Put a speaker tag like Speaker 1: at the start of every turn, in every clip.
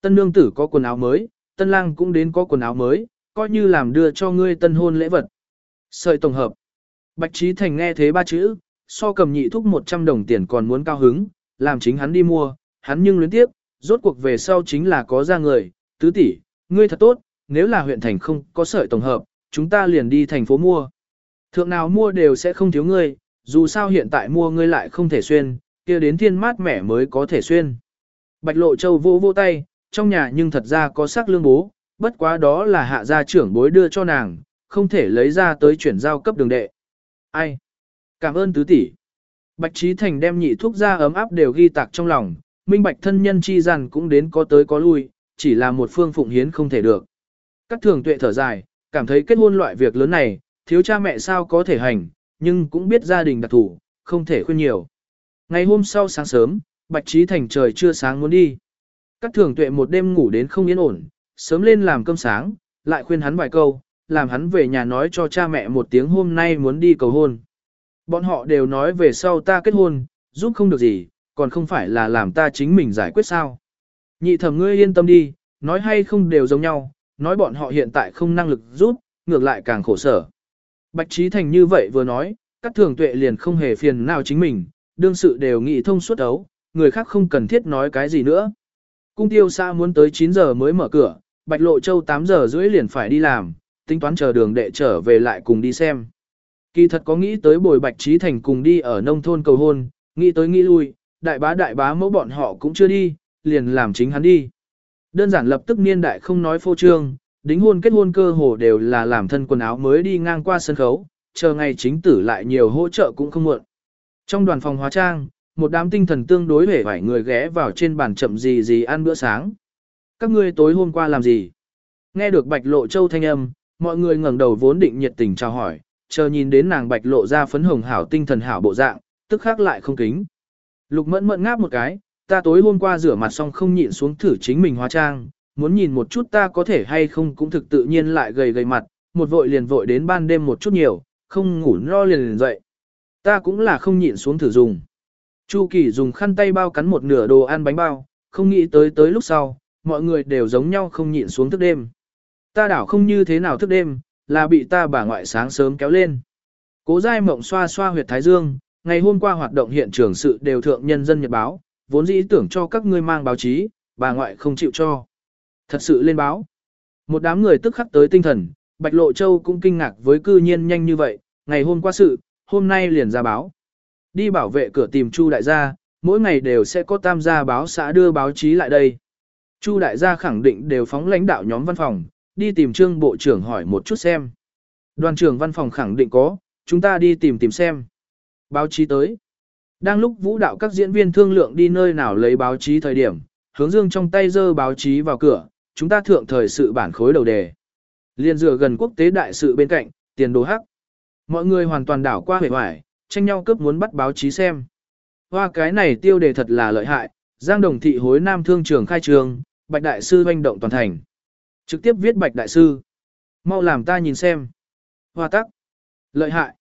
Speaker 1: Tân nương tử có quần áo mới, tân lang cũng đến có quần áo mới, coi như làm đưa cho ngươi tân hôn lễ vật. Sợi tổng hợp. Bạch Trí Thành nghe thế ba chữ, so cầm nhị thúc 100 đồng tiền còn muốn cao hứng, làm chính hắn đi mua, hắn nhưng luyến tiếp, rốt cuộc về sau chính là có ra người, tứ tỷ, ngươi thật tốt, nếu là huyện thành không có sợi tổng hợp, chúng ta liền đi thành phố mua. Thượng nào mua đều sẽ không thiếu ngươi, dù sao hiện tại mua ngươi lại không thể xuyên, kia đến thiên mát mẻ mới có thể xuyên. Bạch Lộ Châu vô vô tay, trong nhà nhưng thật ra có sắc lương bố, bất quá đó là hạ gia trưởng bối đưa cho nàng, không thể lấy ra tới chuyển giao cấp đường đệ. Ai? Cảm ơn tứ tỷ. Bạch Trí Thành đem nhị thuốc ra ấm áp đều ghi tạc trong lòng, minh bạch thân nhân chi rằng cũng đến có tới có lui, chỉ là một phương phụng hiến không thể được. Các thường tuệ thở dài, cảm thấy kết hôn loại việc lớn này, thiếu cha mẹ sao có thể hành, nhưng cũng biết gia đình đặc thủ, không thể khuyên nhiều. Ngày hôm sau sáng sớm, Bạch Trí Thành trời chưa sáng muốn đi. Các thường tuệ một đêm ngủ đến không yên ổn, sớm lên làm cơm sáng, lại khuyên hắn vài câu, làm hắn về nhà nói cho cha mẹ một tiếng hôm nay muốn đi cầu hôn. Bọn họ đều nói về sau ta kết hôn, giúp không được gì, còn không phải là làm ta chính mình giải quyết sao. Nhị thẩm ngươi yên tâm đi, nói hay không đều giống nhau, nói bọn họ hiện tại không năng lực giúp, ngược lại càng khổ sở. Bạch Trí Thành như vậy vừa nói, các thường tuệ liền không hề phiền nào chính mình, đương sự đều nghĩ thông suốt ấu, người khác không cần thiết nói cái gì nữa. Cung tiêu xã muốn tới 9 giờ mới mở cửa, Bạch Lộ Châu 8 giờ rưỡi liền phải đi làm, tính toán chờ đường đệ trở về lại cùng đi xem. Kỳ thật có nghĩ tới bồi Bạch Trí Thành cùng đi ở nông thôn cầu hôn, nghĩ tới nghĩ lui, đại bá đại bá mẫu bọn họ cũng chưa đi, liền làm chính hắn đi. Đơn giản lập tức niên đại không nói phô trương, đính hôn kết hôn cơ hồ đều là làm thân quần áo mới đi ngang qua sân khấu, chờ ngày chính tử lại nhiều hỗ trợ cũng không muộn. Trong đoàn phòng hóa trang, một đám tinh thần tương đối hể vải người ghé vào trên bàn chậm gì gì ăn bữa sáng. Các ngươi tối hôm qua làm gì? Nghe được bạch lộ châu thanh âm, mọi người ngẩng đầu vốn định nhiệt tình chào hỏi, chờ nhìn đến nàng bạch lộ ra phấn hồng hảo tinh thần hảo bộ dạng, tức khác lại không kính. Lục mẫn mẫn ngáp một cái, ta tối hôm qua rửa mặt xong không nhịn xuống thử chính mình hóa trang, muốn nhìn một chút ta có thể hay không cũng thực tự nhiên lại gầy gầy mặt, một vội liền vội đến ban đêm một chút nhiều, không ngủ no liền liền dậy. Ta cũng là không nhịn xuống thử dùng. Chu Kỳ dùng khăn tay bao cắn một nửa đồ ăn bánh bao, không nghĩ tới tới lúc sau, mọi người đều giống nhau không nhịn xuống thức đêm. Ta đảo không như thế nào thức đêm, là bị ta bà ngoại sáng sớm kéo lên. Cố giai mộng xoa xoa huyệt thái dương, ngày hôm qua hoạt động hiện trường sự đều thượng nhân dân nhật báo, vốn dĩ tưởng cho các ngươi mang báo chí, bà ngoại không chịu cho. Thật sự lên báo. Một đám người tức khắc tới tinh thần, Bạch Lộ Châu cũng kinh ngạc với cư nhiên nhanh như vậy, ngày hôm qua sự, hôm nay liền ra báo. Đi bảo vệ cửa tìm Chu đại gia, mỗi ngày đều sẽ có tam gia báo xã đưa báo chí lại đây. Chu đại gia khẳng định đều phóng lãnh đạo nhóm văn phòng, đi tìm trương bộ trưởng hỏi một chút xem. Đoàn trưởng văn phòng khẳng định có, chúng ta đi tìm tìm xem. Báo chí tới. Đang lúc vũ đạo các diễn viên thương lượng đi nơi nào lấy báo chí thời điểm, hướng dương trong tay giơ báo chí vào cửa, chúng ta thượng thời sự bản khối đầu đề. Liên dựa gần quốc tế đại sự bên cạnh, tiền đồ hắc. Mọi người hoàn toàn đảo qua hề hoài, tranh nhau cướp muốn bắt báo chí xem. Hoa cái này tiêu đề thật là lợi hại, Giang Đồng Thị hối Nam Thương trường khai trường, Bạch Đại Sư hoành động toàn thành. Trực tiếp viết Bạch Đại Sư. Mau làm ta nhìn xem. Hoa tắc. Lợi hại.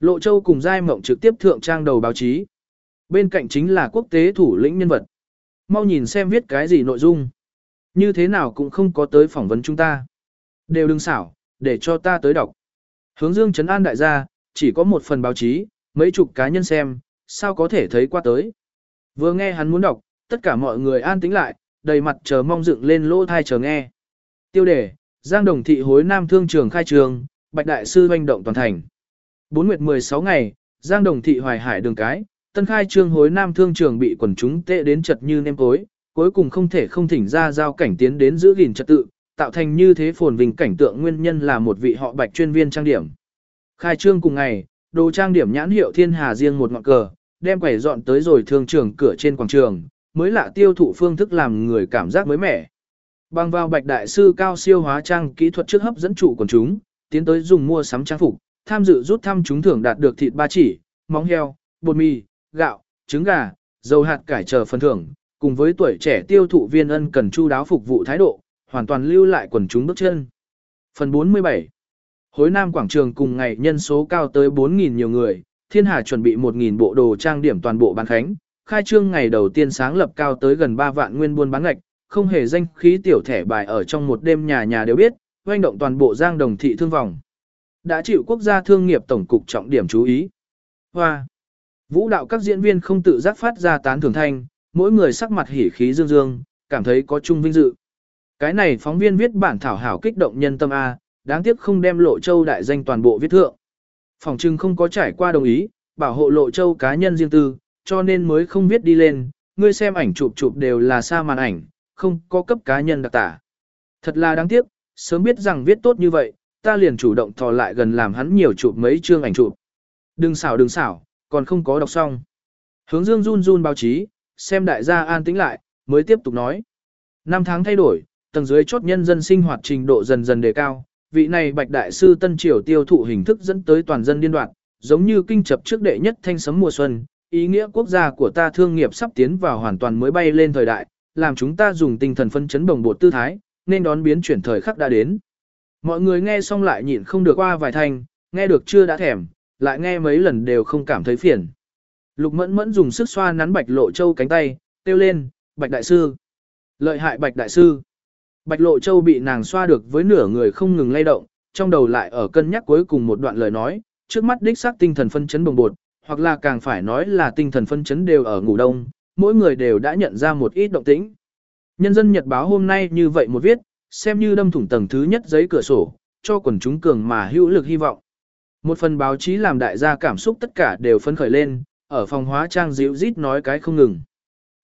Speaker 1: Lộ Châu cùng Giai Mộng trực tiếp thượng trang đầu báo chí. Bên cạnh chính là quốc tế thủ lĩnh nhân vật. Mau nhìn xem viết cái gì nội dung. Như thế nào cũng không có tới phỏng vấn chúng ta. Đều đừng xảo, để cho ta tới đọc. Hướng dương trấn an đại gia, chỉ có một phần báo chí, mấy chục cá nhân xem, sao có thể thấy qua tới. Vừa nghe hắn muốn đọc, tất cả mọi người an tĩnh lại, đầy mặt chờ mong dựng lên lỗ thai chờ nghe. Tiêu đề, Giang Đồng Thị hối Nam Thương trường khai trường, Bạch Đại Sư doanh động toàn thành. Bốn nguyệt 16 ngày, Giang Đồng Thị hoài hải đường cái, tân khai trương hối Nam Thương trường bị quần chúng tệ đến chật như nêm cối, cuối cùng không thể không thỉnh ra giao cảnh tiến đến giữ gìn trật tự, tạo thành như thế phồn vinh cảnh tượng nguyên nhân là một vị họ Bạch chuyên viên trang điểm. Khai trương cùng ngày, đồ trang điểm nhãn hiệu thiên hà riêng một ngọn cờ, đem quẩy dọn tới rồi thương trường cửa trên quảng trường, mới lạ tiêu thụ phương thức làm người cảm giác mới mẻ. Bằng vào bạch đại sư cao siêu hóa trang kỹ thuật trước hấp dẫn chủ quần chúng, tiến tới dùng mua sắm trang phục, tham dự rút thăm chúng thưởng đạt được thịt ba chỉ, móng heo, bột mì, gạo, trứng gà, dầu hạt cải chờ phần thưởng, cùng với tuổi trẻ tiêu thụ viên ân cần chu đáo phục vụ thái độ, hoàn toàn lưu lại quần chúng bước chân. Phần 47 Hối Nam Quảng Trường cùng ngày nhân số cao tới 4.000 nhiều người, Thiên Hà chuẩn bị 1.000 bộ đồ trang điểm toàn bộ bán khánh, khai trương ngày đầu tiên sáng lập cao tới gần 3 vạn nguyên buôn bán ngạch, không hề danh khí tiểu thẻ bài ở trong một đêm nhà nhà đều biết, doanh động toàn bộ giang đồng thị thương vòng. Đã chịu quốc gia thương nghiệp tổng cục trọng điểm chú ý. Hoa! Vũ đạo các diễn viên không tự giác phát ra tán thưởng thanh, mỗi người sắc mặt hỉ khí dương dương, cảm thấy có chung vinh dự. Cái này phóng viên viết bản thảo hảo kích động nhân tâm A, đáng tiếc không đem lộ châu đại danh toàn bộ viết thượng. Phòng trưng không có trải qua đồng ý, bảo hộ lộ châu cá nhân riêng tư, cho nên mới không viết đi lên, ngươi xem ảnh chụp chụp đều là xa màn ảnh, không có cấp cá nhân đặc tả. Thật là đáng tiếc, sớm biết rằng viết tốt như vậy, ta liền chủ động thò lại gần làm hắn nhiều chụp mấy chương ảnh chụp. Đừng xảo đừng xảo, còn không có đọc xong. Hướng dương run run báo chí, xem đại gia an tĩnh lại, mới tiếp tục nói. Năm tháng thay đổi, tầng dưới chốt nhân dân sinh hoạt trình độ dần dần đề cao, vị này bạch đại sư tân triều tiêu thụ hình thức dẫn tới toàn dân điên đoạn, giống như kinh chập trước đệ nhất thanh sấm mùa xuân, ý nghĩa quốc gia của ta thương nghiệp sắp tiến vào hoàn toàn mới bay lên thời đại, làm chúng ta dùng tinh thần phân chấn bồng bột tư thái, nên đón biến chuyển thời khắc đã đến. Mọi người nghe xong lại nhịn không được qua vài thanh, nghe được chưa đã thèm, lại nghe mấy lần đều không cảm thấy phiền. Lục mẫn mẫn dùng sức xoa nắn bạch lộ châu cánh tay, kêu lên, bạch đại sư. Lợi hại bạch đại sư. Bạch lộ châu bị nàng xoa được với nửa người không ngừng lay động, trong đầu lại ở cân nhắc cuối cùng một đoạn lời nói, trước mắt đích xác tinh thần phân chấn bồng bột, hoặc là càng phải nói là tinh thần phân chấn đều ở ngủ đông, mỗi người đều đã nhận ra một ít động tĩnh. Nhân dân Nhật báo hôm nay như vậy một viết, xem như đâm thủng tầng thứ nhất giấy cửa sổ, cho quần chúng cường mà hữu lực hy vọng. Một phần báo chí làm đại gia cảm xúc tất cả đều phấn khởi lên, ở phòng hóa trang dịu rít nói cái không ngừng.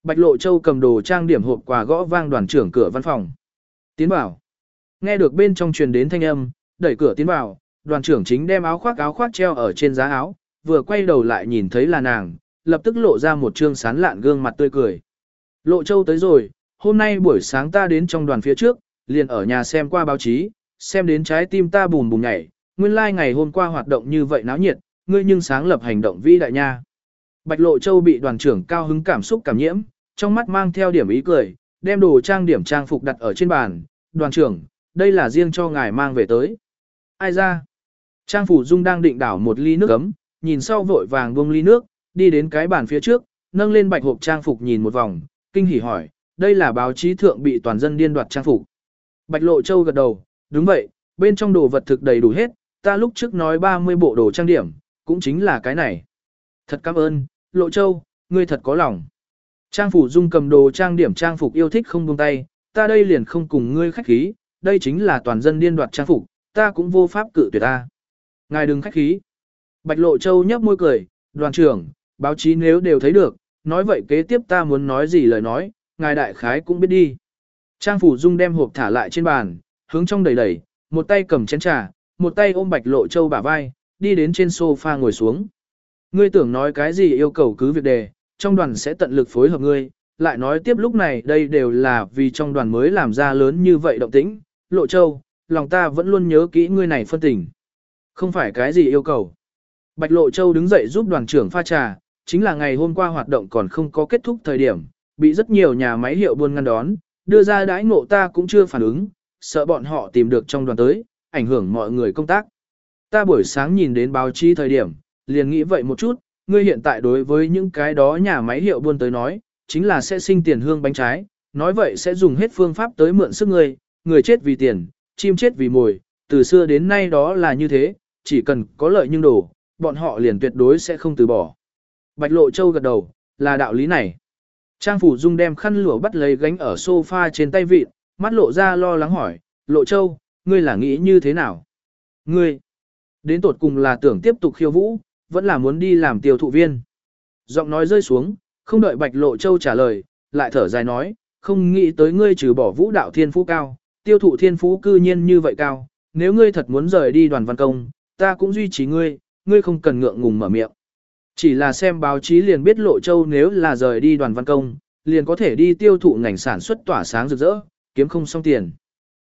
Speaker 1: Bạch Lộ Châu cầm đồ trang điểm hộp quà gõ vang đoàn trưởng cửa văn phòng. Tiến bảo. Nghe được bên trong truyền đến thanh âm, đẩy cửa tiến vào, đoàn trưởng chính đem áo khoác áo khoác treo ở trên giá áo, vừa quay đầu lại nhìn thấy là nàng, lập tức lộ ra một trương sán lạn gương mặt tươi cười. Lộ Châu tới rồi, hôm nay buổi sáng ta đến trong đoàn phía trước, liền ở nhà xem qua báo chí, xem đến trái tim ta bùm bùm nhảy, nguyên lai like ngày hôm qua hoạt động như vậy náo nhiệt, ngươi nhưng sáng lập hành động vĩ đại nha. Bạch Lộ Châu bị đoàn trưởng cao hứng cảm xúc cảm nhiễm, trong mắt mang theo điểm ý cười, đem đồ trang điểm trang phục đặt ở trên bàn, đoàn trưởng, đây là riêng cho ngài mang về tới. Ai ra? Trang Phủ Dung đang định đảo một ly nước ấm, nhìn sau vội vàng buông ly nước, đi đến cái bàn phía trước, nâng lên bạch hộp trang phục nhìn một vòng, kinh hỉ hỏi, đây là báo chí thượng bị toàn dân điên đoạt trang phục. Bạch Lộ Châu gật đầu, đúng vậy, bên trong đồ vật thực đầy đủ hết, ta lúc trước nói 30 bộ đồ trang điểm, cũng chính là cái này. Thật cảm ơn, Lộ Châu, ngươi thật có lòng. Trang phủ dung cầm đồ trang điểm trang phục yêu thích không buông tay, ta đây liền không cùng ngươi khách khí, đây chính là toàn dân điên đoạt trang phục, ta cũng vô pháp cự tuyệt ta. Ngài đừng khách khí. Bạch Lộ Châu nhấp môi cười, đoàn trưởng, báo chí nếu đều thấy được, nói vậy kế tiếp ta muốn nói gì lời nói, ngài đại khái cũng biết đi. Trang phủ dung đem hộp thả lại trên bàn, hướng trong đẩy đẩy, một tay cầm chén trà, một tay ôm Bạch Lộ Châu bả vai, đi đến trên sofa ngồi xuống. Ngươi tưởng nói cái gì yêu cầu cứ việc đề, trong đoàn sẽ tận lực phối hợp ngươi, lại nói tiếp lúc này đây đều là vì trong đoàn mới làm ra lớn như vậy động tĩnh, Lộ Châu, lòng ta vẫn luôn nhớ kỹ ngươi này phân tình. Không phải cái gì yêu cầu. Bạch Lộ Châu đứng dậy giúp đoàn trưởng pha trà, chính là ngày hôm qua hoạt động còn không có kết thúc thời điểm, bị rất nhiều nhà máy hiệu buôn ngăn đón, đưa ra đãi ngộ ta cũng chưa phản ứng, sợ bọn họ tìm được trong đoàn tới, ảnh hưởng mọi người công tác. Ta buổi sáng nhìn đến báo chí thời điểm, liền nghĩ vậy một chút, ngươi hiện tại đối với những cái đó nhà máy hiệu buôn tới nói, chính là sẽ sinh tiền hương bánh trái, nói vậy sẽ dùng hết phương pháp tới mượn sức ngươi, người chết vì tiền, chim chết vì mồi, từ xưa đến nay đó là như thế, chỉ cần có lợi nhưng đủ, bọn họ liền tuyệt đối sẽ không từ bỏ. Bạch Lộ Châu gật đầu, là đạo lý này. Trang Phủ Dung đem khăn lụa bắt lấy gánh ở sofa trên tay vịt, mắt lộ ra lo lắng hỏi, Lộ Châu, ngươi là nghĩ như thế nào? Ngươi, đến tột cùng là tưởng tiếp tục khiêu vũ, vẫn là muốn đi làm tiêu thụ viên. Giọng nói rơi xuống, không đợi Bạch Lộ Châu trả lời, lại thở dài nói, không nghĩ tới ngươi trừ bỏ vũ đạo thiên phú cao, tiêu thụ thiên phú cư nhiên như vậy cao, nếu ngươi thật muốn rời đi đoàn văn công, ta cũng duy trì ngươi, ngươi không cần ngượng ngùng mở miệng. Chỉ là xem báo chí liền biết Lộ Châu nếu là rời đi đoàn văn công, liền có thể đi tiêu thụ ngành sản xuất tỏa sáng rực rỡ, kiếm không xong tiền.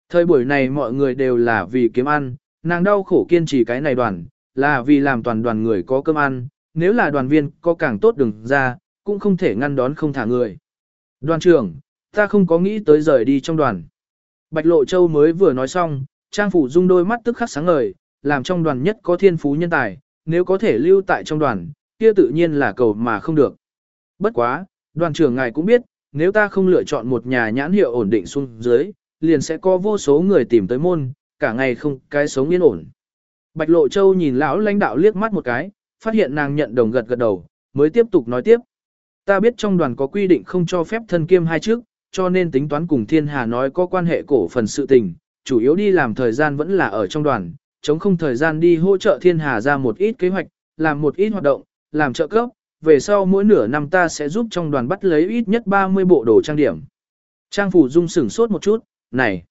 Speaker 1: Thời buổi này mọi người đều là vì kiếm ăn, nàng đau khổ kiên trì cái này đoàn, là vì làm toàn đoàn người có cơm ăn, nếu là đoàn viên có càng tốt đừng ra, cũng không thể ngăn đón không thả người. Đoàn trưởng, ta không có nghĩ tới rời đi trong đoàn. Bạch Lộ Châu mới vừa nói xong, Trang Phủ Dung đôi mắt tức khắc sáng ngời, làm trong đoàn nhất có thiên phú nhân tài, nếu có thể lưu tại trong đoàn, kia tự nhiên là cầu mà không được. Bất quá, đoàn trưởng ngài cũng biết, nếu ta không lựa chọn một nhà nhãn hiệu ổn định xuống dưới, liền sẽ có vô số người tìm tới môn, cả ngày không cái sống yên ổn. Bạch Lộ Châu nhìn lão lãnh đạo liếc mắt một cái, phát hiện nàng nhận đồng gật gật đầu, mới tiếp tục nói tiếp. Ta biết trong đoàn có quy định không cho phép thân kiêm hai trước, cho nên tính toán cùng Thiên Hà nói có quan hệ cổ phần sự tình, chủ yếu đi làm thời gian vẫn là ở trong đoàn, chống không thời gian đi hỗ trợ Thiên Hà ra một ít kế hoạch, làm một ít hoạt động, làm trợ cấp, về sau mỗi nửa năm ta sẽ giúp trong đoàn bắt lấy ít nhất 30 bộ đồ trang điểm. Trang phủ dung sửng sốt một chút, này,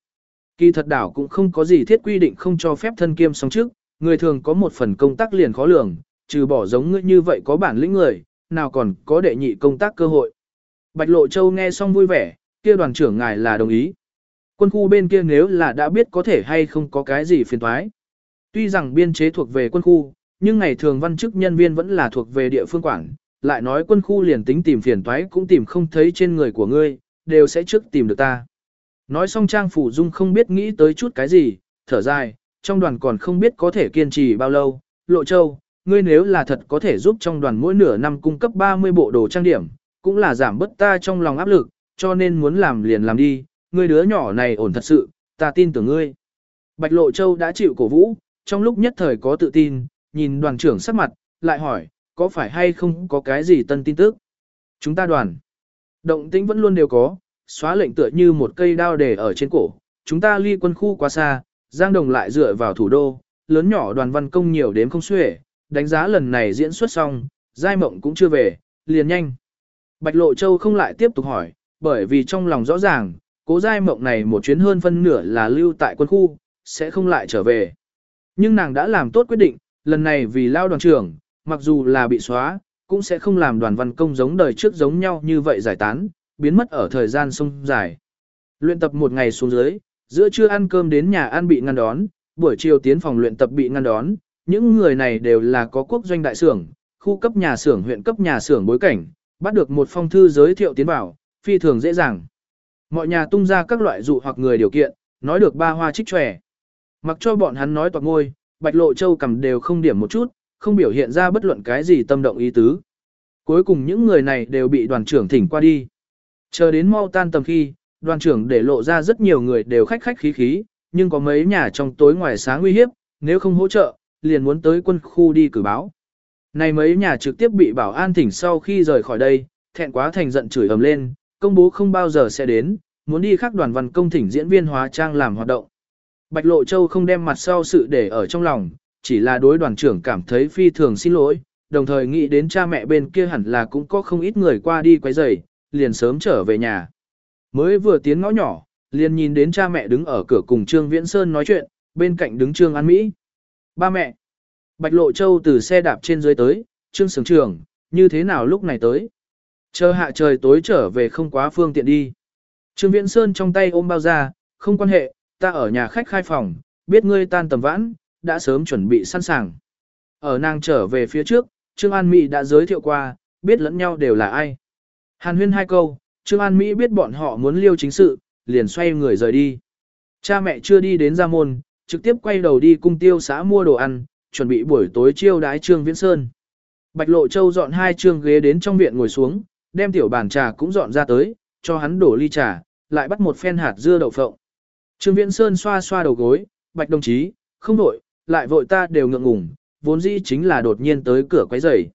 Speaker 1: kỳ thật đảo cũng không có gì thiết quy định không cho phép thân kiêm song trước, người thường có một phần công tác liền khó lường, trừ bỏ giống ngươi như vậy có bản lĩnh người, nào còn có đệ nhị công tác cơ hội. Bạch Lộ Châu nghe xong vui vẻ, kia đoàn trưởng ngài là đồng ý. Quân khu bên kia nếu là đã biết có thể hay không có cái gì phiền thoái. Tuy rằng biên chế thuộc về quân khu, nhưng ngày thường văn chức nhân viên vẫn là thuộc về địa phương quản, lại nói quân khu liền tính tìm phiền toái cũng tìm không thấy trên người của ngươi, đều sẽ trước tìm được ta. Nói xong Trang Phủ Dung không biết nghĩ tới chút cái gì, thở dài, trong đoàn còn không biết có thể kiên trì bao lâu, Lộ Châu, ngươi nếu là thật có thể giúp trong đoàn mỗi nửa năm cung cấp 30 bộ đồ trang điểm, cũng là giảm bớt ta trong lòng áp lực, cho nên muốn làm liền làm đi, ngươi đứa nhỏ này ổn thật sự, ta tin tưởng ngươi. Bạch Lộ Châu đã chịu cổ vũ, trong lúc nhất thời có tự tin, nhìn đoàn trưởng sắc mặt, lại hỏi, có phải hay không có cái gì tân tin tức? Chúng ta đoàn. Động tĩnh vẫn luôn đều có, xóa lệnh tựa như một cây đao để ở trên cổ. Chúng ta ly quân khu quá xa, Giang Đồng lại dựa vào thủ đô, lớn nhỏ đoàn văn công nhiều đến không xuể, đánh giá lần này diễn xuất xong, giai mộng cũng chưa về, liền nhanh. Bạch Lộ Châu không lại tiếp tục hỏi, bởi vì trong lòng rõ ràng, cố giai mộng này một chuyến hơn phân nửa là lưu tại quân khu, sẽ không lại trở về. Nhưng nàng đã làm tốt quyết định, lần này vì lao đoàn trưởng, mặc dù là bị xóa, cũng sẽ không làm đoàn văn công giống đời trước giống nhau như vậy giải tán, biến mất ở thời gian sông dài. Luyện tập một ngày xuống dưới, giữa trưa ăn cơm đến nhà ăn bị ngăn đón, buổi chiều tiến phòng luyện tập bị ngăn đón, những người này đều là có quốc doanh đại xưởng, khu cấp nhà xưởng huyện cấp nhà xưởng bối cảnh, bắt được một phong thư giới thiệu tiến vào, phi thường dễ dàng. Mọi nhà tung ra các loại dụ hoặc người điều kiện, nói được ba hoa trích tròe. Mặc cho bọn hắn nói toạc ngôi, Bạch Lộ Châu cầm đều không điểm một chút, không biểu hiện ra bất luận cái gì tâm động ý tứ. Cuối cùng những người này đều bị đoàn trưởng thỉnh qua đi. Chờ đến mau tan tầm khi, đoàn trưởng để lộ ra rất nhiều người đều khách khách khí khí, nhưng có mấy nhà trong tối ngoài sáng nguy hiếp, nếu không hỗ trợ, liền muốn tới quân khu đi cử báo. Này mấy nhà trực tiếp bị bảo an thỉnh sau khi rời khỏi đây, thẹn quá thành giận chửi ầm lên, công bố không bao giờ sẽ đến, muốn đi khác đoàn văn công thỉnh diễn viên hóa trang làm hoạt động. Bạch Lộ Châu không đem mặt sau sự để ở trong lòng, chỉ là đối đoàn trưởng cảm thấy phi thường xin lỗi, đồng thời nghĩ đến cha mẹ bên kia hẳn là cũng có không ít người qua đi quấy rầy, liền sớm trở về nhà. Mới vừa tiến ngõ nhỏ, liền nhìn đến cha mẹ đứng ở cửa cùng Trương Viễn Sơn nói chuyện, bên cạnh đứng Trương An Mỹ. Ba mẹ. Bạch Lộ Châu từ xe đạp trên dưới tới, Trương Sướng Trường, như thế nào lúc này tới? Chờ hạ trời tối trở về không quá phương tiện đi. Trương Viễn Sơn trong tay ôm bao ra, không quan hệ, ta ở nhà khách khai phòng, biết ngươi tan tầm vãn, đã sớm chuẩn bị sẵn sàng. Ở nàng trở về phía trước, Trương An Mỹ đã giới thiệu qua, biết lẫn nhau đều là ai. Hàn huyên hai câu, Trương An Mỹ biết bọn họ muốn liêu chính sự, liền xoay người rời đi. Cha mẹ chưa đi đến gia môn, trực tiếp quay đầu đi cung tiêu xã mua đồ ăn, chuẩn bị buổi tối chiêu đái Trương Viễn Sơn. Bạch Lộ Châu dọn hai trương ghế đến trong viện ngồi xuống, đem tiểu bàn trà cũng dọn ra tới, cho hắn đổ ly trà, lại bắt một phen hạt dưa đậu phộng. Trương Viễn Sơn xoa xoa đầu gối, Bạch đồng chí, không đổi, lại vội ta đều ngượng ngùng, vốn dĩ chính là đột nhiên tới cửa quấy rầy.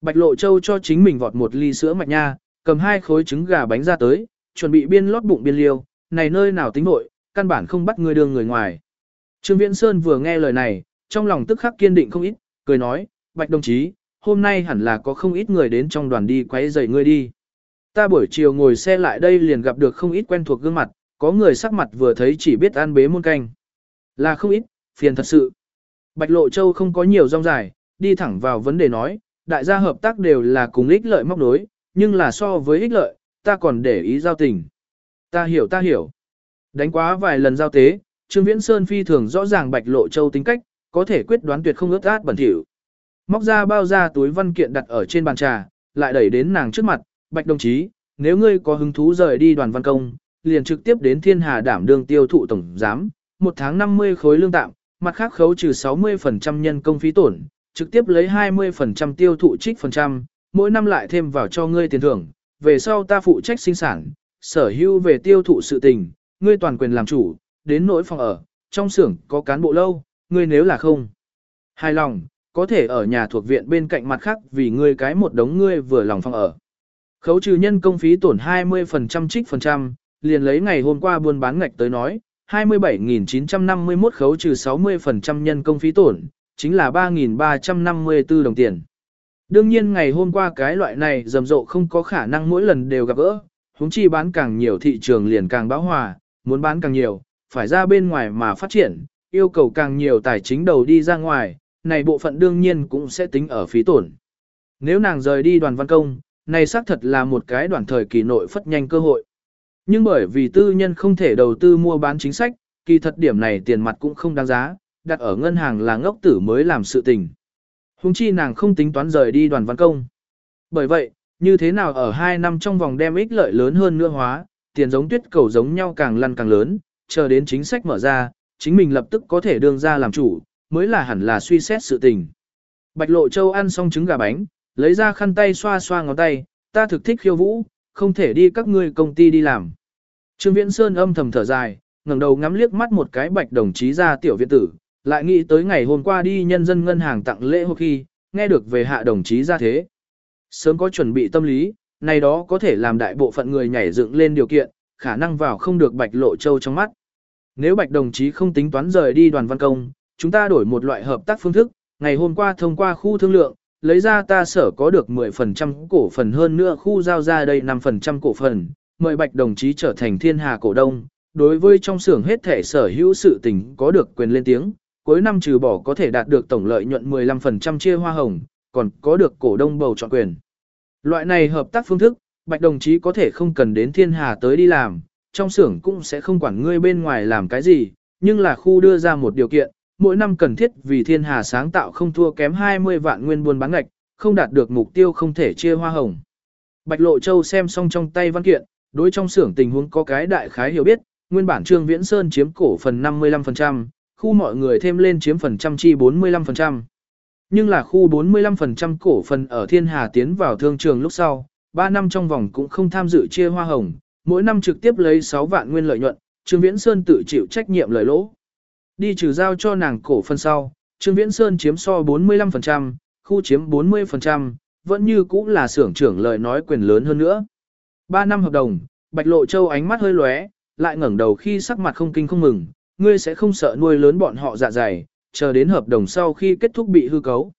Speaker 1: Bạch Lộ Châu cho chính mình vọt một ly sữa mạch nha, cầm hai khối trứng gà bánh ra tới, chuẩn bị biên lót bụng biên liêu, này nơi nào tính nội, căn bản không bắt người đường người ngoài. Trương Viễn Sơn vừa nghe lời này, trong lòng tức khắc kiên định không ít, cười nói, Bạch đồng chí, hôm nay hẳn là có không ít người đến trong đoàn đi quấy rầy ngươi đi. Ta buổi chiều ngồi xe lại đây liền gặp được không ít quen thuộc gương mặt, có người sắc mặt vừa thấy chỉ biết ăn bế muôn canh. Là không ít, phiền thật sự. Bạch Lộ Châu không có nhiều rong dài, đi thẳng vào vấn đề nói, đại gia hợp tác đều là cùng ích lợi móc đối, nhưng là so với ích lợi, ta còn để ý giao tình. Ta hiểu ta hiểu. Đánh quá vài lần giao tế, Trương Viễn Sơn phi thường rõ ràng Bạch Lộ Châu tính cách, có thể quyết đoán tuyệt không ướt át bẩn thỉu. Móc ra bao ra túi văn kiện đặt ở trên bàn trà, lại đẩy đến nàng trước mặt, Bạch đồng chí, nếu ngươi có hứng thú rời đi đoàn văn công, liền trực tiếp đến thiên hà đảm đương tiêu thụ tổng giám, một tháng 50 khối lương tạm, mặt khác khấu trừ 60% nhân công phí tổn, trực tiếp lấy 20% tiêu thụ trích phần trăm, mỗi năm lại thêm vào cho ngươi tiền thưởng, về sau ta phụ trách sinh sản, sở hữu về tiêu thụ sự tình, ngươi toàn quyền làm chủ, đến nỗi phòng ở, trong xưởng có cán bộ lâu, ngươi nếu là không. Hài lòng, có thể ở nhà thuộc viện bên cạnh mặt khác vì ngươi cái một đống ngươi vừa lòng phòng ở. Khấu trừ nhân công phí tổn 20% trích phần trăm, liền lấy ngày hôm qua buôn bán ngạch tới nói, 27.951 khấu trừ 60% nhân công phí tổn, chính là 3.354 đồng tiền. Đương nhiên ngày hôm qua cái loại này rầm rộ không có khả năng mỗi lần đều gặp gỡ, huống chi bán càng nhiều thị trường liền càng bão hòa, muốn bán càng nhiều, phải ra bên ngoài mà phát triển, yêu cầu càng nhiều tài chính đầu đi ra ngoài, này bộ phận đương nhiên cũng sẽ tính ở phí tổn. Nếu nàng rời đi đoàn văn công, này xác thật là một cái đoạn thời kỳ nội phất nhanh cơ hội. Nhưng bởi vì tư nhân không thể đầu tư mua bán chính sách, kỳ thật điểm này tiền mặt cũng không đáng giá, đặt ở ngân hàng là ngốc tử mới làm sự tình. Hùng chi nàng không tính toán rời đi đoàn văn công. Bởi vậy, như thế nào ở 2 năm trong vòng đem ích lợi lớn hơn nữa hóa, tiền giống tuyết cầu giống nhau càng lăn càng lớn, chờ đến chính sách mở ra, chính mình lập tức có thể đương ra làm chủ, mới là hẳn là suy xét sự tình. Bạch Lộ Châu ăn xong trứng gà bánh, lấy ra khăn tay xoa xoa ngón tay, ta thực thích khiêu vũ, không thể đi các ngươi công ty đi làm. Trương Viễn Sơn âm thầm thở dài, ngẩng đầu ngắm liếc mắt một cái bạch đồng chí ra tiểu viện tử, lại nghĩ tới ngày hôm qua đi nhân dân ngân hàng tặng lễ hôm khi, nghe được về hạ đồng chí ra thế. Sớm có chuẩn bị tâm lý, này đó có thể làm đại bộ phận người nhảy dựng lên điều kiện, khả năng vào không được bạch lộ châu trong mắt. Nếu bạch đồng chí không tính toán rời đi đoàn văn công, chúng ta đổi một loại hợp tác phương thức, ngày hôm qua thông qua khu thương lượng, lấy ra ta sở có được 10% cổ phần hơn nữa khu giao ra đây 5% cổ phần, mời bạch đồng chí trở thành thiên hà cổ đông. Đối với trong xưởng hết thể sở hữu sự tình có được quyền lên tiếng, cuối năm trừ bỏ có thể đạt được tổng lợi nhuận 15% chia hoa hồng, còn có được cổ đông bầu chọn quyền. Loại này hợp tác phương thức, bạch đồng chí có thể không cần đến thiên hà tới đi làm, trong xưởng cũng sẽ không quản ngươi bên ngoài làm cái gì, nhưng là khu đưa ra một điều kiện, mỗi năm cần thiết vì thiên hà sáng tạo không thua kém 20 vạn nguyên buôn bán ngạch, không đạt được mục tiêu không thể chia hoa hồng. Bạch Lộ Châu xem xong trong tay văn kiện, đối trong xưởng tình huống có cái đại khái hiểu biết, nguyên bản Trương Viễn Sơn chiếm cổ phần 55%, khu mọi người thêm lên chiếm phần trăm chi 45%. Nhưng là khu 45% cổ phần ở Thiên Hà tiến vào thương trường lúc sau, 3 năm trong vòng cũng không tham dự chia hoa hồng, mỗi năm trực tiếp lấy 6 vạn nguyên lợi nhuận, Trương Viễn Sơn tự chịu trách nhiệm lời lỗ. Đi trừ giao cho nàng cổ phần sau, Trương Viễn Sơn chiếm so 45%, khu chiếm 40%, vẫn như cũ là xưởng trưởng lời nói quyền lớn hơn nữa. 3 năm hợp đồng, Bạch Lộ Châu ánh mắt hơi lóe, lại ngẩng đầu khi sắc mặt không kinh không mừng, ngươi sẽ không sợ nuôi lớn bọn họ dạ dày, chờ đến hợp đồng sau khi kết thúc bị hư cấu.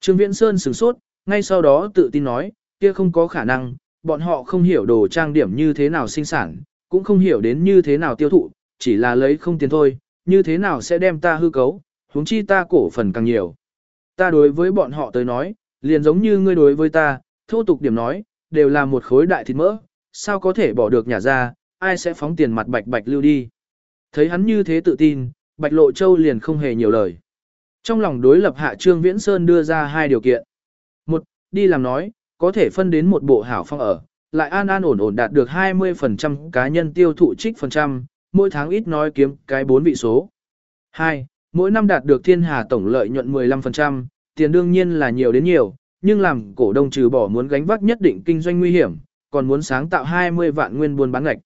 Speaker 1: Trương Viễn Sơn sửng sốt, ngay sau đó tự tin nói, kia không có khả năng, bọn họ không hiểu đồ trang điểm như thế nào sinh sản, cũng không hiểu đến như thế nào tiêu thụ, chỉ là lấy không tiền thôi, như thế nào sẽ đem ta hư cấu, huống chi ta cổ phần càng nhiều. Ta đối với bọn họ tới nói, liền giống như ngươi đối với ta, thô tục điểm nói, đều là một khối đại thịt mỡ, sao có thể bỏ được nhà ra, ai sẽ phóng tiền mặt bạch bạch lưu đi. Thấy hắn như thế tự tin, Bạch Lộ Châu liền không hề nhiều lời. Trong lòng đối lập hạ Trương Viễn Sơn đưa ra hai điều kiện. Một, đi làm nói, có thể phân đến một bộ hảo phong ở, lại an an ổn ổn đạt được 20% cá nhân tiêu thụ trích phần trăm, mỗi tháng ít nói kiếm cái bốn vị số. 2. Mỗi năm đạt được thiên hà tổng lợi nhuận 15%, tiền đương nhiên là nhiều đến nhiều, nhưng làm cổ đông trừ bỏ muốn gánh vác nhất định kinh doanh nguy hiểm, còn muốn sáng tạo 20 vạn nguyên buôn bán ngạch.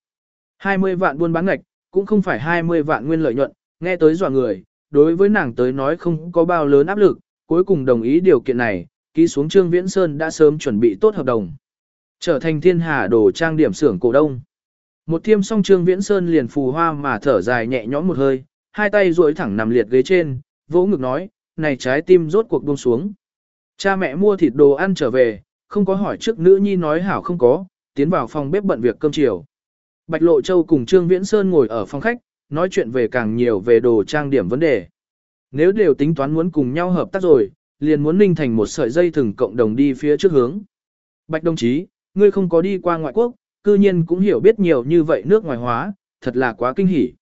Speaker 1: 20 vạn buôn bán ngạch, cũng không phải 20 vạn nguyên lợi nhuận, nghe tới dọa người, đối với nàng tới nói không có bao lớn áp lực, cuối cùng đồng ý điều kiện này, ký xuống Trương Viễn Sơn đã sớm chuẩn bị tốt hợp đồng. Trở thành thiên hà đồ trang điểm xưởng cổ đông. Một thiêm song Trương Viễn Sơn liền phù hoa mà thở dài nhẹ nhõm một hơi, hai tay duỗi thẳng nằm liệt ghế trên, vỗ ngực nói, này trái tim rốt cuộc buông xuống. Cha mẹ mua thịt đồ ăn trở về, không có hỏi trước nữ nhi nói hảo không có, tiến vào phòng bếp bận việc cơm chiều. Bạch Lộ Châu cùng Trương Viễn Sơn ngồi ở phòng khách, nói chuyện về càng nhiều về đồ trang điểm vấn đề. Nếu đều tính toán muốn cùng nhau hợp tác rồi, liền muốn ninh thành một sợi dây thừng cộng đồng đi phía trước hướng. Bạch đồng chí, ngươi không có đi qua ngoại quốc, cư nhiên cũng hiểu biết nhiều như vậy nước ngoài hóa, thật là quá kinh hỉ.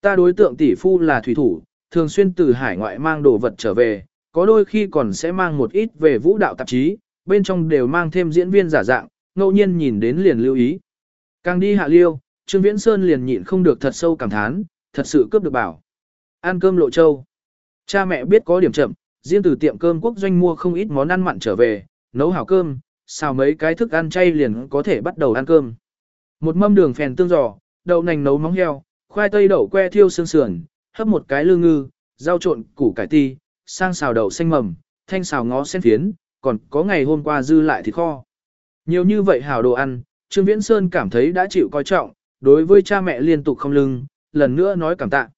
Speaker 1: Ta đối tượng tỷ phu là thủy thủ, thường xuyên từ hải ngoại mang đồ vật trở về, có đôi khi còn sẽ mang một ít về vũ đạo tạp chí, bên trong đều mang thêm diễn viên giả dạng, ngẫu nhiên nhìn đến liền lưu ý. Càng đi hạ liêu, Trương Viễn Sơn liền nhịn không được thật sâu cảm thán, thật sự cướp được bảo. Ăn cơm lộ châu. Cha mẹ biết có điểm chậm, riêng từ tiệm cơm quốc doanh mua không ít món ăn mặn trở về, nấu hảo cơm, xào mấy cái thức ăn chay liền có thể bắt đầu ăn cơm. Một mâm đường phèn tương giò, đậu nành nấu móng heo, khoai tây đậu que thiêu xương sườn, hấp một cái lương ngư, rau trộn củ cải ti, sang xào đậu xanh mầm, thanh xào ngó sen phiến, còn có ngày hôm qua dư lại thịt kho. Nhiều như vậy hảo đồ ăn, Trương Viễn Sơn cảm thấy đã chịu coi trọng, đối với cha mẹ liên tục không lưng, lần nữa nói cảm tạ.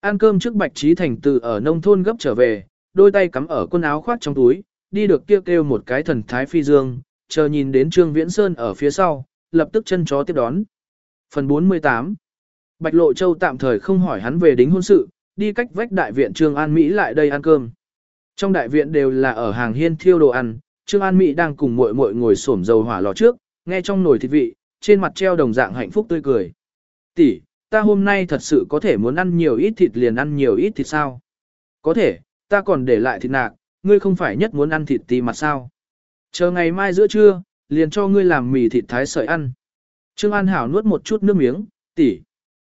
Speaker 1: Ăn cơm trước Bạch Trí Thành từ ở nông thôn gấp trở về, đôi tay cắm ở quần áo khoát trong túi, đi được kêu kêu một cái thần thái phi dương, chờ nhìn đến Trương Viễn Sơn ở phía sau, lập tức chân chó tiếp đón. Phần 48 Bạch Lộ Châu tạm thời không hỏi hắn về đính hôn sự, đi cách vách đại viện Trương An Mỹ lại đây ăn cơm. Trong đại viện đều là ở hàng hiên thiêu đồ ăn, Trương An Mỹ đang cùng muội muội ngồi xổm dầu hỏa lò trước, nghe trong nồi thịt vị, trên mặt treo đồng dạng hạnh phúc tươi cười. Tỷ, ta hôm nay thật sự có thể muốn ăn nhiều ít thịt liền ăn nhiều ít thịt sao? Có thể, ta còn để lại thịt nạc, ngươi không phải nhất muốn ăn thịt tì mặt sao? Chờ ngày mai giữa trưa, liền cho ngươi làm mì thịt thái sợi ăn. Trương An Hảo nuốt một chút nước miếng, tỷ,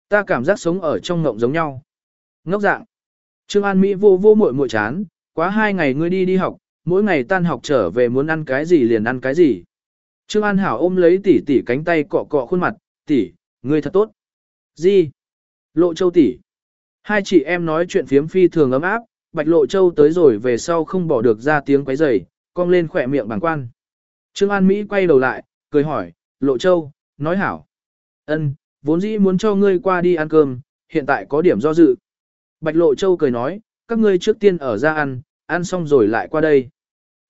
Speaker 1: ta cảm giác sống ở trong ngộng giống nhau. Ngốc dạng. Trương An Mỹ vô vô muội muội chán, quá hai ngày ngươi đi đi học, mỗi ngày tan học trở về muốn ăn cái gì liền ăn cái gì. Trương An Hảo ôm lấy tỷ tỷ cánh tay cọ cọ khuôn mặt, tỷ, ngươi thật tốt. Gì? Lộ Châu tỷ. Hai chị em nói chuyện phiếm phi thường ấm áp, Bạch Lộ Châu tới rồi về sau không bỏ được ra tiếng quấy rầy, cong lên khỏe miệng bằng quan. Trương An Mỹ quay đầu lại, cười hỏi, Lộ Châu, nói hảo. ân, vốn dĩ muốn cho ngươi qua đi ăn cơm, hiện tại có điểm do dự. Bạch Lộ Châu cười nói, các ngươi trước tiên ở ra ăn, ăn xong rồi lại qua đây.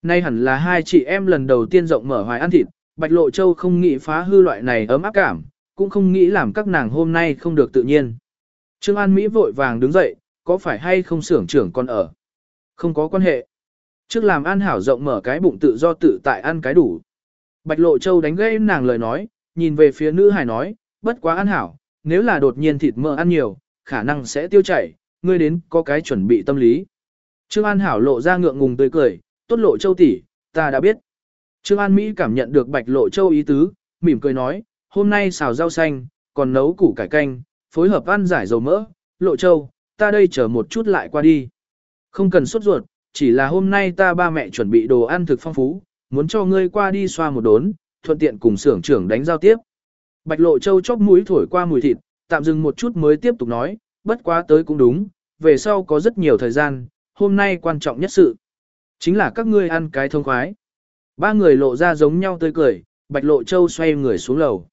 Speaker 1: Nay hẳn là hai chị em lần đầu tiên rộng mở hoài ăn thịt, Bạch Lộ Châu không nghĩ phá hư loại này ấm áp cảm, cũng không nghĩ làm các nàng hôm nay không được tự nhiên. Trương An Mỹ vội vàng đứng dậy, có phải hay không xưởng trưởng còn ở? Không có quan hệ. Trước làm An hảo rộng mở cái bụng tự do tự tại ăn cái đủ. Bạch Lộ Châu đánh gây nàng lời nói, nhìn về phía nữ hài nói, bất quá An hảo, nếu là đột nhiên thịt mỡ ăn nhiều, khả năng sẽ tiêu chảy, ngươi đến có cái chuẩn bị tâm lý. Trương An Hảo lộ ra ngượng ngùng tươi cười, tốt Lộ Châu tỷ, ta đã biết. Trương An Mỹ cảm nhận được Bạch Lộ Châu ý tứ, mỉm cười nói, hôm nay xào rau xanh, còn nấu củ cải canh, phối hợp ăn giải dầu mỡ, Lộ Châu, ta đây chờ một chút lại qua đi. Không cần sốt ruột, chỉ là hôm nay ta ba mẹ chuẩn bị đồ ăn thực phong phú, muốn cho ngươi qua đi xoa một đốn, thuận tiện cùng xưởng trưởng đánh giao tiếp. Bạch Lộ Châu chóp mũi thổi qua mùi thịt, tạm dừng một chút mới tiếp tục nói, bất quá tới cũng đúng, về sau có rất nhiều thời gian, hôm nay quan trọng nhất sự. Chính là các ngươi ăn cái thông khoái. Ba người lộ ra giống nhau tươi cười, Bạch Lộ Châu xoay người xuống lầu.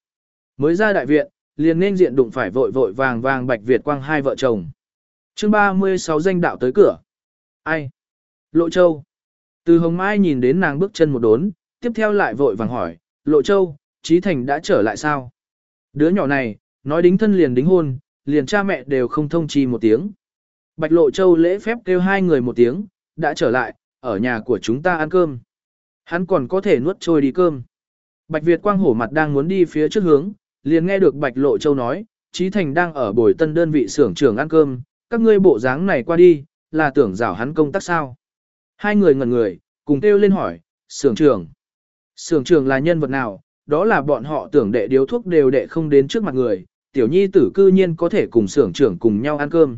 Speaker 1: Mới ra đại viện, liền nên diện đụng phải vội vội vàng vàng Bạch Việt Quang hai vợ chồng. chương 36 danh đạo tới cửa. Ai? Lộ Châu. Từ Hồng Mai nhìn đến nàng bước chân một đốn, tiếp theo lại vội vàng hỏi, Lộ Châu, Trí Thành đã trở lại sao? Đứa nhỏ này, nói đính thân liền đính hôn, liền cha mẹ đều không thông chi một tiếng. Bạch Lộ Châu lễ phép kêu hai người một tiếng, đã trở lại, ở nhà của chúng ta ăn cơm. Hắn còn có thể nuốt trôi đi cơm. Bạch Việt Quang hổ mặt đang muốn đi phía trước hướng, liền nghe được Bạch Lộ Châu nói, Trí Thành đang ở bồi tân đơn vị xưởng trưởng ăn cơm, các ngươi bộ dáng này qua đi, là tưởng rảo hắn công tác sao. Hai người ngẩn người, cùng kêu lên hỏi, xưởng trưởng. Xưởng trưởng là nhân vật nào, đó là bọn họ tưởng đệ điếu thuốc đều đệ không đến trước mặt người, tiểu nhi tử cư nhiên có thể cùng xưởng trưởng cùng nhau ăn cơm.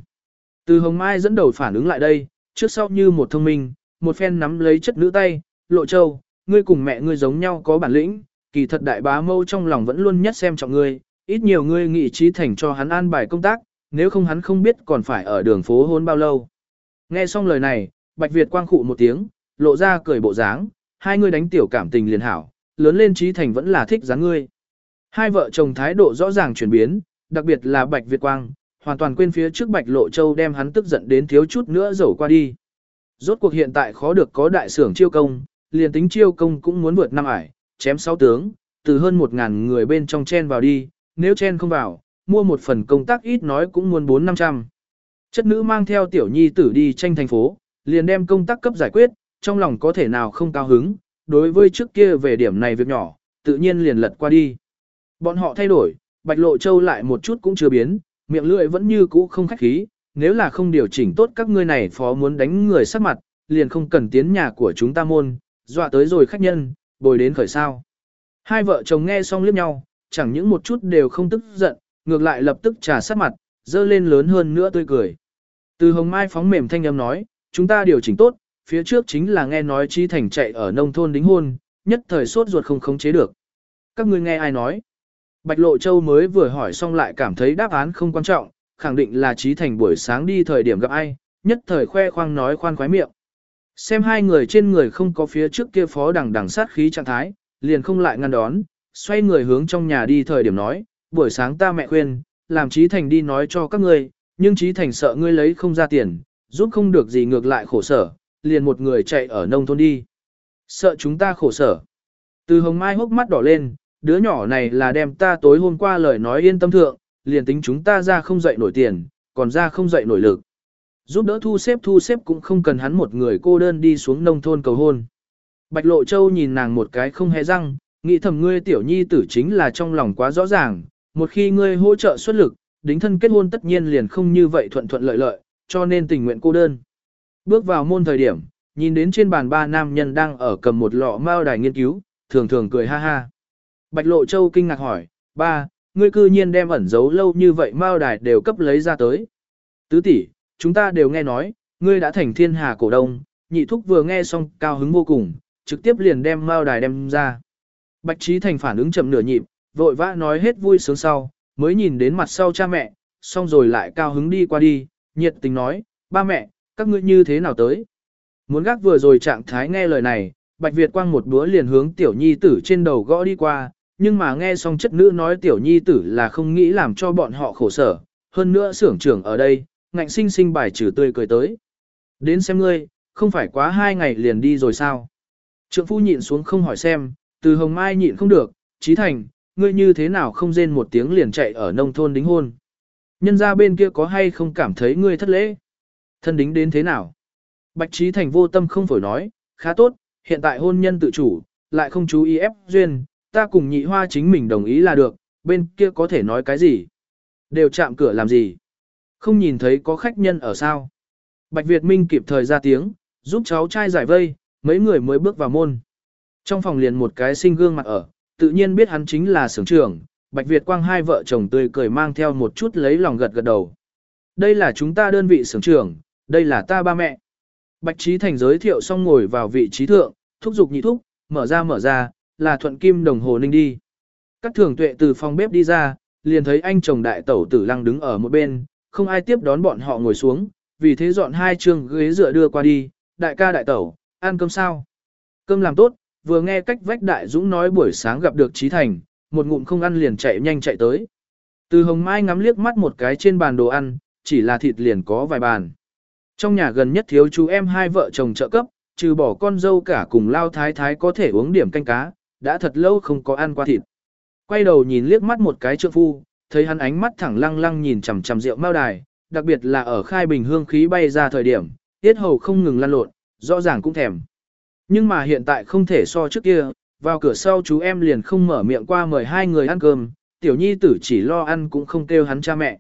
Speaker 1: Từ Hồng Mai dẫn đầu phản ứng lại đây, trước sau như một thông minh, một phen nắm lấy chất nữ tay, lộ châu, ngươi cùng mẹ ngươi giống nhau có bản lĩnh, kỳ thật đại bá mâu trong lòng vẫn luôn nhất xem trọng ngươi, ít nhiều ngươi nghị trí thành cho hắn an bài công tác, nếu không hắn không biết còn phải ở đường phố hôn bao lâu. Nghe xong lời này, Bạch Việt quang khụ một tiếng, lộ ra cười bộ dáng, hai người đánh tiểu cảm tình liền hảo, lớn lên trí thành vẫn là thích dáng ngươi. Hai vợ chồng thái độ rõ ràng chuyển biến, đặc biệt là Bạch Việt Quang, hoàn toàn quên phía trước Bạch Lộ Châu đem hắn tức giận đến thiếu chút nữa rổ qua đi. Rốt cuộc hiện tại khó được có đại sưởng chiêu công, liền tính chiêu công cũng muốn vượt năm ải, chém sáu tướng, từ hơn một ngàn người bên trong chen vào đi, nếu chen không vào, mua một phần công tác ít nói cũng muốn bốn năm trăm. Chất nữ mang theo tiểu nhi tử đi tranh thành phố, liền đem công tác cấp giải quyết, trong lòng có thể nào không cao hứng, đối với trước kia về điểm này việc nhỏ, tự nhiên liền lật qua đi. Bọn họ thay đổi, Bạch Lộ Châu lại một chút cũng chưa biến, miệng lưỡi vẫn như cũ không khách khí, nếu là không điều chỉnh tốt các ngươi này phó muốn đánh người sắc mặt, liền không cần tiến nhà của chúng ta môn, dọa tới rồi khách nhân, bồi đến khởi sao. Hai vợ chồng nghe xong liếc nhau, chẳng những một chút đều không tức giận, ngược lại lập tức trà sát mặt, dơ lên lớn hơn nữa tươi cười. Từ hồng mai phóng mềm thanh âm nói, chúng ta điều chỉnh tốt, phía trước chính là nghe nói Trí Thành chạy ở nông thôn đính hôn, nhất thời sốt ruột không khống chế được. Các ngươi nghe ai nói? Bạch Lộ Châu mới vừa hỏi xong lại cảm thấy đáp án không quan trọng, khẳng định là Trí Thành buổi sáng đi thời điểm gặp ai, nhất thời khoe khoang nói khoan khoái miệng. Xem hai người trên người không có phía trước kia phó đằng đằng sát khí trạng thái, liền không lại ngăn đón, xoay người hướng trong nhà đi thời điểm nói, buổi sáng ta mẹ khuyên, làm Trí Thành đi nói cho các ngươi, nhưng Trí Thành sợ ngươi lấy không ra tiền, giúp không được gì ngược lại khổ sở, liền một người chạy ở nông thôn đi. Sợ chúng ta khổ sở. Từ hồng mai hốc mắt đỏ lên, đứa nhỏ này là đem ta tối hôm qua lời nói yên tâm thượng, liền tính chúng ta ra không dậy nổi tiền, còn ra không dậy nổi lực. Giúp đỡ thu xếp thu xếp cũng không cần hắn một người cô đơn đi xuống nông thôn cầu hôn. Bạch Lộ Châu nhìn nàng một cái không hề răng, nghĩ thầm ngươi tiểu nhi tử chính là trong lòng quá rõ ràng, một khi ngươi hỗ trợ xuất lực, đính thân kết hôn tất nhiên liền không như vậy thuận thuận lợi lợi, cho nên tình nguyện cô đơn. Bước vào môn thời điểm, nhìn đến trên bàn ba nam nhân đang ở cầm một lọ mao đài nghiên cứu, thường thường cười ha ha. Bạch Lộ Châu kinh ngạc hỏi, ba, ngươi cư nhiên đem ẩn giấu lâu như vậy mao đài đều cấp lấy ra tới. Tứ tỷ, chúng ta đều nghe nói, ngươi đã thành thiên hà cổ đông, nhị thúc vừa nghe xong cao hứng vô cùng, trực tiếp liền đem mao đài đem ra. Bạch Trí Thành phản ứng chậm nửa nhịp, vội vã nói hết vui sướng sau, mới nhìn đến mặt sau cha mẹ, xong rồi lại cao hứng đi qua đi, nhiệt tình nói, ba mẹ, các ngươi như thế nào tới? Muốn gác vừa rồi trạng thái nghe lời này, Bạch Việt quang một búa liền hướng tiểu nhi tử trên đầu gõ đi qua, nhưng mà nghe xong chất nữ nói tiểu nhi tử là không nghĩ làm cho bọn họ khổ sở, hơn nữa xưởng trưởng ở đây, ngạnh sinh sinh bài trừ tươi cười tới. Đến xem ngươi, không phải quá hai ngày liền đi rồi sao? Trượng phu nhịn xuống không hỏi xem, từ hồng mai nhịn không được, trí thành, ngươi như thế nào không rên một tiếng liền chạy ở nông thôn đính hôn. Nhân ra bên kia có hay không cảm thấy ngươi thất lễ? Thân đính đến thế nào? Bạch trí thành vô tâm không phổi nói, khá tốt, hiện tại hôn nhân tự chủ, lại không chú ý ép duyên, ta cùng nhị hoa chính mình đồng ý là được, bên kia có thể nói cái gì? Đều chạm cửa làm gì? Không nhìn thấy có khách nhân ở sao? Bạch Việt Minh kịp thời ra tiếng, giúp cháu trai giải vây, mấy người mới bước vào môn. Trong phòng liền một cái sinh gương mặt ở, tự nhiên biết hắn chính là sưởng trưởng, Bạch Việt Quang hai vợ chồng tươi cười mang theo một chút lấy lòng gật gật đầu. Đây là chúng ta đơn vị sưởng trưởng, đây là ta ba mẹ. Bạch Trí Thành giới thiệu xong ngồi vào vị trí thượng, thúc giục nhị thúc, mở ra mở ra, là thuận kim đồng hồ ninh đi. Các thường tuệ từ phòng bếp đi ra, liền thấy anh chồng đại tẩu tử lăng đứng ở một bên, không ai tiếp đón bọn họ ngồi xuống, vì thế dọn hai trường ghế dựa đưa qua đi, đại ca đại tẩu, ăn cơm sao? Cơm làm tốt, vừa nghe cách vách đại dũng nói buổi sáng gặp được Trí Thành, một ngụm không ăn liền chạy nhanh chạy tới. Từ hồng mai ngắm liếc mắt một cái trên bàn đồ ăn, chỉ là thịt liền có vài bàn. Trong nhà gần nhất thiếu chú em hai vợ chồng trợ cấp, trừ bỏ con dâu cả cùng lao thái thái có thể uống điểm canh cá, đã thật lâu không có ăn qua thịt. Quay đầu nhìn liếc mắt một cái trượng phu, thấy hắn ánh mắt thẳng lăng lăng nhìn chằm chằm rượu mao đài, đặc biệt là ở khai bình hương khí bay ra thời điểm, tiết hầu không ngừng lăn lộn, rõ ràng cũng thèm. Nhưng mà hiện tại không thể so trước kia, vào cửa sau chú em liền không mở miệng qua mời hai người ăn cơm, tiểu nhi tử chỉ lo ăn cũng không kêu hắn cha mẹ.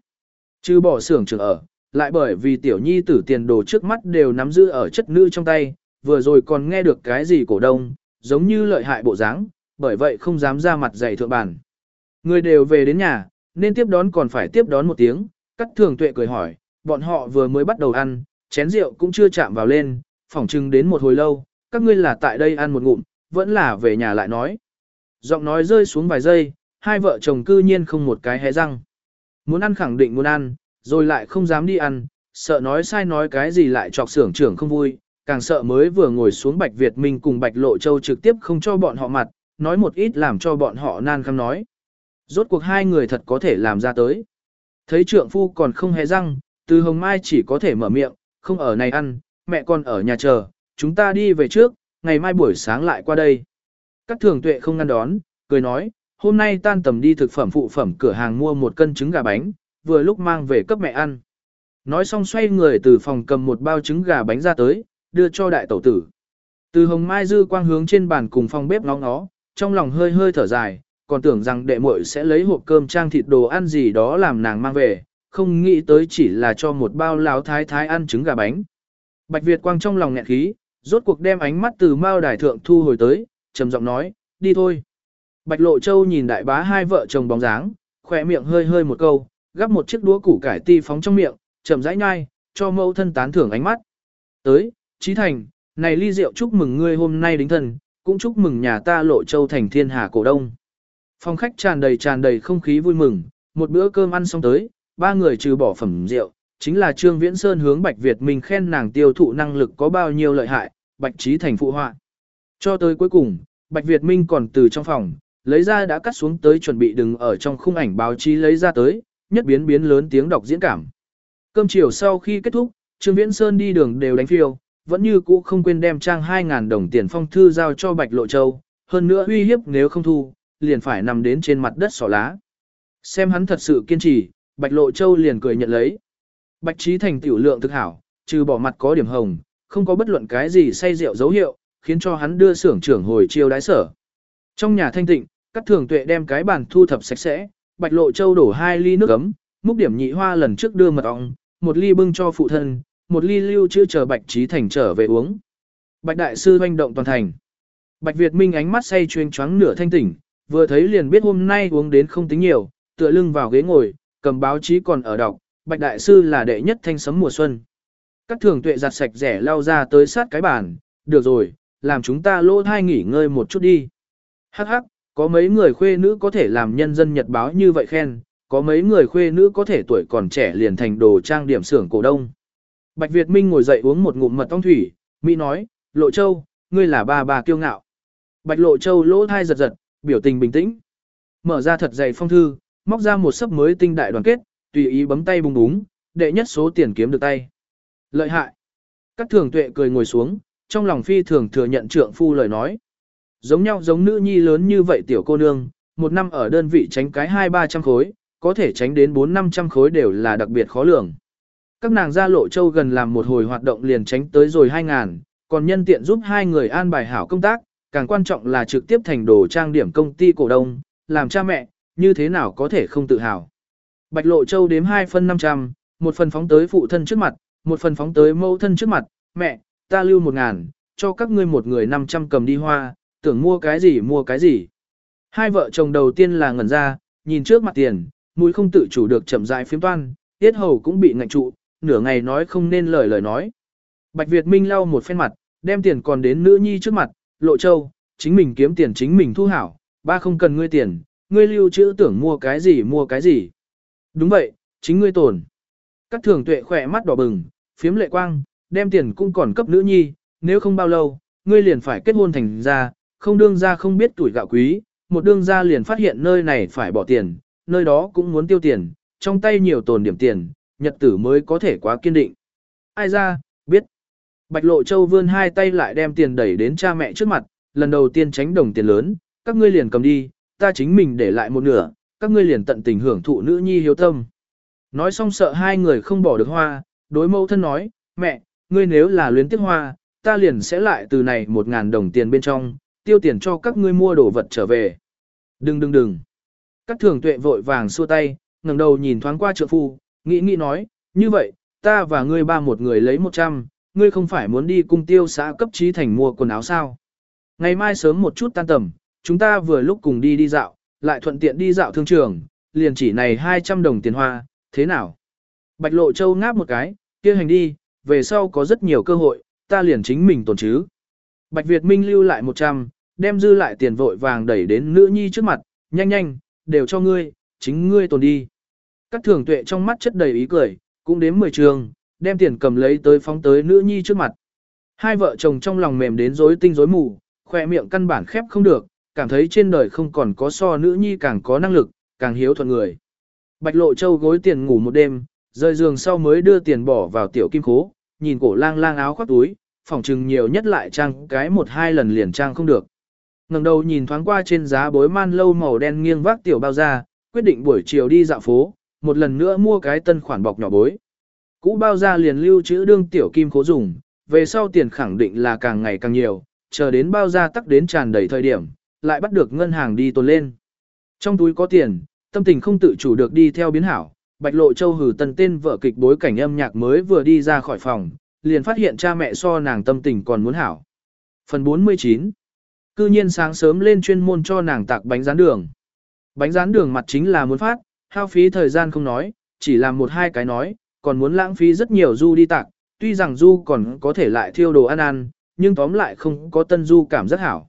Speaker 1: Chứ bỏ xưởng trường ở, lại bởi vì tiểu nhi tử tiền đồ trước mắt đều nắm giữ ở chất nữ trong tay, vừa rồi còn nghe được cái gì cổ đông, giống như lợi hại bộ dáng, bởi vậy không dám ra mặt dày thượng bản. Người đều về đến nhà, nên tiếp đón còn phải tiếp đón một tiếng, cắt thường tuệ cười hỏi, bọn họ vừa mới bắt đầu ăn, chén rượu cũng chưa chạm vào lên, phỏng chừng đến một hồi lâu, các ngươi là tại đây ăn một ngụm, vẫn là về nhà lại nói. Giọng nói rơi xuống vài giây, hai vợ chồng cư nhiên không một cái hé răng. Muốn ăn khẳng định muốn ăn, rồi lại không dám đi ăn, sợ nói sai nói cái gì lại chọc xưởng trưởng không vui, càng sợ mới vừa ngồi xuống Bạch Việt Minh cùng Bạch Lộ Châu trực tiếp không cho bọn họ mặt, nói một ít làm cho bọn họ nan khăm nói. Rốt cuộc hai người thật có thể làm ra tới. Thấy trượng phu còn không hề răng, từ hồng mai chỉ có thể mở miệng, không ở này ăn, mẹ còn ở nhà chờ, chúng ta đi về trước, ngày mai buổi sáng lại qua đây. Các thường tuệ không ngăn đón, cười nói, hôm nay tan tầm đi thực phẩm phụ phẩm cửa hàng mua một cân trứng gà bánh, vừa lúc mang về cấp mẹ ăn. Nói xong xoay người từ phòng cầm một bao trứng gà bánh ra tới, đưa cho đại tẩu tử. Từ hồng mai dư quang hướng trên bàn cùng phòng bếp ngó ngó, trong lòng hơi hơi thở dài, còn tưởng rằng đệ muội sẽ lấy hộp cơm trang thịt đồ ăn gì đó làm nàng mang về, không nghĩ tới chỉ là cho một bao láo thái thái ăn trứng gà bánh. Bạch Việt quang trong lòng nghẹn khí, rốt cuộc đem ánh mắt từ mao đài thượng thu hồi tới, trầm giọng nói, đi thôi. Bạch Lộ Châu nhìn đại bá hai vợ chồng bóng dáng, khỏe miệng hơi hơi một câu, gắp một chiếc đũa củ cải ti phóng trong miệng, chậm rãi nhai, cho mẫu thân tán thưởng ánh mắt. Tới, Trí Thành, này ly rượu chúc mừng ngươi hôm nay đính thân, cũng chúc mừng nhà ta lộ châu thành thiên hà cổ đông. Phòng khách tràn đầy tràn đầy không khí vui mừng, một bữa cơm ăn xong tới, ba người trừ bỏ phẩm rượu, chính là Trương Viễn Sơn hướng Bạch Việt Minh khen nàng tiêu thụ năng lực có bao nhiêu lợi hại, Bạch Trí Thành phụ họa. Cho tới cuối cùng, Bạch Việt Minh còn từ trong phòng, lấy ra đã cắt xuống tới chuẩn bị đừng ở trong khung ảnh báo chí lấy ra tới, nhất biến biến lớn tiếng đọc diễn cảm. Cơm chiều sau khi kết thúc, Trương Viễn Sơn đi đường đều đánh phiêu, vẫn như cũ không quên đem trang 2.000 đồng tiền phong thư giao cho Bạch Lộ Châu, hơn nữa uy hiếp nếu không thu, liền phải nằm đến trên mặt đất sỏ lá. Xem hắn thật sự kiên trì, Bạch Lộ Châu liền cười nhận lấy. Bạch Trí Thành tiểu lượng thực hảo, trừ bỏ mặt có điểm hồng, không có bất luận cái gì say rượu dấu hiệu, khiến cho hắn đưa xưởng trưởng hồi chiêu đái sở. Trong nhà thanh tịnh, các thường tuệ đem cái bàn thu thập sạch sẽ, Bạch Lộ Châu đổ hai ly nước ấm, múc điểm nhị hoa lần trước đưa mật ong, một ly bưng cho phụ thân, một ly lưu chưa chờ Bạch Trí Thành trở về uống. Bạch Đại Sư hoành động toàn thành. Bạch Việt Minh ánh mắt say chuyên choáng nửa thanh tỉnh, vừa thấy liền biết hôm nay uống đến không tính nhiều, tựa lưng vào ghế ngồi, cầm báo chí còn ở đọc, Bạch Đại Sư là đệ nhất thanh sấm mùa xuân. Các thường tuệ giặt sạch rẻ lao ra tới sát cái bàn, được rồi, làm chúng ta lỗ thai nghỉ ngơi một chút đi. Hắc hắc, có mấy người khuê nữ có thể làm nhân dân nhật báo như vậy khen, có mấy người khuê nữ có thể tuổi còn trẻ liền thành đồ trang điểm xưởng cổ đông. Bạch Việt Minh ngồi dậy uống một ngụm mật ong thủy, Mỹ nói, Lộ Châu, ngươi là ba bà kiêu ngạo. Bạch Lộ Châu lỗ thai giật giật, biểu tình bình tĩnh. Mở ra thật dày phong thư, móc ra một sấp mới tinh đại đoàn kết, tùy ý bấm tay bùng búng, đệ nhất số tiền kiếm được tay. Lợi hại. Các thường tuệ cười ngồi xuống, trong lòng phi thường thừa nhận trượng phu lời nói. Giống nhau giống nữ nhi lớn như vậy tiểu cô nương, một năm ở đơn vị tránh cái hai ba trăm khối, có thể tránh đến bốn năm trăm khối đều là đặc biệt khó lường. Các nàng ra lộ châu gần làm một hồi hoạt động liền tránh tới rồi hai ngàn, còn nhân tiện giúp hai người an bài hảo công tác, càng quan trọng là trực tiếp thành đồ trang điểm công ty cổ đông, làm cha mẹ, như thế nào có thể không tự hào. Bạch Lộ Châu đếm 2 phân 500, một phần phóng tới phụ thân trước mặt, một phần phóng tới mẫu thân trước mặt, mẹ, ta lưu một ngàn, cho các ngươi một người 500 cầm đi hoa, tưởng mua cái gì mua cái gì. Hai vợ chồng đầu tiên là ngẩn ra, nhìn trước mặt tiền, mũi không tự chủ được chậm rãi phiếm toan, tiết hầu cũng bị ngạnh trụ, nửa ngày nói không nên lời lời nói. Bạch Việt Minh lau một phen mặt, đem tiền còn đến nữ nhi trước mặt, lộ châu, chính mình kiếm tiền chính mình thu hảo, ba không cần ngươi tiền, ngươi lưu trữ tưởng mua cái gì mua cái gì. Đúng vậy, chính ngươi tổn. Các thường tuệ khỏe mắt đỏ bừng, phiếm lệ quang, đem tiền cũng còn cấp nữ nhi, nếu không bao lâu, ngươi liền phải kết hôn thành ra, không đương ra không biết tuổi gạo quý, một đương ra liền phát hiện nơi này phải bỏ tiền, nơi đó cũng muốn tiêu tiền, trong tay nhiều tồn điểm tiền, nhật tử mới có thể quá kiên định. Ai ra, biết. Bạch Lộ Châu vươn hai tay lại đem tiền đẩy đến cha mẹ trước mặt, lần đầu tiên tránh đồng tiền lớn, các ngươi liền cầm đi, ta chính mình để lại một nửa, các ngươi liền tận tình hưởng thụ nữ nhi hiếu tâm. Nói xong sợ hai người không bỏ được hoa, đối mẫu thân nói, mẹ, ngươi nếu là luyến tiếc hoa, ta liền sẽ lại từ này một ngàn đồng tiền bên trong, tiêu tiền cho các ngươi mua đồ vật trở về. Đừng đừng đừng. Các thường tuệ vội vàng xua tay, ngẩng đầu nhìn thoáng qua trượng phu, nghĩ nghĩ nói, như vậy, ta và ngươi ba một người lấy một trăm, ngươi không phải muốn đi cung tiêu xã cấp trí thành mua quần áo sao. Ngày mai sớm một chút tan tầm, chúng ta vừa lúc cùng đi đi dạo, lại thuận tiện đi dạo thương trường, liền chỉ này 200 đồng tiền hoa, thế nào? Bạch Lộ Châu ngáp một cái, kia hành đi, về sau có rất nhiều cơ hội, ta liền chính mình tồn chứ. Bạch Việt Minh lưu lại 100, đem dư lại tiền vội vàng đẩy đến nữ nhi trước mặt, nhanh nhanh, đều cho ngươi, chính ngươi tồn đi. Các thường tuệ trong mắt chất đầy ý cười, cũng đếm 10 trường, đem tiền cầm lấy tới phóng tới nữ nhi trước mặt. Hai vợ chồng trong lòng mềm đến rối tinh rối mù, khoe miệng căn bản khép không được, cảm thấy trên đời không còn có so nữ nhi càng có năng lực, càng hiếu thuận người. Bạch Lộ Châu gối tiền ngủ một đêm, rời giường sau mới đưa tiền bỏ vào tiểu kim khố, nhìn cổ lang lang áo khoác túi, phỏng chừng nhiều nhất lại trang cái một hai lần liền trang không được. ngẩng đầu nhìn thoáng qua trên giá bối man lâu màu đen nghiêng vác tiểu bao ra, quyết định buổi chiều đi dạo phố, một lần nữa mua cái tân khoản bọc nhỏ bối. Cũ bao ra liền lưu trữ đương tiểu kim cố dùng, về sau tiền khẳng định là càng ngày càng nhiều, chờ đến bao ra tắc đến tràn đầy thời điểm, lại bắt được ngân hàng đi tồn lên. Trong túi có tiền, tâm tình không tự chủ được đi theo biến hảo, Bạch Lộ Châu hử tần tên vợ kịch bối cảnh âm nhạc mới vừa đi ra khỏi phòng, liền phát hiện cha mẹ so nàng tâm tình còn muốn hảo. Phần 49 Cư nhiên sáng sớm lên chuyên môn cho nàng tạc bánh rán đường. Bánh rán đường mặt chính là muốn phát, hao phí thời gian không nói, chỉ làm một hai cái nói, còn muốn lãng phí rất nhiều du đi tạc, tuy rằng du còn có thể lại thiêu đồ ăn ăn, nhưng tóm lại không có tân du cảm rất hảo.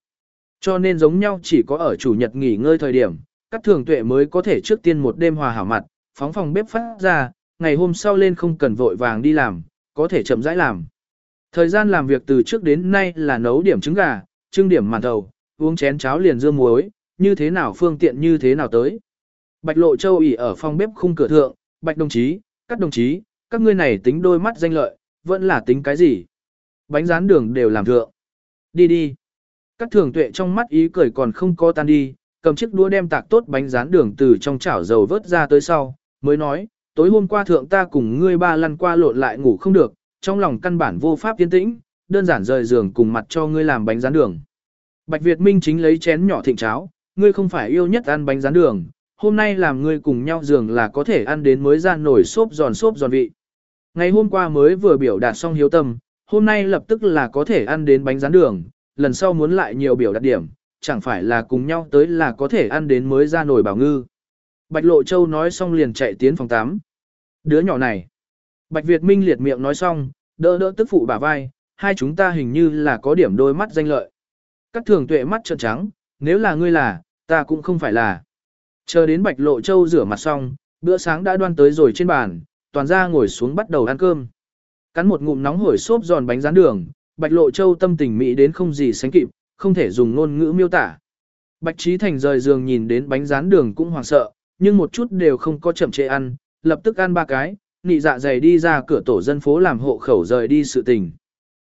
Speaker 1: Cho nên giống nhau chỉ có ở chủ nhật nghỉ ngơi thời điểm, các thường tuệ mới có thể trước tiên một đêm hòa hảo mặt, phóng phòng bếp phát ra, ngày hôm sau lên không cần vội vàng đi làm, có thể chậm rãi làm. Thời gian làm việc từ trước đến nay là nấu điểm trứng gà, trưng điểm màn thầu, uống chén cháo liền dưa muối, như thế nào phương tiện như thế nào tới. Bạch Lộ Châu ỉ ở phòng bếp khung cửa thượng, Bạch đồng chí, các đồng chí, các ngươi này tính đôi mắt danh lợi, vẫn là tính cái gì? Bánh rán đường đều làm thượng. Đi đi. Các thường tuệ trong mắt ý cười còn không có tan đi, cầm chiếc đũa đem tạc tốt bánh rán đường từ trong chảo dầu vớt ra tới sau, mới nói, tối hôm qua thượng ta cùng ngươi ba lăn qua lộn lại ngủ không được, trong lòng căn bản vô pháp yên tĩnh, đơn giản rời giường cùng mặt cho ngươi làm bánh rán đường. Bạch Việt Minh chính lấy chén nhỏ thịnh cháo, ngươi không phải yêu nhất ăn bánh rán đường, hôm nay làm ngươi cùng nhau giường là có thể ăn đến mới ra nổi xốp giòn xốp giòn vị. Ngày hôm qua mới vừa biểu đạt xong hiếu tâm, hôm nay lập tức là có thể ăn đến bánh rán đường, lần sau muốn lại nhiều biểu đạt điểm, chẳng phải là cùng nhau tới là có thể ăn đến mới ra nổi bảo ngư. Bạch Lộ Châu nói xong liền chạy tiến phòng 8. Đứa nhỏ này. Bạch Việt Minh liệt miệng nói xong, đỡ đỡ tức phụ bả vai, hai chúng ta hình như là có điểm đôi mắt danh lợi. Các thường tuệ mắt trợn trắng, nếu là ngươi là, ta cũng không phải là. Chờ đến Bạch Lộ Châu rửa mặt xong, bữa sáng đã đoan tới rồi trên bàn, toàn ra ngồi xuống bắt đầu ăn cơm. Cắn một ngụm nóng hổi xốp giòn bánh rán đường, Bạch Lộ Châu tâm tình mỹ đến không gì sánh kịp, không thể dùng ngôn ngữ miêu tả. Bạch Trí Thành rời giường nhìn đến bánh rán đường cũng hoảng sợ, nhưng một chút đều không có chậm trễ ăn, lập tức ăn ba cái, nị dạ dày đi ra cửa tổ dân phố làm hộ khẩu rời đi sự tình.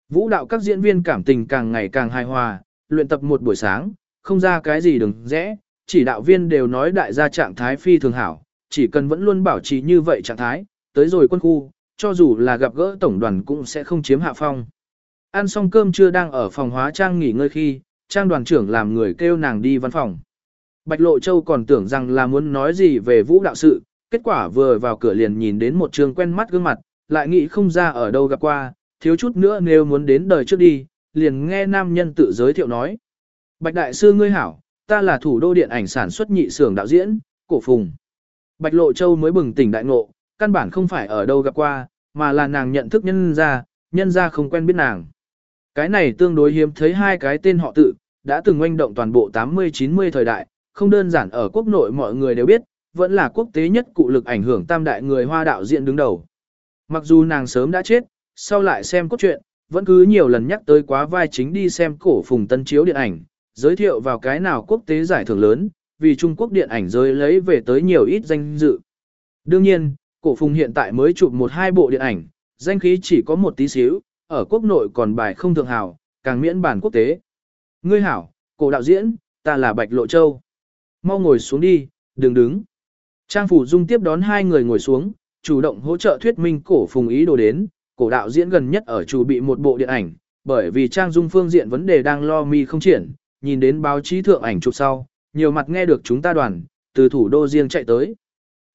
Speaker 1: Vũ đạo các diễn viên cảm tình càng ngày càng hài hòa, luyện tập một buổi sáng, không ra cái gì đừng rẽ, chỉ đạo viên đều nói đại gia trạng thái phi thường hảo, chỉ cần vẫn luôn bảo trì như vậy trạng thái, tới rồi quân khu, cho dù là gặp gỡ tổng đoàn cũng sẽ không chiếm hạ phong. Ăn xong cơm chưa đang ở phòng hóa trang nghỉ ngơi khi, trang đoàn trưởng làm người kêu nàng đi văn phòng. Bạch Lộ Châu còn tưởng rằng là muốn nói gì về vũ đạo sự, kết quả vừa vào cửa liền nhìn đến một trường quen mắt gương mặt, lại nghĩ không ra ở đâu gặp qua, thiếu chút nữa nếu muốn đến đời trước đi, liền nghe nam nhân tự giới thiệu nói. Bạch Đại Sư ngươi hảo, ta là thủ đô điện ảnh sản xuất nhị xưởng đạo diễn, cổ phùng. Bạch Lộ Châu mới bừng tỉnh đại ngộ, căn bản không phải ở đâu gặp qua, mà là nàng nhận thức nhân ra, nhân ra không quen biết nàng. Cái này tương đối hiếm thấy hai cái tên họ tự, đã từng oanh động toàn bộ 80-90 thời đại, không đơn giản ở quốc nội mọi người đều biết, vẫn là quốc tế nhất cụ lực ảnh hưởng tam đại người hoa đạo diễn đứng đầu. Mặc dù nàng sớm đã chết, sau lại xem cốt truyện, vẫn cứ nhiều lần nhắc tới quá vai chính đi xem cổ phùng tân chiếu điện ảnh, giới thiệu vào cái nào quốc tế giải thưởng lớn, vì Trung Quốc điện ảnh giới lấy về tới nhiều ít danh dự. Đương nhiên, cổ phùng hiện tại mới chụp một hai bộ điện ảnh, danh khí chỉ có một tí xíu, ở quốc nội còn bài không thượng hào, càng miễn bản quốc tế. Ngươi hảo, cổ đạo diễn, ta là Bạch Lộ Châu. Mau ngồi xuống đi, đừng đứng. Trang Phủ Dung tiếp đón hai người ngồi xuống, chủ động hỗ trợ thuyết minh cổ phùng ý đồ đến, cổ đạo diễn gần nhất ở chủ bị một bộ điện ảnh, bởi vì Trang Dung phương diện vấn đề đang lo mi không triển, nhìn đến báo chí thượng ảnh chụp sau, nhiều mặt nghe được chúng ta đoàn, từ thủ đô riêng chạy tới.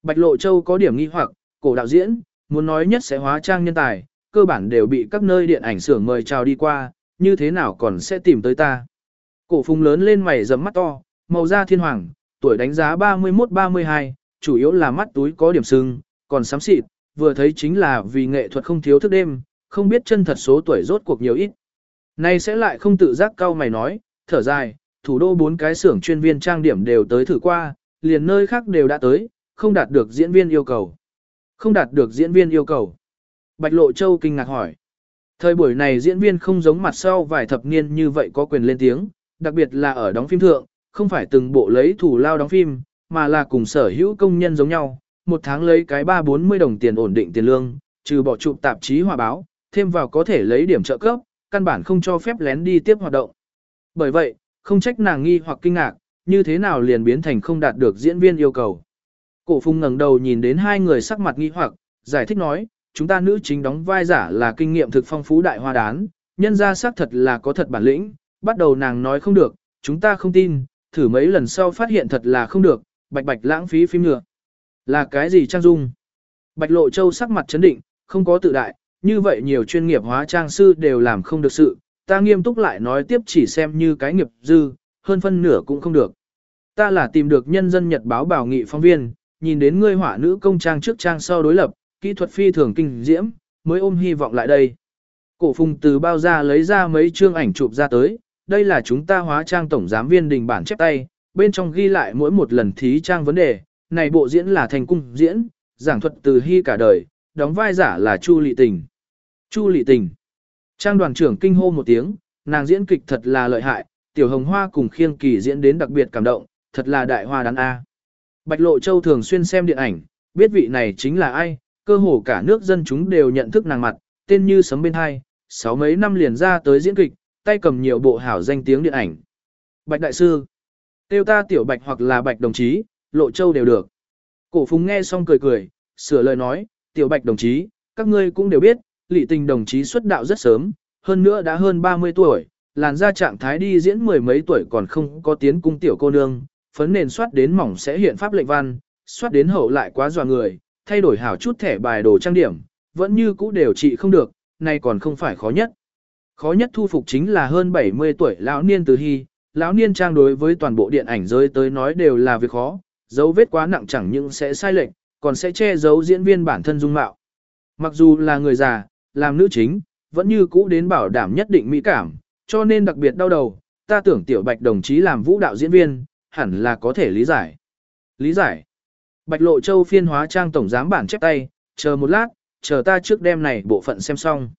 Speaker 1: Bạch Lộ Châu có điểm nghi hoặc, cổ đạo diễn, muốn nói nhất sẽ hóa trang nhân tài, cơ bản đều bị các nơi điện ảnh xưởng mời chào đi qua, như thế nào còn sẽ tìm tới ta. Cổ phùng lớn lên mày rậm mắt to, màu da thiên hoàng, tuổi đánh giá 31-32, chủ yếu là mắt túi có điểm sưng, còn sám xịt, vừa thấy chính là vì nghệ thuật không thiếu thức đêm, không biết chân thật số tuổi rốt cuộc nhiều ít. Nay sẽ lại không tự giác cao mày nói, thở dài, thủ đô bốn cái xưởng chuyên viên trang điểm đều tới thử qua, liền nơi khác đều đã tới, không đạt được diễn viên yêu cầu. Không đạt được diễn viên yêu cầu. Bạch Lộ Châu kinh ngạc hỏi. Thời buổi này diễn viên không giống mặt sau vài thập niên như vậy có quyền lên tiếng, đặc biệt là ở đóng phim thượng, không phải từng bộ lấy thủ lao đóng phim, mà là cùng sở hữu công nhân giống nhau, một tháng lấy cái 3-40 đồng tiền ổn định tiền lương, trừ bỏ chụp tạp chí hòa báo, thêm vào có thể lấy điểm trợ cấp, căn bản không cho phép lén đi tiếp hoạt động. Bởi vậy, không trách nàng nghi hoặc kinh ngạc, như thế nào liền biến thành không đạt được diễn viên yêu cầu. Cổ phùng ngẩng đầu nhìn đến hai người sắc mặt nghi hoặc, giải thích nói, chúng ta nữ chính đóng vai giả là kinh nghiệm thực phong phú đại hoa đán, nhân ra xác thật là có thật bản lĩnh, bắt đầu nàng nói không được, chúng ta không tin, thử mấy lần sau phát hiện thật là không được, bạch bạch lãng phí phim nhựa. Là cái gì trang dung? Bạch Lộ Châu sắc mặt chấn định, không có tự đại, như vậy nhiều chuyên nghiệp hóa trang sư đều làm không được sự, ta nghiêm túc lại nói tiếp chỉ xem như cái nghiệp dư, hơn phân nửa cũng không được. Ta là tìm được nhân dân nhật báo bảo nghị phóng viên, nhìn đến ngươi hỏa nữ công trang trước trang sau đối lập, kỹ thuật phi thường kinh diễm, mới ôm hy vọng lại đây. Cổ phùng từ bao ra lấy ra mấy chương ảnh chụp ra tới, đây là chúng ta hóa trang tổng giám viên đình bản chép tay, bên trong ghi lại mỗi một lần thí trang vấn đề, này bộ diễn là thành cung diễn, giảng thuật từ hy cả đời, đóng vai giả là Chu Lị Tình. Chu Lị Tình. Trang đoàn trưởng kinh hô một tiếng, nàng diễn kịch thật là lợi hại, tiểu hồng hoa cùng khiên kỳ diễn đến đặc biệt cảm động, thật là đại hoa đán A. Bạch Lộ Châu thường xuyên xem điện ảnh, biết vị này chính là ai, cơ hồ cả nước dân chúng đều nhận thức nàng mặt, tên như sấm bên hai, sáu mấy năm liền ra tới diễn kịch, tay cầm nhiều bộ hảo danh tiếng điện ảnh. Bạch Đại Sư, tiêu ta tiểu Bạch hoặc là Bạch đồng chí, Lộ Châu đều được. Cổ Phùng nghe xong cười cười, sửa lời nói, tiểu Bạch đồng chí, các ngươi cũng đều biết, lị tình đồng chí xuất đạo rất sớm, hơn nữa đã hơn 30 tuổi, làn ra trạng thái đi diễn mười mấy tuổi còn không có tiến cung tiểu cô nương, phấn nền soát đến mỏng sẽ hiện pháp lệnh văn, soát đến hậu lại quá dò người, thay đổi hảo chút thẻ bài đồ trang điểm, vẫn như cũ đều trị không được, này còn không phải khó nhất. Khó nhất thu phục chính là hơn 70 tuổi lão niên từ hy, lão niên trang đối với toàn bộ điện ảnh giới tới nói đều là việc khó, dấu vết quá nặng chẳng những sẽ sai lệch, còn sẽ che giấu diễn viên bản thân dung mạo. Mặc dù là người già, làm nữ chính, vẫn như cũ đến bảo đảm nhất định mỹ cảm, cho nên đặc biệt đau đầu, ta tưởng tiểu bạch đồng chí làm vũ đạo diễn viên, hẳn là có thể lý giải. Lý giải. Bạch Lộ Châu phiên hóa trang tổng giám bản chép tay, chờ một lát, chờ ta trước đêm này bộ phận xem xong.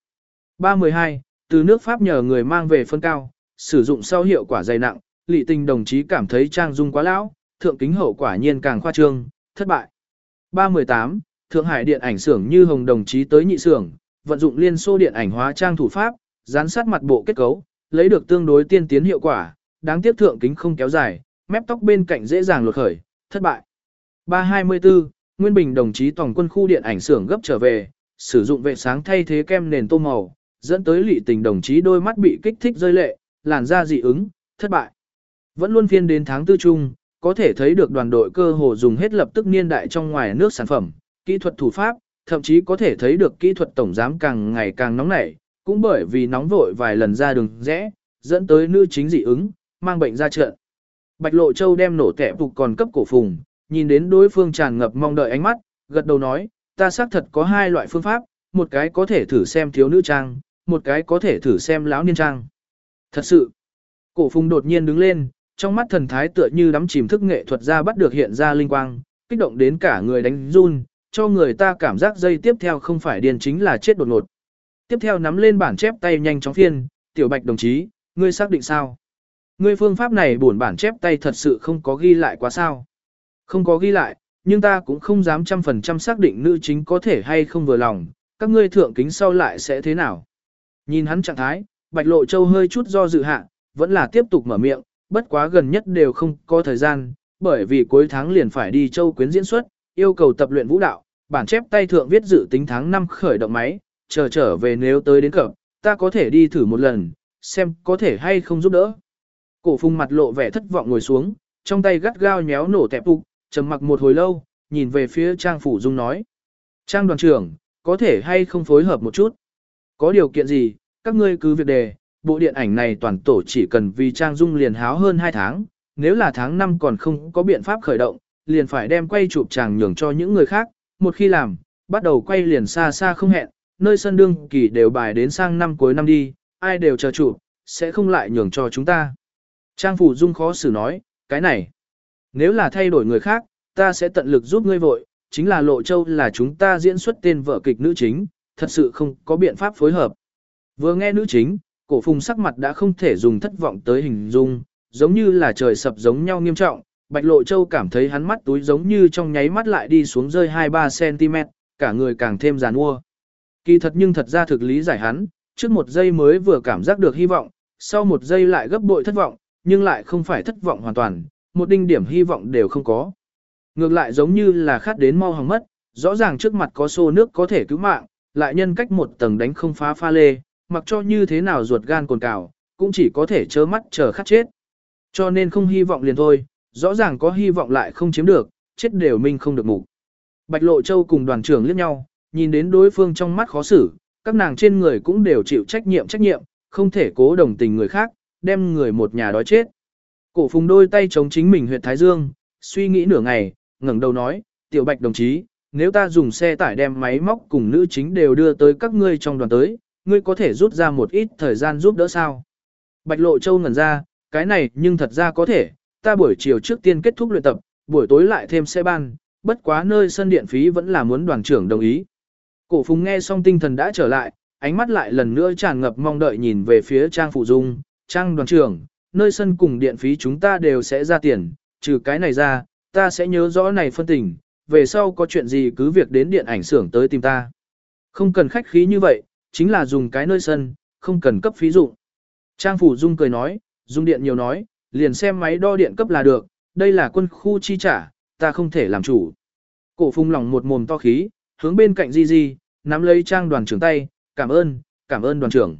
Speaker 1: 312, từ nước Pháp nhờ người mang về phân cao, sử dụng sau hiệu quả dày nặng, lị tình đồng chí cảm thấy trang dung quá lão, thượng kính hậu quả nhiên càng khoa trương, thất bại. 318, Thượng Hải điện ảnh xưởng như Hồng đồng chí tới nhị xưởng, vận dụng liên xô điện ảnh hóa trang thủ pháp, dán sát mặt bộ kết cấu, lấy được tương đối tiên tiến hiệu quả, đáng tiếc thượng kính không kéo dài, mép tóc bên cạnh dễ dàng lột khởi, thất bại. 324, Nguyên Bình đồng chí tổng quân khu điện ảnh xưởng gấp trở về, sử dụng vệ sáng thay thế kem nền tô màu, dẫn tới lị tình đồng chí đôi mắt bị kích thích rơi lệ, làn da dị ứng, thất bại. Vẫn luôn phiên đến tháng tư chung, có thể thấy được đoàn đội cơ hồ dùng hết lập tức niên đại trong ngoài nước sản phẩm, kỹ thuật thủ pháp, thậm chí có thể thấy được kỹ thuật tổng giám càng ngày càng nóng nảy, cũng bởi vì nóng vội vài lần ra đường rẽ, dẫn tới nữ chính dị ứng, mang bệnh ra trận. Bạch Lộ Châu đem nổ tệ phục còn cấp cổ phùng, nhìn đến đối phương tràn ngập mong đợi ánh mắt, gật đầu nói, ta xác thật có hai loại phương pháp, một cái có thể thử xem thiếu nữ trang, một cái có thể thử xem lão niên trang. Thật sự, cổ phùng đột nhiên đứng lên, trong mắt thần thái tựa như đắm chìm thức nghệ thuật ra bắt được hiện ra linh quang, kích động đến cả người đánh run, cho người ta cảm giác dây tiếp theo không phải điên chính là chết đột ngột. Tiếp theo nắm lên bản chép tay nhanh chóng phiên, tiểu bạch đồng chí, ngươi xác định sao? Ngươi phương pháp này buồn bản chép tay thật sự không có ghi lại quá sao? Không có ghi lại, nhưng ta cũng không dám trăm phần trăm xác định nữ chính có thể hay không vừa lòng, các ngươi thượng kính sau lại sẽ thế nào? Nhìn hắn trạng thái, Bạch Lộ Châu hơi chút do dự hạ, vẫn là tiếp tục mở miệng, bất quá gần nhất đều không có thời gian, bởi vì cuối tháng liền phải đi Châu Quyến diễn xuất, yêu cầu tập luyện vũ đạo, bản chép tay thượng viết dự tính tháng 5 khởi động máy, chờ trở về nếu tới đến cập, ta có thể đi thử một lần, xem có thể hay không giúp đỡ. Cổ phùng mặt lộ vẻ thất vọng ngồi xuống, trong tay gắt gao nhéo nổ tẹp phục, trầm mặc một hồi lâu, nhìn về phía Trang Phủ Dung nói. Trang đoàn trưởng, có thể hay không phối hợp một chút? Có điều kiện gì, các ngươi cứ việc đề, bộ điện ảnh này toàn tổ chỉ cần vì Trang Dung liền háo hơn 2 tháng, nếu là tháng 5 còn không có biện pháp khởi động, liền phải đem quay chụp chàng nhường cho những người khác, một khi làm, bắt đầu quay liền xa xa không hẹn, nơi sân đương kỳ đều bài đến sang năm cuối năm đi, ai đều chờ chụp, sẽ không lại nhường cho chúng ta. Trang Phủ Dung khó xử nói, cái này, nếu là thay đổi người khác, ta sẽ tận lực giúp ngươi vội, chính là Lộ Châu là chúng ta diễn xuất tên vợ kịch nữ chính, thật sự không có biện pháp phối hợp. Vừa nghe nữ chính, cổ phùng sắc mặt đã không thể dùng thất vọng tới hình dung, giống như là trời sập giống nhau nghiêm trọng, Bạch Lộ Châu cảm thấy hắn mắt túi giống như trong nháy mắt lại đi xuống rơi 2-3cm, cả người càng thêm giàn ua. Kỳ thật nhưng thật ra thực lý giải hắn, trước một giây mới vừa cảm giác được hy vọng, sau một giây lại gấp bội thất vọng, nhưng lại không phải thất vọng hoàn toàn, một đinh điểm hy vọng đều không có. Ngược lại giống như là khát đến mau hỏng mất, rõ ràng trước mặt có xô nước có thể cứu mạng, lại nhân cách một tầng đánh không phá pha lê, mặc cho như thế nào ruột gan cồn cào, cũng chỉ có thể trơ mắt chờ khát chết. Cho nên không hy vọng liền thôi, rõ ràng có hy vọng lại không chiếm được, chết đều minh không được mục. Bạch Lộ Châu cùng đoàn trưởng liếc nhau, nhìn đến đối phương trong mắt khó xử, các nàng trên người cũng đều chịu trách nhiệm trách nhiệm, không thể cố đồng tình người khác, đem người một nhà đói chết. Cổ phùng đôi tay chống chính mình huyệt Thái Dương, suy nghĩ nửa ngày, ngẩng đầu nói, tiểu bạch đồng chí, nếu ta dùng xe tải đem máy móc cùng nữ chính đều đưa tới các ngươi trong đoàn tới, ngươi có thể rút ra một ít thời gian giúp đỡ sao? Bạch Lộ Châu ngẩn ra, cái này nhưng thật ra có thể, ta buổi chiều trước tiên kết thúc luyện tập, buổi tối lại thêm xe ban, bất quá nơi sân điện phí vẫn là muốn đoàn trưởng đồng ý. Cổ Phùng nghe xong tinh thần đã trở lại, ánh mắt lại lần nữa tràn ngập mong đợi nhìn về phía Trang Phụ Dung, Trang đoàn trưởng, nơi sân cùng điện phí chúng ta đều sẽ ra tiền, trừ cái này ra, ta sẽ nhớ rõ này phân tình, về sau có chuyện gì cứ việc đến điện ảnh xưởng tới tìm ta. Không cần khách khí như vậy, chính là dùng cái nơi sân, không cần cấp phí dụng. Trang Phủ Dung cười nói, Dung điện nhiều nói, liền xem máy đo điện cấp là được, đây là quân khu chi trả, ta không thể làm chủ. Cổ phung lòng một mồm to khí, hướng bên cạnh Di Di, nắm lấy Trang đoàn trưởng tay, cảm ơn, cảm ơn đoàn trưởng.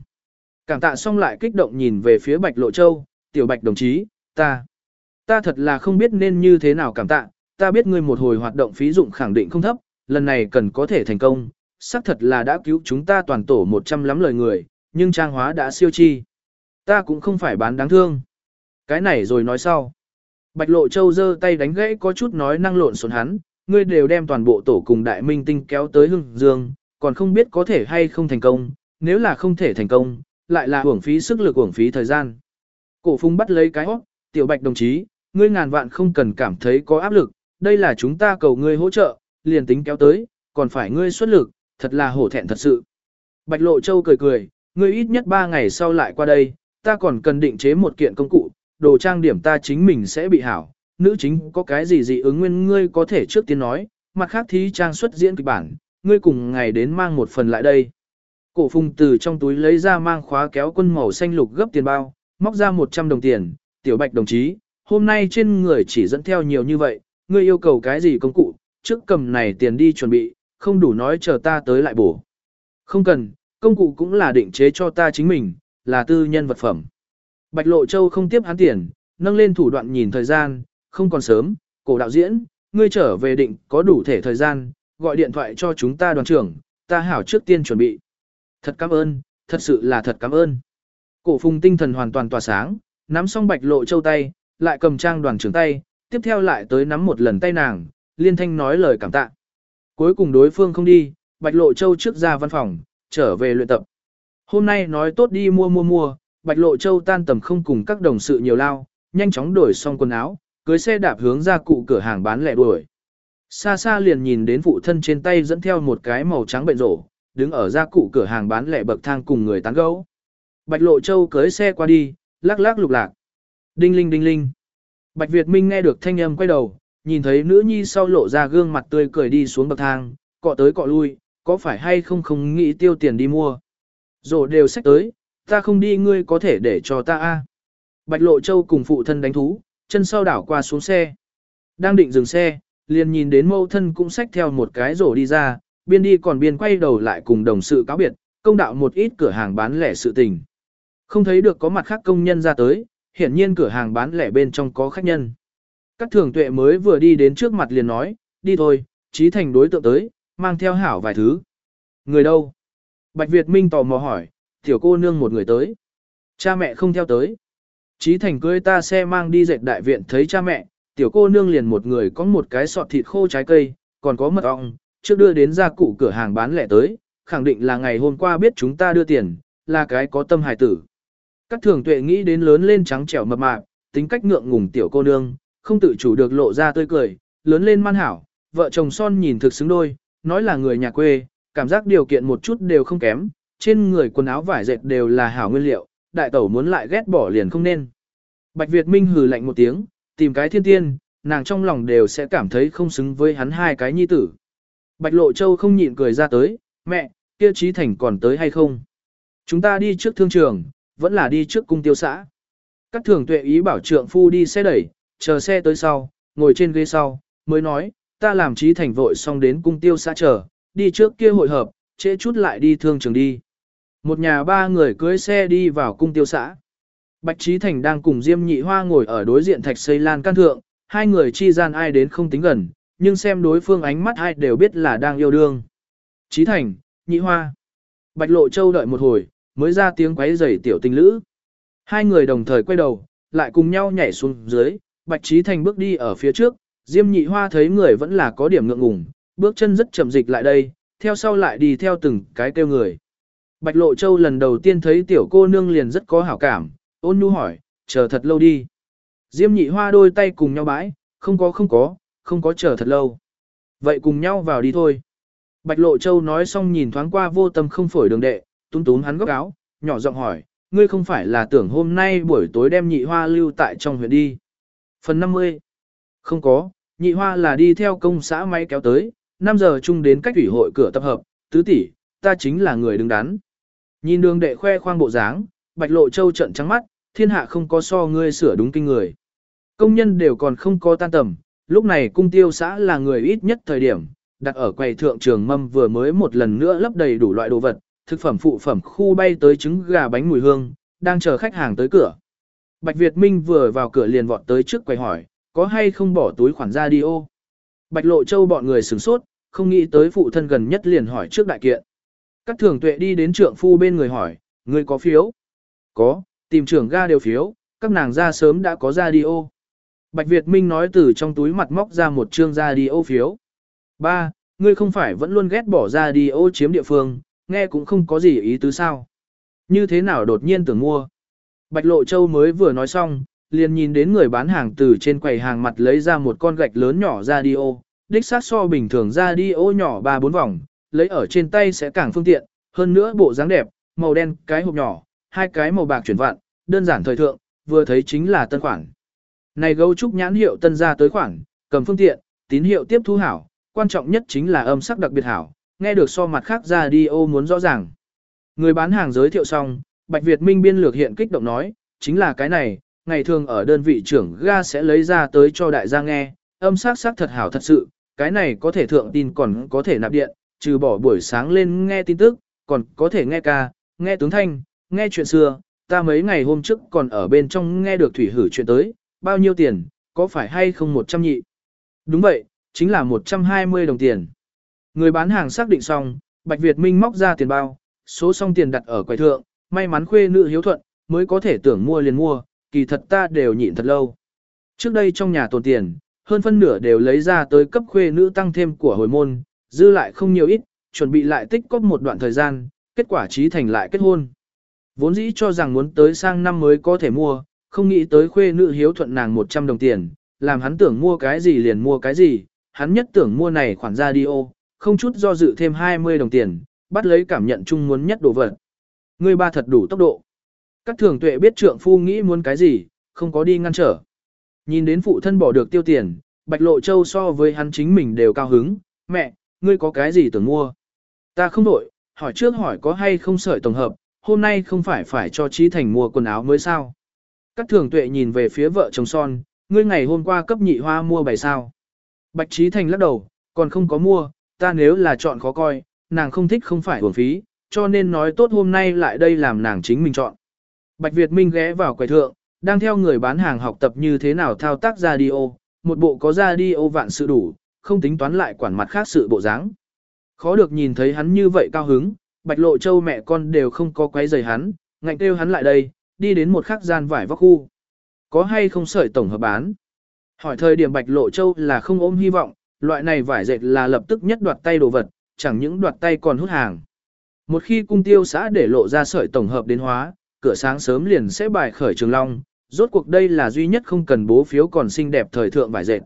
Speaker 1: Cảm tạ xong lại kích động nhìn về phía Bạch Lộ Châu, tiểu Bạch đồng chí, ta, ta thật là không biết nên như thế nào cảm tạ, ta biết ngươi một hồi hoạt động phí dụng khẳng định không thấp, lần này cần có thể thành công, xác thật là đã cứu chúng ta toàn tổ 100 lắm lời người, nhưng trang hóa đã siêu chi. Ta cũng không phải bán đáng thương. Cái này rồi nói sau. Bạch Lộ Châu giơ tay đánh gãy có chút nói năng lộn xộn hắn, ngươi đều đem toàn bộ tổ cùng đại minh tinh kéo tới hưng dương, còn không biết có thể hay không thành công, nếu là không thể thành công, lại là uổng phí sức lực uổng phí thời gian. Cổ Phung bắt lấy cái hót, tiểu Bạch đồng chí, ngươi ngàn vạn không cần cảm thấy có áp lực, đây là chúng ta cầu ngươi hỗ trợ, liền tính kéo tới, còn phải ngươi xuất lực, thật là hổ thẹn thật sự. Bạch Lộ Châu cười cười, ngươi ít nhất 3 ngày sau lại qua đây, ta còn cần định chế một kiện công cụ, đồ trang điểm ta chính mình sẽ bị hảo, nữ chính có cái gì gì ứng nguyên ngươi có thể trước tiên nói, mặt khác thí trang xuất diễn kịch bản, ngươi cùng ngày đến mang một phần lại đây. Cổ phùng từ trong túi lấy ra mang khóa kéo quân màu xanh lục gấp tiền bao, móc ra 100 đồng tiền, tiểu bạch đồng chí, hôm nay trên người chỉ dẫn theo nhiều như vậy, ngươi yêu cầu cái gì công cụ, trước cầm này tiền đi chuẩn bị, không đủ nói chờ ta tới lại bổ. Không cần, công cụ cũng là định chế cho ta chính mình, là tư nhân vật phẩm. Bạch Lộ Châu không tiếp hắn tiền, nâng lên thủ đoạn nhìn thời gian, không còn sớm, cổ đạo diễn, ngươi trở về định có đủ thể thời gian, gọi điện thoại cho chúng ta đoàn trưởng, ta hảo trước tiên chuẩn bị. Thật cảm ơn, thật sự là thật cảm ơn. Cổ phùng tinh thần hoàn toàn tỏa sáng, nắm xong Bạch Lộ Châu tay, lại cầm trang đoàn trưởng tay, tiếp theo lại tới nắm một lần tay nàng, liên thanh nói lời cảm tạ. Cuối cùng đối phương không đi, Bạch Lộ Châu trước ra văn phòng, trở về luyện tập. Hôm nay nói tốt đi mua mua mua, Bạch Lộ Châu tan tầm không cùng các đồng sự nhiều lao, nhanh chóng đổi xong quần áo, cưới xe đạp hướng ra cụ cửa hàng bán lẻ đuổi. Xa xa liền nhìn đến phụ thân trên tay dẫn theo một cái màu trắng bệnh rổ, đứng ở ra cụ cửa hàng bán lẻ bậc thang cùng người tán gẫu. Bạch Lộ Châu cưới xe qua đi, lắc lắc lục lạc. Đinh linh đinh linh. Bạch Việt Minh nghe được thanh âm quay đầu, nhìn thấy nữ nhi sau lộ ra gương mặt tươi cười đi xuống bậc thang, cọ tới cọ lui, có phải hay không không nghĩ tiêu tiền đi mua. Rổ đều xách tới, ta không đi ngươi có thể để cho ta a. Bạch Lộ Châu cùng phụ thân đánh thú, chân sau đảo qua xuống xe. Đang định dừng xe, liền nhìn đến mâu thân cũng xách theo một cái rổ đi ra, biên đi còn biên quay đầu lại cùng đồng sự cáo biệt, công đạo một ít cửa hàng bán lẻ sự tình. Không thấy được có mặt khác công nhân ra tới, hiển nhiên cửa hàng bán lẻ bên trong có khách nhân. Các thường tuệ mới vừa đi đến trước mặt liền nói, đi thôi, trí thành đối tượng tới, mang theo hảo vài thứ. Người đâu? Bạch Việt Minh tò mò hỏi, tiểu cô nương một người tới. Cha mẹ không theo tới. Trí thành cưới ta xe mang đi dệt đại viện thấy cha mẹ, tiểu cô nương liền một người có một cái sọt thịt khô trái cây, còn có mật ong, trước đưa đến gia cụ cửa hàng bán lẻ tới, khẳng định là ngày hôm qua biết chúng ta đưa tiền, là cái có tâm hài tử. Các thường tuệ nghĩ đến lớn lên trắng trẻo mập mạp, tính cách ngượng ngùng tiểu cô nương, không tự chủ được lộ ra tươi cười, lớn lên man hảo, vợ chồng son nhìn thực xứng đôi, nói là người nhà quê, cảm giác điều kiện một chút đều không kém, trên người quần áo vải dệt đều là hảo nguyên liệu, đại tẩu muốn lại ghét bỏ liền không nên. Bạch Việt Minh hừ lạnh một tiếng, tìm cái thiên tiên, nàng trong lòng đều sẽ cảm thấy không xứng với hắn hai cái nhi tử. Bạch Lộ Châu không nhịn cười ra tới, mẹ, kia trí thành còn tới hay không? Chúng ta đi trước thương trường, vẫn là đi trước cung tiêu xã. Các thường tuệ ý bảo trượng phu đi xe đẩy, chờ xe tới sau, ngồi trên ghế sau, mới nói, ta làm trí thành vội xong đến cung tiêu xã chờ, đi trước kia hội hợp, trễ chút lại đi thương trường đi. Một nhà ba người cưới xe đi vào cung tiêu xã. Bạch Trí Thành đang cùng Diêm Nhị Hoa ngồi ở đối diện thạch xây lan can thượng, hai người chi gian ai đến không tính gần, nhưng xem đối phương ánh mắt ai đều biết là đang yêu đương. Trí Thành, Nhị Hoa. Bạch Lộ Châu đợi một hồi, mới ra tiếng quấy rầy tiểu tình lữ. Hai người đồng thời quay đầu, lại cùng nhau nhảy xuống dưới, Bạch Trí Thành bước đi ở phía trước, Diêm Nhị Hoa thấy người vẫn là có điểm ngượng ngùng, bước chân rất chậm dịch lại đây, theo sau lại đi theo từng cái kêu người. Bạch Lộ Châu lần đầu tiên thấy tiểu cô nương liền rất có hảo cảm, ôn nhu hỏi, chờ thật lâu đi. Diêm nhị hoa đôi tay cùng nhau bãi, không có không có, không có chờ thật lâu. Vậy cùng nhau vào đi thôi. Bạch Lộ Châu nói xong nhìn thoáng qua vô tâm không phổi đường đệ, túm túm hắn góc áo, nhỏ giọng hỏi, ngươi không phải là tưởng hôm nay buổi tối đem nhị hoa lưu tại trong huyện đi. Phần 50 Không có, nhị hoa là đi theo công xã máy kéo tới, 5 giờ chung đến cách ủy hội cửa tập hợp, tứ tỷ, ta chính là người đứng đắn. Nhìn đường đệ khoe khoang bộ dáng, Bạch Lộ Châu trận trắng mắt, thiên hạ không có so ngươi sửa đúng kinh người. Công nhân đều còn không có tan tầm, lúc này cung tiêu xã là người ít nhất thời điểm, đặt ở quầy thượng trường mâm vừa mới một lần nữa lấp đầy đủ loại đồ vật, thực phẩm phụ phẩm khu bay tới trứng gà bánh mùi hương, đang chờ khách hàng tới cửa. Bạch Việt Minh vừa vào cửa liền vọt tới trước quầy hỏi, có hay không bỏ túi khoản ra đi ô. Bạch Lộ Châu bọn người sửng sốt, không nghĩ tới phụ thân gần nhất liền hỏi trước đại kiện. Các thường tuệ đi đến trượng phu bên người hỏi, người có phiếu? Có, tìm trưởng ga đều phiếu, các nàng ra sớm đã có ra đi ô. Bạch Việt Minh nói từ trong túi mặt móc ra một chương ra đi ô phiếu. Ba, ngươi không phải vẫn luôn ghét bỏ ra đi ô chiếm địa phương, nghe cũng không có gì ý tứ sao. Như thế nào đột nhiên tưởng mua. Bạch Lộ Châu mới vừa nói xong, liền nhìn đến người bán hàng từ trên quầy hàng mặt lấy ra một con gạch lớn nhỏ ra đi ô, đích xác so bình thường ra đi ô nhỏ 3-4 vòng, lấy ở trên tay sẽ càng phương tiện, hơn nữa bộ dáng đẹp, màu đen cái hộp nhỏ, hai cái màu bạc chuyển vạn, đơn giản thời thượng, vừa thấy chính là tân khoản. Này gấu trúc nhãn hiệu tân ra tới khoản, cầm phương tiện, tín hiệu tiếp thu hảo, quan trọng nhất chính là âm sắc đặc biệt hảo, nghe được so mặt khác ra đi ô muốn rõ ràng. Người bán hàng giới thiệu xong, Bạch Việt Minh biên lược hiện kích động nói, chính là cái này, ngày thường ở đơn vị trưởng ga sẽ lấy ra tới cho đại gia nghe, âm sắc sắc thật hảo thật sự, cái này có thể thượng tin còn có thể nạp điện, trừ bỏ buổi sáng lên nghe tin tức, còn có thể nghe ca, nghe tướng thanh, nghe chuyện xưa, ta mấy ngày hôm trước còn ở bên trong nghe được thủy hử chuyện tới, bao nhiêu tiền, có phải hay không 100 nhị? Đúng vậy, chính là 120 đồng tiền. Người bán hàng xác định xong, Bạch Việt Minh móc ra tiền bao, số xong tiền đặt ở quầy thượng, may mắn khuê nữ hiếu thuận, mới có thể tưởng mua liền mua, kỳ thật ta đều nhịn thật lâu. Trước đây trong nhà tồn tiền, hơn phân nửa đều lấy ra tới cấp khuê nữ tăng thêm của hồi môn, dư lại không nhiều ít, chuẩn bị lại tích cóp một đoạn thời gian, kết quả trí thành lại kết hôn. Vốn dĩ cho rằng muốn tới sang năm mới có thể mua, không nghĩ tới khuê nữ hiếu thuận nàng 100 đồng tiền, làm hắn tưởng mua cái gì liền mua cái gì, hắn nhất tưởng mua này khoản ra đi ô, không chút do dự thêm 20 đồng tiền, bắt lấy cảm nhận chung muốn nhất đồ vật. Người ba thật đủ tốc độ. Các thường tuệ biết trượng phu nghĩ muốn cái gì, không có đi ngăn trở. Nhìn đến phụ thân bỏ được tiêu tiền, Bạch Lộ Châu so với hắn chính mình đều cao hứng, mẹ, ngươi có cái gì tưởng mua? Ta không đổi, hỏi trước hỏi có hay không sợi tổng hợp, hôm nay không phải phải cho Trí Thành mua quần áo mới sao? Các thường tuệ nhìn về phía vợ chồng son, ngươi ngày hôm qua cấp nhị hoa mua bài sao? Bạch Trí Thành lắc đầu, còn không có mua, ta nếu là chọn khó coi, nàng không thích không phải hưởng phí, cho nên nói tốt hôm nay lại đây làm nàng chính mình chọn. Bạch Việt Minh ghé vào quầy thượng, đang theo người bán hàng học tập như thế nào thao tác radio, một bộ có radio vạn sự đủ, không tính toán lại quản mặt khác sự bộ dáng. Khó được nhìn thấy hắn như vậy cao hứng, Bạch Lộ Châu mẹ con đều không có quấy rầy hắn, ngạnh kêu hắn lại đây, đi đến một khắc gian vải vóc khu. Có hay không sợi tổng hợp bán? Hỏi thời điểm Bạch Lộ Châu là không ôm hy vọng, loại này vải dệt là lập tức nhất đoạt tay đồ vật, chẳng những đoạt tay còn hút hàng. Một khi cung tiêu xã để lộ ra sợi tổng hợp đến hóa, cửa sáng sớm liền sẽ bài khởi trường long, rốt cuộc đây là duy nhất không cần bố phiếu còn xinh đẹp thời thượng vải dệt.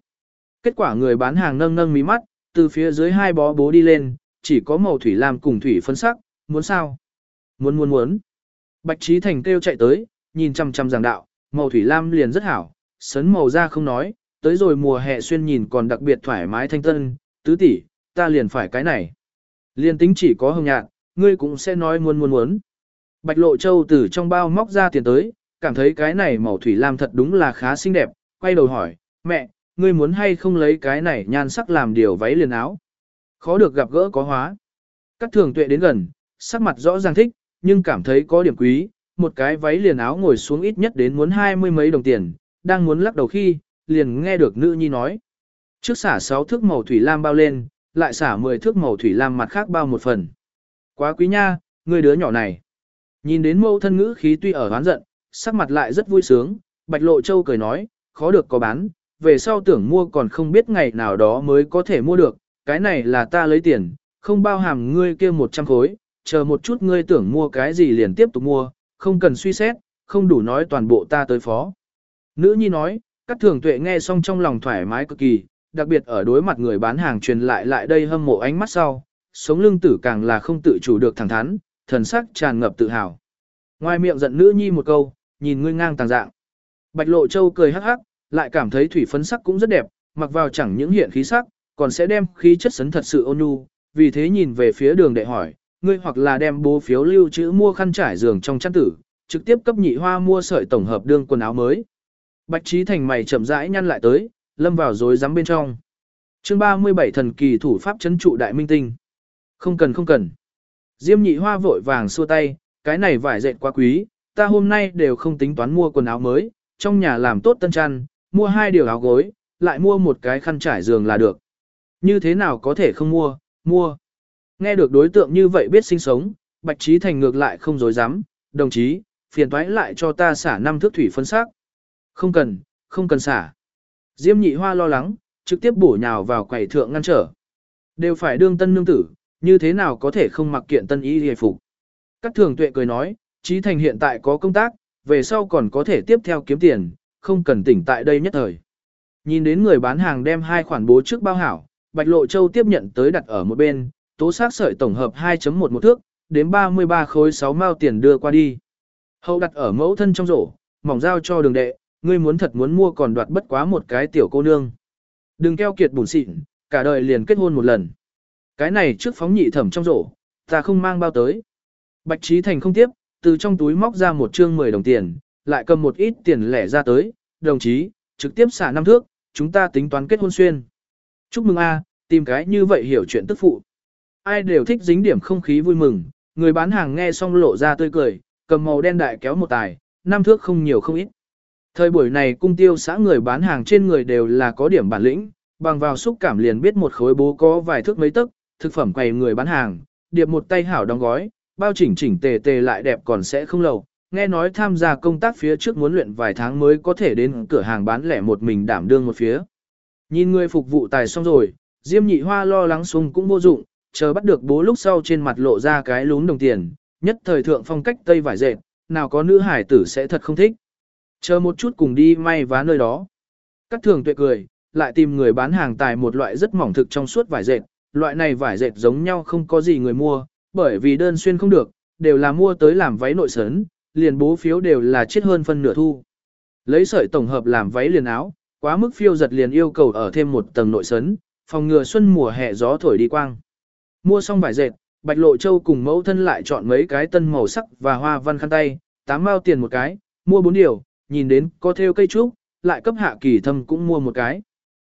Speaker 1: Kết quả người bán hàng nâng nâng mí mắt, từ phía dưới hai bó bố đi lên, chỉ có màu thủy lam cùng thủy phân sắc, muốn sao? Muốn muốn muốn. Bạch Trí Thành kêu chạy tới, nhìn chăm chăm giảng đạo, màu thủy lam liền rất hảo, sấn màu ra không nói, tới rồi mùa hè xuyên nhìn còn đặc biệt thoải mái thanh tân, tứ tỷ, ta liền phải cái này. Liên tính chỉ có hồng nhạt, ngươi cũng sẽ nói muốn muốn muốn. Bạch Lộ Châu từ trong bao móc ra tiền tới, cảm thấy cái này màu thủy lam thật đúng là khá xinh đẹp, quay đầu hỏi, mẹ, ngươi muốn hay không lấy cái này nhan sắc làm điều váy liền áo. Khó được gặp gỡ có hóa. Các thường tuệ đến gần, sắc mặt rõ ràng thích, nhưng cảm thấy có điểm quý, một cái váy liền áo ngồi xuống ít nhất đến muốn hai mươi mấy đồng tiền, đang muốn lắc đầu khi, liền nghe được nữ nhi nói. Trước xả 6 thước màu thủy lam bao lên, lại xả 10 thước màu thủy lam mặt khác bao một phần. Quá quý nha, người đứa nhỏ này. Nhìn đến mẫu thân ngữ khí tuy ở hoán giận, sắc mặt lại rất vui sướng, Bạch Lộ Châu cười nói, khó được có bán, về sau tưởng mua còn không biết ngày nào đó mới có thể mua được, cái này là ta lấy tiền, không bao hàm ngươi kia 100 khối, chờ một chút ngươi tưởng mua cái gì liền tiếp tục mua, không cần suy xét, không đủ nói toàn bộ ta tới phó. Nữ nhi nói, các thường tuệ nghe xong trong lòng thoải mái cực kỳ, đặc biệt ở đối mặt người bán hàng truyền lại lại đây hâm mộ ánh mắt sau, sống lưng tử càng là không tự chủ được thẳng thắn, thần sắc tràn ngập tự hào. Ngoài miệng giận nữ nhi một câu, nhìn ngươi ngang tàng dạng. Bạch Lộ Châu cười hắc hắc, lại cảm thấy thủy phấn sắc cũng rất đẹp, mặc vào chẳng những hiện khí sắc, còn sẽ đem khí chất sấn thật sự ôn nhu, vì thế nhìn về phía đường đệ hỏi, ngươi hoặc là đem bố phiếu lưu trữ mua khăn trải giường trong chăn tử, trực tiếp cấp nhị hoa mua sợi tổng hợp đương quần áo mới. Bạch Trí Thành mày chậm rãi nhăn lại tới, lâm vào rối rắm bên trong. Chương 37 thần kỳ thủ pháp chấn trụ đại minh tinh. Không cần không cần. Diêm nhị hoa vội vàng xua tay, cái này vải dệt quá quý, ta hôm nay đều không tính toán mua quần áo mới, trong nhà làm tốt tân chăn, mua hai điều áo gối, lại mua một cái khăn trải giường là được. Như thế nào có thể không mua, mua. Nghe được đối tượng như vậy biết sinh sống, Bạch Trí Thành ngược lại không dối dám, đồng chí, phiền toái lại cho ta xả năm thước thủy phân sắc. Không cần, không cần xả. Diêm nhị hoa lo lắng, trực tiếp bổ nhào vào quầy thượng ngăn trở. Đều phải đương tân nương tử, như thế nào có thể không mặc kiện tân y hề phục. Các thường tuệ cười nói, Trí Thành hiện tại có công tác, về sau còn có thể tiếp theo kiếm tiền, không cần tỉnh tại đây nhất thời. Nhìn đến người bán hàng đem hai khoản bố trước bao hảo, Bạch Lộ Châu tiếp nhận tới đặt ở một bên, tố xác sợi tổng hợp 2.1 một thước, đến 33 khối 6 mao tiền đưa qua đi. Hậu đặt ở mẫu thân trong rổ, mỏng giao cho đường đệ, ngươi muốn thật muốn mua còn đoạt bất quá một cái tiểu cô nương. Đừng keo kiệt bùn xịn, cả đời liền kết hôn một lần. Cái này trước phóng nhị thẩm trong rổ, ta không mang bao tới. Bạch Trí Thành không tiếp, từ trong túi móc ra một chương 10 đồng tiền, lại cầm một ít tiền lẻ ra tới, đồng chí, trực tiếp xả năm thước, chúng ta tính toán kết hôn xuyên. Chúc mừng a, tìm cái như vậy hiểu chuyện tức phụ. Ai đều thích dính điểm không khí vui mừng, người bán hàng nghe xong lộ ra tươi cười, cầm màu đen đại kéo một tài, năm thước không nhiều không ít. Thời buổi này cung tiêu xã người bán hàng trên người đều là có điểm bản lĩnh, bằng vào xúc cảm liền biết một khối bố có vài thước mấy tấc, thực phẩm quầy người bán hàng, điệp một tay hảo đóng gói, bao chỉnh chỉnh tề tề lại đẹp còn sẽ không lầu. Nghe nói tham gia công tác phía trước muốn luyện vài tháng mới có thể đến cửa hàng bán lẻ một mình đảm đương một phía. Nhìn người phục vụ tài xong rồi, Diêm nhị hoa lo lắng sung cũng vô dụng, chờ bắt được bố lúc sau trên mặt lộ ra cái lún đồng tiền, nhất thời thượng phong cách tây vải dệt, nào có nữ hải tử sẽ thật không thích. Chờ một chút cùng đi may vá nơi đó. Các thường tuệ cười, lại tìm người bán hàng tài một loại rất mỏng thực trong suốt vải dệt, loại này vải dệt giống nhau không có gì người mua, bởi vì đơn xuyên không được, đều là mua tới làm váy nội sấn, liền bố phiếu đều là chết hơn phân nửa thu. Lấy sợi tổng hợp làm váy liền áo, quá mức phiêu giật liền yêu cầu ở thêm một tầng nội sấn, phòng ngừa xuân mùa hè gió thổi đi quang. Mua xong vải dệt, Bạch Lộ Châu cùng mẫu thân lại chọn mấy cái tân màu sắc và hoa văn khăn tay, tám mao tiền một cái, mua bốn điều, nhìn đến có theo cây trúc, lại cấp hạ kỳ thâm cũng mua một cái.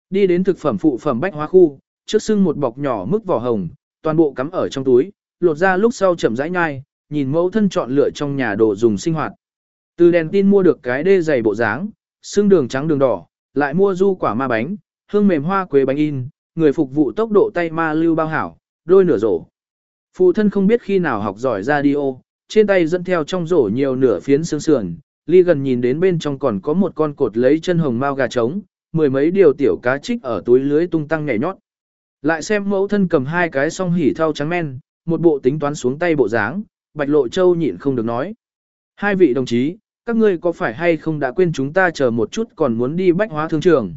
Speaker 1: Đi đến thực phẩm phụ phẩm bách hóa khu, trước xưng một bọc nhỏ mức vỏ hồng, toàn bộ cắm ở trong túi, lột ra lúc sau chậm rãi nhai, nhìn mẫu thân chọn lựa trong nhà đồ dùng sinh hoạt. Từ đèn tin mua được cái đê dày bộ dáng, xương đường trắng đường đỏ, lại mua du quả ma bánh, hương mềm hoa quế bánh in, người phục vụ tốc độ tay ma lưu bao hảo, đôi nửa rổ. Phụ thân không biết khi nào học giỏi radio, trên tay dẫn theo trong rổ nhiều nửa phiến xương sườn, ly gần nhìn đến bên trong còn có một con cột lấy chân hồng mao gà trống, mười mấy điều tiểu cá trích ở túi lưới tung tăng nhảy nhót. Lại xem mẫu thân cầm hai cái song hỉ thau trắng men, một bộ tính toán xuống tay bộ dáng, Bạch Lộ Châu nhịn không được nói. Hai vị đồng chí, các ngươi có phải hay không đã quên chúng ta chờ một chút còn muốn đi bách hóa thương trường?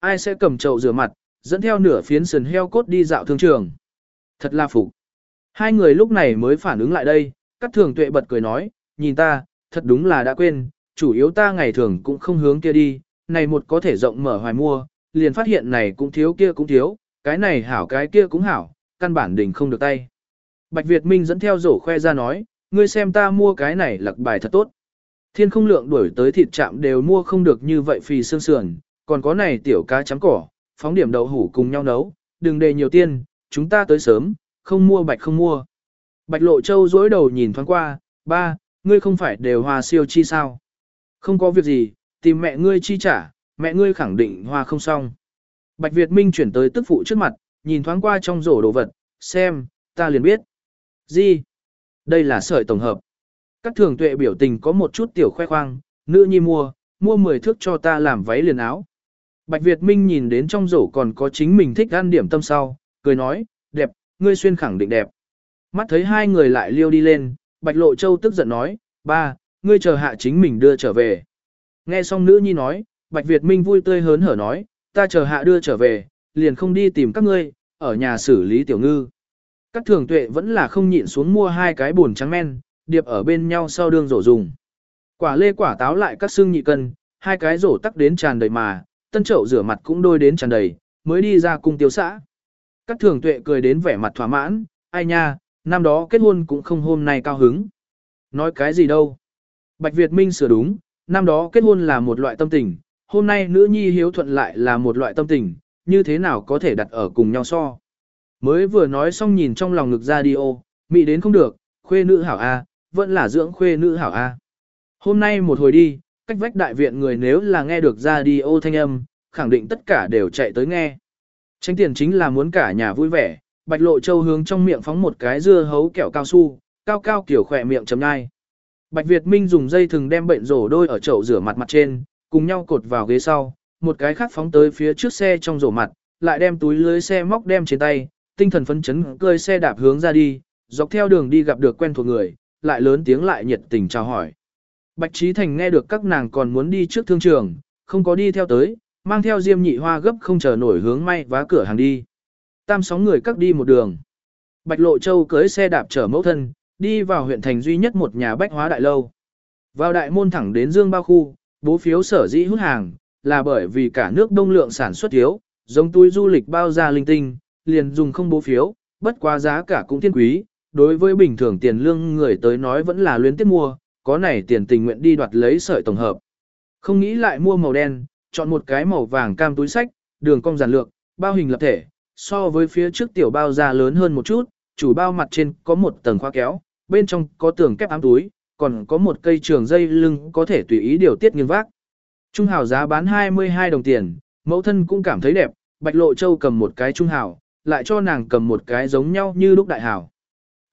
Speaker 1: Ai sẽ cầm chậu rửa mặt, dẫn theo nửa phiến sườn heo cốt đi dạo thương trường? Thật là phục. Hai người lúc này mới phản ứng lại đây, các thường tuệ bật cười nói, nhìn ta, thật đúng là đã quên, chủ yếu ta ngày thường cũng không hướng kia đi, này một có thể rộng mở hoài mua, liền phát hiện này cũng thiếu kia cũng thiếu, cái này hảo cái kia cũng hảo, căn bản đỉnh không được tay. Bạch Việt Minh dẫn theo rổ khoe ra nói, ngươi xem ta mua cái này lặc bài thật tốt. Thiên không lượng đuổi tới thịt chạm đều mua không được như vậy phì xương sườn, còn có này tiểu cá chấm cỏ, phóng điểm đậu hủ cùng nhau nấu, đừng đề nhiều tiền, chúng ta tới sớm, không mua bạch không mua. Bạch Lộ Châu dối đầu nhìn thoáng qua, ba, ngươi không phải đều hoa siêu chi sao? Không có việc gì, tìm mẹ ngươi chi trả, mẹ ngươi khẳng định hoa không xong. Bạch Việt Minh chuyển tới tức phụ trước mặt, nhìn thoáng qua trong rổ đồ vật, xem, ta liền biết. Gì? Đây là sợi tổng hợp. Các thường tuệ biểu tình có một chút tiểu khoe khoang, nữ nhi mua, mua 10 thước cho ta làm váy liền áo. Bạch Việt Minh nhìn đến trong rổ còn có chính mình thích ăn điểm tâm sau, cười nói, đẹp, ngươi xuyên khẳng định đẹp. Mắt thấy hai người lại liêu đi lên, Bạch Lộ Châu tức giận nói, ba, ngươi chờ hạ chính mình đưa trở về. Nghe xong nữ nhi nói, Bạch Việt Minh vui tươi hớn hở nói, ta chờ hạ đưa trở về, liền không đi tìm các ngươi, ở nhà xử lý tiểu ngư. Các thường tuệ vẫn là không nhịn xuống mua hai cái buồn trắng men, điệp ở bên nhau sau đương rổ dùng. Quả lê quả táo lại các xương nhị cân, hai cái rổ tắc đến tràn đầy mà, tân chậu rửa mặt cũng đôi đến tràn đầy, mới đi ra cung tiêu xã. Các thường tuệ cười đến vẻ mặt thỏa mãn, ai nha, năm đó kết hôn cũng không hôm nay cao hứng. Nói cái gì đâu. Bạch Việt Minh sửa đúng, năm đó kết hôn là một loại tâm tình, hôm nay nữ nhi hiếu thuận lại là một loại tâm tình, như thế nào có thể đặt ở cùng nhau so. Mới vừa nói xong nhìn trong lòng ngực ra đi ô, mị đến không được, khuê nữ hảo A, vẫn là dưỡng khuê nữ hảo A. Hôm nay một hồi đi, cách vách đại viện người nếu là nghe được ra đi ô thanh âm, khẳng định tất cả đều chạy tới nghe. Tranh tiền chính là muốn cả nhà vui vẻ, bạch lộ châu hướng trong miệng phóng một cái dưa hấu kẹo cao su, cao cao kiểu khỏe miệng chấm nhai. Bạch Việt Minh dùng dây thừng đem bệnh rổ đôi ở chậu rửa mặt mặt trên, cùng nhau cột vào ghế sau, một cái khác phóng tới phía trước xe trong rổ mặt, lại đem túi lưới xe móc đem trên tay, tinh thần phấn chấn cơi xe đạp hướng ra đi, dọc theo đường đi gặp được quen thuộc người, lại lớn tiếng lại nhiệt tình chào hỏi. Bạch Trí Thành nghe được các nàng còn muốn đi trước thương trường, không có đi theo tới, mang theo Diêm Nhị Hoa gấp không chờ nổi hướng may vá cửa hàng đi. Tam sóng người cắt đi một đường. Bạch Lộ Châu cưới xe đạp chở mẫu thân, đi vào huyện thành duy nhất một nhà bách hóa đại lâu. Vào đại môn thẳng đến Dương Bao khu, bố phiếu sở dĩ hút hàng, là bởi vì cả nước đông lượng sản xuất thiếu, giống túi du lịch bao ra linh tinh, liền dùng không bố phiếu, bất quá giá cả cũng thiên quý, đối với bình thường tiền lương người tới nói vẫn là luyến tiếp mua, có này tiền tình nguyện đi đoạt lấy sợi tổng hợp. Không nghĩ lại mua màu đen, chọn một cái màu vàng cam túi sách, đường cong giản lược, bao hình lập thể, so với phía trước tiểu bao da lớn hơn một chút, chủ bao mặt trên có một tầng khóa kéo, bên trong có tường kép ám túi, còn có một cây trường dây lưng có thể tùy ý điều tiết nghiêng vác. Trung hào giá bán 22 đồng tiền, mẫu thân cũng cảm thấy đẹp, Bạch Lộ Châu cầm một cái trung hào, lại cho nàng cầm một cái giống nhau như lúc đại hảo,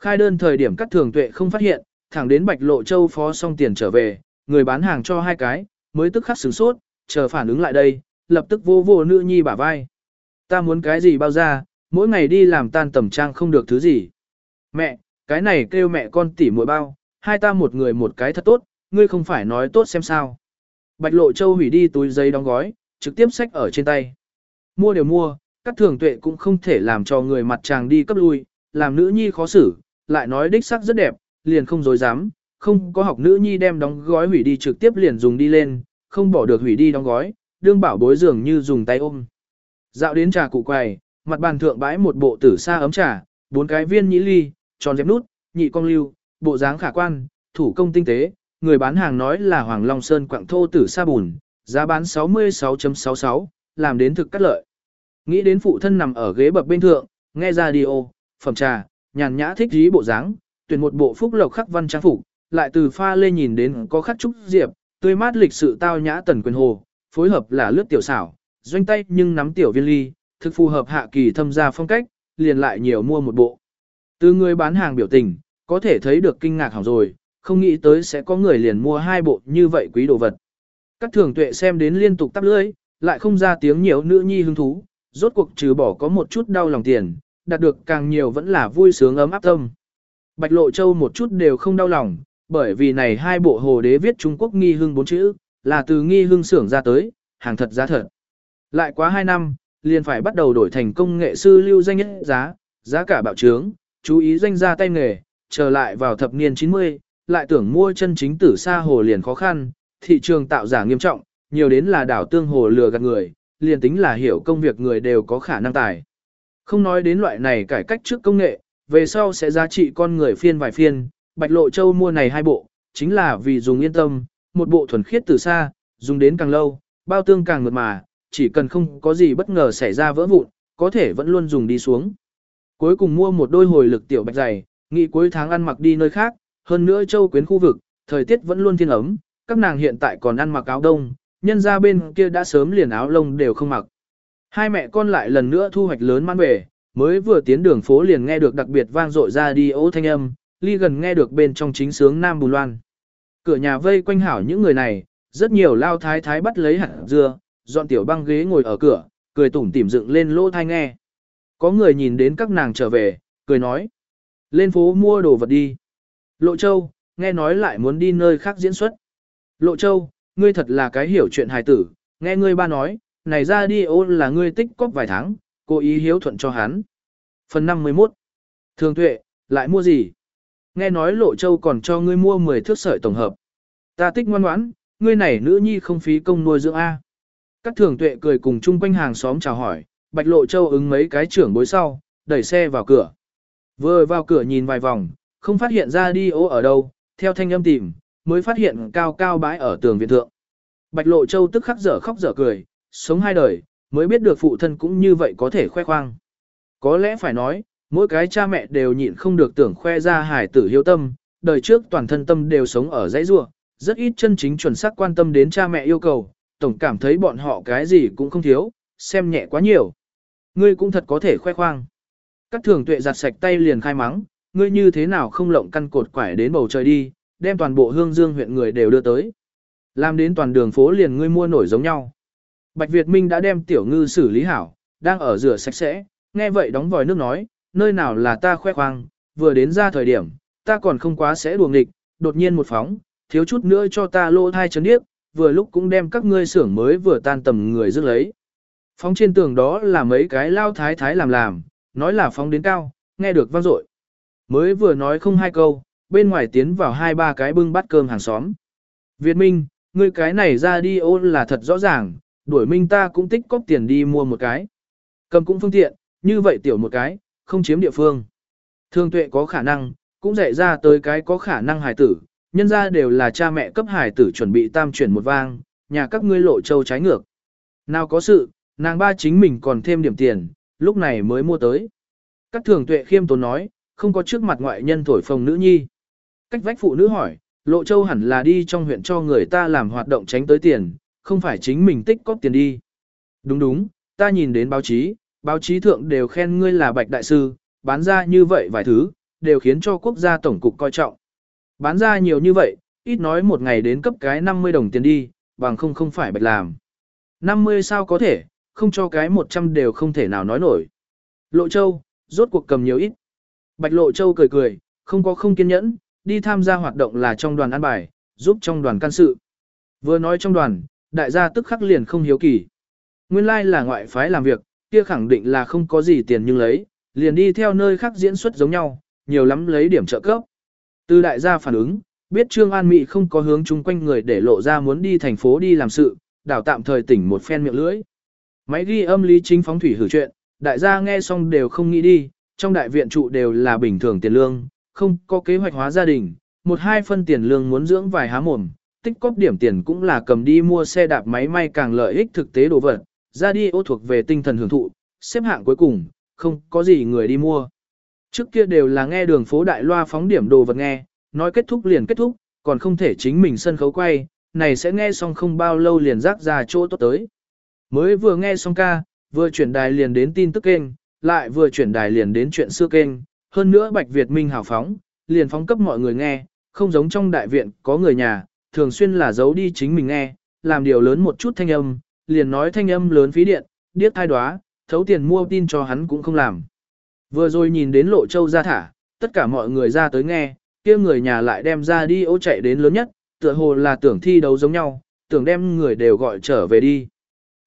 Speaker 1: Khai đơn thời điểm cắt thường tuệ không phát hiện, thẳng đến Bạch Lộ Châu phó xong tiền trở về, người bán hàng cho hai cái, mới tức khắc sửng sốt, chờ phản ứng lại đây, lập tức vô vô nữ nhi bả vai. Ta muốn cái gì bao ra, mỗi ngày đi làm tan tầm trang không được thứ gì. Mẹ, cái này kêu mẹ con tỉ muội bao, hai ta một người một cái thật tốt, ngươi không phải nói tốt xem sao. Bạch Lộ Châu hủy đi túi giấy đóng gói, trực tiếp xách ở trên tay. Mua đều mua, các thường tuệ cũng không thể làm cho người mặt chàng đi cấp lui, làm nữ nhi khó xử, lại nói đích sắc rất đẹp, liền không dối dám, không có học nữ nhi đem đóng gói hủy đi trực tiếp liền dùng đi lên, không bỏ được hủy đi đóng gói, đương bảo bối dường như dùng tay ôm. Dạo đến trà cụ quầy, mặt bàn thượng bãi một bộ tử sa ấm trà, bốn cái viên nhĩ ly, tròn dẹp nút, nhị cong lưu, bộ dáng khả quan, thủ công tinh tế, người bán hàng nói là Hoàng Long Sơn quặng thô tử sa bùn, giá bán 66.66, làm đến thực cắt lợi. Nghĩ đến phụ thân nằm ở ghế bập bên thượng, nghe radio, phẩm trà, nhàn nhã thích dí bộ dáng, tuyển một bộ phúc lộc khắc văn trang phục, lại từ pha lê nhìn đến có khắc trúc diệp, tươi mát lịch sự tao nhã tần quyền hồ, phối hợp là lướt tiểu xảo, doanh tay nhưng nắm tiểu viên ly, thực phù hợp hạ kỳ thâm gia phong cách, liền lại nhiều mua một bộ. Từ người bán hàng biểu tình, có thể thấy được kinh ngạc hỏng rồi, không nghĩ tới sẽ có người liền mua hai bộ như vậy quý đồ vật. Các thường tuệ xem đến liên tục tắp lưỡi, lại không ra tiếng nhiều nữ nhi hứng thú, rốt cuộc trừ bỏ có một chút đau lòng tiền, đạt được càng nhiều vẫn là vui sướng ấm áp tâm. Bạch Lộ Châu một chút đều không đau lòng, bởi vì này hai bộ hồ đế viết Trung Quốc nghi hưng bốn chữ, là từ nghi hưng xưởng ra tới, hàng thật giá thật. Lại quá hai năm, liền phải bắt đầu đổi thành công nghệ sư lưu danh nhất giá, giá cả bạo trướng, chú ý danh ra tay nghề, trở lại vào thập niên 90, lại tưởng mua chân chính tử xa hồ liền khó khăn, thị trường tạo giả nghiêm trọng, nhiều đến là đảo tương hồ lừa gạt người, liền tính là hiểu công việc người đều có khả năng tài. Không nói đến loại này cải cách trước công nghệ, về sau sẽ giá trị con người phiên vài phiên, Bạch Lộ Châu mua này hai bộ, chính là vì dùng yên tâm, một bộ thuần khiết từ xa, dùng đến càng lâu, bao tương càng mượt mà, chỉ cần không có gì bất ngờ xảy ra vỡ vụn, có thể vẫn luôn dùng đi xuống. Cuối cùng mua một đôi hồi lực tiểu bạch dày, nghĩ cuối tháng ăn mặc đi nơi khác, hơn nữa châu quyến khu vực, thời tiết vẫn luôn thiên ấm, các nàng hiện tại còn ăn mặc áo đông, nhân ra bên kia đã sớm liền áo lông đều không mặc. Hai mẹ con lại lần nữa thu hoạch lớn mang về, mới vừa tiến đường phố liền nghe được đặc biệt vang dội ra đi ố thanh âm, ly gần nghe được bên trong chính sướng Nam Bùn Loan. Cửa nhà vây quanh hảo những người này, rất nhiều lao thái thái bắt lấy hạt dưa, dọn tiểu băng ghế ngồi ở cửa, cười tủm tỉm dựng lên lỗ thai nghe. Có người nhìn đến các nàng trở về, cười nói. Lên phố mua đồ vật đi. Lộ Châu, nghe nói lại muốn đi nơi khác diễn xuất. Lộ Châu, ngươi thật là cái hiểu chuyện hài tử, nghe ngươi ba nói, này ra đi ôn là ngươi tích cóp vài tháng, cố ý hiếu thuận cho hắn. Phần 51 Thường tuệ, lại mua gì? Nghe nói Lộ Châu còn cho ngươi mua 10 thước sợi tổng hợp. Ta tích ngoan ngoãn, ngươi này nữ nhi không phí công nuôi dưỡng A. Các thường tuệ cười cùng chung quanh hàng xóm chào hỏi, Bạch Lộ Châu ứng mấy cái trưởng bối sau, đẩy xe vào cửa. Vừa vào cửa nhìn vài vòng, không phát hiện ra đi ô ở đâu, theo thanh âm tìm, mới phát hiện cao cao bãi ở tường viện thượng. Bạch Lộ Châu tức khắc dở khóc dở cười, sống hai đời, mới biết được phụ thân cũng như vậy có thể khoe khoang. Có lẽ phải nói, mỗi cái cha mẹ đều nhịn không được tưởng khoe ra hài tử hiếu tâm, đời trước toàn thân tâm đều sống ở dãy rua, rất ít chân chính chuẩn xác quan tâm đến cha mẹ yêu cầu, tổng cảm thấy bọn họ cái gì cũng không thiếu, xem nhẹ quá nhiều. Ngươi cũng thật có thể khoe khoang. Các thường tuệ giặt sạch tay liền khai mắng, ngươi như thế nào không lộng căn cột quải đến bầu trời đi, đem toàn bộ hương dương huyện người đều đưa tới. Làm đến toàn đường phố liền ngươi mua nổi giống nhau. Bạch Việt Minh đã đem tiểu ngư xử lý hảo, đang ở rửa sạch sẽ, nghe vậy đóng vòi nước nói, nơi nào là ta khoe khoang, vừa đến ra thời điểm, ta còn không quá sẽ đùa nghịch, đột nhiên một phóng, thiếu chút nữa cho ta lô thai chấn điếc, vừa lúc cũng đem các ngươi xưởng mới vừa tan tầm người dứt lấy. Phóng trên tường đó là mấy cái lao thái thái làm làm, nói là phóng đến cao, nghe được vang dội. Mới vừa nói không hai câu, bên ngoài tiến vào hai ba cái bưng bát cơm hàng xóm. Việt Minh, ngươi cái này ra đi ôn là thật rõ ràng, đuổi Minh ta cũng tích cóp tiền đi mua một cái. Cầm cũng phương tiện, như vậy tiểu một cái, không chiếm địa phương. Thương tuệ có khả năng, cũng dạy ra tới cái có khả năng hài tử, nhân ra đều là cha mẹ cấp hài tử chuẩn bị tam chuyển một vang, nhà các ngươi lộ châu trái ngược. Nào có sự, nàng ba chính mình còn thêm điểm tiền, lúc này mới mua tới. Các thường tuệ khiêm tốn nói, không có trước mặt ngoại nhân thổi phồng nữ nhi. Cách vách phụ nữ hỏi, Lộ Châu hẳn là đi trong huyện cho người ta làm hoạt động tránh tới tiền, không phải chính mình tích cóp tiền đi. Đúng đúng, ta nhìn đến báo chí, báo chí thượng đều khen ngươi là bạch đại sư, bán ra như vậy vài thứ, đều khiến cho quốc gia tổng cục coi trọng. Bán ra nhiều như vậy, ít nói một ngày đến cấp cái 50 đồng tiền đi, bằng không không phải bạch làm. 50 sao có thể, không cho cái 100 đều không thể nào nói nổi. Lộ Châu, rốt cuộc cầm nhiều ít. Bạch Lộ Châu cười cười, không có không kiên nhẫn, đi tham gia hoạt động là trong đoàn an bài, giúp trong đoàn can sự. Vừa nói trong đoàn, đại gia tức khắc liền không hiếu kỳ. Nguyên lai like là ngoại phái làm việc, kia khẳng định là không có gì tiền nhưng lấy, liền đi theo nơi khác diễn xuất giống nhau, nhiều lắm lấy điểm trợ cấp. Từ đại gia phản ứng, biết Trương An mỹ không có hướng chung quanh người để lộ ra muốn đi thành phố đi làm sự, đảo tạm thời tỉnh một phen miệng lưỡi. Máy ghi âm lý chính phóng thủy hử chuyện, đại gia nghe xong đều không nghĩ đi, trong đại viện trụ đều là bình thường tiền lương, không có kế hoạch hóa gia đình, một hai phân tiền lương muốn dưỡng vài há mồm, tích cóp điểm tiền cũng là cầm đi mua xe đạp máy may càng lợi ích thực tế đồ vật, ra đi ô thuộc về tinh thần hưởng thụ, xếp hạng cuối cùng, không có gì người đi mua. Trước kia đều là nghe đường phố đại loa phóng điểm đồ vật nghe, nói kết thúc liền kết thúc, còn không thể chính mình sân khấu quay, này sẽ nghe xong không bao lâu liền rác ra chỗ tốt tới. Mới vừa nghe xong ca, vừa chuyển đài liền đến tin tức kênh, lại vừa chuyển đài liền đến chuyện xưa kênh, hơn nữa Bạch Việt Minh hào phóng, liền phóng cấp mọi người nghe, không giống trong đại viện có người nhà, thường xuyên là giấu đi chính mình nghe, làm điều lớn một chút thanh âm, liền nói thanh âm lớn phí điện, điếc thai đoá, thấu tiền mua tin cho hắn cũng không làm. Vừa rồi nhìn đến lộ châu ra thả, tất cả mọi người ra tới nghe, kia người nhà lại đem ra đi ô chạy đến lớn nhất, tựa hồ là tưởng thi đấu giống nhau, tưởng đem người đều gọi trở về đi.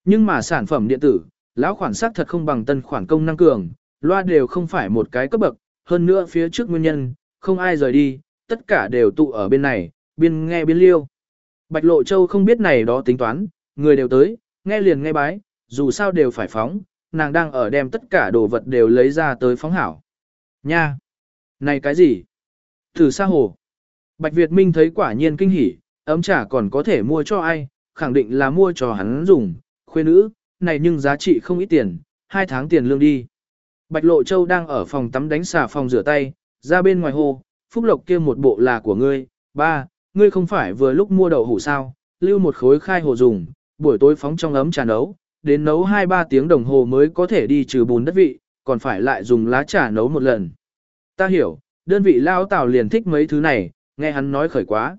Speaker 1: Nhưng mà sản phẩm điện tử, lão khoản sắc thật không bằng tân khoản công năng cường, loa đều không phải một cái cấp bậc, hơn nữa phía trước nguyên nhân, không ai rời đi, tất cả đều tụ ở bên này, biên nghe biên liêu. Bạch Lộ Châu không biết này đó tính toán, người đều tới, nghe liền nghe bái, dù sao đều phải phóng, nàng đang ở đem tất cả đồ vật đều lấy ra tới phóng hảo. Nha! Này cái gì? Thử xa hồ. Bạch Việt Minh thấy quả nhiên kinh hỉ, ấm trà còn có thể mua cho ai, khẳng định là mua cho hắn dùng, khuê nữ, này nhưng giá trị không ít tiền, hai tháng tiền lương đi. Bạch Lộ Châu đang ở phòng tắm đánh xà phòng rửa tay, ra bên ngoài hồ, Phúc Lộc kia một bộ là của ngươi, ba, ngươi không phải vừa lúc mua đậu hủ sao, lưu một khối khai hồ dùng, buổi tối phóng trong ấm trà nấu, đến nấu 2-3 tiếng đồng hồ mới có thể đi trừ bùn đất vị, còn phải lại dùng lá trà nấu một lần. Ta hiểu, đơn vị lao tào liền thích mấy thứ này, nghe hắn nói khởi quá.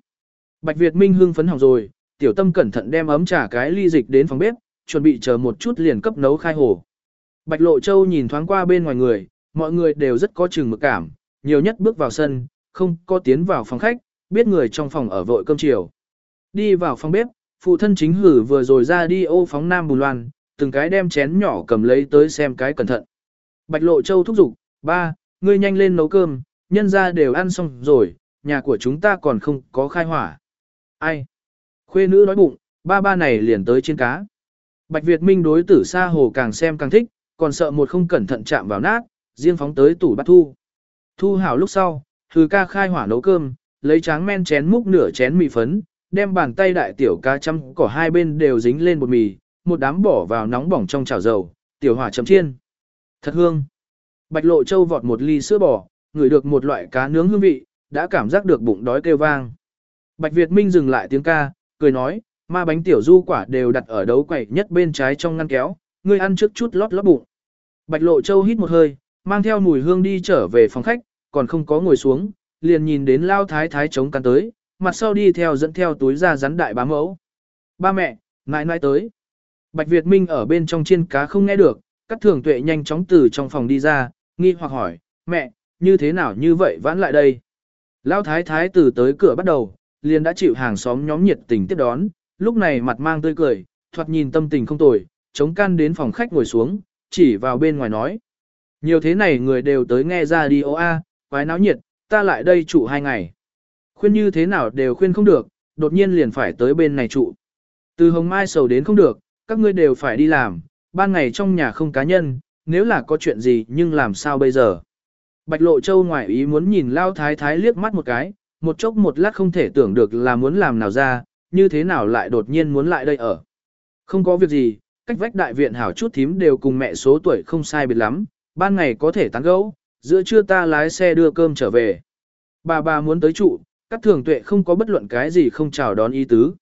Speaker 1: Bạch Việt Minh hưng phấn hỏng rồi, tiểu tâm cẩn thận đem ấm trà cái ly dịch đến phòng bếp, chuẩn bị chờ một chút liền cấp nấu khai hồ. Bạch Lộ Châu nhìn thoáng qua bên ngoài người, mọi người đều rất có chừng mực cảm, nhiều nhất bước vào sân, không có tiến vào phòng khách, biết người trong phòng ở vội cơm chiều. Đi vào phòng bếp, phụ thân chính hử vừa rồi ra đi ô phóng nam bùn loan, từng cái đem chén nhỏ cầm lấy tới xem cái cẩn thận. Bạch Lộ Châu thúc giục, ba, ngươi nhanh lên nấu cơm, nhân ra đều ăn xong rồi, nhà của chúng ta còn không có khai hỏa. Ai? Khuê nữ nói bụng, ba ba này liền tới trên cá. Bạch Việt Minh đối tử xa hồ càng xem càng thích, còn sợ một không cẩn thận chạm vào nát, riêng phóng tới tủ bắt thu. Thu hảo lúc sau, hừ ca khai hỏa nấu cơm, lấy tráng men chén múc nửa chén mì phấn, đem bàn tay đại tiểu cá chăm cỏ hai bên đều dính lên bột mì, một đám bỏ vào nóng bỏng trong chảo dầu, tiểu hỏa chấm chiên. Thật hương. Bạch Lộ Châu vọt một ly sữa bò, ngửi được một loại cá nướng hương vị, đã cảm giác được bụng đói kêu vang. Bạch Việt Minh dừng lại tiếng ca, cười nói, ma bánh tiểu du quả đều đặt ở đấu quẩy nhất bên trái trong ngăn kéo, ngươi ăn trước chút lót lót bụng. Bạch Lộ Châu hít một hơi, mang theo mùi hương đi trở về phòng khách, còn không có ngồi xuống, liền nhìn đến lao thái thái chống cắn tới, mặt sau đi theo dẫn theo túi ra rắn đại bá mẫu. Ba mẹ, nãi nãi tới. Bạch Việt Minh ở bên trong chiên cá không nghe được, các thường tuệ nhanh chóng từ trong phòng đi ra, nghi hoặc hỏi, mẹ, như thế nào như vậy vãn lại đây? Lão thái thái từ tới cửa bắt đầu, liền đã chịu hàng xóm nhóm nhiệt tình tiếp đón, lúc này mặt mang tươi cười, thoạt nhìn tâm tình không tồi, chống can đến phòng khách ngồi xuống, chỉ vào bên ngoài nói. Nhiều thế này người đều tới nghe ra đi ô a, quái náo nhiệt, ta lại đây trụ hai ngày. Khuyên như thế nào đều khuyên không được, đột nhiên liền phải tới bên này trụ. Từ hồng mai sầu đến không được, các ngươi đều phải đi làm, ban ngày trong nhà không cá nhân, nếu là có chuyện gì nhưng làm sao bây giờ. Bạch Lộ Châu ngoại ý muốn nhìn Lao Thái Thái liếc mắt một cái, một chốc một lát không thể tưởng được là muốn làm nào ra, như thế nào lại đột nhiên muốn lại đây ở. Không có việc gì, cách vách đại viện hảo chút thím đều cùng mẹ số tuổi không sai biệt lắm, ban ngày có thể tán gẫu, giữa trưa ta lái xe đưa cơm trở về. Bà bà muốn tới trụ, các thường tuệ không có bất luận cái gì không chào đón ý tứ.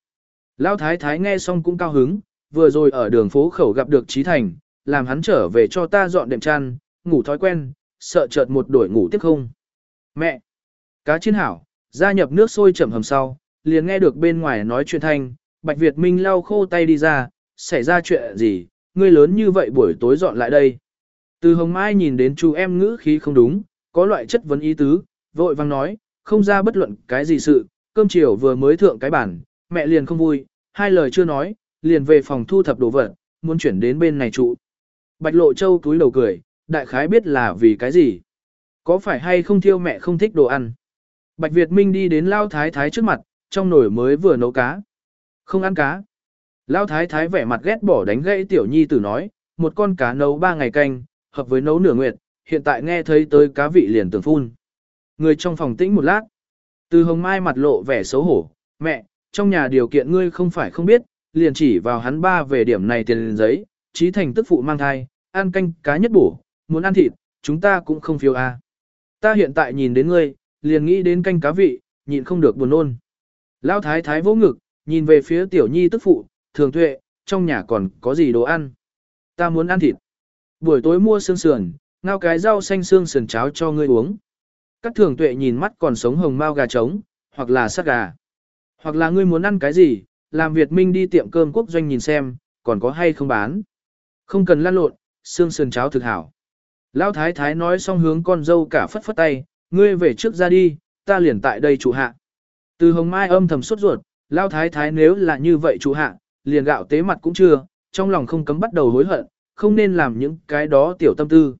Speaker 1: Lão thái thái nghe xong cũng cao hứng, vừa rồi ở đường phố khẩu gặp được Trí Thành, làm hắn trở về cho ta dọn đệm chăn, ngủ thói quen, sợ chợt một đổi ngủ tiếp không. Mẹ! Cá chiên hảo, gia nhập nước sôi chậm hầm sau, liền nghe được bên ngoài nói chuyện thanh, Bạch Việt Minh lau khô tay đi ra, xảy ra chuyện gì, ngươi lớn như vậy buổi tối dọn lại đây. Từ hồng mai nhìn đến chú em ngữ khí không đúng, có loại chất vấn ý tứ, vội vang nói, không ra bất luận cái gì sự, cơm chiều vừa mới thượng cái bản, mẹ liền không vui, hai lời chưa nói, liền về phòng thu thập đồ vật, muốn chuyển đến bên này trụ. Bạch Lộ Châu túi đầu cười, đại khái biết là vì cái gì. Có phải hay không thiêu mẹ không thích đồ ăn. Bạch Việt Minh đi đến Lao Thái Thái trước mặt, trong nồi mới vừa nấu cá. Không ăn cá. Lão Thái Thái vẻ mặt ghét bỏ đánh gãy tiểu nhi tử nói, một con cá nấu ba ngày canh, hợp với nấu nửa nguyệt, hiện tại nghe thấy tới cá vị liền tưởng phun. Người trong phòng tĩnh một lát. Từ hồng mai mặt lộ vẻ xấu hổ, mẹ, trong nhà điều kiện ngươi không phải không biết, liền chỉ vào hắn ba về điểm này tiền giấy, trí thành tức phụ mang thai, ăn canh cá nhất bổ, muốn ăn thịt, chúng ta cũng không phiêu a. Ta hiện tại nhìn đến ngươi, liền nghĩ đến canh cá vị, nhịn không được buồn nôn. Lão thái thái vỗ ngực, nhìn về phía tiểu nhi tức phụ, thường tuệ, trong nhà còn có gì đồ ăn. Ta muốn ăn thịt. Buổi tối mua xương sườn, ngao cái rau xanh xương sườn cháo cho ngươi uống. Các thường tuệ nhìn mắt còn sống hồng mao gà trống, hoặc là sát gà. Hoặc là ngươi muốn ăn cái gì, làm Việt Minh đi tiệm cơm quốc doanh nhìn xem, còn có hay không bán. Không cần lăn lộn, xương sườn cháo thực hảo. Lão thái thái nói xong hướng con dâu cả phất phất tay, ngươi về trước ra đi, ta liền tại đây trụ hạ. Từ hồng mai âm thầm suốt ruột, Lão thái thái nếu là như vậy trụ hạ, liền gạo tế mặt cũng chưa, trong lòng không cấm bắt đầu hối hận, không nên làm những cái đó tiểu tâm tư.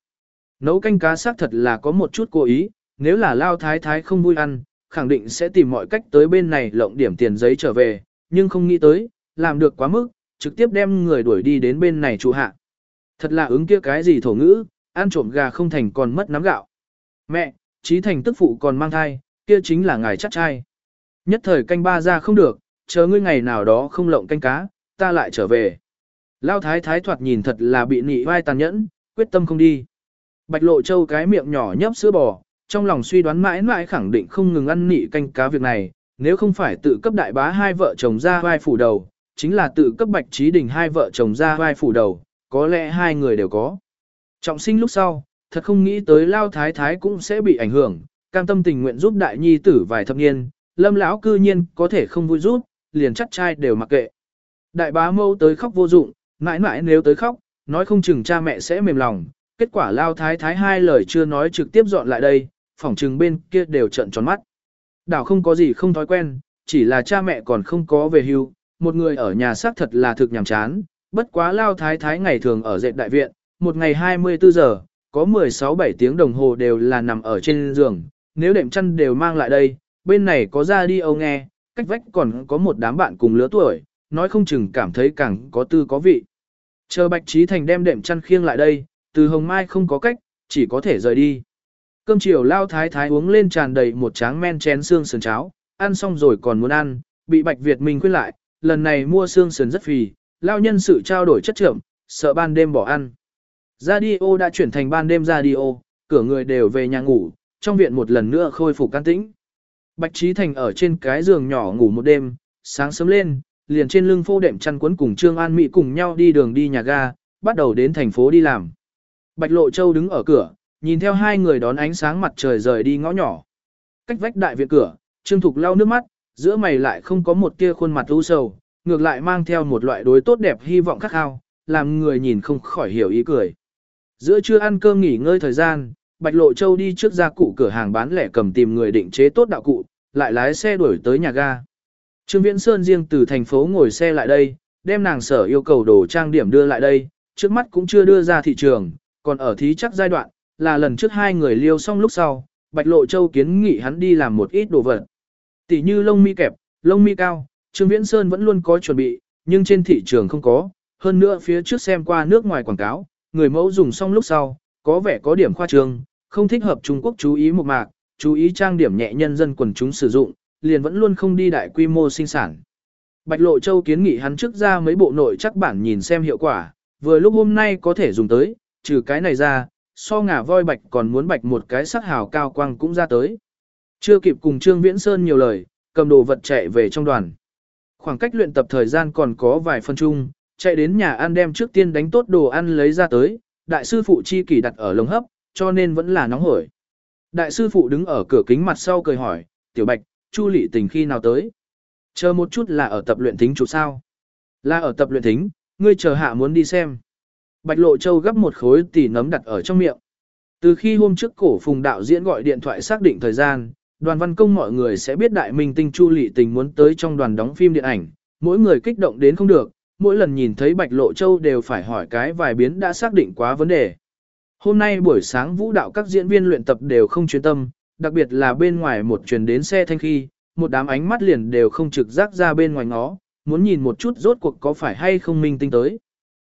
Speaker 1: Nấu canh cá xác thật là có một chút cố ý, nếu là Lao thái thái không vui ăn, khẳng định sẽ tìm mọi cách tới bên này lộng điểm tiền giấy trở về, nhưng không nghĩ tới, làm được quá mức, trực tiếp đem người đuổi đi đến bên này trụ hạ. Thật là ứng kia cái gì thổ ngữ, ăn trộm gà không thành còn mất nắm gạo. Mẹ, trí thành tức phụ còn mang thai, kia chính là ngài chắc trai. Nhất thời canh ba ra không được, chờ ngươi ngày nào đó không lộng canh cá, ta lại trở về. Lao thái thái thoạt nhìn thật là bị nị vai tàn nhẫn, quyết tâm không đi. Bạch lộ châu cái miệng nhỏ nhấp sữa bò, trong lòng suy đoán mãi mãi khẳng định không ngừng ăn nị canh cá việc này, nếu không phải tự cấp đại bá hai vợ chồng ra vai phủ đầu, chính là tự cấp bạch trí đình hai vợ chồng ra vai phủ đầu, có lẽ hai người đều có. Trọng sinh lúc sau, thật không nghĩ tới lao thái thái cũng sẽ bị ảnh hưởng, cam tâm tình nguyện giúp đại nhi tử vài thập niên, lâm lão cư nhiên có thể không vui giúp, liền chắc trai đều mặc kệ. Đại bá mâu tới khóc vô dụng, mãi mãi nếu tới khóc, nói không chừng cha mẹ sẽ mềm lòng, kết quả lao thái thái hai lời chưa nói trực tiếp dọn lại đây, phỏng chừng bên kia đều trận tròn mắt. Đảo không có gì không thói quen, chỉ là cha mẹ còn không có về hưu, một người ở nhà xác thật là thực nhàm chán, bất quá lao thái thái ngày thường ở dệt đại viện, một ngày 24 giờ, có 16-7 tiếng đồng hồ đều là nằm ở trên giường, nếu đệm chăn đều mang lại đây, bên này có ra đi âu nghe, cách vách còn có một đám bạn cùng lứa tuổi, nói không chừng cảm thấy càng có tư có vị. Chờ Bạch Trí Thành đem đệm chăn khiêng lại đây, từ hồng mai không có cách, chỉ có thể rời đi. Cơm chiều lao thái thái uống lên tràn đầy một tráng men chén xương sườn cháo, ăn xong rồi còn muốn ăn, bị Bạch Việt Minh khuyên lại, lần này mua xương sườn rất phì, lao nhân sự trao đổi chất trưởng, sợ ban đêm bỏ ăn. Radio đã chuyển thành ban đêm radio, cửa người đều về nhà ngủ, trong viện một lần nữa khôi phục can tĩnh. Bạch Trí Thành ở trên cái giường nhỏ ngủ một đêm, sáng sớm lên, liền trên lưng phô đệm chăn quấn cùng Trương An Mỹ cùng nhau đi đường đi nhà ga, bắt đầu đến thành phố đi làm. Bạch Lộ Châu đứng ở cửa, nhìn theo hai người đón ánh sáng mặt trời rời đi ngõ nhỏ. Cách vách đại viện cửa, Trương Thục lau nước mắt, giữa mày lại không có một tia khuôn mặt u sầu, ngược lại mang theo một loại đối tốt đẹp hy vọng khắc khao, làm người nhìn không khỏi hiểu ý cười. Giữa trưa ăn cơm nghỉ ngơi thời gian, Bạch Lộ Châu đi trước ra cụ cửa hàng bán lẻ cầm tìm người định chế tốt đạo cụ, lại lái xe đuổi tới nhà ga. Trương Viễn Sơn riêng từ thành phố ngồi xe lại đây, đem nàng sở yêu cầu đồ trang điểm đưa lại đây, trước mắt cũng chưa đưa ra thị trường, còn ở thí chắc giai đoạn, là lần trước hai người liêu xong lúc sau, Bạch Lộ Châu kiến nghị hắn đi làm một ít đồ vật. Tỷ như lông mi kẹp, lông mi cao, Trương Viễn Sơn vẫn luôn có chuẩn bị, nhưng trên thị trường không có, hơn nữa phía trước xem qua nước ngoài quảng cáo, người mẫu dùng xong lúc sau, có vẻ có điểm khoa trương, không thích hợp Trung Quốc chú ý một mạc, chú ý trang điểm nhẹ nhân dân quần chúng sử dụng, liền vẫn luôn không đi đại quy mô sinh sản. Bạch Lộ Châu kiến nghị hắn trước ra mấy bộ nội chắc bản nhìn xem hiệu quả, vừa lúc hôm nay có thể dùng tới, trừ cái này ra, so ngả voi bạch còn muốn bạch một cái sắc hào cao quang cũng ra tới. Chưa kịp cùng Trương Viễn Sơn nhiều lời, cầm đồ vật chạy về trong đoàn. Khoảng cách luyện tập thời gian còn có vài phân chung, chạy đến nhà ăn đem trước tiên đánh tốt đồ ăn lấy ra tới, đại sư phụ chi kỷ đặt ở lồng hấp, cho nên vẫn là nóng hổi. Đại sư phụ đứng ở cửa kính mặt sau cười hỏi, tiểu bạch, chu lị tình khi nào tới? Chờ một chút là ở tập luyện thính chủ sao? Là ở tập luyện thính, ngươi chờ hạ muốn đi xem. Bạch Lộ Châu gấp một khối tỉ nấm đặt ở trong miệng. Từ khi hôm trước cổ phùng đạo diễn gọi điện thoại xác định thời gian, đoàn văn công mọi người sẽ biết đại minh tinh Chu Lị Tình muốn tới trong đoàn đóng phim điện ảnh, mỗi người kích động đến không được, mỗi lần nhìn thấy Bạch Lộ Châu đều phải hỏi cái vài biến đã xác định quá vấn đề. Hôm nay buổi sáng vũ đạo các diễn viên luyện tập đều không chuyên tâm, đặc biệt là bên ngoài một chuyển đến xe thanh khi, một đám ánh mắt liền đều không trực giác ra bên ngoài ngó, muốn nhìn một chút rốt cuộc có phải hay không minh tinh tới.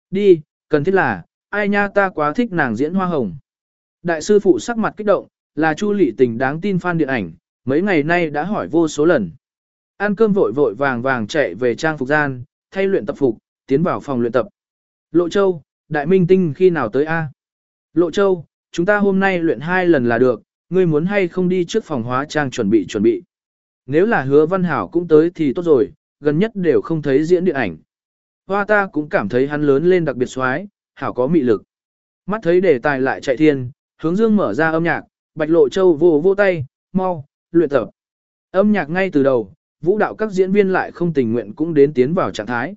Speaker 1: Đi, cần thiết là, ai nha ta quá thích nàng diễn hoa hồng. Đại sư phụ sắc mặt kích động, là Chu Lị Tình đáng tin fan điện ảnh, mấy ngày nay đã hỏi vô số lần. Ăn cơm vội vội vàng vàng chạy về trang phục gian, thay luyện tập phục, tiến vào phòng luyện tập. Lộ Châu, Đại Minh Tinh khi nào tới A? Lộ Châu, chúng ta hôm nay luyện hai lần là được, ngươi muốn hay không đi trước phòng hóa trang chuẩn bị chuẩn bị. Nếu là hứa văn hảo cũng tới thì tốt rồi, gần nhất đều không thấy diễn điện ảnh. Hoa ta cũng cảm thấy hắn lớn lên đặc biệt xoái, hảo có mị lực. Mắt thấy đề tài lại chạy thiên, hướng dương mở ra âm nhạc, bạch lộ châu vô vô tay, mau, luyện tập. Âm nhạc ngay từ đầu, vũ đạo các diễn viên lại không tình nguyện cũng đến tiến vào trạng thái.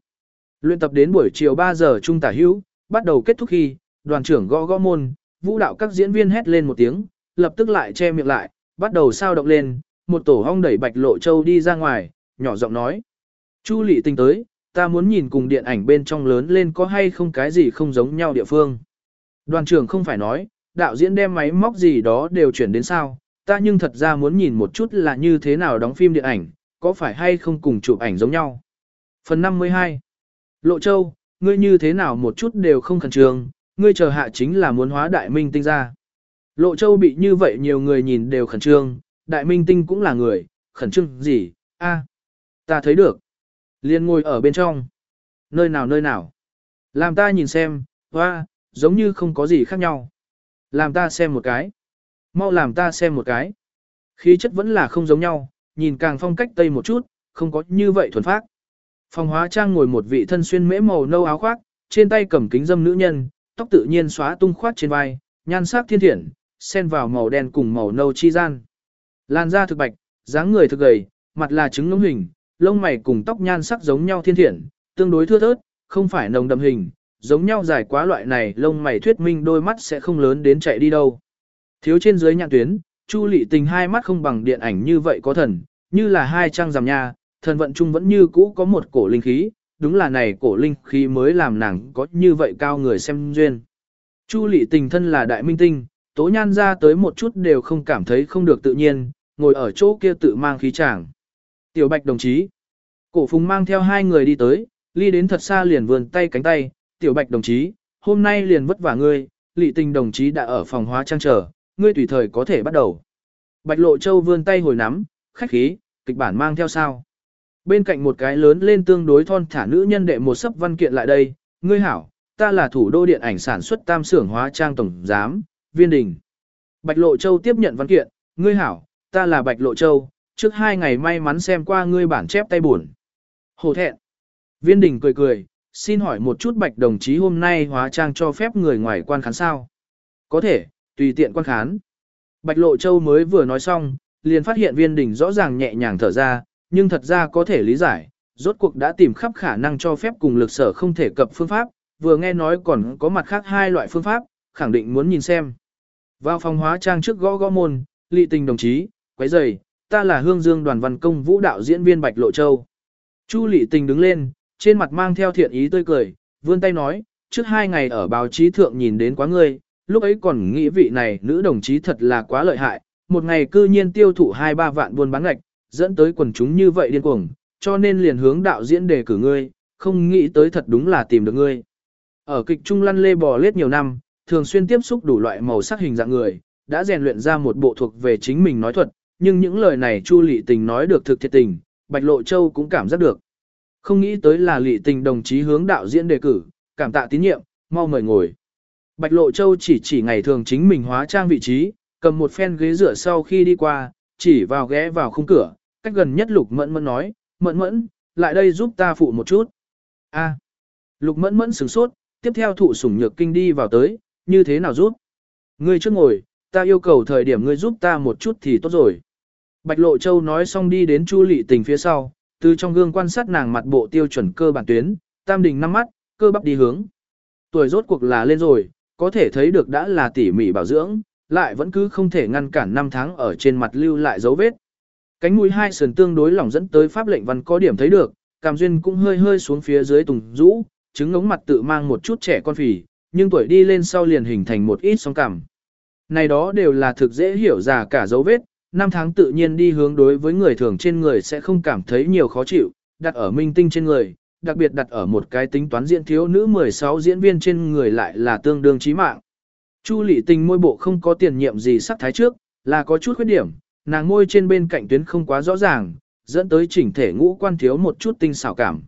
Speaker 1: Luyện tập đến buổi chiều 3 giờ trung tả hữu, bắt đầu kết thúc khi, đoàn trưởng gõ gõ môn, vũ đạo các diễn viên hét lên một tiếng, lập tức lại che miệng lại, bắt đầu sao động lên, một tổ hong đẩy bạch lộ châu đi ra ngoài, nhỏ giọng nói. Chu lị tình tới, ta muốn nhìn cùng điện ảnh bên trong lớn lên có hay không cái gì không giống nhau địa phương. Đoàn trưởng không phải nói, đạo diễn đem máy móc gì đó đều chuyển đến sao, ta nhưng thật ra muốn nhìn một chút là như thế nào đóng phim điện ảnh, có phải hay không cùng chụp ảnh giống nhau. Phần 52 Lộ Châu, ngươi như thế nào một chút đều không khẩn trương, ngươi chờ hạ chính là muốn hóa đại minh tinh ra. Lộ Châu bị như vậy nhiều người nhìn đều khẩn trương, đại minh tinh cũng là người, khẩn trương gì, a, ta thấy được. Liên ngồi ở bên trong. Nơi nào nơi nào. Làm ta nhìn xem, hoa, giống như không có gì khác nhau. Làm ta xem một cái. Mau làm ta xem một cái. Khí chất vẫn là không giống nhau, nhìn càng phong cách tây một chút, không có như vậy thuần phác. Phòng hóa trang ngồi một vị thân xuyên mễ màu nâu áo khoác, trên tay cầm kính dâm nữ nhân, tóc tự nhiên xóa tung khoát trên vai, nhan sắc thiên thiện, xen vào màu đen cùng màu nâu chi gian. Làn da thực bạch, dáng người thực gầy, mặt là trứng ngỗng hình, lông mày cùng tóc nhan sắc giống nhau thiên thiện, tương đối thưa thớt, không phải nồng đậm hình, giống nhau dài quá loại này lông mày thuyết minh đôi mắt sẽ không lớn đến chạy đi đâu. Thiếu trên dưới nhạn tuyến, Chu Lệ Tình hai mắt không bằng điện ảnh như vậy có thần, như là hai trang rằm nha, thần vận trung vẫn như cũ có một cổ linh khí, đúng là này cổ linh khí mới làm nàng có như vậy cao người xem duyên. Chu Lệ Tình thân là đại minh tinh, tố nhan ra tới một chút đều không cảm thấy không được tự nhiên, ngồi ở chỗ kia tự mang khí chàng. Tiểu Bạch đồng chí, cổ phùng mang theo hai người đi tới, ly đến thật xa liền vườn tay cánh tay, Tiểu Bạch đồng chí, hôm nay liền vất vả ngươi, Lệ Tình đồng chí đã ở phòng hóa trang chờ, ngươi tùy thời có thể bắt đầu. Bạch Lộ Châu vươn tay hồi nắm, khách khí, kịch bản mang theo sao. Bên cạnh một cái lớn lên tương đối thon thả nữ nhân đệ một sấp văn kiện lại đây, ngươi hảo, ta là thủ đô điện ảnh sản xuất tam xưởng hóa trang tổng giám, viên đình. Bạch Lộ Châu tiếp nhận văn kiện, ngươi hảo, ta là Bạch Lộ Châu, trước hai ngày may mắn xem qua ngươi bản chép tay buồn. Hồ thẹn. Viên đình cười cười, xin hỏi một chút Bạch đồng chí hôm nay hóa trang cho phép người ngoài quan khán sao? Có thể, tùy tiện quan khán. Bạch Lộ Châu mới vừa nói xong, liền phát hiện viên đình rõ ràng nhẹ nhàng thở ra, nhưng thật ra có thể lý giải, rốt cuộc đã tìm khắp khả năng cho phép cùng lực sở không thể cập phương pháp, vừa nghe nói còn có mặt khác hai loại phương pháp, khẳng định muốn nhìn xem. Vào phòng hóa trang trước gõ gõ môn, lị tình đồng chí, quấy giày, ta là hương dương đoàn văn công vũ đạo diễn viên Bạch Lộ Châu. Chu lị tình đứng lên, trên mặt mang theo thiện ý tươi cười, vươn tay nói, trước hai ngày ở báo chí thượng nhìn đến quá ngươi, lúc ấy còn nghĩ vị này nữ đồng chí thật là quá lợi hại, một ngày cư nhiên tiêu thụ hai ba vạn buôn bán ngạch, dẫn tới quần chúng như vậy điên cuồng, cho nên liền hướng đạo diễn đề cử ngươi, không nghĩ tới thật đúng là tìm được ngươi. Ở kịch trung lăn lê bò lết nhiều năm, thường xuyên tiếp xúc đủ loại màu sắc hình dạng người, đã rèn luyện ra một bộ thuộc về chính mình nói thuật, nhưng những lời này Chu Lệ Tình nói được thực thiệt tình, Bạch Lộ Châu cũng cảm giác được. Không nghĩ tới là Lệ Tình đồng chí hướng đạo diễn đề cử, cảm tạ tín nhiệm, mau mời ngồi. Bạch Lộ Châu chỉ chỉ ngày thường chính mình hóa trang vị trí, cầm một phen ghế rửa sau khi đi qua, chỉ vào ghé vào khung cửa, cách gần nhất Lục Mẫn Mẫn nói, Mẫn Mẫn, lại đây giúp ta phụ một chút. A. Lục Mẫn Mẫn sửng sốt, tiếp theo thụ sủng nhược kinh đi vào tới, như thế nào giúp? Ngươi trước ngồi, ta yêu cầu thời điểm ngươi giúp ta một chút thì tốt rồi. Bạch Lộ Châu nói xong đi đến Chu Lệ Tình phía sau, từ trong gương quan sát nàng mặt bộ tiêu chuẩn cơ bản tuyến, tam đỉnh năm mắt, cơ bắp đi hướng. Tuổi rốt cuộc là lên rồi, có thể thấy được đã là tỉ mỉ bảo dưỡng, lại vẫn cứ không thể ngăn cản năm tháng ở trên mặt lưu lại dấu vết. Cánh mũi hai sườn tương đối lỏng dẫn tới pháp lệnh văn có điểm thấy được, cảm duyên cũng hơi hơi xuống phía dưới tùng rũ, trứng ngống mặt tự mang một chút trẻ con phì, nhưng tuổi đi lên sau liền hình thành một ít sóng cảm. Này đó đều là thực dễ hiểu ra cả dấu vết, năm tháng tự nhiên đi hướng đối với người thường trên người sẽ không cảm thấy nhiều khó chịu, đặt ở minh tinh trên người, đặc biệt đặt ở một cái tính toán diễn thiếu nữ 16 diễn viên trên người lại là tương đương chí mạng. Chu lị tình môi bộ không có tiền nhiệm gì sắc thái trước, là có chút khuyết điểm, nàng môi trên bên cạnh tuyến không quá rõ ràng, dẫn tới chỉnh thể ngũ quan thiếu một chút tinh xảo cảm.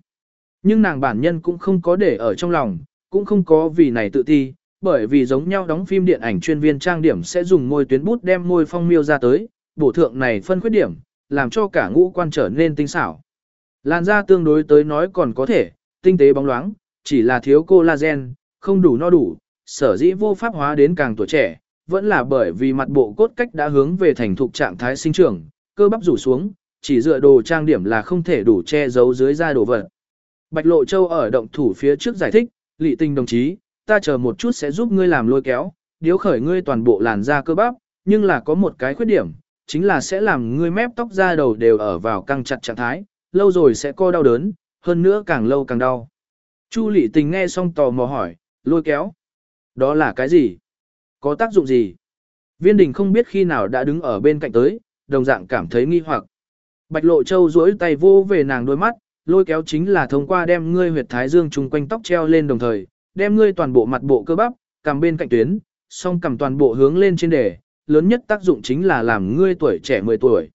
Speaker 1: Nhưng nàng bản nhân cũng không có để ở trong lòng, cũng không có vì này tự ti, bởi vì giống nhau đóng phim điện ảnh chuyên viên trang điểm sẽ dùng môi tuyến bút đem môi phong miêu ra tới, bổ thượng này phân khuyết điểm, làm cho cả ngũ quan trở nên tinh xảo. Làn da tương đối tới nói còn có thể, tinh tế bóng loáng, chỉ là thiếu collagen, không đủ no đủ, sở dĩ vô pháp hóa đến càng tuổi trẻ, vẫn là bởi vì mặt bộ cốt cách đã hướng về thành thục trạng thái sinh trưởng, cơ bắp rủ xuống, chỉ dựa đồ trang điểm là không thể đủ che giấu dưới da đồ vật. Bạch Lộ Châu ở động thủ phía trước giải thích, lị tình đồng chí, ta chờ một chút sẽ giúp ngươi làm lôi kéo, điếu khởi ngươi toàn bộ làn da cơ bắp, nhưng là có một cái khuyết điểm, chính là sẽ làm ngươi mép tóc da đầu đều ở vào căng chặt trạng thái, lâu rồi sẽ co đau đớn, hơn nữa càng lâu càng đau. Chu lị tình nghe xong tò mò hỏi, lôi kéo. Đó là cái gì? Có tác dụng gì? Viên đình không biết khi nào đã đứng ở bên cạnh tới, đồng dạng cảm thấy nghi hoặc. Bạch lộ châu duỗi tay vô về nàng đôi mắt, lôi kéo chính là thông qua đem ngươi huyệt thái dương chung quanh tóc treo lên đồng thời, đem ngươi toàn bộ mặt bộ cơ bắp, cầm bên cạnh tuyến, song cầm toàn bộ hướng lên trên đề, lớn nhất tác dụng chính là làm ngươi tuổi trẻ 10 tuổi.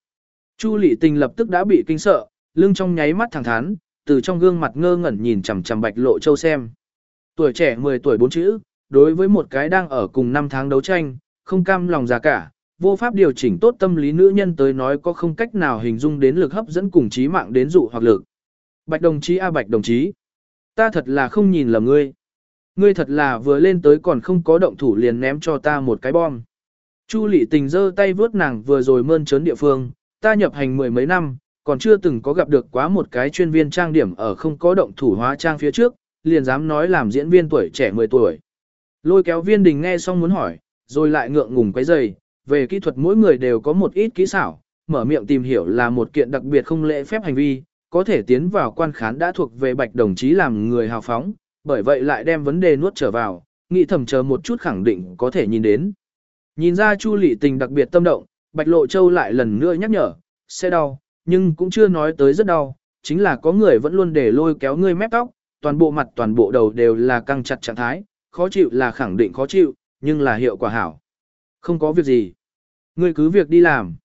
Speaker 1: Chu Lệ Tình lập tức đã bị kinh sợ, lưng trong nháy mắt thẳng thắn, từ trong gương mặt ngơ ngẩn nhìn chằm chằm Bạch Lộ Châu xem. Tuổi trẻ 10 tuổi bốn chữ, đối với một cái đang ở cùng năm tháng đấu tranh, không cam lòng già cả, vô pháp điều chỉnh tốt tâm lý nữ nhân tới nói có không cách nào hình dung đến lực hấp dẫn cùng trí mạng đến dụ hoặc lực. Bạch đồng chí a Bạch đồng chí, ta thật là không nhìn lầm ngươi. Ngươi thật là vừa lên tới còn không có động thủ liền ném cho ta một cái bom. Chu lị tình giơ tay vướt nàng vừa rồi mơn trớn địa phương, ta nhập hành mười mấy năm, còn chưa từng có gặp được quá một cái chuyên viên trang điểm ở không có động thủ hóa trang phía trước, liền dám nói làm diễn viên tuổi trẻ 10 tuổi. Lôi kéo viên đình nghe xong muốn hỏi, rồi lại ngượng ngùng quấy giày, về kỹ thuật mỗi người đều có một ít kỹ xảo, mở miệng tìm hiểu là một kiện đặc biệt không lễ phép hành vi, có thể tiến vào quan khán đã thuộc về bạch đồng chí làm người hào phóng, bởi vậy lại đem vấn đề nuốt trở vào, nghĩ thầm chờ một chút khẳng định có thể nhìn đến. Nhìn ra Chu Lệ Tình đặc biệt tâm động, Bạch Lộ Châu lại lần nữa nhắc nhở, sẽ đau, nhưng cũng chưa nói tới rất đau, chính là có người vẫn luôn để lôi kéo ngươi mép tóc, toàn bộ mặt toàn bộ đầu đều là căng chặt trạng thái, khó chịu là khẳng định khó chịu, nhưng là hiệu quả hảo. Không có việc gì. Ngươi cứ việc đi làm.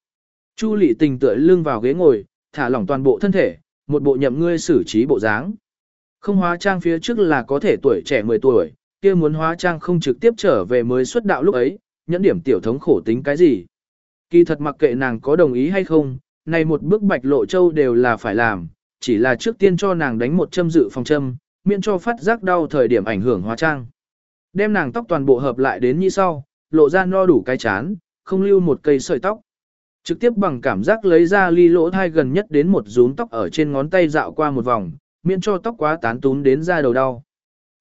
Speaker 1: Chu Lệ Tình tựa lưng vào ghế ngồi, thả lỏng toàn bộ thân thể, một bộ nhậm ngươi xử trí bộ dáng. Không hóa trang phía trước là có thể tuổi trẻ 10 tuổi, kia muốn hóa trang không trực tiếp trở về mới xuất đạo lúc ấy, nhẫn điểm tiểu thống khổ tính cái gì. Kỳ thật mặc kệ nàng có đồng ý hay không, này một bước bạch lộ châu đều là phải làm, chỉ là trước tiên cho nàng đánh một châm dự phòng châm, miễn cho phát giác đau thời điểm ảnh hưởng hóa trang. Đem nàng tóc toàn bộ hợp lại đến như sau, lộ ra no đủ cái chán, không lưu một cây sợi tóc. Trực tiếp bằng cảm giác lấy ra ly lỗ thai gần nhất đến một rúm tóc ở trên ngón tay dạo qua một vòng, miễn cho tóc quá tán tún đến ra đầu đau.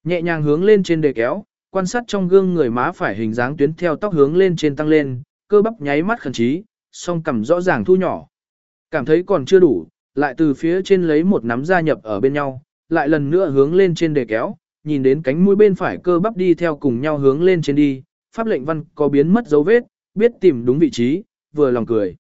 Speaker 1: Nhẹ nhàng hướng lên trên đề kéo, quan sát trong gương người má phải hình dáng tuyến theo tóc hướng lên trên tăng lên, cơ bắp nháy mắt khẩn trí, song cầm rõ ràng thu nhỏ. Cảm thấy còn chưa đủ, lại từ phía trên lấy một nắm gia nhập ở bên nhau, lại lần nữa hướng lên trên đề kéo, nhìn đến cánh mũi bên phải cơ bắp đi theo cùng nhau hướng lên trên đi, pháp lệnh văn có biến mất dấu vết, biết tìm đúng vị trí, vừa lòng cười.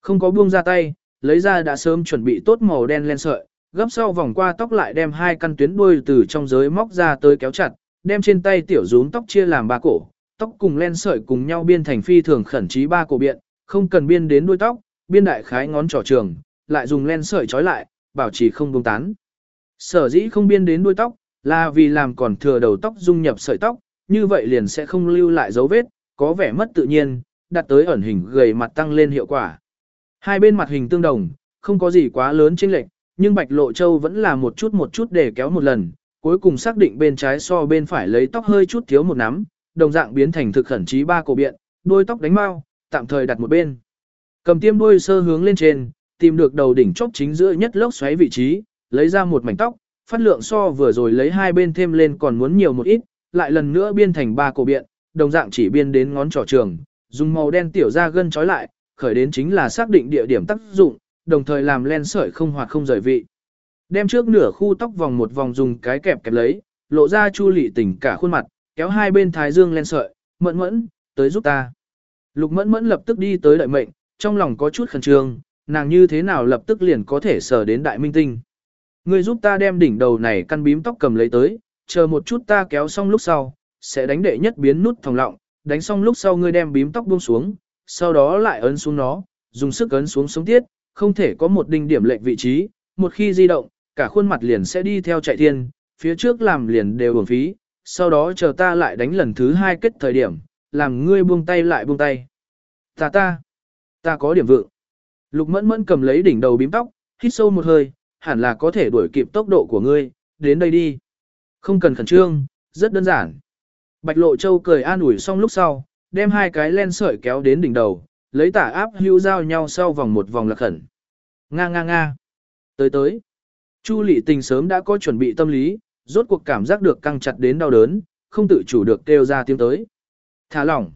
Speaker 1: Không có buông ra tay, lấy ra đã sớm chuẩn bị tốt màu đen len sợi, gấp sau vòng qua tóc lại đem hai căn tuyến đuôi từ trong giới móc ra tới kéo chặt, đem trên tay tiểu rúm tóc chia làm ba cổ, tóc cùng len sợi cùng nhau biên thành phi thường khẩn trí ba cổ biện, không cần biên đến đuôi tóc, biên đại khái ngón trỏ trường, lại dùng len sợi trói lại, bảo trì không buông tán. Sở dĩ không biên đến đuôi tóc, là vì làm còn thừa đầu tóc dung nhập sợi tóc, như vậy liền sẽ không lưu lại dấu vết, có vẻ mất tự nhiên, đặt tới ẩn hình gầy mặt tăng lên hiệu quả. Hai bên mặt hình tương đồng, không có gì quá lớn chênh lệch, nhưng Bạch Lộ Châu vẫn là một chút một chút để kéo một lần, cuối cùng xác định bên trái so bên phải lấy tóc hơi chút thiếu một nắm, đồng dạng biến thành thực khẩn trí ba cổ biện, đuôi tóc đánh mau, tạm thời đặt một bên. Cầm tiêm đuôi sơ hướng lên trên, tìm được đầu đỉnh chóp chính giữa nhất lốc xoáy vị trí, lấy ra một mảnh tóc, phát lượng so vừa rồi lấy hai bên thêm lên còn muốn nhiều một ít, lại lần nữa biên thành ba cổ biện, đồng dạng chỉ biên đến ngón trỏ trường, dùng màu đen tiểu ra gân trói lại, khởi đến chính là xác định địa điểm tác dụng, đồng thời làm len sợi không hoạt không rời vị. Đem trước nửa khu tóc vòng một vòng dùng cái kẹp kẹp lấy, lộ ra chu lị tỉnh cả khuôn mặt, kéo hai bên thái dương len sợi, mẫn mẫn, tới giúp ta. Lục mẫn mẫn lập tức đi tới đợi mệnh, trong lòng có chút khẩn trương, nàng như thế nào lập tức liền có thể sở đến đại minh tinh. Người giúp ta đem đỉnh đầu này căn bím tóc cầm lấy tới, chờ một chút ta kéo xong lúc sau, sẽ đánh đệ nhất biến nút thòng lọng, đánh xong lúc sau ngươi đem bím tóc buông xuống, sau đó lại ấn xuống nó, dùng sức ấn xuống sống tiết, không thể có một đinh điểm lệch vị trí, một khi di động, cả khuôn mặt liền sẽ đi theo chạy thiên, phía trước làm liền đều uổng phí, sau đó chờ ta lại đánh lần thứ hai kết thời điểm, làm ngươi buông tay lại buông tay. Ta ta, ta có điểm vượng. Lục mẫn mẫn cầm lấy đỉnh đầu bím tóc, hít sâu một hơi, hẳn là có thể đuổi kịp tốc độ của ngươi, đến đây đi. Không cần khẩn trương, rất đơn giản. Bạch Lộ Châu cười an ủi xong lúc sau, đem hai cái len sợi kéo đến đỉnh đầu, lấy tả áp hữu giao nhau sau vòng một vòng là khẩn. Nga nga nga. Tới tới. Chu Lệ Tình sớm đã có chuẩn bị tâm lý, rốt cuộc cảm giác được căng chặt đến đau đớn, không tự chủ được kêu ra tiếng tới. Thả lỏng.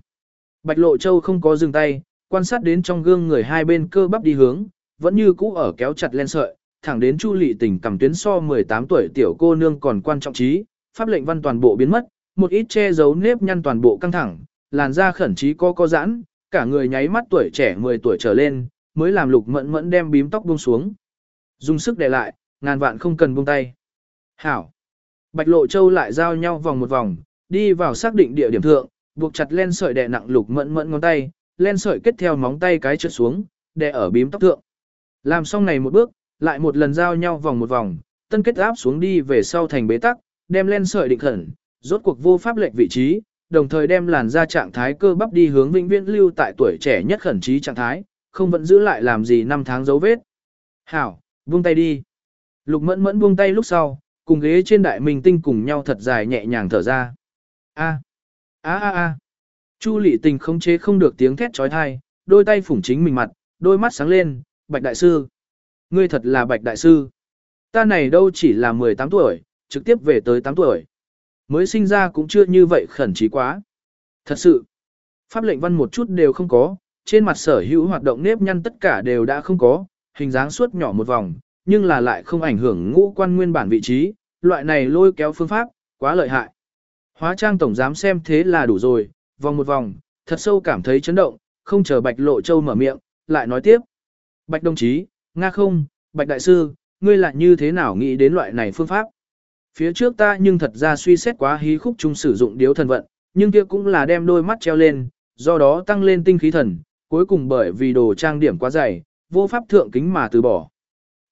Speaker 1: Bạch Lộ Châu không có dừng tay, quan sát đến trong gương người hai bên cơ bắp đi hướng, vẫn như cũ ở kéo chặt len sợi, thẳng đến Chu Lệ Tình cầm tuyến so 18 tuổi tiểu cô nương còn quan trọng trí, pháp lệnh văn toàn bộ biến mất, một ít che giấu nếp nhăn toàn bộ căng thẳng, làn da khẩn trí co co giãn, cả người nháy mắt tuổi trẻ 10 tuổi trở lên, mới làm lục mẫn mẫn đem bím tóc buông xuống. Dùng sức để lại, ngàn vạn không cần buông tay. Hảo. Bạch lộ châu lại giao nhau vòng một vòng, đi vào xác định địa điểm thượng, buộc chặt len sợi đè nặng lục mẫn mẫn ngón tay, len sợi kết theo móng tay cái trượt xuống, đè ở bím tóc thượng. Làm xong này một bước, lại một lần giao nhau vòng một vòng, tân kết áp xuống đi về sau thành bế tắc, đem len sợi định khẩn, rốt cuộc vô pháp lệch vị trí, đồng thời đem làn ra trạng thái cơ bắp đi hướng vĩnh viễn lưu tại tuổi trẻ nhất khẩn trí trạng thái, không vẫn giữ lại làm gì năm tháng dấu vết. Hảo, buông tay đi. Lục mẫn mẫn buông tay lúc sau, cùng ghế trên đại minh tinh cùng nhau thật dài nhẹ nhàng thở ra. A, a a a. Chu lị tình không chế không được tiếng thét trói thai, đôi tay phủng chính mình mặt, đôi mắt sáng lên, bạch đại sư. Ngươi thật là bạch đại sư. Ta này đâu chỉ là 18 tuổi, trực tiếp về tới 8 tuổi. Mới sinh ra cũng chưa như vậy khẩn trí quá. Thật sự, Pháp lệnh văn một chút đều không có, trên mặt sở hữu hoạt động nếp nhăn tất cả đều đã không có, hình dáng suốt nhỏ một vòng, nhưng là lại không ảnh hưởng ngũ quan nguyên bản vị trí, loại này lôi kéo phương pháp, quá lợi hại. Hóa trang tổng giám xem thế là đủ rồi, vòng một vòng, thật sâu cảm thấy chấn động, không chờ Bạch Lộ Châu mở miệng, lại nói tiếp. Bạch đồng chí, Nga không, Bạch Đại Sư, ngươi lại như thế nào nghĩ đến loại này phương pháp? Phía trước ta nhưng thật ra suy xét quá hí khúc chung sử dụng điếu thần vận, nhưng kia cũng là đem đôi mắt treo lên, do đó tăng lên tinh khí thần, cuối cùng bởi vì đồ trang điểm quá dày, vô pháp thượng kính mà từ bỏ.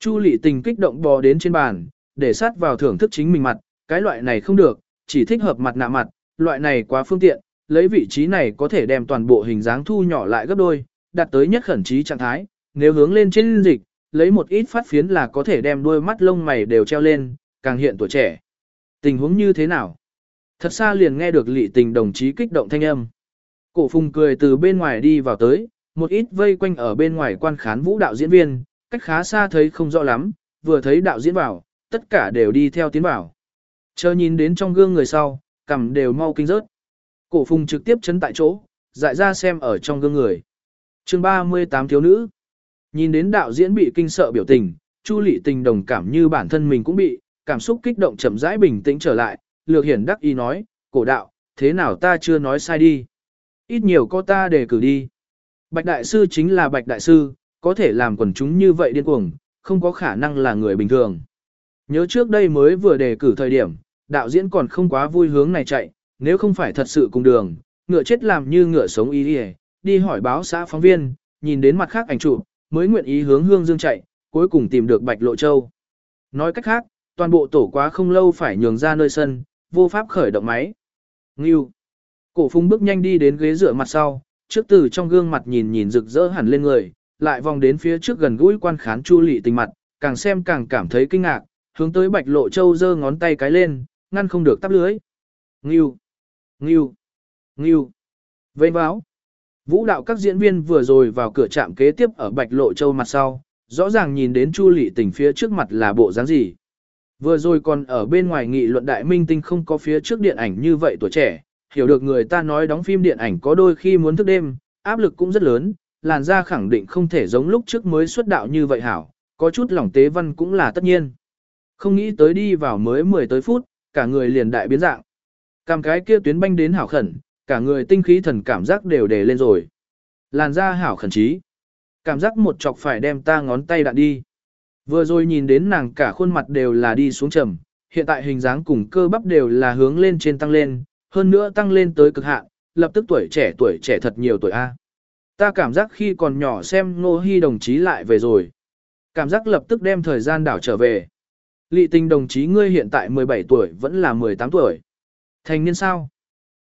Speaker 1: Chu lị tình kích động bò đến trên bàn, để sát vào thưởng thức chính mình mặt, cái loại này không được, chỉ thích hợp mặt nạ mặt, loại này quá phương tiện, lấy vị trí này có thể đem toàn bộ hình dáng thu nhỏ lại gấp đôi, đạt tới nhất khẩn trí trạng thái, nếu hướng lên trên dịch, lấy một ít phát phiến là có thể đem đôi mắt lông mày đều treo lên, càng hiện tuổi trẻ. Tình huống như thế nào? Thật xa liền nghe được lị tình đồng chí kích động thanh âm. Cổ phùng cười từ bên ngoài đi vào tới, một ít vây quanh ở bên ngoài quan khán vũ đạo diễn viên, cách khá xa thấy không rõ lắm, vừa thấy đạo diễn vào, tất cả đều đi theo tiến vào. Chờ nhìn đến trong gương người sau, cầm đều mau kinh rớt. Cổ phùng trực tiếp chấn tại chỗ, dại ra xem ở trong gương người. chương 38 thiếu nữ. Nhìn đến đạo diễn bị kinh sợ biểu tình, Chu Lị tình đồng cảm như bản thân mình cũng bị, cảm xúc kích động chậm rãi bình tĩnh trở lại, lược hiển đắc ý nói, cổ đạo, thế nào ta chưa nói sai đi. Ít nhiều có ta để cử đi. Bạch Đại Sư chính là Bạch Đại Sư, có thể làm quần chúng như vậy điên cuồng, không có khả năng là người bình thường. Nhớ trước đây mới vừa đề cử thời điểm, đạo diễn còn không quá vui hướng này chạy, nếu không phải thật sự cùng đường, ngựa chết làm như ngựa sống ý đi, đi hỏi báo xã phóng viên, nhìn đến mặt khác ảnh chụp, mới nguyện ý hướng hương dương chạy, cuối cùng tìm được Bạch Lộ Châu. Nói cách khác, toàn bộ tổ quá không lâu phải nhường ra nơi sân, vô pháp khởi động máy. Ngưu. Cổ phung bước nhanh đi đến ghế dựa mặt sau, trước từ trong gương mặt nhìn nhìn rực rỡ hẳn lên người, lại vòng đến phía trước gần gũi quan khán chu lị tình mặt, càng xem càng cảm thấy kinh ngạc, hướng tới bạch lộ châu giơ ngón tay cái lên, ngăn không được tắp lưới. Ngưu. Ngưu. Ngưu. Vây báo. Vũ đạo các diễn viên vừa rồi vào cửa trạm kế tiếp ở bạch lộ châu mặt sau, rõ ràng nhìn đến chu lị tình phía trước mặt là bộ dáng gì. Vừa rồi còn ở bên ngoài nghị luận đại minh tinh không có phía trước điện ảnh như vậy tuổi trẻ, hiểu được người ta nói đóng phim điện ảnh có đôi khi muốn thức đêm, áp lực cũng rất lớn, làn da khẳng định không thể giống lúc trước mới xuất đạo như vậy hảo, có chút lòng tế văn cũng là tất nhiên. Không nghĩ tới đi vào mới 10 tới phút, cả người liền đại biến dạng. cảm cái kia tuyến banh đến hảo khẩn, cả người tinh khí thần cảm giác đều đề lên rồi. Làn da hảo khẩn trí. Cảm giác một chọc phải đem ta ngón tay đạn đi. Vừa rồi nhìn đến nàng cả khuôn mặt đều là đi xuống trầm, hiện tại hình dáng cùng cơ bắp đều là hướng lên trên tăng lên, hơn nữa tăng lên tới cực hạn, lập tức tuổi trẻ tuổi trẻ thật nhiều tuổi A. Ta cảm giác khi còn nhỏ xem Ngô Hi đồng chí lại về rồi. Cảm giác lập tức đem thời gian đảo trở về. Lị tình đồng chí ngươi hiện tại 17 tuổi vẫn là 18 tuổi. Thành niên sao?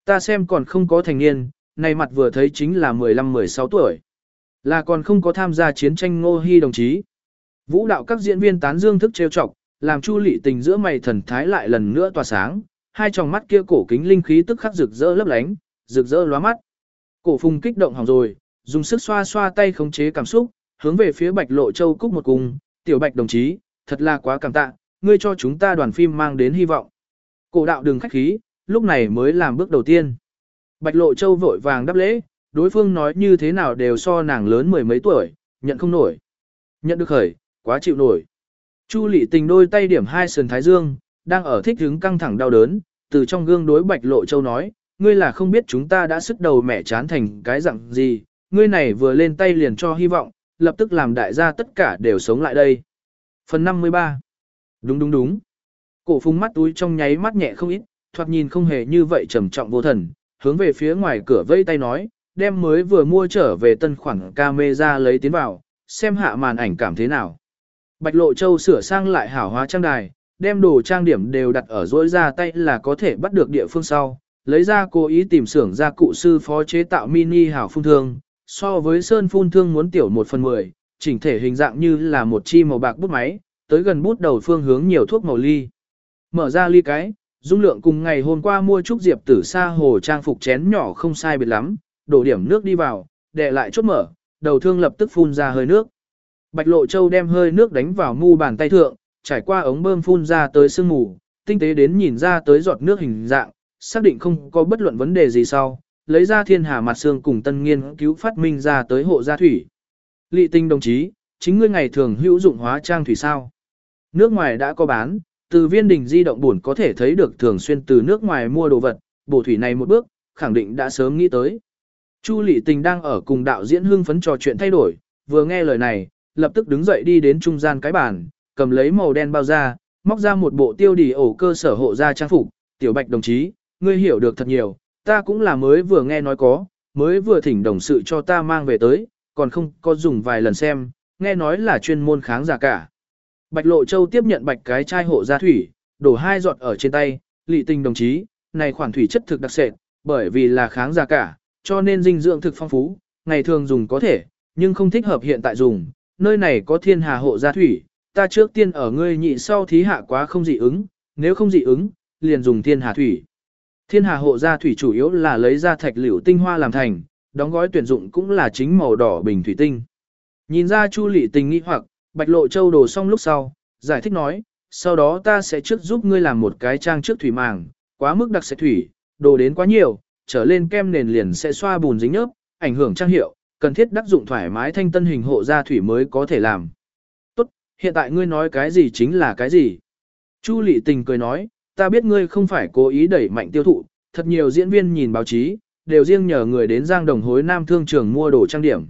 Speaker 1: Ta xem còn không có thành niên, này mặt vừa thấy chính là 15-16 tuổi. Là còn không có tham gia chiến tranh Ngô Hi đồng chí. Vũ đạo các diễn viên tán dương thức trêu chọc, làm Chu Lệ Tình giữa mày thần thái lại lần nữa tỏa sáng, hai tròng mắt kia cổ kính linh khí tức khắc rực rỡ lấp lánh, rực rỡ lóa mắt. Cổ Phùng kích động hỏng rồi, dùng sức xoa xoa tay khống chế cảm xúc, hướng về phía Bạch Lộ Châu cúc một cung, "Tiểu Bạch đồng chí, thật là quá cảm tạ, ngươi cho chúng ta đoàn phim mang đến hy vọng." Cổ đạo đừng khách khí, lúc này mới làm bước đầu tiên. Bạch Lộ Châu vội vàng đáp lễ, đối phương nói như thế nào đều so nàng lớn mười mấy tuổi, nhận không nổi. Nhận được khởi, quá chịu nổi. Chu Lệ Tình đôi tay điểm hai sườn thái dương, đang ở thích hứng căng thẳng đau đớn, từ trong gương đối Bạch Lộ Châu nói, ngươi là không biết chúng ta đã sức đầu mẹ chán thành cái dạng gì, ngươi này vừa lên tay liền cho hy vọng, lập tức làm đại gia tất cả đều sống lại đây. Phần 53 Đúng đúng đúng. Cổ phung mắt túi trong nháy mắt nhẹ không ít, thoạt nhìn không hề như vậy trầm trọng vô thần, hướng về phía ngoài cửa vây tay nói, đem mới vừa mua trở về tân khoản camera lấy tiến vào, xem hạ màn ảnh cảm thế nào. Bạch Lộ Châu sửa sang lại hảo hóa trang đài, đem đồ trang điểm đều đặt ở rỗi ra tay là có thể bắt được địa phương sau, lấy ra cố ý tìm xưởng ra cụ sư phó chế tạo mini hảo phun thương, so với sơn phun thương muốn tiểu 1 phần 10, chỉnh thể hình dạng như là một chi màu bạc bút máy, tới gần bút đầu phương hướng nhiều thuốc màu ly. Mở ra ly cái, dung lượng cùng ngày hôm qua mua trúc diệp tử sa hồ trang phục chén nhỏ không sai biệt lắm, đổ điểm nước đi vào, đè lại chốt mở, đầu thương lập tức phun ra hơi nước. Bạch Lộ Châu đem hơi nước đánh vào mu bàn tay thượng, trải qua ống bơm phun ra tới sương mù, tinh tế đến nhìn ra tới giọt nước hình dạng, xác định không có bất luận vấn đề gì sau, lấy ra thiên hà mặt xương cùng tân nghiên cứu phát minh ra tới hộ gia thủy. Lị tinh đồng chí, chính ngươi ngày thường hữu dụng hóa trang thủy sao. Nước ngoài đã có bán, từ viên đình di động buồn có thể thấy được thường xuyên từ nước ngoài mua đồ vật, bổ thủy này một bước, khẳng định đã sớm nghĩ tới. Chu Lị Tình đang ở cùng đạo diễn hương phấn trò chuyện thay đổi, vừa nghe lời này, lập tức đứng dậy đi đến trung gian cái bàn, cầm lấy màu đen bao da móc ra một bộ tiêu đỉ ổ cơ sở hộ gia trang phục, tiểu bạch đồng chí, ngươi hiểu được thật nhiều, ta cũng là mới vừa nghe nói có, mới vừa thỉnh đồng sự cho ta mang về tới, còn không có dùng vài lần xem, nghe nói là chuyên môn kháng giả cả. Bạch Lộ Châu tiếp nhận bạch cái chai hộ gia thủy, đổ hai giọt ở trên tay, lị tình đồng chí, này khoản thủy chất thực đặc sệt, bởi vì là kháng giả cả, cho nên dinh dưỡng thực phong phú, ngày thường dùng có thể, nhưng không thích hợp hiện tại dùng, nơi này có thiên hà hộ gia thủy, ta trước tiên ở ngươi nhị sau thí hạ quá không dị ứng, nếu không dị ứng, liền dùng thiên hà thủy. Thiên hà hộ gia thủy chủ yếu là lấy ra thạch liễu tinh hoa làm thành, đóng gói tuyển dụng cũng là chính màu đỏ bình thủy tinh. Nhìn ra Chu Lệ tình nghi hoặc, Bạch Lộ Châu đồ xong lúc sau, giải thích nói, sau đó ta sẽ trước giúp ngươi làm một cái trang trước thủy màng, quá mức đặc sẽ thủy, đồ đến quá nhiều, trở lên kem nền liền sẽ xoa bùn dính nhớp, ảnh hưởng trang hiệu, cần thiết đắc dụng thoải mái thanh tân hình hộ gia thủy mới có thể làm. Tốt, hiện tại ngươi nói cái gì chính là cái gì. Chu lị tình cười nói, ta biết ngươi không phải cố ý đẩy mạnh tiêu thụ, thật nhiều diễn viên nhìn báo chí, đều riêng nhờ người đến Giang Đồng hối Nam Thương trường mua đồ trang điểm.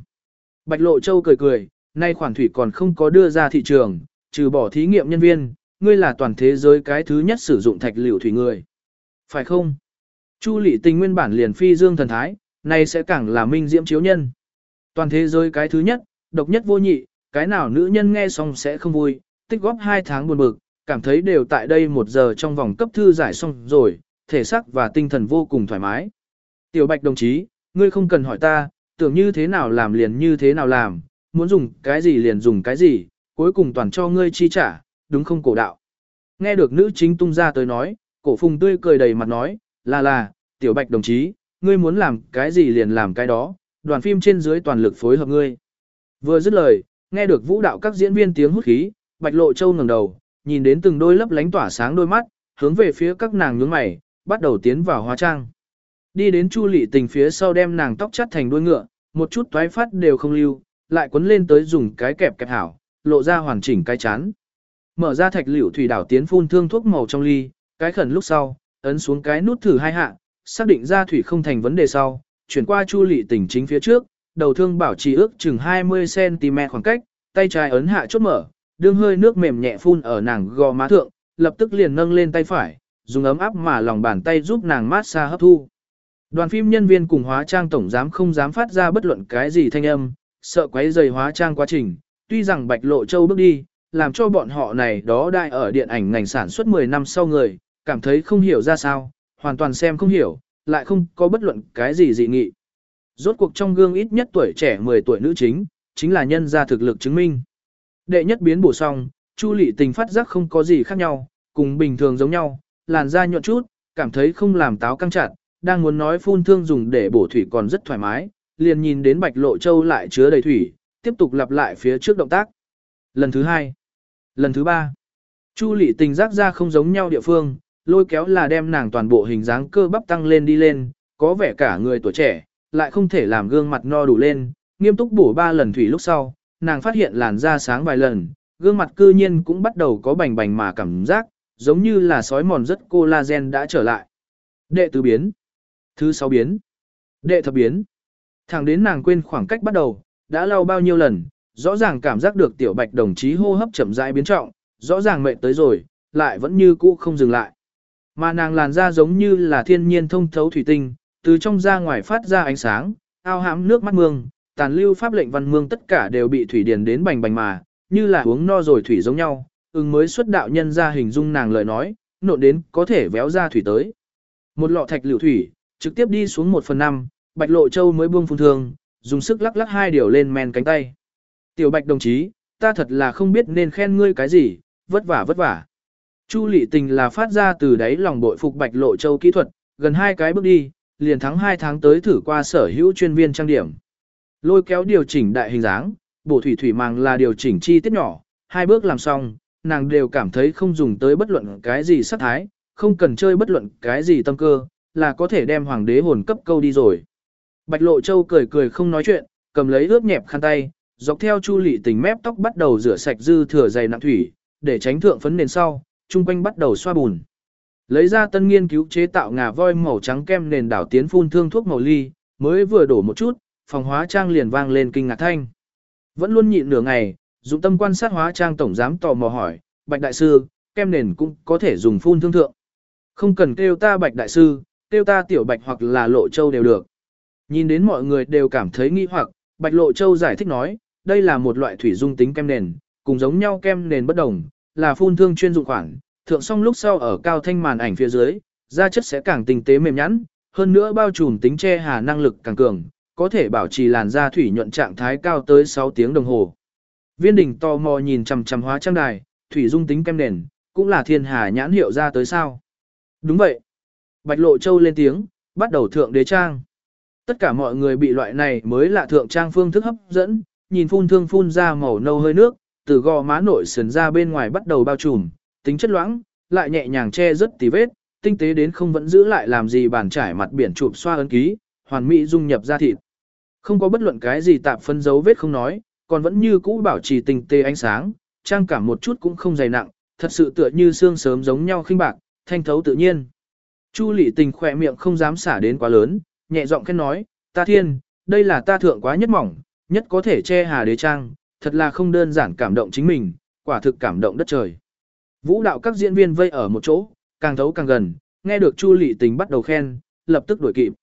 Speaker 1: Bạch Lộ Châu cười cười, nay khoản thủy còn không có đưa ra thị trường, trừ bỏ thí nghiệm nhân viên, ngươi là toàn thế giới cái thứ nhất sử dụng thạch liệu thủy người. Phải không? Chu lị Tình nguyên bản liền phi dương thần thái, nay sẽ càng là minh diễm chiếu nhân. Toàn thế giới cái thứ nhất, độc nhất vô nhị, cái nào nữ nhân nghe xong sẽ không vui, tích góp hai tháng buồn bực, cảm thấy đều tại đây một giờ trong vòng cấp thư giải xong rồi, thể xác và tinh thần vô cùng thoải mái. Tiểu Bạch đồng chí, ngươi không cần hỏi ta, tưởng như thế nào làm liền như thế nào làm, muốn dùng cái gì liền dùng cái gì, cuối cùng toàn cho ngươi chi trả, đúng không cổ đạo. Nghe được nữ chính tung ra tới nói, cổ phùng tươi cười đầy mặt nói, là là, Tiểu Bạch đồng chí, ngươi muốn làm cái gì liền làm cái đó, đoàn phim trên dưới toàn lực phối hợp ngươi. Vừa dứt lời, nghe được vũ đạo các diễn viên tiếng hút khí, Bạch Lộ Châu ngẩng đầu, nhìn đến từng đôi lấp lánh tỏa sáng đôi mắt, hướng về phía các nàng nhướng mày, bắt đầu tiến vào hóa trang. Đi đến Chu Lệ Tình phía sau đem nàng tóc chắt thành đuôi ngựa, một chút toái phát đều không lưu, lại quấn lên tới dùng cái kẹp kẹp hảo, lộ ra hoàn chỉnh cái chán. Mở ra thạch liễu thủy đảo tiến phun thương thuốc màu trong ly, cái khẩn lúc sau, ấn xuống cái nút thử hai hạ, xác định ra thủy không thành vấn đề sau, chuyển qua Chu lị Tình chính phía trước, đầu thương bảo trì ước chừng 20 cm khoảng cách, tay trái ấn hạ chốt mở, đương hơi nước mềm nhẹ phun ở nàng gò má thượng, lập tức liền nâng lên tay phải, dùng ấm áp mà lòng bàn tay giúp nàng mát xa hấp thu. Đoàn phim nhân viên cùng hóa trang tổng giám không dám phát ra bất luận cái gì thanh âm, sợ quấy rầy hóa trang quá trình, tuy rằng Bạch Lộ Châu bước đi, làm cho bọn họ này đó đại ở điện ảnh ngành sản xuất 10 năm sau người, cảm thấy không hiểu ra sao, hoàn toàn xem không hiểu, lại không có bất luận cái gì dị nghị. Rốt cuộc trong gương ít nhất tuổi trẻ 10 tuổi nữ chính, chính là nhân ra thực lực chứng minh. Đệ nhất biến bổ xong, Chu Lệ Tình phát giác không có gì khác nhau, cùng bình thường giống nhau, làn da nhuận chút, cảm thấy không làm táo căng chặt, đang muốn nói phun thương dùng để bổ thủy còn rất thoải mái, liền nhìn đến Bạch Lộ Châu lại chứa đầy thủy, tiếp tục lặp lại phía trước động tác. Lần thứ hai, lần thứ ba, Chu Lệ Tình giác ra không giống nhau địa phương, lôi kéo là đem nàng toàn bộ hình dáng cơ bắp tăng lên đi lên, có vẻ cả người tuổi trẻ, lại không thể làm gương mặt no đủ lên, nghiêm túc bổ ba lần thủy lúc sau, nàng phát hiện làn da sáng vài lần, gương mặt cư nhiên cũng bắt đầu có bành bành mà cảm giác, giống như là sói mòn rất collagen đã trở lại. Đệ tứ biến, thứ sáu biến, đệ thập biến. Thẳng đến nàng quên khoảng cách bắt đầu, đã lau bao nhiêu lần, rõ ràng cảm giác được tiểu bạch đồng chí hô hấp chậm rãi biến trọng, rõ ràng mệt tới rồi, lại vẫn như cũ không dừng lại. Mà nàng làn da giống như là thiên nhiên thông thấu thủy tinh, từ trong ra ngoài phát ra ánh sáng, ao hãm nước mắt mương, tàn lưu pháp lệnh văn mương tất cả đều bị thủy điền đến bành bành mà, như là uống no rồi thủy giống nhau, ưng mới xuất đạo nhân ra hình dung nàng lời nói, nộn đến có thể véo ra thủy tới. Một lọ thạch liệu thủy, trực tiếp đi xuống một phần năm, bạch lộ châu mới buông phun thương, dùng sức lắc lắc hai điều lên men cánh tay. Tiểu bạch đồng chí, ta thật là không biết nên khen ngươi cái gì, vất vả vất vả. Chu lị tình là phát ra từ đáy lòng bội phục bạch lộ châu kỹ thuật, gần hai cái bước đi, liền thắng hai tháng tới thử qua sở hữu chuyên viên trang điểm. Lôi kéo điều chỉnh đại hình dáng, bổ thủy thủy màng là điều chỉnh chi tiết nhỏ, hai bước làm xong, nàng đều cảm thấy không dùng tới bất luận cái gì sắc thái, không cần chơi bất luận cái gì tâm cơ, là có thể đem hoàng đế hồn cấp câu đi rồi. Bạch Lộ Châu cười cười không nói chuyện, cầm lấy ướt nhẹp khăn tay, dọc theo Chu Lệ Tình mép tóc bắt đầu rửa sạch dư thừa dày nặng thủy, để tránh thượng phấn nền sau, trung quanh bắt đầu xoa bùn. Lấy ra tân nghiên cứu chế tạo ngà voi màu trắng kem nền đảo tiến phun thương thuốc màu ly, mới vừa đổ một chút, phòng hóa trang liền vang lên kinh ngạc thanh. Vẫn luôn nhịn nửa ngày, dụng tâm quan sát hóa trang tổng giám tò mò hỏi, Bạch Đại Sư, kem nền cũng có thể dùng phun thương thượng. Không cần kêu ta Bạch Đại Sư, kêu ta Tiểu Bạch hoặc là Lộ Châu đều được. Nhìn đến mọi người đều cảm thấy nghi hoặc, Bạch Lộ Châu giải thích nói, đây là một loại thủy dung tính kem nền, cùng giống nhau kem nền bất đồng, là phun thương chuyên dụng khoản, thượng xong lúc sau ở cao thanh màn ảnh phía dưới, da chất sẽ càng tinh tế mềm nhẵn, hơn nữa bao trùm tính che hà năng lực càng cường, có thể bảo trì làn da thủy nhuận trạng thái cao tới 6 tiếng đồng hồ. Viên đỉnh tò mò nhìn chằm chằm hóa trang đài, thủy dung tính kem nền, cũng là thiên hà nhãn hiệu ra tới sao. Đúng vậy. Bạch Lộ Châu lên tiếng, bắt đầu thượng đế trang. Tất cả mọi người bị loại này mới lạ thượng trang phương thức hấp dẫn, nhìn phun thương phun ra màu nâu hơi nước, từ gò má nội sườn ra bên ngoài bắt đầu bao trùm, tính chất loãng, lại nhẹ nhàng che rất tí vết, tinh tế đến không vẫn giữ lại làm gì bàn trải mặt biển chụp xoa ấn ký, hoàn mỹ dung nhập ra thịt. Không có bất luận cái gì tạp phân dấu vết không nói, còn vẫn như cũ bảo trì tinh tế ánh sáng, trang cảm một chút cũng không dày nặng, thật sự tựa như xương sớm giống nhau khinh bạc, thanh thấu tự nhiên. Chu Lệ Tình khỏe miệng không dám xả đến quá lớn, nhẹ giọng khen nói, ta thiên, đây là ta thượng quá nhất mỏng, nhất có thể che hà đế trang, thật là không đơn giản cảm động chính mình, quả thực cảm động đất trời. Vũ đạo các diễn viên vây ở một chỗ, càng thấu càng gần, nghe được Chu Lệ Tình bắt đầu khen, lập tức đuổi kịp.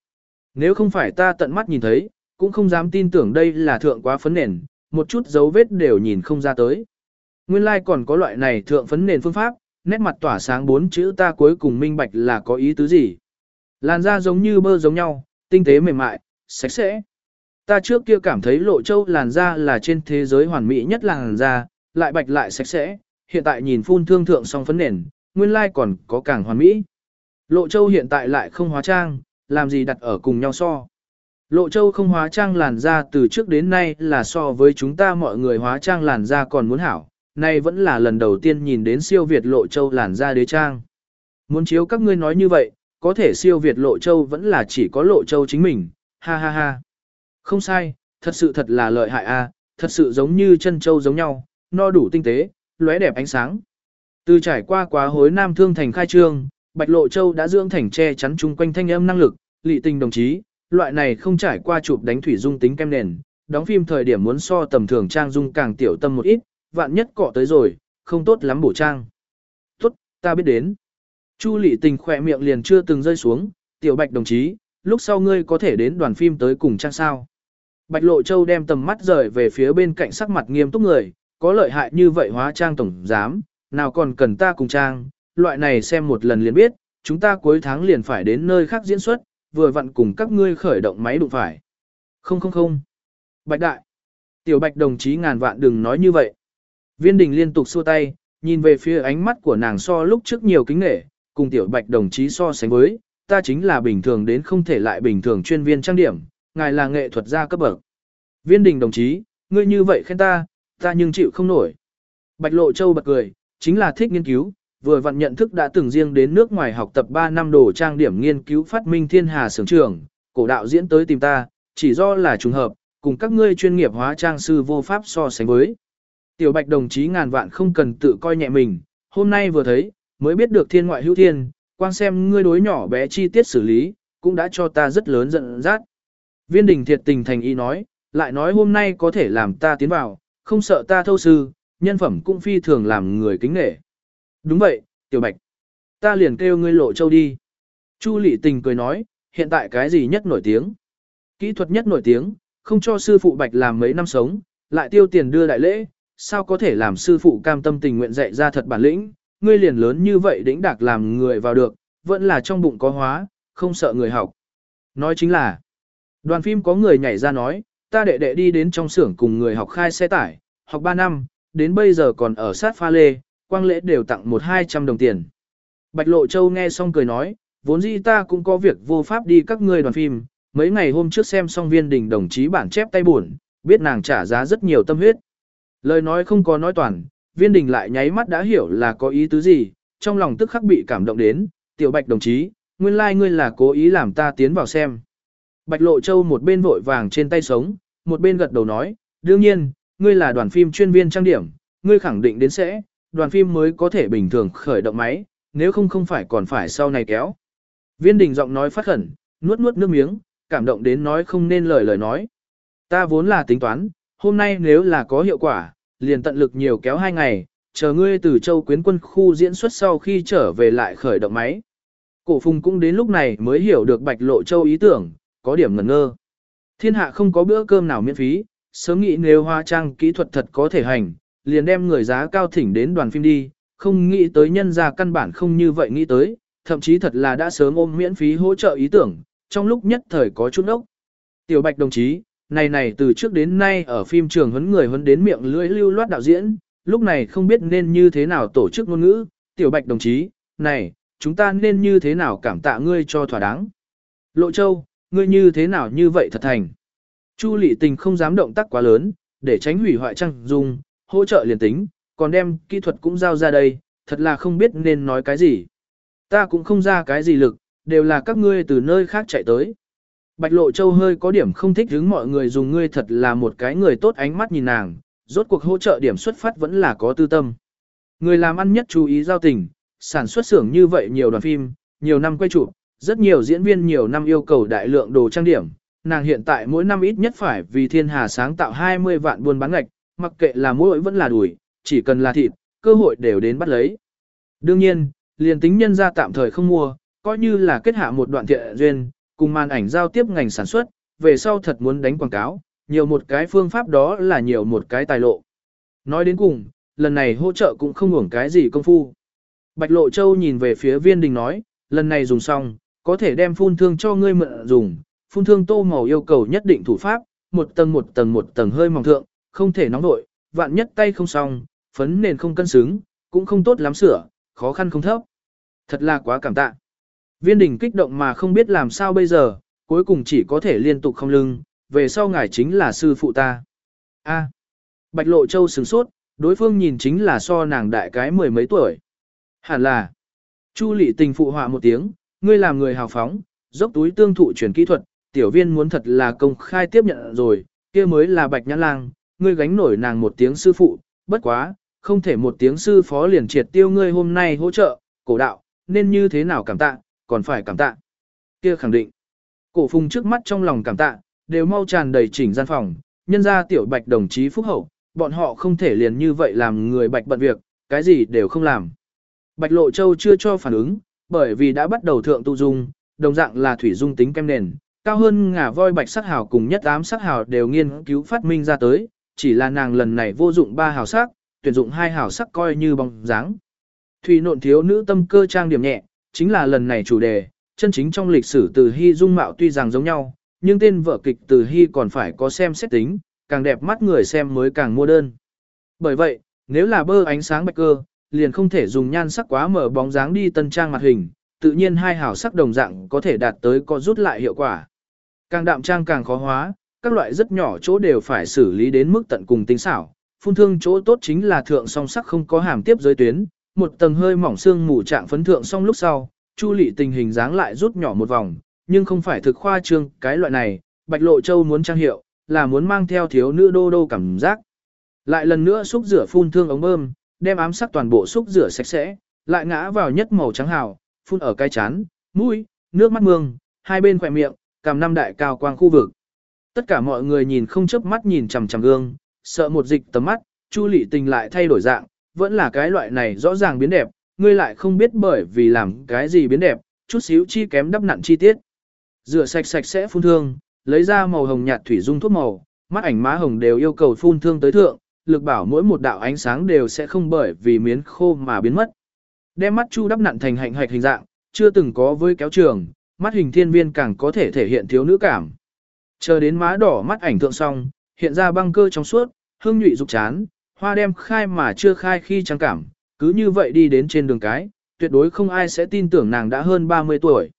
Speaker 1: Nếu không phải ta tận mắt nhìn thấy, cũng không dám tin tưởng đây là thượng quá phấn nền, một chút dấu vết đều nhìn không ra tới. Nguyên lai like còn có loại này thượng phấn nền phương pháp, nét mặt tỏa sáng bốn chữ ta cuối cùng minh bạch là có ý tứ gì. Làn da giống như bơ giống nhau, tinh tế mềm mại, sạch sẽ. Ta trước kia cảm thấy lộ châu làn da là trên thế giới hoàn mỹ nhất làn da, lại bạch lại sạch sẽ, hiện tại nhìn phun thương thượng song phấn nền, nguyên lai còn có càng hoàn mỹ. Lộ châu hiện tại lại không hóa trang, làm gì đặt ở cùng nhau so. Lộ châu không hóa trang làn da từ trước đến nay là so với chúng ta mọi người hóa trang làn da còn muốn hảo, nay vẫn là lần đầu tiên nhìn đến siêu Việt lộ châu làn da đế trang. Muốn chiếu các ngươi nói như vậy, có thể siêu Việt lộ châu vẫn là chỉ có lộ châu chính mình, ha ha ha. Không sai, thật sự thật là lợi hại a, thật sự giống như chân châu giống nhau, no đủ tinh tế, lóe đẹp ánh sáng. Từ trải qua quá hối nam thương thành khai trương, Bạch Lộ Châu đã dưỡng thành che chắn chung quanh thanh âm năng lực, lị tình đồng chí, loại này không trải qua chụp đánh thủy dung tính kem nền, đóng phim thời điểm muốn so tầm thường trang dung càng tiểu tâm một ít, vạn nhất cọ tới rồi, không tốt lắm bổ trang. Tốt, ta biết đến. Chu lị tình khỏe miệng liền chưa từng rơi xuống, tiểu bạch đồng chí, lúc sau ngươi có thể đến đoàn phim tới cùng trang sao. Bạch Lộ Châu đem tầm mắt rời về phía bên cạnh sắc mặt nghiêm túc người, có lợi hại như vậy hóa trang tổng giám, nào còn cần ta cùng trang, loại này xem một lần liền biết, chúng ta cuối tháng liền phải đến nơi khác diễn xuất, vừa vặn cùng các ngươi khởi động máy đụng phải. Không không không. Bạch đại. Tiểu bạch đồng chí ngàn vạn đừng nói như vậy. Viên đình liên tục xua tay, nhìn về phía ánh mắt của nàng so lúc trước nhiều kính nghệ, cùng tiểu bạch đồng chí so sánh với, ta chính là bình thường đến không thể lại bình thường chuyên viên trang điểm, ngài là nghệ thuật gia cấp bậc. Viên đình đồng chí, ngươi như vậy khen ta, ta nhưng chịu không nổi. Bạch Lộ Châu bật cười, chính là thích nghiên cứu, vừa vặn nhận thức đã từng riêng đến nước ngoài học tập 3 năm đồ trang điểm nghiên cứu phát minh thiên hà sưởng trường, cổ đạo diễn tới tìm ta, chỉ do là trùng hợp, cùng các ngươi chuyên nghiệp hóa trang sư vô pháp so sánh với. Tiểu Bạch đồng chí ngàn vạn không cần tự coi nhẹ mình, hôm nay vừa thấy, mới biết được thiên ngoại hữu thiên, quan xem ngươi đối nhỏ bé chi tiết xử lý, cũng đã cho ta rất lớn giận dắt. Viên đình thiệt tình thành ý nói, lại nói hôm nay có thể làm ta tiến vào, không sợ ta thâu sư, nhân phẩm cũng phi thường làm người kính nể. Đúng vậy, tiểu bạch. Ta liền kêu ngươi lộ châu đi. Chu lị tình cười nói, hiện tại cái gì nhất nổi tiếng? Kỹ thuật nhất nổi tiếng, không cho sư phụ bạch làm mấy năm sống, lại tiêu tiền đưa đại lễ, sao có thể làm sư phụ cam tâm tình nguyện dạy ra thật bản lĩnh, ngươi liền lớn như vậy đĩnh đạc làm người vào được, vẫn là trong bụng có hóa, không sợ người học. Nói chính là, đoàn phim có người nhảy ra nói, ta đệ đệ đi đến trong xưởng cùng người học khai xe tải, học 3 năm, đến bây giờ còn ở sát pha lê, quang lễ đều tặng một hai trăm đồng tiền. Bạch Lộ Châu nghe xong cười nói, vốn dĩ ta cũng có việc vô pháp đi các ngươi đoàn phim, mấy ngày hôm trước xem xong viên đình đồng chí bản chép tay buồn, biết nàng trả giá rất nhiều tâm huyết. Lời nói không có nói toàn, viên đình lại nháy mắt đã hiểu là có ý tứ gì, trong lòng tức khắc bị cảm động đến, tiểu bạch đồng chí, nguyên lai like ngươi là cố ý làm ta tiến vào xem. Bạch Lộ Châu một bên vội vàng trên tay sống, một bên gật đầu nói, đương nhiên, ngươi là đoàn phim chuyên viên trang điểm, ngươi khẳng định đến sẽ, đoàn phim mới có thể bình thường khởi động máy, nếu không không phải còn phải sau này kéo. Viên đình giọng nói phát khẩn, nuốt nuốt nước miếng, cảm động đến nói không nên lời lời nói. Ta vốn là tính toán, hôm nay nếu là có hiệu quả, liền tận lực nhiều kéo hai ngày, chờ ngươi từ châu quyến quân khu diễn xuất sau khi trở về lại khởi động máy. Cổ phùng cũng đến lúc này mới hiểu được bạch lộ châu ý tưởng, có điểm ngẩn ngơ. Thiên hạ không có bữa cơm nào miễn phí, sớm nghĩ nếu hoa trang kỹ thuật thật có thể hành, liền đem người giá cao thỉnh đến đoàn phim đi, không nghĩ tới nhân ra căn bản không như vậy nghĩ tới, thậm chí thật là đã sớm ôm miễn phí hỗ trợ ý tưởng, trong lúc nhất thời có chút ốc. Tiểu Bạch đồng chí, này này từ trước đến nay ở phim trường huấn người huấn đến miệng lưỡi lưu loát đạo diễn, lúc này không biết nên như thế nào tổ chức ngôn ngữ, Tiểu Bạch đồng chí, này, chúng ta nên như thế nào cảm tạ ngươi cho thỏa đáng. Lộ Châu, ngươi như thế nào như vậy thật thành. Chu Lệ Tình không dám động tác quá lớn, để tránh hủy hoại trang dung, hỗ trợ liền tính, còn đem kỹ thuật cũng giao ra đây, thật là không biết nên nói cái gì. Ta cũng không ra cái gì lực, đều là các ngươi từ nơi khác chạy tới. Bạch Lộ Châu hơi có điểm không thích hứng mọi người dùng ngươi thật là một cái người tốt ánh mắt nhìn nàng, rốt cuộc hỗ trợ điểm xuất phát vẫn là có tư tâm. Người làm ăn nhất chú ý giao tình, sản xuất xưởng như vậy nhiều đoàn phim, nhiều năm quay chụp, rất nhiều diễn viên nhiều năm yêu cầu đại lượng đồ trang điểm. Nàng hiện tại mỗi năm ít nhất phải vì thiên hà sáng tạo 20 vạn buôn bán ngạch, mặc kệ là mỗi vẫn là đùi, chỉ cần là thịt, cơ hội đều đến bắt lấy. Đương nhiên, liền tính nhân ra tạm thời không mua, coi như là kết hạ một đoạn thiện duyên, cùng màn ảnh giao tiếp ngành sản xuất, về sau thật muốn đánh quảng cáo, nhiều một cái phương pháp đó là nhiều một cái tài lộ. Nói đến cùng, lần này hỗ trợ cũng không hưởng cái gì công phu. Bạch Lộ Châu nhìn về phía viên đình nói, lần này dùng xong, có thể đem phun thương cho ngươi mượn dùng, phun thương tô màu yêu cầu nhất định thủ pháp, một tầng một tầng một tầng hơi mỏng thượng, không thể nóng nội, vạn nhất tay không xong, phấn nền không cân xứng, cũng không tốt lắm sửa, khó khăn không thấp. Thật là quá cảm tạ. Viên đỉnh kích động mà không biết làm sao bây giờ, cuối cùng chỉ có thể liên tục không lưng, về sau ngài chính là sư phụ ta. A. Bạch Lộ Châu sửng sốt, đối phương nhìn chính là so nàng đại cái mười mấy tuổi. Hẳn là. Chu Lệ Tình phụ họa một tiếng, ngươi làm người hào phóng, dốc túi tương thụ truyền kỹ thuật, tiểu viên muốn thật là công khai tiếp nhận rồi, kia mới là Bạch Nhã Lang, ngươi gánh nổi nàng một tiếng sư phụ, bất quá, không thể một tiếng sư phó liền triệt tiêu ngươi hôm nay hỗ trợ, cổ đạo, nên như thế nào cảm tạ, còn phải cảm tạ. Kia khẳng định. Cổ phùng trước mắt trong lòng cảm tạ, đều mau tràn đầy chỉnh gian phòng, nhân ra tiểu bạch đồng chí phúc hậu, bọn họ không thể liền như vậy làm người bạch bận việc, cái gì đều không làm. Bạch Lộ Châu chưa cho phản ứng, bởi vì đã bắt đầu thượng tu dung, đồng dạng là thủy dung tính kem nền, cao hơn ngả voi bạch sắc hào cùng nhất ám sắc hào đều nghiên cứu phát minh ra tới, chỉ là nàng lần này vô dụng ba hào sắc, tuyển dụng hai hào sắc coi như bóng dáng. Thủy nộn thiếu nữ tâm cơ trang điểm nhẹ, chính là lần này chủ đề, chân chính trong lịch sử từ hy dung mạo tuy rằng giống nhau, nhưng tên vở kịch từ hy còn phải có xem xét tính, càng đẹp mắt người xem mới càng mua đơn. Bởi vậy, nếu là bơ ánh sáng bạch cơ, liền không thể dùng nhan sắc quá mở bóng dáng đi tân trang mặt hình, tự nhiên hai hảo sắc đồng dạng có thể đạt tới có rút lại hiệu quả. Càng đạm trang càng khó hóa, các loại rất nhỏ chỗ đều phải xử lý đến mức tận cùng tinh xảo. Phun thương chỗ tốt chính là thượng song sắc không có hàm tiếp giới tuyến, một tầng hơi mỏng xương mù trạng phấn thượng song lúc sau, chu lị tình hình dáng lại rút nhỏ một vòng, nhưng không phải thực khoa trương cái loại này, Bạch Lộ Châu muốn trang hiệu, là muốn mang theo thiếu nữ đô đô cảm giác. Lại lần nữa xúc rửa phun thương ống bơm, đem ám sắc toàn bộ xúc rửa sạch sẽ, lại ngã vào nhất màu trắng hào, phun ở cái chán, mũi, nước mắt mương, hai bên khỏe miệng, cầm năm đại cao quang khu vực. Tất cả mọi người nhìn không chớp mắt nhìn chằm chằm gương, sợ một dịch tầm mắt, Chu Lệ Tình lại thay đổi dạng, vẫn là cái loại này rõ ràng biến đẹp, ngươi lại không biết bởi vì làm cái gì biến đẹp, chút xíu chi kém đắp nặn chi tiết. Rửa sạch sạch sẽ phun thương, lấy ra màu hồng nhạt thủy dung thuốc màu, mắt ảnh má hồng đều yêu cầu phun thương tới thượng, lực bảo mỗi một đạo ánh sáng đều sẽ không bởi vì miến khô mà biến mất. Đem mắt chu đắp nặn thành hạnh hạch hình dạng, chưa từng có với kéo trường, mắt hình thiên viên càng có thể thể hiện thiếu nữ cảm. Chờ đến má đỏ mắt ảnh thượng xong, hiện ra băng cơ trong suốt, hương nhụy dục chán, hoa đem khai mà chưa khai khi trắng cảm, cứ như vậy đi đến trên đường cái, tuyệt đối không ai sẽ tin tưởng nàng đã hơn 30 tuổi.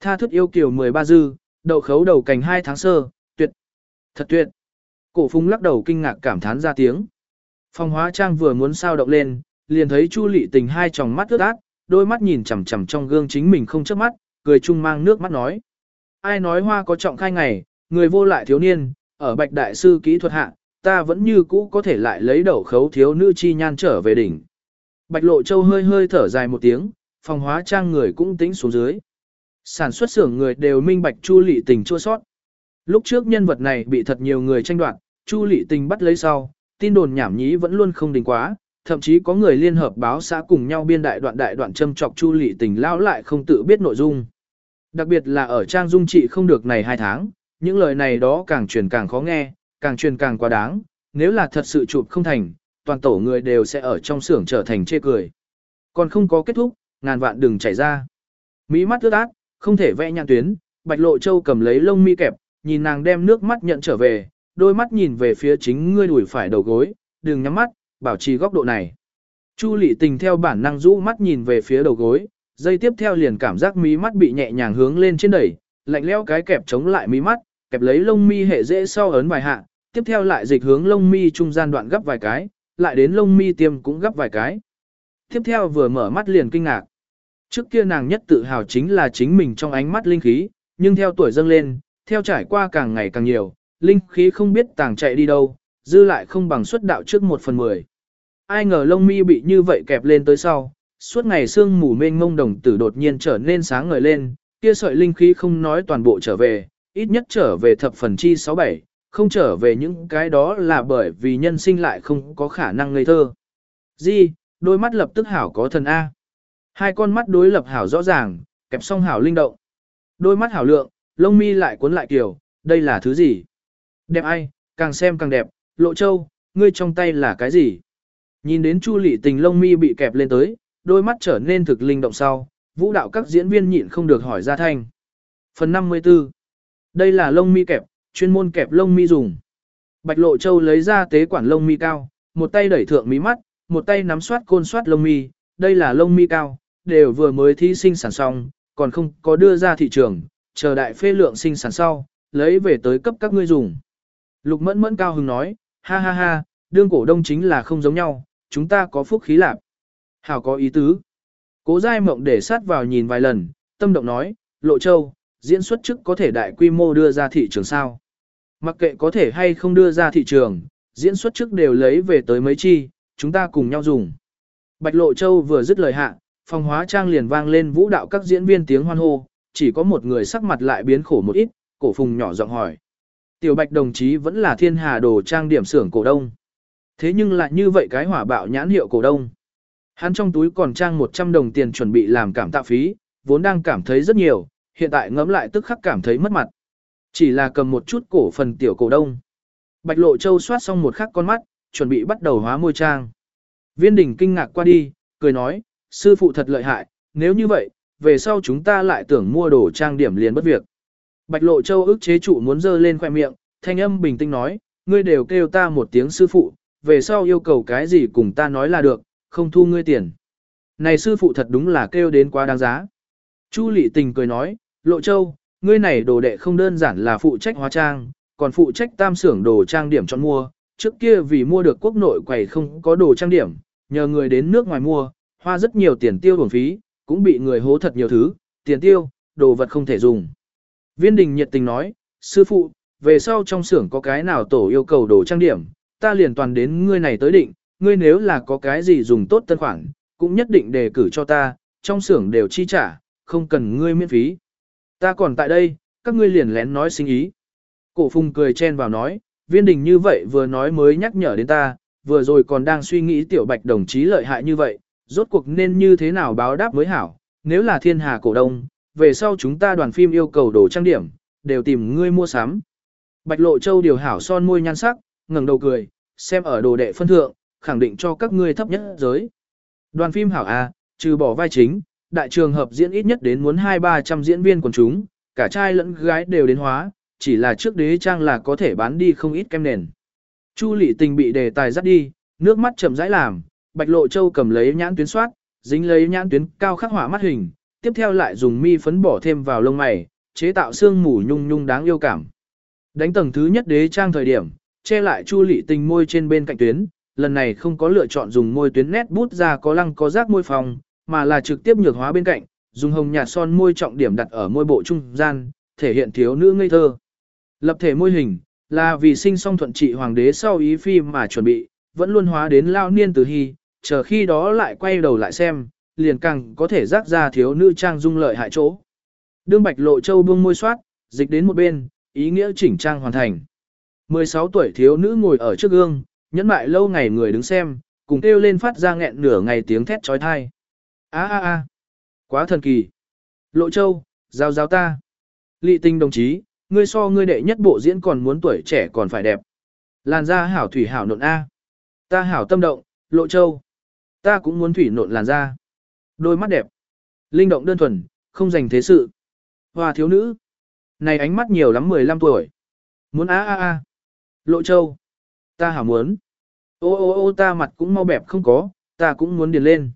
Speaker 1: Tha thức yêu kiều 13 dư, đậu khấu đầu cành 2 tháng sơ, tuyệt, thật tuyệt. Cổ phùng lắc đầu kinh ngạc cảm thán ra tiếng. Phong hóa trang vừa muốn sao động lên, liền thấy Chu Lệ Tình hai tròng mắt ướt át, đôi mắt nhìn chằm chằm trong gương chính mình không chớp mắt, cười chung mang nước mắt nói. ai nói hoa có trọng khai ngày, người vô lại thiếu niên, ở bạch đại sư kỹ thuật hạ, ta vẫn như cũ có thể lại lấy đầu khấu thiếu nữ chi nhan trở về đỉnh. Bạch lộ châu hơi hơi thở dài một tiếng, phòng hóa trang người cũng tính xuống dưới. Sản xuất xưởng người đều minh bạch chu Lệ tình chua sót. Lúc trước nhân vật này bị thật nhiều người tranh đoạt, chu lị tình bắt lấy sau, tin đồn nhảm nhí vẫn luôn không đình quá, thậm chí có người liên hợp báo xã cùng nhau biên đại đoạn đại đoạn châm chọc chu lị tình lao lại không tự biết nội dung. Đặc biệt là ở trang dung trị không được này hai tháng, những lời này đó càng truyền càng khó nghe, càng truyền càng quá đáng, nếu là thật sự chụp không thành, toàn tổ người đều sẽ ở trong xưởng trở thành chê cười. Còn không có kết thúc, ngàn vạn đừng chảy ra. Mỹ mắt ướt át, không thể vẽ nhãn tuyến, Bạch Lộ Châu cầm lấy lông mi kẹp, nhìn nàng đem nước mắt nhận trở về, đôi mắt nhìn về phía chính ngươi đuổi phải đầu gối, đừng nhắm mắt, bảo trì góc độ này. Chu Lệ Tình theo bản năng rũ mắt nhìn về phía đầu gối, dây tiếp theo liền cảm giác mí mắt bị nhẹ nhàng hướng lên trên đẩy, lạnh lẽo cái kẹp chống lại mí mắt, kẹp lấy lông mi hệ dễ sau ấn vài hạ, tiếp theo lại dịch hướng lông mi trung gian đoạn gấp vài cái, lại đến lông mi tiêm cũng gấp vài cái. Tiếp theo vừa mở mắt liền kinh ngạc. Trước kia nàng nhất tự hào chính là chính mình trong ánh mắt linh khí, nhưng theo tuổi dâng lên, theo trải qua càng ngày càng nhiều, linh khí không biết tàng chạy đi đâu, dư lại không bằng xuất đạo trước một phần mười. Ai ngờ lông mi bị như vậy kẹp lên tới sau, suốt ngày sương mù mênh mông đồng tử đột nhiên trở nên sáng ngời lên, kia sợi linh khí không nói toàn bộ trở về, ít nhất trở về thập phần chi 67, không trở về những cái đó là bởi vì nhân sinh lại không có khả năng ngây thơ. Di, đôi mắt lập tức hảo có thần A. Hai con mắt đối lập hảo rõ ràng, kẹp song hảo linh động. Đôi mắt hảo lượng, lông mi lại cuốn lại kiểu, đây là thứ gì? Đẹp ai, càng xem càng đẹp, lộ châu, ngươi trong tay là cái gì? Nhìn đến Chu Lị Tình lông mi bị kẹp lên tới, đôi mắt trở nên thực linh động sau, vũ đạo các diễn viên nhịn không được hỏi ra thanh. Phần 54 Đây là lông mi kẹp, chuyên môn kẹp lông mi dùng. Bạch Lộ Châu lấy ra tế quản lông mi cao, một tay đẩy thượng mí mắt, một tay nắm soát côn soát lông mi, đây là lông mi cao, đều vừa mới thí sinh sản xong, còn không có đưa ra thị trường, chờ đại phê lượng sinh sản sau, lấy về tới cấp các ngươi dùng. Lục mẫn mẫn cao hứng nói, ha ha ha, đương cổ đông chính là không giống nhau, chúng ta có phúc khí lạc. Hảo có ý tứ. Cố giai mộng để sát vào nhìn vài lần, tâm động nói, lộ châu, diễn xuất trước có thể đại quy mô đưa ra thị trường sao. Mặc kệ có thể hay không đưa ra thị trường, diễn xuất trước đều lấy về tới mấy chi, chúng ta cùng nhau dùng. Bạch Lộ Châu vừa dứt lời hạ, phòng hóa trang liền vang lên vũ đạo các diễn viên tiếng hoan hô, chỉ có một người sắc mặt lại biến khổ một ít, cổ phùng nhỏ giọng hỏi. Tiểu Bạch đồng chí vẫn là thiên hà đồ trang điểm xưởng cổ đông. Thế nhưng lại như vậy cái hỏa bạo nhãn hiệu cổ đông. Hắn trong túi còn trang 100 đồng tiền chuẩn bị làm cảm tạ phí, vốn đang cảm thấy rất nhiều, hiện tại ngẫm lại tức khắc cảm thấy mất mặt. Chỉ là cầm một chút cổ phần tiểu cổ đông. Bạch Lộ Châu soát xong một khắc con mắt, chuẩn bị bắt đầu hóa môi trang. Viên đỉnh kinh ngạc qua đi, cười nói, sư phụ thật lợi hại, nếu như vậy, về sau chúng ta lại tưởng mua đồ trang điểm liền bất việc. Bạch Lộ Châu ức chế trụ muốn dơ lên khoe miệng, thanh âm bình tĩnh nói, ngươi đều kêu ta một tiếng sư phụ, về sau yêu cầu cái gì cùng ta nói là được, không thu ngươi tiền. Này sư phụ thật đúng là kêu đến quá đáng giá. Chu Lị Tình cười nói, Lộ Châu, ngươi này đồ đệ không đơn giản là phụ trách hóa trang, còn phụ trách tam xưởng đồ trang điểm chọn mua, trước kia vì mua được quốc nội quầy không có đồ trang điểm, nhờ người đến nước ngoài mua, hoa rất nhiều tiền tiêu bổng phí, cũng bị người hố thật nhiều thứ, tiền tiêu, đồ vật không thể dùng. Viên đình nhiệt tình nói, sư phụ, về sau trong xưởng có cái nào tổ yêu cầu đồ trang điểm, ta liền toàn đến ngươi này tới định, ngươi nếu là có cái gì dùng tốt tân khoản, cũng nhất định đề cử cho ta, trong xưởng đều chi trả, không cần ngươi miễn phí. Ta còn tại đây, các ngươi liền lén nói sinh ý. Cổ phùng cười chen vào nói, viên đình như vậy vừa nói mới nhắc nhở đến ta, vừa rồi còn đang suy nghĩ tiểu bạch đồng chí lợi hại như vậy, rốt cuộc nên như thế nào báo đáp với hảo, nếu là thiên hà cổ đông, về sau chúng ta đoàn phim yêu cầu đồ trang điểm, đều tìm ngươi mua sắm. Bạch lộ châu điều hảo son môi nhan sắc, ngẩng đầu cười, xem ở đồ đệ phân thượng, khẳng định cho các ngươi thấp nhất giới. Đoàn phim hảo A, trừ bỏ vai chính, đại trường hợp diễn ít nhất đến muốn hai ba trăm diễn viên quần chúng, cả trai lẫn gái đều đến hóa, chỉ là trước đế trang là có thể bán đi không ít kem nền. Chu lị tình bị đề tài dắt đi, nước mắt chậm rãi làm, bạch lộ châu cầm lấy nhãn tuyến soát, dính lấy nhãn tuyến cao khắc hỏa mắt hình, tiếp theo lại dùng mi phấn bỏ thêm vào lông mày, chế tạo xương mù nhung nhung đáng yêu cảm. Đánh tầng thứ nhất đế trang thời điểm, che lại chu lị tình môi trên bên cạnh tuyến, lần này không có lựa chọn dùng môi tuyến nét bút ra có lăng có rác môi phòng, mà là trực tiếp nhược hóa bên cạnh, dùng hồng nhạt son môi trọng điểm đặt ở môi bộ trung gian, thể hiện thiếu nữ ngây thơ. Lập thể môi hình, là vì sinh song thuận trị hoàng đế sau ý phi mà chuẩn bị, vẫn luôn hóa đến lao niên từ hy, chờ khi đó lại quay đầu lại xem, liền càng có thể rác ra thiếu nữ trang dung lợi hại chỗ. Đương Bạch Lộ Châu buông môi soát, dịch đến một bên, ý nghĩa chỉnh trang hoàn thành. 16 tuổi thiếu nữ ngồi ở trước gương, nhẫn mại lâu ngày người đứng xem, cùng kêu lên phát ra nghẹn nửa ngày tiếng thét trói thai. a a a quá thần kỳ. Lộ Châu, giao giao ta. Lị tinh đồng chí, ngươi so ngươi đệ nhất bộ diễn còn muốn tuổi trẻ còn phải đẹp. Làn da hảo thủy hảo nộn A. Ta hảo tâm động, Lộ Châu. Ta cũng muốn thủy nộn làn da. Đôi mắt đẹp. Linh động đơn thuần, không dành thế sự. Hoa thiếu nữ. Này ánh mắt nhiều lắm 15 tuổi. Muốn a a a. Lộ Châu. Ta hảo muốn. Ô ô ô ta mặt cũng mau bẹp không có, ta cũng muốn điền lên.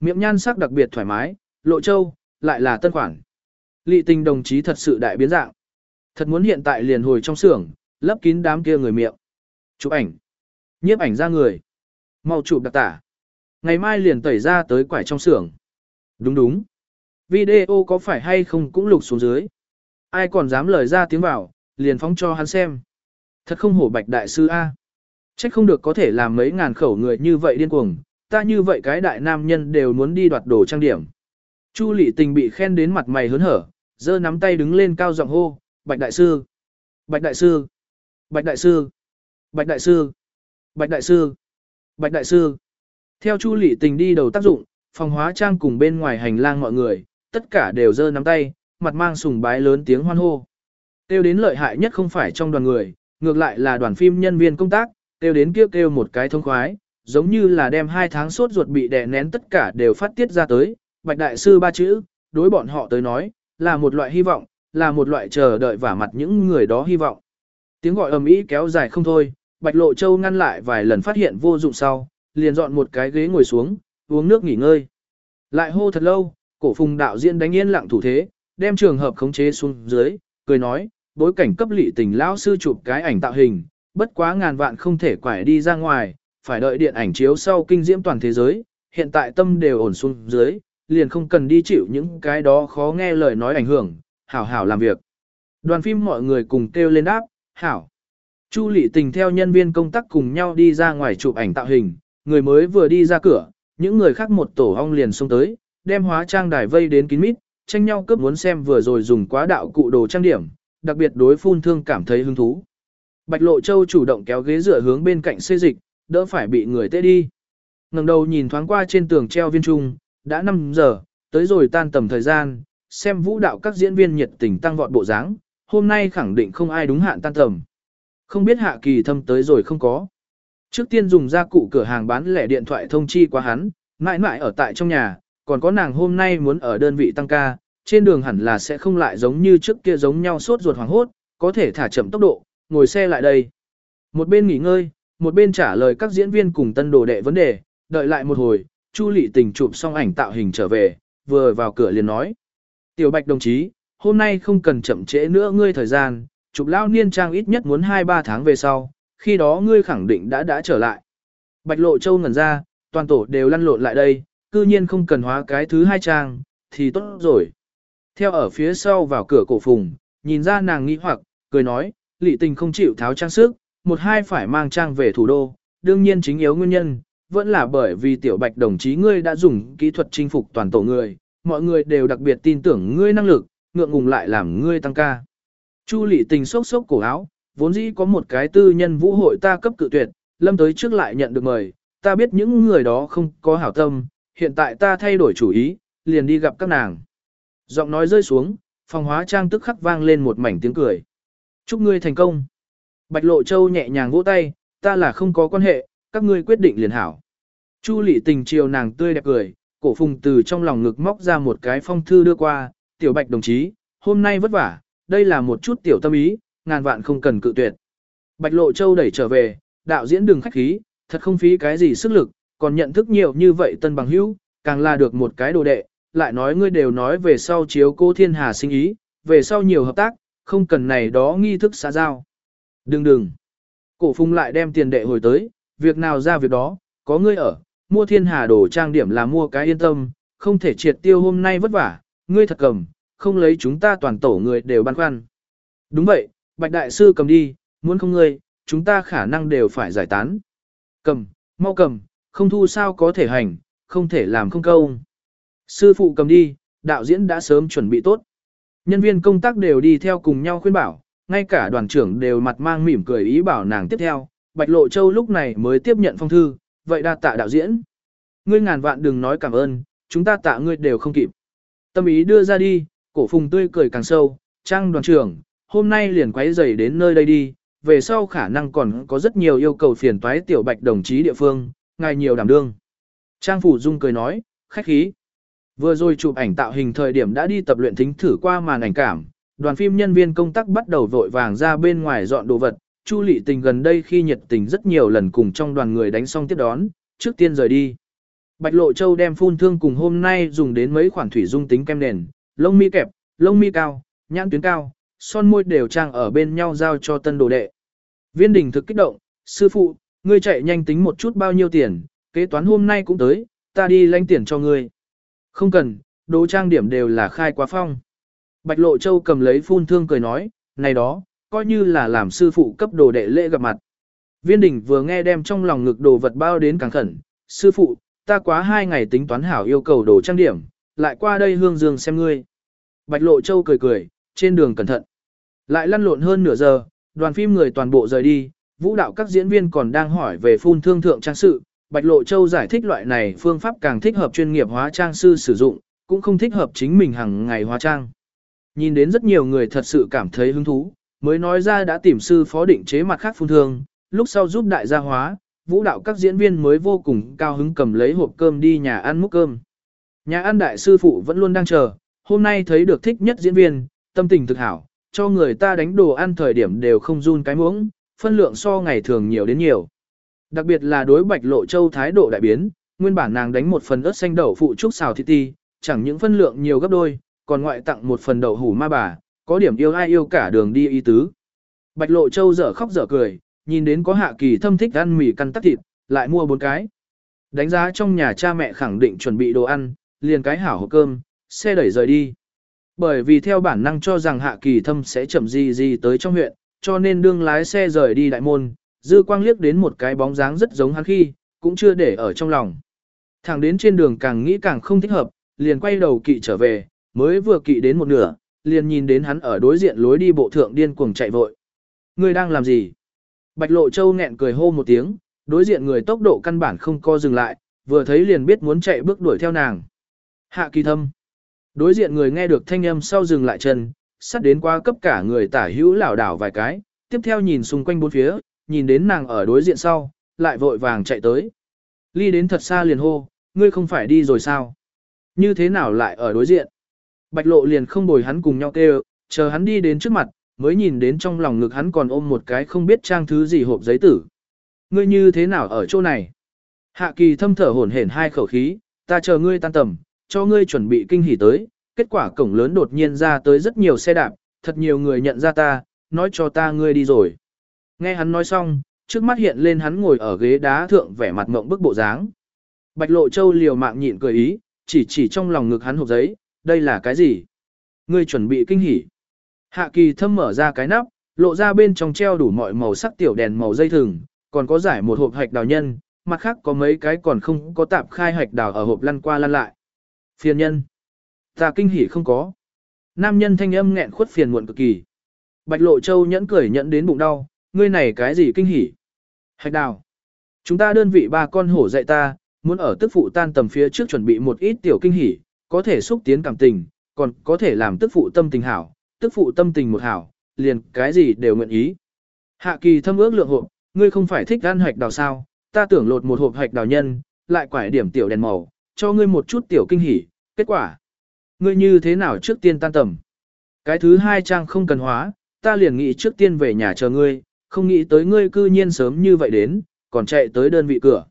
Speaker 1: Miệng nhan sắc đặc biệt thoải mái, Lộ Châu, lại là tân khoản. Lị tình đồng chí thật sự đại biến dạng. Thật muốn hiện tại liền hồi trong xưởng, lấp kín đám kia người miệng. Chụp ảnh. Nhiếp ảnh ra người. Mau chụp đặc tả. Ngày mai liền tẩy ra tới quải trong xưởng. Đúng đúng. Video có phải hay không cũng lục xuống dưới. Ai còn dám lời ra tiếng vào, liền phóng cho hắn xem. Thật không hổ bạch đại sư A. Trách không được có thể làm mấy ngàn khẩu người như vậy điên cuồng, ta như vậy cái đại nam nhân đều muốn đi đoạt đồ trang điểm. Chu lị tình bị khen đến mặt mày hớn hở, giơ nắm tay đứng lên cao giọng hô, bạch đại sư, bạch đại sư, bạch đại sư, bạch đại sư, bạch đại sư, bạch đại sư. Theo chu lị tình đi đầu tác dụng, phòng hóa trang cùng bên ngoài hành lang mọi người, tất cả đều giơ nắm tay, mặt mang sùng bái lớn tiếng hoan hô. Tiêu đến lợi hại nhất không phải trong đoàn người, ngược lại là đoàn phim nhân viên công tác, tiêu đến kêu kêu một cái thông khoái, giống như là đem hai tháng sốt ruột bị đè nén tất cả đều phát tiết ra tới, bạch đại sư ba chữ, đối bọn họ tới nói, là một loại hy vọng, là một loại chờ đợi vả mặt những người đó hy vọng. Tiếng gọi ầm ĩ kéo dài không thôi, bạch lộ châu ngăn lại vài lần phát hiện vô dụng sau, liền dọn một cái ghế ngồi xuống, uống nước nghỉ ngơi. Lại hô thật lâu, cổ phùng đạo diễn đánh yên lặng thủ thế, đem trường hợp khống chế xuống dưới, cười nói, bối cảnh cấp lị tình lão sư chụp cái ảnh tạo hình, bất quá ngàn vạn không thể quải đi ra ngoài, phải đợi điện ảnh chiếu sau kinh diễm toàn thế giới, hiện tại tâm đều ổn xuống dưới, liền không cần đi chịu những cái đó khó nghe lời nói ảnh hưởng, hảo hảo làm việc. Đoàn phim mọi người cùng kêu lên đáp, hảo. Chu lị tình theo nhân viên công tác cùng nhau đi ra ngoài chụp ảnh tạo hình, người mới vừa đi ra cửa, những người khác một tổ ong liền xông tới, đem hóa trang đài vây đến kín mít, tranh nhau cướp muốn xem vừa rồi dùng quá đạo cụ đồ trang điểm, đặc biệt đối phun thương cảm thấy hứng thú. Bạch Lộ Châu chủ động kéo ghế dựa hướng bên cạnh xê dịch, đỡ phải bị người tê đi. ngẩng đầu nhìn thoáng qua trên tường treo viên trung, đã 5 giờ, tới rồi tan tầm thời gian, xem vũ đạo các diễn viên nhiệt tình tăng vọt bộ dáng, hôm nay khẳng định không ai đúng hạn tan tầm. Không biết hạ kỳ thâm tới rồi không có. Trước tiên dùng gia cụ cửa hàng bán lẻ điện thoại thông chi qua hắn, mãi mãi ở tại trong nhà, còn có nàng hôm nay muốn ở đơn vị tăng ca, trên đường hẳn là sẽ không lại giống như trước kia giống nhau sốt ruột hoàng hốt, có thể thả chậm tốc độ, ngồi xe lại đây. Một bên nghỉ ngơi, một bên trả lời các diễn viên cùng tân đồ đệ vấn đề, đợi lại một hồi, Chu Lệ Tình chụp xong ảnh tạo hình trở về, vừa vào cửa liền nói. Tiểu Bạch đồng chí, hôm nay không cần chậm trễ nữa ngươi thời gian, chụp lao niên trang ít nhất muốn 2-3 tháng về sau, khi đó ngươi khẳng định đã đã trở lại. Bạch Lộ Châu ngẩn ra, toàn tổ đều lăn lộn lại đây, cư nhiên không cần hóa cái thứ hai trang, thì tốt rồi. Theo ở phía sau vào cửa cổ phùng, nhìn ra nàng nghĩ hoặc, cười nói, lị tình không chịu tháo trang sức, một hai phải mang trang về thủ đô, đương nhiên chính yếu nguyên nhân, vẫn là bởi vì tiểu bạch đồng chí ngươi đã dùng kỹ thuật chinh phục toàn tổ người, mọi người đều đặc biệt tin tưởng ngươi năng lực, ngượng ngùng lại làm ngươi tăng ca. Chu lị tình sốc sốc cổ áo, vốn dĩ có một cái tư nhân vũ hội ta cấp cự tuyệt, lâm tới trước lại nhận được mời, ta biết những người đó không có hảo tâm, hiện tại ta thay đổi chủ ý, liền đi gặp các nàng. Giọng nói rơi xuống, phòng hóa trang tức khắc vang lên một mảnh tiếng cười. Chúc ngươi thành công. Bạch Lộ Châu nhẹ nhàng vỗ tay, ta là không có quan hệ, các ngươi quyết định liền hảo. Chu lị tình chiều nàng tươi đẹp cười, cổ phùng từ trong lòng ngực móc ra một cái phong thư đưa qua, tiểu bạch đồng chí, hôm nay vất vả, đây là một chút tiểu tâm ý, ngàn vạn không cần cự tuyệt. Bạch Lộ Châu đẩy trở về, đạo diễn đừng khách khí, thật không phí cái gì sức lực, còn nhận thức nhiều như vậy tân bằng hữu, càng là được một cái đồ đệ, lại nói ngươi đều nói về sau chiếu cô thiên hà sinh ý, về sau nhiều hợp tác, không cần này đó nghi thức xã giao. Đừng đừng. Cổ phùng lại đem tiền đệ hồi tới, việc nào ra việc đó, có ngươi ở, mua thiên hà đồ trang điểm là mua cái yên tâm, không thể triệt tiêu hôm nay vất vả, ngươi thật cầm, không lấy chúng ta toàn tổ người đều băn khoăn. Đúng vậy, Bạch Đại Sư cầm đi, muốn không ngươi, chúng ta khả năng đều phải giải tán. Cầm, mau cầm, không thu sao có thể hành, không thể làm không câu. Sư phụ cầm đi, đạo diễn đã sớm chuẩn bị tốt. Nhân viên công tác đều đi theo cùng nhau khuyên bảo, ngay cả đoàn trưởng đều mặt mang mỉm cười ý bảo nàng tiếp theo. Bạch Lộ Châu lúc này mới tiếp nhận phong thư, vậy đa tạ đạo diễn. Ngươi ngàn vạn đừng nói cảm ơn, chúng ta tạ ngươi đều không kịp. Tâm ý đưa ra đi, cổ phùng tươi cười càng sâu, trang đoàn trưởng, hôm nay liền quấy rầy đến nơi đây đi, về sau khả năng còn có rất nhiều yêu cầu phiền toái tiểu bạch đồng chí địa phương, ngài nhiều đảm đương. Trang Phủ Dung cười nói, khách khí. Vừa rồi chụp ảnh tạo hình thời điểm đã đi tập luyện thính thử qua màn ảnh cảm, đoàn phim nhân viên công tác bắt đầu vội vàng ra bên ngoài dọn đồ vật, Chu Lệ Tình gần đây khi nhiệt tình rất nhiều lần cùng trong đoàn người đánh xong tiếp đón, trước tiên rời đi. Bạch Lộ Châu đem phun thương cùng hôm nay dùng đến mấy khoản thủy dung tính kem nền, lông mi kẹp, lông mi cao, nhãn tuyến cao, son môi đều trang ở bên nhau giao cho tân đồ đệ. Viên đình thực kích động, sư phụ, ngươi chạy nhanh tính một chút bao nhiêu tiền, kế toán hôm nay cũng tới, ta đi lãnh tiền cho ngươi. Không cần, đồ trang điểm đều là khai quá phong. Bạch Lộ Châu cầm lấy phun thương cười nói, này đó, coi như là làm sư phụ cấp đồ đệ lễ gặp mặt. Viên đình vừa nghe đem trong lòng ngực đồ vật bao đến càng khẩn, sư phụ, ta quá hai ngày tính toán hảo yêu cầu đồ trang điểm, lại qua đây hương dương xem ngươi. Bạch Lộ Châu cười cười, trên đường cẩn thận. Lại lăn lộn hơn nửa giờ, đoàn phim người toàn bộ rời đi, vũ đạo các diễn viên còn đang hỏi về phun thương thượng trang sự. Bạch Lộ Châu giải thích loại này phương pháp càng thích hợp chuyên nghiệp hóa trang sư sử dụng, cũng không thích hợp chính mình hàng ngày hóa trang. Nhìn đến rất nhiều người thật sự cảm thấy hứng thú, mới nói ra đã tìm sư phó định chế mặt khác phun thương, lúc sau giúp đại gia hóa, vũ đạo các diễn viên mới vô cùng cao hứng cầm lấy hộp cơm đi nhà ăn múc cơm. Nhà ăn đại sư phụ vẫn luôn đang chờ, hôm nay thấy được thích nhất diễn viên, tâm tình thực hảo, cho người ta đánh đồ ăn thời điểm đều không run cái muỗng, phân lượng so ngày thường nhiều đến nhiều. Đặc biệt là đối bạch lộ châu thái độ đại biến, nguyên bản nàng đánh một phần ớt xanh đậu phụ trúc xào thịt ti, chẳng những phân lượng nhiều gấp đôi, còn ngoại tặng một phần đậu hủ ma bà, có điểm yêu ai yêu cả đường đi y tứ. Bạch lộ châu dở khóc dở cười, nhìn đến có hạ kỳ thâm thích ăn mì căn tắc thịt, lại mua bốn cái. Đánh giá trong nhà cha mẹ khẳng định chuẩn bị đồ ăn, liền cái hảo hộp cơm, xe đẩy rời đi. Bởi vì theo bản năng cho rằng hạ kỳ thâm sẽ chậm gì gì tới trong huyện, cho nên đương lái xe rời đi đại môn, dư quang liếc đến một cái bóng dáng rất giống hắn khi, cũng chưa để ở trong lòng. Thẳng đến trên đường càng nghĩ càng không thích hợp, liền quay đầu kỵ trở về, mới vừa kỵ đến một nửa, liền nhìn đến hắn ở đối diện lối đi bộ thượng điên cuồng chạy vội. Người đang làm gì? Bạch Lộ Châu nghẹn cười hô một tiếng, đối diện người tốc độ căn bản không co dừng lại, vừa thấy liền biết muốn chạy bước đuổi theo nàng. Hạ kỳ thâm. Đối diện người nghe được thanh âm sau dừng lại chân, sắt đến qua cấp cả người tả hữu lảo đảo vài cái, tiếp theo nhìn xung quanh bốn phía, nhìn đến nàng ở đối diện sau, lại vội vàng chạy tới. Ly đến thật xa liền hô, ngươi không phải đi rồi sao? Như thế nào lại ở đối diện? Bạch lộ liền không bồi hắn cùng nhau kêu, chờ hắn đi đến trước mặt, mới nhìn đến trong lòng ngực hắn còn ôm một cái không biết trang thứ gì hộp giấy tử. Ngươi như thế nào ở chỗ này? Hạ kỳ thâm thở hổn hển hai khẩu khí, ta chờ ngươi tan tầm, cho ngươi chuẩn bị kinh hỉ tới, kết quả cổng lớn đột nhiên ra tới rất nhiều xe đạp, thật nhiều người nhận ra ta, nói cho ta ngươi đi rồi. Nghe hắn nói xong, trước mắt hiện lên hắn ngồi ở ghế đá thượng vẻ mặt ngộng bức bộ dáng. Bạch Lộ Châu liều mạng nhịn cười ý, chỉ chỉ trong lòng ngực hắn hộp giấy, đây là cái gì? Ngươi chuẩn bị kinh hỉ. Hạ kỳ thâm mở ra cái nắp, lộ ra bên trong treo đủ mọi màu sắc tiểu đèn màu dây thừng, còn có giải một hộp hạch đào nhân, mặt khác có mấy cái còn không có tạp khai hạch đào ở hộp lăn qua lăn lại. Phiền nhân. Ta kinh hỉ không có. Nam nhân thanh âm nghẹn khuất phiền muộn cực kỳ. Bạch lộ châu nhẫn cười nhẫn đến bụng đau, ngươi này cái gì kinh hỉ. Hạch đào. Chúng ta đơn vị ba con hổ dạy ta, muốn ở tức phụ tan tầm phía trước chuẩn bị một ít tiểu kinh hỉ, có thể xúc tiến cảm tình, còn có thể làm tức phụ tâm tình hảo, tức phụ tâm tình một hảo, liền cái gì đều nguyện ý. Hạ kỳ thâm ước lượng hộp, ngươi không phải thích ăn hạch đào sao, ta tưởng lột một hộp hạch đào nhân, lại quải điểm tiểu đèn màu, cho ngươi một chút tiểu kinh hỉ, kết quả. Ngươi như thế nào trước tiên tan tầm? Cái thứ hai trang không cần hóa, ta liền nghĩ trước tiên về nhà chờ ngươi, không nghĩ tới ngươi cư nhiên sớm như vậy đến, còn chạy tới đơn vị cửa.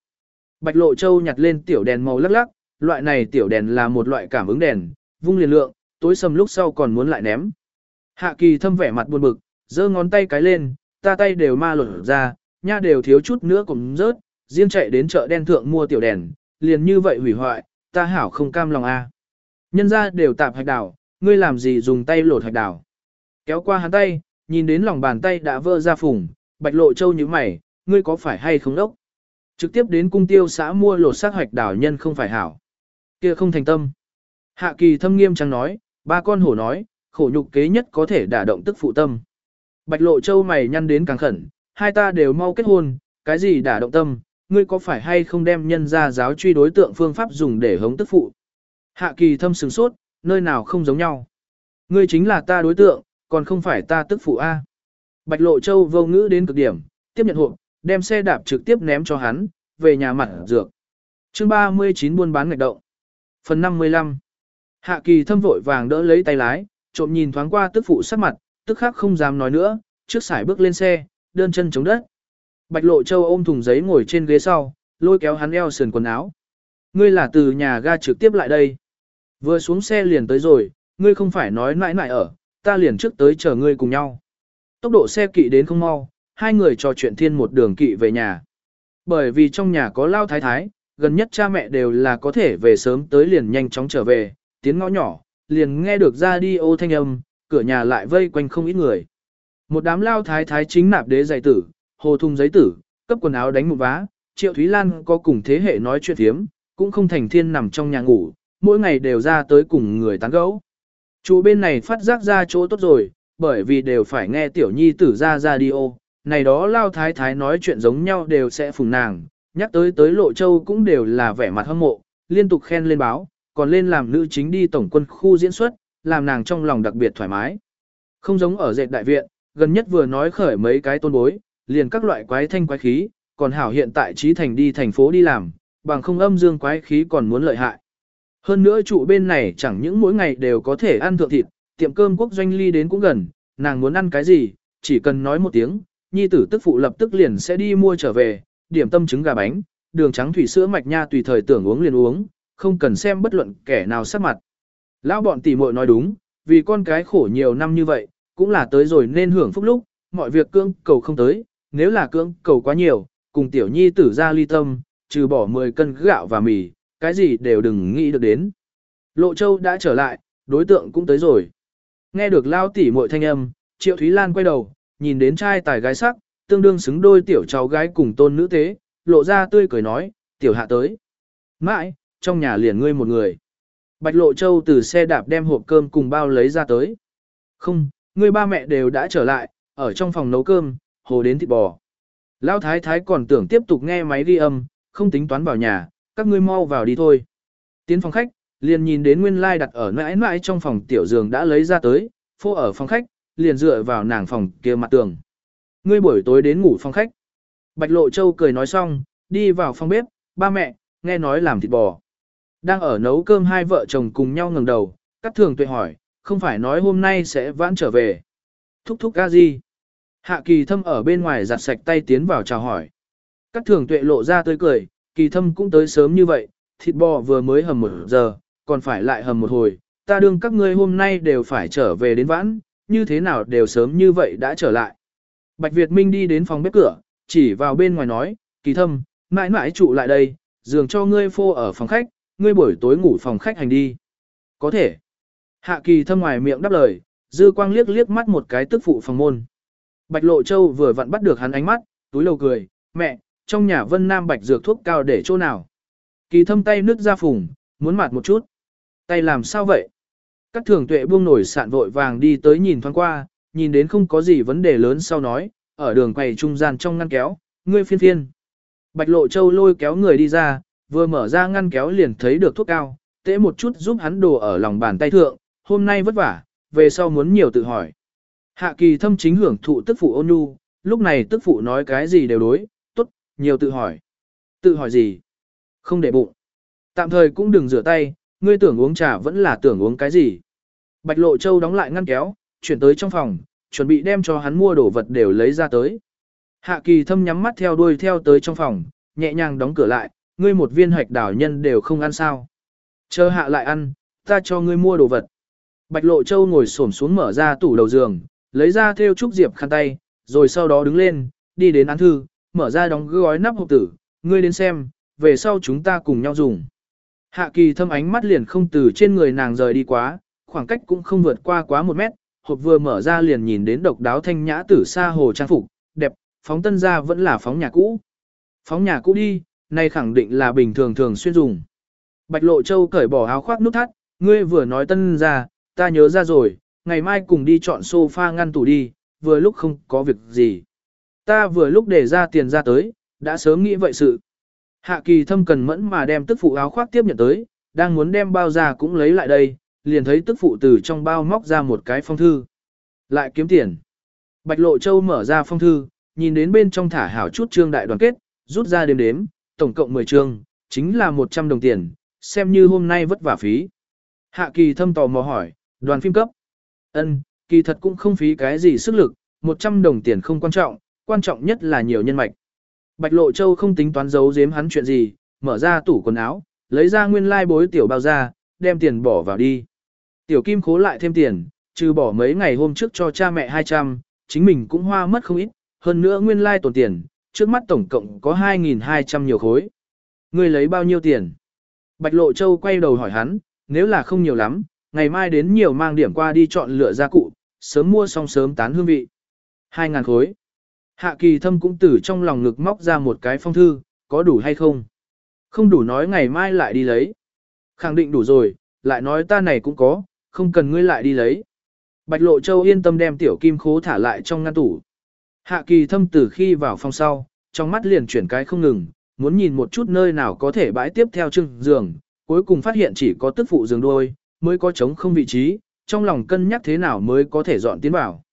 Speaker 1: Bạch Lộ Châu nhặt lên tiểu đèn màu lắc lắc, loại này tiểu đèn là một loại cảm ứng đèn, vung liền lượng, tối sầm lúc sau còn muốn lại ném. Hạ kỳ thâm vẻ mặt buồn bực, giơ ngón tay cái lên, ta tay đều ma lột ra, nha đều thiếu chút nữa cũng rớt, riêng chạy đến chợ đen thượng mua tiểu đèn, liền như vậy hủy hoại, ta hảo không cam lòng a. Nhân ra đều tạp hạch đảo, ngươi làm gì dùng tay lột hạch đảo? Kéo qua hắn tay, nhìn đến lòng bàn tay đã vỡ ra phùng, bạch lộ châu như mày, ngươi có phải hay không đốc? Trực tiếp đến cung tiêu xã mua lột xác hạch đảo nhân không phải hảo. kia không thành tâm. Hạ kỳ thâm nghiêm trang nói, ba con hổ nói, khổ nhục kế nhất có thể đả động tức phụ tâm. Bạch lộ châu mày nhăn đến càng khẩn, hai ta đều mau kết hôn, cái gì đả động tâm, ngươi có phải hay không đem nhân ra giáo truy đối tượng phương pháp dùng để hống tức phụ. Hạ kỳ thâm sừng sốt, nơi nào không giống nhau. Ngươi chính là ta đối tượng, còn không phải ta tức phụ A. Bạch lộ châu vô ngữ đến cực điểm, tiếp nhận hộp, đem xe đạp trực tiếp ném cho hắn, về nhà mặt dược. chương 39 buôn bán ngạch động. Phần 55 Hạ kỳ thâm vội vàng đỡ lấy tay lái, trộm nhìn thoáng qua tức phụ sắc mặt, tức khác không dám nói nữa, trước sải bước lên xe, đơn chân chống đất. Bạch lộ châu ôm thùng giấy ngồi trên ghế sau, lôi kéo hắn eo sườn quần áo. Ngươi là từ nhà ga trực tiếp lại đây. Vừa xuống xe liền tới rồi, ngươi không phải nói mãi mãi ở, ta liền trước tới chờ ngươi cùng nhau. Tốc độ xe kỵ đến không mau, hai người trò chuyện thiên một đường kỵ về nhà. Bởi vì trong nhà có lao thái thái, gần nhất cha mẹ đều là có thể về sớm tới liền nhanh chóng trở về, tiếng ngõ nhỏ, liền nghe được ra đi ô thanh âm, cửa nhà lại vây quanh không ít người. Một đám lao thái thái chính nạp đế giày tử, hồ thùng giấy tử, cấp quần áo đánh một vá, Triệu Thúy Lan có cùng thế hệ nói chuyện thiếm, cũng không thành thiên nằm trong nhà ngủ, mỗi ngày đều ra tới cùng người tán gẫu. Chủ bên này phát giác ra chỗ tốt rồi, bởi vì đều phải nghe tiểu nhi tử ra radio, này đó lao thái thái nói chuyện giống nhau đều sẽ phùng nàng, nhắc tới tới lộ châu cũng đều là vẻ mặt hâm mộ, liên tục khen lên báo, còn lên làm nữ chính đi tổng quân khu diễn xuất, làm nàng trong lòng đặc biệt thoải mái. Không giống ở dệt đại viện, gần nhất vừa nói khởi mấy cái tôn bối, liền các loại quái thanh quái khí, còn hảo hiện tại trí thành đi thành phố đi làm, bằng không âm dương quái khí còn muốn lợi hại. Hơn nữa trụ bên này chẳng những mỗi ngày đều có thể ăn thượng thịt, tiệm cơm quốc doanh ly đến cũng gần, nàng muốn ăn cái gì, chỉ cần nói một tiếng, nhi tử tức phụ lập tức liền sẽ đi mua trở về, điểm tâm trứng gà bánh, đường trắng thủy sữa mạch nha tùy thời tưởng uống liền uống, không cần xem bất luận kẻ nào sắc mặt. Lão bọn tỷ muội nói đúng, vì con cái khổ nhiều năm như vậy, cũng là tới rồi nên hưởng phúc lúc, mọi việc cương cầu không tới, nếu là cưỡng cầu quá nhiều, cùng tiểu nhi tử ra ly tâm, trừ bỏ 10 cân gạo và mì, cái gì đều đừng nghĩ được đến. Lộ Châu đã trở lại, đối tượng cũng tới rồi. Nghe được lao tỉ muội thanh âm, Triệu Thúy Lan quay đầu, nhìn đến trai tài gái sắc, tương đương xứng đôi tiểu cháu gái cùng tôn nữ tế, lộ ra tươi cười nói, tiểu hạ tới. Mãi, trong nhà liền ngươi một người. Bạch Lộ Châu từ xe đạp đem hộp cơm cùng bao lấy ra tới. Không, ngươi ba mẹ đều đã trở lại, ở trong phòng nấu cơm, hồ đến thịt bò. Lão thái thái còn tưởng tiếp tục nghe máy ghi âm, không tính toán vào nhà, các ngươi mau vào đi thôi. Tiến phòng khách, liền nhìn đến nguyên lai đặt ở mãi mãi trong phòng tiểu giường đã lấy ra tới, phô ở phòng khách, liền dựa vào nàng phòng kia mặt tường. Ngươi buổi tối đến ngủ phòng khách. Bạch Lộ Châu cười nói xong, đi vào phòng bếp, ba mẹ, nghe nói làm thịt bò. Đang ở nấu cơm hai vợ chồng cùng nhau ngẩng đầu, cắt thường tuệ hỏi, không phải nói hôm nay sẽ vãn trở về. Thúc thúc ca gì? Hạ kỳ thâm ở bên ngoài giặt sạch tay tiến vào chào hỏi. Các thường tuệ lộ ra tươi cười, kỳ thâm cũng tới sớm như vậy, thịt bò vừa mới hầm một giờ, còn phải lại hầm một hồi, ta đương các ngươi hôm nay đều phải trở về đến vãn, như thế nào đều sớm như vậy đã trở lại. Bạch Việt Minh đi đến phòng bếp cửa, chỉ vào bên ngoài nói, kỳ thâm, mãi mãi trụ lại đây, giường cho ngươi phô ở phòng khách, ngươi buổi tối ngủ phòng khách hành đi. Có thể. Hạ kỳ thâm ngoài miệng đáp lời, dư quang liếc liếc mắt một cái tức phụ phòng môn. Bạch Lộ Châu vừa vặn bắt được hắn ánh mắt, túi lầu cười, mẹ, trong nhà Vân Nam Bạch dược thuốc cao để chỗ nào. Kỳ thâm tay nước ra phùng, muốn mặt một chút. Tay làm sao vậy? Các thường tuệ buông nổi sạn vội vàng đi tới nhìn thoáng qua, nhìn đến không có gì vấn đề lớn sau nói, ở đường quầy trung gian trong ngăn kéo, ngươi phiên phiên. Bạch Lộ Châu lôi kéo người đi ra, vừa mở ra ngăn kéo liền thấy được thuốc cao, tễ một chút giúp hắn đồ ở lòng bàn tay thượng, hôm nay vất vả, về sau muốn nhiều tự hỏi. Hạ kỳ thâm chính hưởng thụ tức phụ ôn nhu, lúc này tức phụ nói cái gì đều đối, tốt, nhiều tự hỏi. Tự hỏi gì? Không để bụng. Tạm thời cũng đừng rửa tay, ngươi tưởng uống trà vẫn là tưởng uống cái gì. Bạch Lộ Châu đóng lại ngăn kéo, chuyển tới trong phòng, chuẩn bị đem cho hắn mua đồ vật đều lấy ra tới. Hạ kỳ thâm nhắm mắt theo đuôi theo tới trong phòng, nhẹ nhàng đóng cửa lại, ngươi một viên hạch đảo nhân đều không ăn sao. Chờ hạ lại ăn, ta cho ngươi mua đồ vật. Bạch Lộ Châu ngồi xổm xuống mở ra tủ đầu giường, lấy ra theo trúc diệp khăn tay, rồi sau đó đứng lên, đi đến án thư, mở ra đóng gói nắp hộp tử, ngươi đến xem, về sau chúng ta cùng nhau dùng. Hạ kỳ thâm ánh mắt liền không từ trên người nàng rời đi quá, khoảng cách cũng không vượt qua quá một mét, hộp vừa mở ra liền nhìn đến độc đáo thanh nhã tử sa hồ trang phục, đẹp, phóng tân ra vẫn là phóng nhà cũ. Phóng nhà cũ đi, nay khẳng định là bình thường thường xuyên dùng. Bạch Lộ Châu cởi bỏ áo khoác nút thắt, ngươi vừa nói tân ra, ta nhớ ra rồi, ngày mai cùng đi chọn sofa ngăn tủ đi, vừa lúc không có việc gì. Ta vừa lúc để ra tiền ra tới, đã sớm nghĩ vậy sự. Hạ kỳ thâm cần mẫn mà đem tức phụ áo khoác tiếp nhận tới, đang muốn đem bao ra cũng lấy lại đây, liền thấy tức phụ từ trong bao móc ra một cái phong thư. Lại kiếm tiền. Bạch Lộ Châu mở ra phong thư, nhìn đến bên trong thả hảo chút trương đại đoàn kết, rút ra đếm đếm, tổng cộng 10 trương, chính là 100 đồng tiền, xem như hôm nay vất vả phí. Hạ kỳ thâm tò mò hỏi, đoàn phim cấp ân kỳ thật cũng không phí cái gì sức lực, 100 đồng tiền không quan trọng, quan trọng nhất là nhiều nhân mạch. Bạch Lộ Châu không tính toán giấu giếm hắn chuyện gì, mở ra tủ quần áo, lấy ra nguyên lai bối tiểu bao ra, đem tiền bỏ vào đi. Tiểu Kim khố lại thêm tiền, trừ bỏ mấy ngày hôm trước cho cha mẹ 200, chính mình cũng hoa mất không ít, hơn nữa nguyên lai tổn tiền, trước mắt tổng cộng có 2.200 nhiều khối. Ngươi lấy bao nhiêu tiền? Bạch Lộ Châu quay đầu hỏi hắn, nếu là không nhiều lắm, ngày mai đến nhiều mang điểm qua đi chọn lựa gia cụ, sớm mua xong sớm tán hương vị. 2.000 khối. Hạ kỳ thâm cũng từ trong lòng ngực móc ra một cái phong thư, có đủ hay không? Không đủ nói ngày mai lại đi lấy. Khẳng định đủ rồi, lại nói ta này cũng có, không cần ngươi lại đi lấy. Bạch Lộ Châu yên tâm đem tiểu kim khố thả lại trong ngăn tủ. Hạ kỳ thâm từ khi vào phòng sau, trong mắt liền chuyển cái không ngừng, muốn nhìn một chút nơi nào có thể bãi tiếp theo chưng giường, cuối cùng phát hiện chỉ có tức phụ giường đôi, mới có trống không vị trí, trong lòng cân nhắc thế nào mới có thể dọn tiến vào.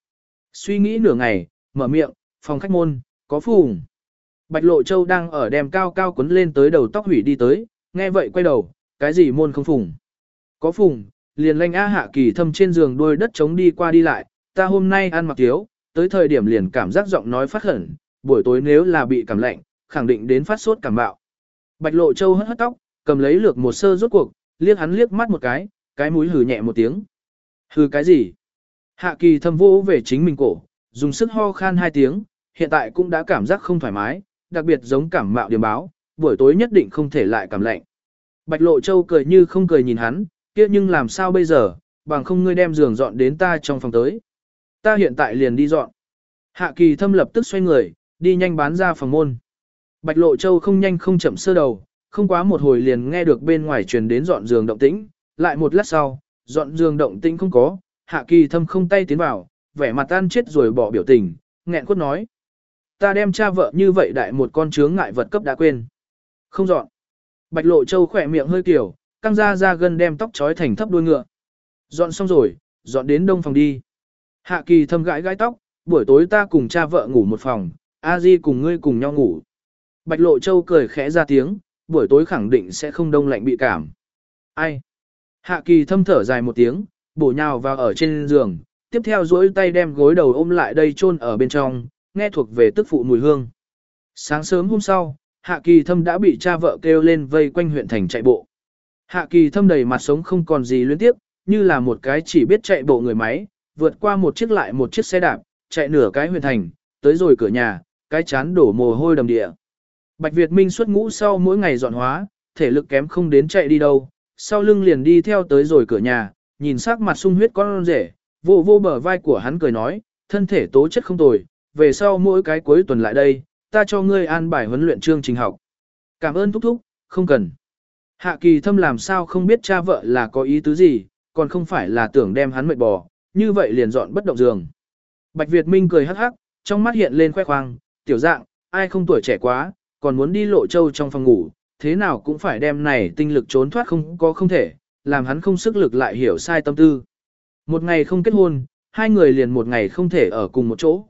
Speaker 1: Suy nghĩ nửa ngày, mở miệng, phòng khách môn, có phùng. Bạch Lộ Châu đang ở đem cao cao quấn lên tới đầu tóc hủy đi tới, nghe vậy quay đầu, cái gì môn không phùng. Có phùng, liền lanh A hạ kỳ thâm trên giường đôi đất trống đi qua đi lại, ta hôm nay ăn mặc thiếu, tới thời điểm liền cảm giác giọng nói phát khẩn, buổi tối nếu là bị cảm lạnh, khẳng định đến phát sốt cảm bạo. Bạch Lộ Châu hất hất tóc, cầm lấy lược một sơ rốt cuộc, liếc hắn liếc mắt một cái, cái mũi hừ nhẹ một tiếng. Hừ cái gì? Hạ kỳ thâm vô về chính mình cổ, dùng sức ho khan hai tiếng, hiện tại cũng đã cảm giác không thoải mái, đặc biệt giống cảm mạo điểm báo, buổi tối nhất định không thể lại cảm lạnh. Bạch Lộ Châu cười như không cười nhìn hắn, kia nhưng làm sao bây giờ, bằng không ngươi đem giường dọn đến ta trong phòng tới. Ta hiện tại liền đi dọn. Hạ kỳ thâm lập tức xoay người, đi nhanh bán ra phòng môn. Bạch Lộ Châu không nhanh không chậm sơ đầu, không quá một hồi liền nghe được bên ngoài truyền đến dọn giường động tĩnh, lại một lát sau, dọn giường động tĩnh không có, Hạ Kỳ Thâm không tay tiến vào, vẻ mặt tan chết rồi bỏ biểu tình, nghẹn quất nói: "Ta đem cha vợ như vậy đại một con chướng ngại vật cấp đã quên." Không dọn. Bạch Lộ Châu khỏe miệng hơi kiểu, căng ra ra gần đem tóc trói thành thấp đuôi ngựa. Dọn xong rồi, dọn đến đông phòng đi. Hạ Kỳ Thâm gãi gãi tóc, buổi tối ta cùng cha vợ ngủ một phòng, A Di cùng ngươi cùng nhau ngủ. Bạch Lộ Châu cười khẽ ra tiếng, buổi tối khẳng định sẽ không đông lạnh bị cảm. Ai? Hạ kỳ thâm thở dài một tiếng, bổ nhào vào ở trên giường, tiếp theo duỗi tay đem gối đầu ôm lại đây chôn ở bên trong, nghe thuộc về tức phụ mùi hương. Sáng sớm hôm sau, Hạ kỳ thâm đã bị cha vợ kêu lên vây quanh huyện thành chạy bộ. Hạ kỳ thâm đầy mặt sống không còn gì luyến tiếp, như là một cái chỉ biết chạy bộ người máy, vượt qua một chiếc lại một chiếc xe đạp, chạy nửa cái huyện thành, tới rồi cửa nhà, cái chán đổ mồ hôi đầm địa. Bạch Việt Minh xuất ngũ sau mỗi ngày dọn hóa, thể lực kém không đến chạy đi đâu, sau lưng liền đi theo tới rồi cửa nhà, nhìn sắc mặt sung huyết con rể, vô vô bờ vai của hắn cười nói, thân thể tố chất không tồi, về sau mỗi cái cuối tuần lại đây, ta cho ngươi an bài huấn luyện chương trình học. Cảm ơn thúc thúc, không cần. Hạ kỳ thâm làm sao không biết cha vợ là có ý tứ gì, còn không phải là tưởng đem hắn mệt bò, như vậy liền dọn bất động giường. Bạch Việt Minh cười hắc hắc, trong mắt hiện lên khoe khoang, tiểu dạng, ai không tuổi trẻ quá, còn muốn đi lộ châu trong phòng ngủ, thế nào cũng phải đem này tinh lực trốn thoát không có không thể, làm hắn không sức lực lại hiểu sai tâm tư. Một ngày không kết hôn, hai người liền một ngày không thể ở cùng một chỗ.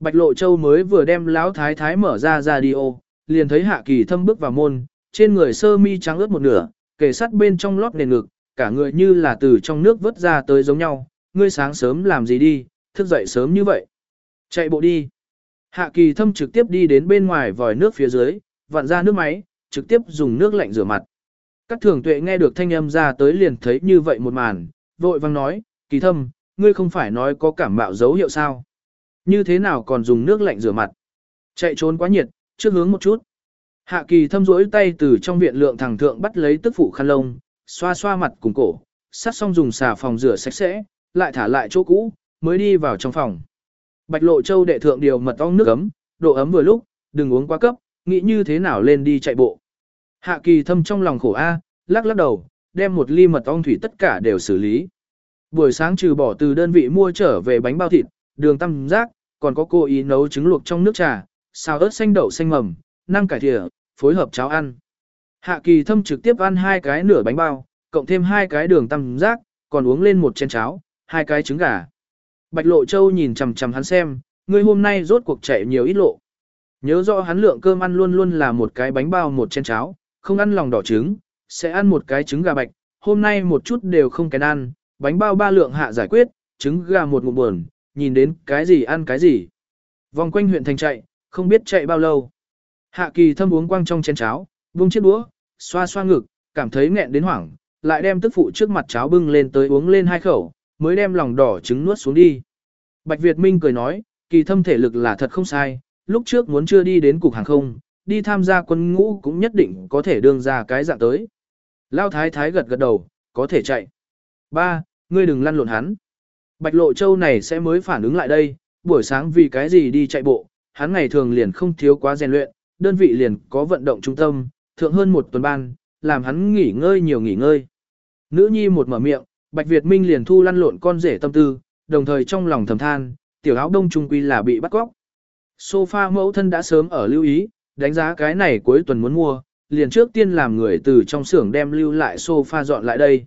Speaker 1: Bạch Lộ Châu mới vừa đem lão thái thái mở ra radio, liền thấy Hạ Kỳ thâm bước vào môn, trên người sơ mi trắng ướt một nửa, kề sắt bên trong lót nền ngực, cả người như là từ trong nước vớt ra tới giống nhau, ngươi sáng sớm làm gì đi, thức dậy sớm như vậy. Chạy bộ đi. Hạ kỳ thâm trực tiếp đi đến bên ngoài vòi nước phía dưới, vặn ra nước máy, trực tiếp dùng nước lạnh rửa mặt. Các thường tuệ nghe được thanh âm ra tới liền thấy như vậy một màn, vội vang nói, kỳ thâm, ngươi không phải nói có cảm mạo dấu hiệu sao? Như thế nào còn dùng nước lạnh rửa mặt? Chạy trốn quá nhiệt, trước hướng một chút. Hạ kỳ thâm rỗi tay từ trong viện lượng thẳng thượng bắt lấy tức phụ khăn lông, xoa xoa mặt cùng cổ, sát xong dùng xà phòng rửa sạch sẽ, lại thả lại chỗ cũ, mới đi vào trong phòng. Bạch Lộ Châu đệ thượng điều mật ong nước ấm, độ ấm vừa lúc, đừng uống quá cấp, nghĩ như thế nào lên đi chạy bộ. Hạ kỳ thâm trong lòng khổ A, lắc lắc đầu, đem một ly mật ong thủy tất cả đều xử lý. Buổi sáng trừ bỏ từ đơn vị mua trở về bánh bao thịt, đường tăm rác, còn có cô ý nấu trứng luộc trong nước trà, xào ớt xanh đậu xanh mầm, năng cải thịa, phối hợp cháo ăn. Hạ kỳ thâm trực tiếp ăn hai cái nửa bánh bao, cộng thêm hai cái đường tăm rác, còn uống lên một chén cháo, hai cái trứng gà. Bạch Lộ Châu nhìn chằm chằm hắn xem, ngươi hôm nay rốt cuộc chạy nhiều ít lộ. Nhớ rõ hắn lượng cơm ăn luôn luôn là một cái bánh bao một chén cháo, không ăn lòng đỏ trứng, sẽ ăn một cái trứng gà bạch, hôm nay một chút đều không kén ăn, bánh bao ba lượng hạ giải quyết, trứng gà một ngụm buồn, nhìn đến cái gì ăn cái gì. Vòng quanh huyện thành chạy, không biết chạy bao lâu. Hạ kỳ thâm uống quang trong chén cháo, buông chiếc đũa, xoa xoa ngực, cảm thấy nghẹn đến hoảng, lại đem tức phụ trước mặt cháo bưng lên tới uống lên hai khẩu, mới đem lòng đỏ trứng nuốt xuống đi. Bạch Việt Minh cười nói, kỳ thâm thể lực là thật không sai, lúc trước muốn chưa đi đến cục hàng không, đi tham gia quân ngũ cũng nhất định có thể đương ra cái dạng tới. Lao thái thái gật gật đầu, có thể chạy. Ba, ngươi đừng lăn lộn hắn. Bạch Lộ Châu này sẽ mới phản ứng lại đây, buổi sáng vì cái gì đi chạy bộ, hắn ngày thường liền không thiếu quá rèn luyện, đơn vị liền có vận động trung tâm, thượng hơn một tuần ban, làm hắn nghỉ ngơi nhiều nghỉ ngơi. Nữ nhi một mở miệng, Bạch Việt Minh liền thu lăn lộn con rể tâm tư, đồng thời trong lòng thầm than, tiểu áo đông trung quy là bị bắt cóc. Sofa mẫu thân đã sớm ở lưu ý, đánh giá cái này cuối tuần muốn mua, liền trước tiên làm người từ trong xưởng đem lưu lại sofa dọn lại đây.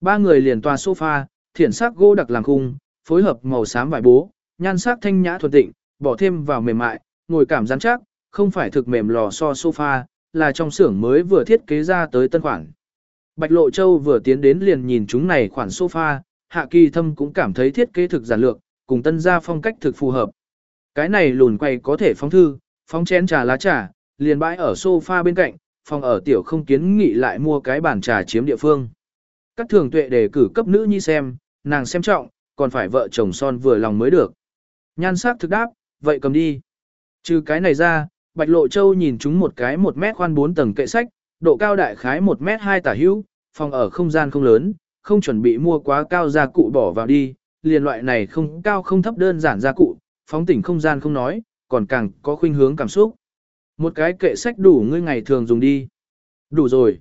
Speaker 1: Ba người liền tòa sofa, thiển sắc gỗ đặc làm khung, phối hợp màu xám vải bố, nhan sắc thanh nhã thuần tịnh, bỏ thêm vào mềm mại, ngồi cảm rắn chắc, không phải thực mềm lò so sofa, là trong xưởng mới vừa thiết kế ra tới tân khoản. Bạch Lộ Châu vừa tiến đến liền nhìn chúng này khoản sofa, Hạ Kỳ Thâm cũng cảm thấy thiết kế thực giản lược, cùng tân gia phong cách thực phù hợp. Cái này lùn quay có thể phóng thư, phóng chén trà lá trà, liền bãi ở sofa bên cạnh, phòng ở tiểu không kiến nghị lại mua cái bàn trà chiếm địa phương. Các thường tuệ đề cử cấp nữ nhi xem, nàng xem trọng, còn phải vợ chồng son vừa lòng mới được. Nhan sắc thực đáp, vậy cầm đi. Trừ cái này ra, Bạch Lộ Châu nhìn chúng một cái 1 mét khoan 4 tầng kệ sách, độ cao đại khái 1 mét 2 tả hữu, phòng ở không gian không lớn, không chuẩn bị mua quá cao gia cụ bỏ vào đi, liền loại này không cao không thấp đơn giản gia cụ, phóng tỉnh không gian không nói, còn càng có khuynh hướng cảm xúc. Một cái kệ sách đủ ngươi ngày thường dùng đi. Đủ rồi.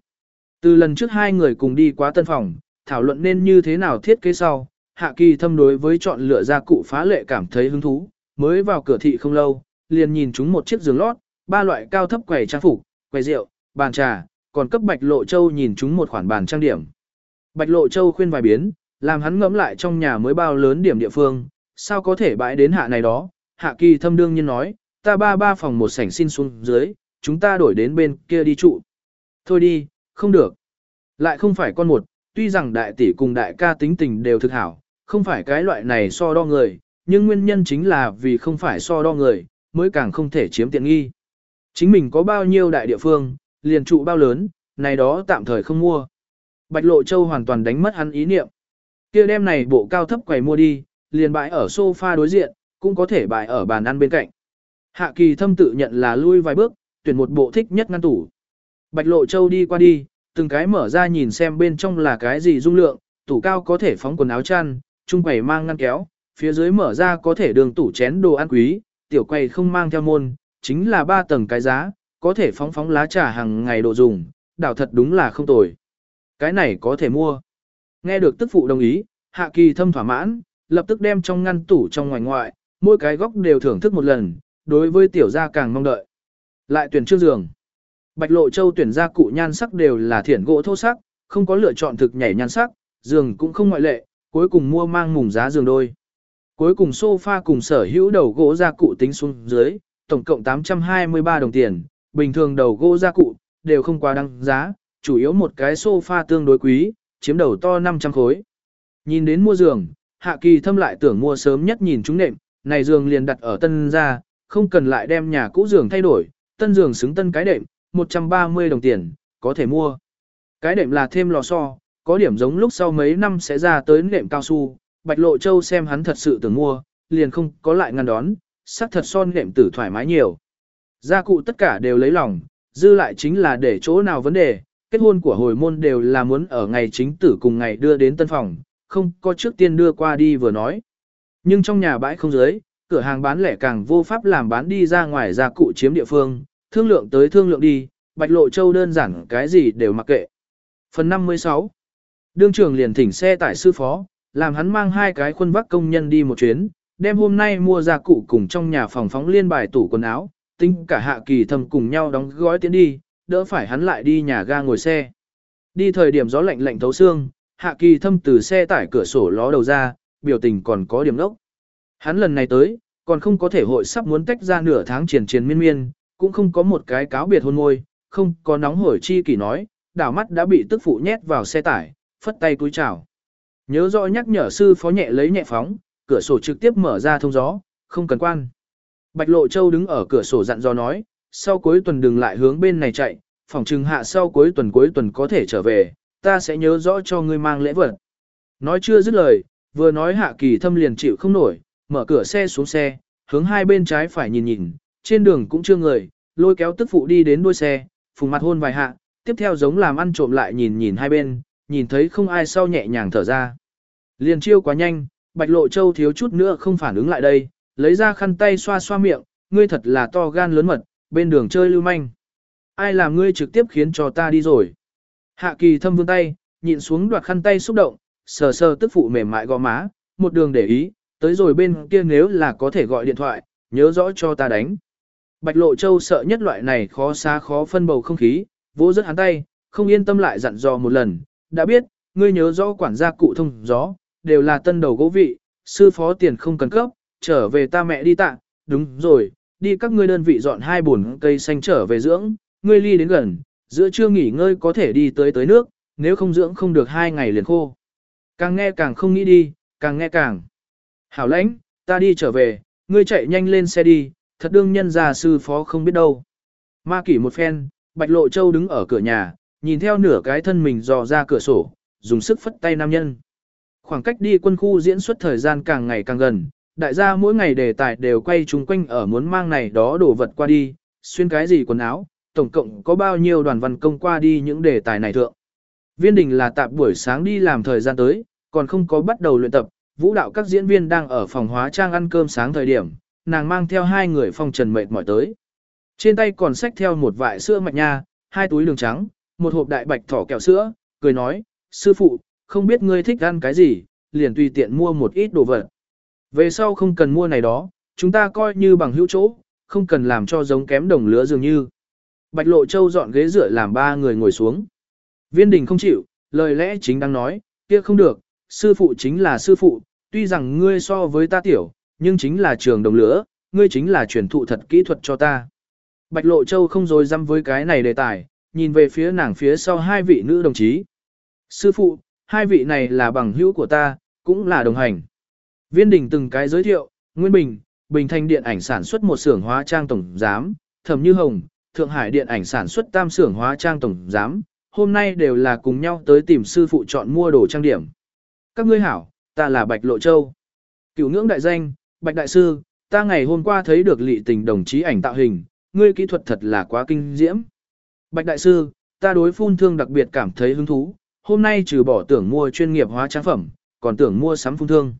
Speaker 1: Từ lần trước hai người cùng đi qua tân phòng, thảo luận nên như thế nào thiết kế sau, Hạ Kỳ thâm đối với chọn lựa gia cụ phá lệ cảm thấy hứng thú, mới vào cửa thị không lâu, liền nhìn chúng một chiếc giường lót, ba loại cao thấp quầy trang phục, quầy rượu, bàn trà, còn cấp Bạch Lộ Châu nhìn chúng một khoản bàn trang điểm. Bạch Lộ Châu khuyên vài biến, làm hắn ngẫm lại trong nhà mới bao lớn điểm địa phương, sao có thể bãi đến hạ này đó. Hạ Kỳ thâm đương nhiên nói, ta ba ba phòng một sảnh xin xuống dưới, chúng ta đổi đến bên kia đi trụ. Thôi đi, không được. Lại không phải con một, tuy rằng đại tỷ cùng đại ca tính tình đều thực hảo, không phải cái loại này so đo người, nhưng nguyên nhân chính là vì không phải so đo người, mới càng không thể chiếm tiện nghi. Chính mình có bao nhiêu đại địa phương, liền trụ bao lớn, này đó tạm thời không mua. Bạch Lộ Châu hoàn toàn đánh mất hắn ý niệm. Kia đem này bộ cao thấp quầy mua đi, liền bãi ở sofa đối diện, cũng có thể bãi ở bàn ăn bên cạnh. Hạ kỳ thâm tự nhận là lui vài bước, tuyển một bộ thích nhất ngăn tủ. Bạch Lộ Châu đi qua đi, từng cái mở ra nhìn xem bên trong là cái gì dung lượng, tủ cao có thể phóng quần áo chăn, trung quầy mang ngăn kéo, phía dưới mở ra có thể đường tủ chén đồ ăn quý, tiểu quầy không mang theo môn, chính là ba tầng cái giá, có thể phóng phóng lá trà hàng ngày đồ dùng, đảo thật đúng là không tồi. Cái này có thể mua. Nghe được tức phụ đồng ý, hạ kỳ thâm thỏa mãn, lập tức đem trong ngăn tủ trong ngoài ngoại, mỗi cái góc đều thưởng thức một lần, đối với tiểu gia càng mong đợi. Lại tuyển trước giường. Bạch Lộ Châu tuyển gia cụ nhan sắc đều là thiển gỗ thô sắc, không có lựa chọn thực nhảy nhan sắc, giường cũng không ngoại lệ, cuối cùng mua mang mùng giá giường đôi. Cuối cùng sofa cùng sở hữu đầu gỗ gia cụ tính xuống dưới, tổng cộng 823 đồng tiền, bình thường đầu gỗ gia cụ, đều không quá đăng giá, chủ yếu một cái sofa tương đối quý, chiếm đầu to 500 khối. Nhìn đến mua giường, Hạ Kỳ thâm lại tưởng mua sớm nhất nhìn chúng nệm, này giường liền đặt ở tân gia, không cần lại đem nhà cũ giường thay đổi, tân giường xứng tân cái đệm, 130 đồng tiền, có thể mua. Cái đệm là thêm lò xo, có điểm giống lúc sau mấy năm sẽ ra tới nệm cao su, Bạch Lộ Châu xem hắn thật sự tưởng mua, liền không có lại ngăn đón, sắc thật son nệm tử thoải mái nhiều. Gia cụ tất cả đều lấy lòng, dư lại chính là để chỗ nào vấn đề, kết hôn của hồi môn đều là muốn ở ngày chính tử cùng ngày đưa đến tân phòng, không có trước tiên đưa qua đi vừa nói. Nhưng trong nhà bãi không dưới, cửa hàng bán lẻ càng vô pháp làm bán đi ra ngoài ra cụ chiếm địa phương, thương lượng tới thương lượng đi, Bạch Lộ Châu đơn giản cái gì đều mặc kệ. Phần 56 Đương trưởng liền thỉnh xe tải sư phó, làm hắn mang hai cái khuôn vác công nhân đi một chuyến, đem hôm nay mua ra cụ cùng trong nhà phòng phóng liên bài tủ quần áo, tính cả hạ kỳ thầm cùng nhau đóng gói tiến đi, đỡ phải hắn lại đi nhà ga ngồi xe. Đi thời điểm gió lạnh lạnh thấu xương, hạ kỳ thâm từ xe tải cửa sổ ló đầu ra, biểu tình còn có điểm đốc. Hắn lần này tới, còn không có thể hội sắp muốn tách ra nửa tháng triển triển miên miên, cũng không có một cái cáo biệt hôn môi, không có nóng hổi chi kỳ nói, đảo mắt đã bị tức phụ nhét vào xe tải, phất tay cúi chào. Nhớ rõ nhắc nhở sư phó nhẹ lấy nhẹ phóng, cửa sổ trực tiếp mở ra thông gió, không cần quan. Bạch Lộ Châu đứng ở cửa sổ dặn dò nói, sau cuối tuần đừng lại hướng bên này chạy, phòng trừng hạ sau cuối tuần cuối tuần có thể trở về, ta sẽ nhớ rõ cho ngươi mang lễ vật. Nói chưa dứt lời, vừa nói hạ kỳ thâm liền chịu không nổi, mở cửa xe xuống xe, hướng hai bên trái phải nhìn nhìn, trên đường cũng chưa người, lôi kéo tức phụ đi đến đuôi xe, phùng mặt hôn vài hạ, tiếp theo giống làm ăn trộm lại nhìn nhìn hai bên, nhìn thấy không ai sau nhẹ nhàng thở ra. Liền chiêu quá nhanh, bạch lộ châu thiếu chút nữa không phản ứng lại đây, lấy ra khăn tay xoa xoa miệng, ngươi thật là to gan lớn mật, bên đường chơi lưu manh. Ai làm ngươi trực tiếp khiến cho ta đi rồi. Hạ kỳ thâm vươn tay, nhịn xuống đoạt khăn tay xúc động, sờ sờ tức phụ mềm mại gò má, một đường để ý, tới rồi bên kia nếu là có thể gọi điện thoại, nhớ rõ cho ta đánh. Bạch Lộ Châu sợ nhất loại này khó xa khó phân bầu không khí, vỗ rất hắn tay, không yên tâm lại dặn dò một lần, đã biết, ngươi nhớ rõ quản gia cụ thông gió, đều là tân đầu gỗ vị, sư phó tiền không cần cấp, trở về ta mẹ đi tạ, đúng rồi, đi các ngươi đơn vị dọn hai bồn cây xanh trở về dưỡng, ngươi ly đến gần, giữa trưa nghỉ ngơi có thể đi tới tới nước, nếu không dưỡng không được hai ngày liền khô. Càng nghe càng không nghĩ đi, càng nghe càng. Hảo lãnh, ta đi trở về, ngươi chạy nhanh lên xe đi, thật đương nhân gia sư phó không biết đâu. Ma kỷ một phen, Bạch Lộ Châu đứng ở cửa nhà, nhìn theo nửa cái thân mình dò ra cửa sổ, dùng sức phất tay nam nhân. Khoảng cách đi quân khu diễn xuất thời gian càng ngày càng gần, đại gia mỗi ngày đề tài đều quay chung quanh ở muốn mang này đó đổ vật qua đi, xuyên cái gì quần áo, tổng cộng có bao nhiêu đoàn văn công qua đi những đề tài này thượng. Viên đình là tạp buổi sáng đi làm thời gian tới, còn không có bắt đầu luyện tập, vũ đạo các diễn viên đang ở phòng hóa trang ăn cơm sáng thời điểm, nàng mang theo hai người phong trần mệt mỏi tới. Trên tay còn xách theo một vại sữa mạch nha, hai túi đường trắng, một hộp đại bạch thỏ kẹo sữa, cười nói, sư phụ, không biết ngươi thích ăn cái gì, liền tùy tiện mua một ít đồ vật. Về sau không cần mua này đó, chúng ta coi như bằng hữu chỗ, không cần làm cho giống kém đồng lứa dường như. Bạch Lộ Châu dọn ghế dựa làm ba người ngồi xuống. Viên đình không chịu, lời lẽ chính đang nói, kia không được, sư phụ chính là sư phụ, tuy rằng ngươi so với ta tiểu, nhưng chính là trường đồng lửa, ngươi chính là truyền thụ thật kỹ thuật cho ta. Bạch Lộ Châu không dối dăm với cái này đề tài, nhìn về phía nàng phía sau hai vị nữ đồng chí. Sư phụ, hai vị này là bằng hữu của ta, cũng là đồng hành. Viên đình từng cái giới thiệu, Nguyên Bình, Bình Thành Điện ảnh sản xuất một xưởng hóa trang tổng giám, Thẩm Như Hồng, Thượng Hải Điện ảnh sản xuất tam xưởng hóa trang tổng giám, hôm nay đều là cùng nhau tới tìm sư phụ chọn mua đồ trang điểm. Các ngươi hảo, ta là Bạch Lộ Châu. Cửu ngưỡng đại danh, Bạch Đại Sư, ta ngày hôm qua thấy được lị tình đồng chí ảnh tạo hình, ngươi kỹ thuật thật là quá kinh diễm. Bạch Đại Sư, ta đối phun thương đặc biệt cảm thấy hứng thú, hôm nay trừ bỏ tưởng mua chuyên nghiệp hóa trang phẩm, còn tưởng mua sắm phun thương.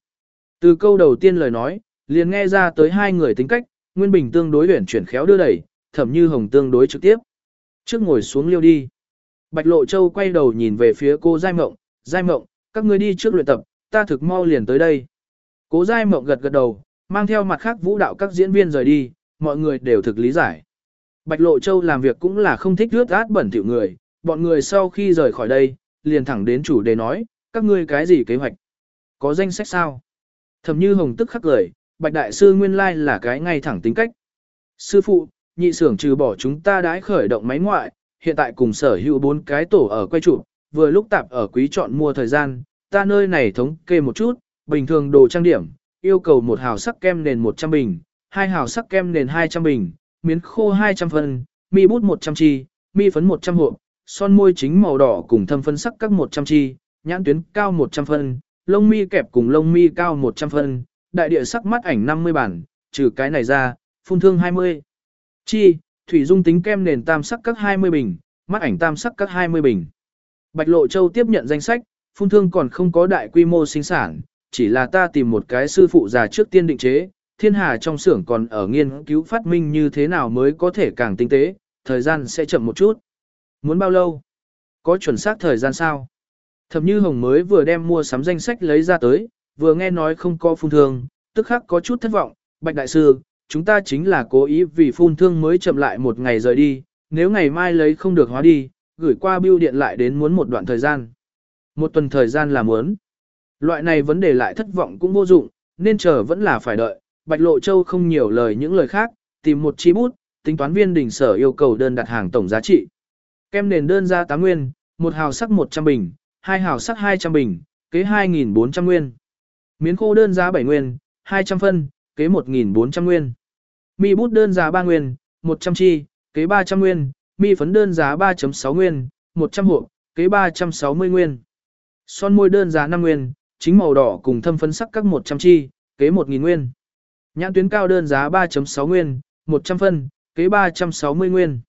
Speaker 1: Từ câu đầu tiên lời nói, liền nghe ra tới hai người tính cách, Nguyên Bình tương đối luyện chuyển khéo đưa đẩy, thẩm như hồng tương đối trực tiếp. Trước ngồi xuống liêu đi. Bạch Lộ Châu quay đầu nhìn về phía cô Giai Mộng, Giai Mộng, các ngươi đi trước luyện tập, ta thực mau liền tới đây. Cố Giai Mộng gật gật đầu, mang theo mặt khác vũ đạo các diễn viên rời đi, mọi người đều thực lý giải. Bạch Lộ Châu làm việc cũng là không thích rước át bẩn thỉu người, bọn người sau khi rời khỏi đây, liền thẳng đến chủ đề nói, các ngươi cái gì kế hoạch? Có danh sách sao? Thẩm Như Hồng tức khắc cười, Bạch Đại Sư nguyên lai là cái ngay thẳng tính cách. Sư phụ, nhị xưởng trừ bỏ chúng ta đãi khởi động máy ngoại, hiện tại cùng sở hữu bốn cái tổ ở quay trụ, vừa lúc tạp ở quý chọn mua thời gian, ta nơi này thống kê một chút, bình thường đồ trang điểm, yêu cầu một hào sắc kem nền 100 bình, hai hào sắc kem nền 200 bình, miến khô 200 phân, mi bút 100 chi, mi phấn 100 hộp, son môi chính màu đỏ cùng thâm phân sắc các 100 chi, nhãn tuyến cao 100 phân, lông mi kẹp cùng lông mi cao 100 phân, đại địa sắc mắt ảnh 50 bản, trừ cái này ra, phun thương 20. Chi, thủy dung tính kem nền tam sắc các 20 bình, mắt ảnh tam sắc các 20 bình. Bạch Lộ Châu tiếp nhận danh sách, phun thương còn không có đại quy mô sinh sản, chỉ là ta tìm một cái sư phụ già trước tiên định chế, thiên hà trong xưởng còn ở nghiên cứu phát minh như thế nào mới có thể càng tinh tế, thời gian sẽ chậm một chút. Muốn bao lâu? Có chuẩn xác thời gian sao? Thẩm Như Hồng mới vừa đem mua sắm danh sách lấy ra tới, vừa nghe nói không có phun thương, tức khắc có chút thất vọng, Bạch Đại Sư, chúng ta chính là cố ý vì phun thương mới chậm lại một ngày rời đi, nếu ngày mai lấy không được hóa đi, gửi qua bưu điện lại đến muốn một đoạn thời gian. Một tuần thời gian là muốn. Loại này vấn đề lại thất vọng cũng vô dụng, nên chờ vẫn là phải đợi. Bạch Lộ Châu không nhiều lời những lời khác, tìm một chi bút, tính toán viên đỉnh sở yêu cầu đơn đặt hàng tổng giá trị. Kem nền đơn ra 8 nguyên, một hào sắc 100 bình, hai hào sắc 200 bình, kế 2.400 nguyên. Miến khô đơn giá 7 nguyên, 200 phân, kế 1.400 nguyên. Mi bút đơn giá 3 nguyên, 100 chi, kế 300 nguyên. Mi phấn đơn giá 3.6 nguyên, 100 hộp, kế 360 nguyên. Son môi đơn giá 5 nguyên, chính màu đỏ cùng thâm phấn sắc các 100 chi, kế 1.000 nguyên. Nhãn tuyến cao đơn giá 3.6 nguyên, 100 phân, kế 360 nguyên.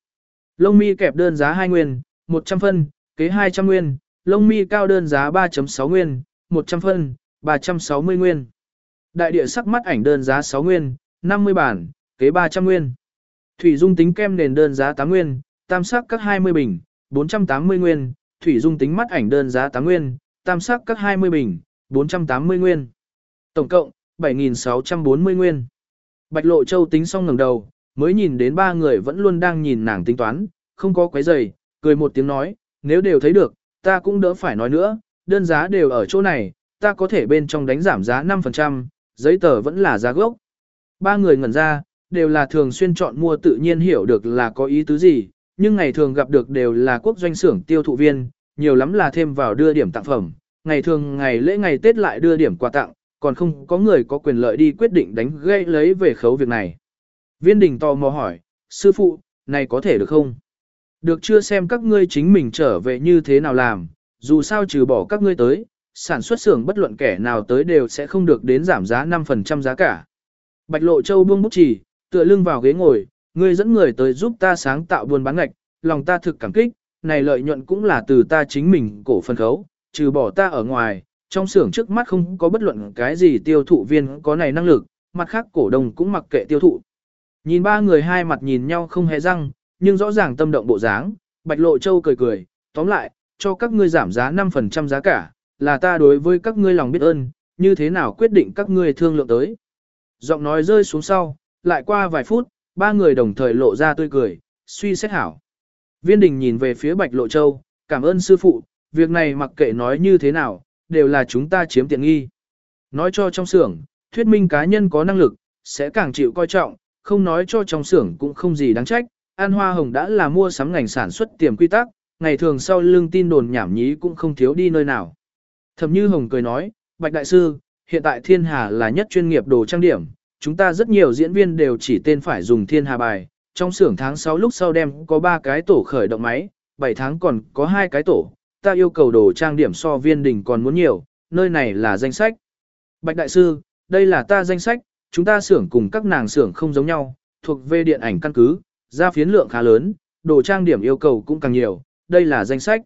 Speaker 1: Lông mi kẹp đơn giá 2 nguyên, 100 phân, kế 200 nguyên. Lông mi cao đơn giá 3.6 nguyên, 100 phân, 360 nguyên. Đại địa sắc mắt ảnh đơn giá 6 nguyên, 50 bản, kế 300 nguyên. Thủy dung tính kem nền đơn giá 8 nguyên, tam sắc các 20 bình, 480 nguyên. Thủy dung tính mắt ảnh đơn giá 8 nguyên, tam sắc các 20 bình, 480 nguyên. Tổng cộng, 7.640 nguyên. Bạch Lộ Châu tính xong ngẩng đầu, mới nhìn đến ba người vẫn luôn đang nhìn nàng tính toán, không có quấy giày, cười một tiếng nói, nếu đều thấy được, ta cũng đỡ phải nói nữa, đơn giá đều ở chỗ này, ta có thể bên trong đánh giảm giá 5%, giấy tờ vẫn là giá gốc. Ba người ngẩn ra, đều là thường xuyên chọn mua tự nhiên hiểu được là có ý tứ gì, nhưng ngày thường gặp được đều là quốc doanh xưởng tiêu thụ viên, nhiều lắm là thêm vào đưa điểm tặng phẩm, ngày thường ngày lễ ngày Tết lại đưa điểm quà tặng, còn không có người có quyền lợi đi quyết định đánh gây lấy về khấu việc này. Viên đình tò mò hỏi, sư phụ, này có thể được không? Được chưa xem các ngươi chính mình trở về như thế nào làm, dù sao trừ bỏ các ngươi tới, sản xuất xưởng bất luận kẻ nào tới đều sẽ không được đến giảm giá 5% giá cả. Bạch Lộ Châu buông bút chỉ, tựa lưng vào ghế ngồi, ngươi dẫn người tới giúp ta sáng tạo buôn bán ngạch, lòng ta thực cảm kích, này lợi nhuận cũng là từ ta chính mình cổ phân khấu, trừ bỏ ta ở ngoài, trong xưởng trước mắt không có bất luận cái gì tiêu thụ viên có này năng lực, mặt khác cổ đông cũng mặc kệ tiêu thụ. Nhìn ba người hai mặt nhìn nhau không hề răng, nhưng rõ ràng tâm động bộ dáng, Bạch Lộ Châu cười cười, tóm lại, cho các ngươi giảm giá 5% giá cả, là ta đối với các ngươi lòng biết ơn, như thế nào quyết định các ngươi thương lượng tới. Giọng nói rơi xuống sau, lại qua vài phút, ba người đồng thời lộ ra tươi cười, suy xét hảo. Viên đình nhìn về phía Bạch Lộ Châu, cảm ơn sư phụ, việc này mặc kệ nói như thế nào, đều là chúng ta chiếm tiện nghi. Nói cho trong xưởng, thuyết minh cá nhân có năng lực, sẽ càng chịu coi trọng, không nói cho trong xưởng cũng không gì đáng trách. An Hoa Hồng đã là mua sắm ngành sản xuất tiềm quy tắc, ngày thường sau lưng tin đồn nhảm nhí cũng không thiếu đi nơi nào. Thẩm Như Hồng cười nói, Bạch Đại Sư, hiện tại Thiên Hà là nhất chuyên nghiệp đồ trang điểm, chúng ta rất nhiều diễn viên đều chỉ tên phải dùng Thiên Hà bài, trong xưởng tháng 6 lúc sau đem có 3 cái tổ khởi động máy, 7 tháng còn có 2 cái tổ, ta yêu cầu đồ trang điểm so viên đình còn muốn nhiều, nơi này là danh sách. Bạch Đại Sư, đây là ta danh sách, chúng ta xưởng cùng các nàng xưởng không giống nhau, thuộc về điện ảnh căn cứ, ra phiến lượng khá lớn, đồ trang điểm yêu cầu cũng càng nhiều, đây là danh sách.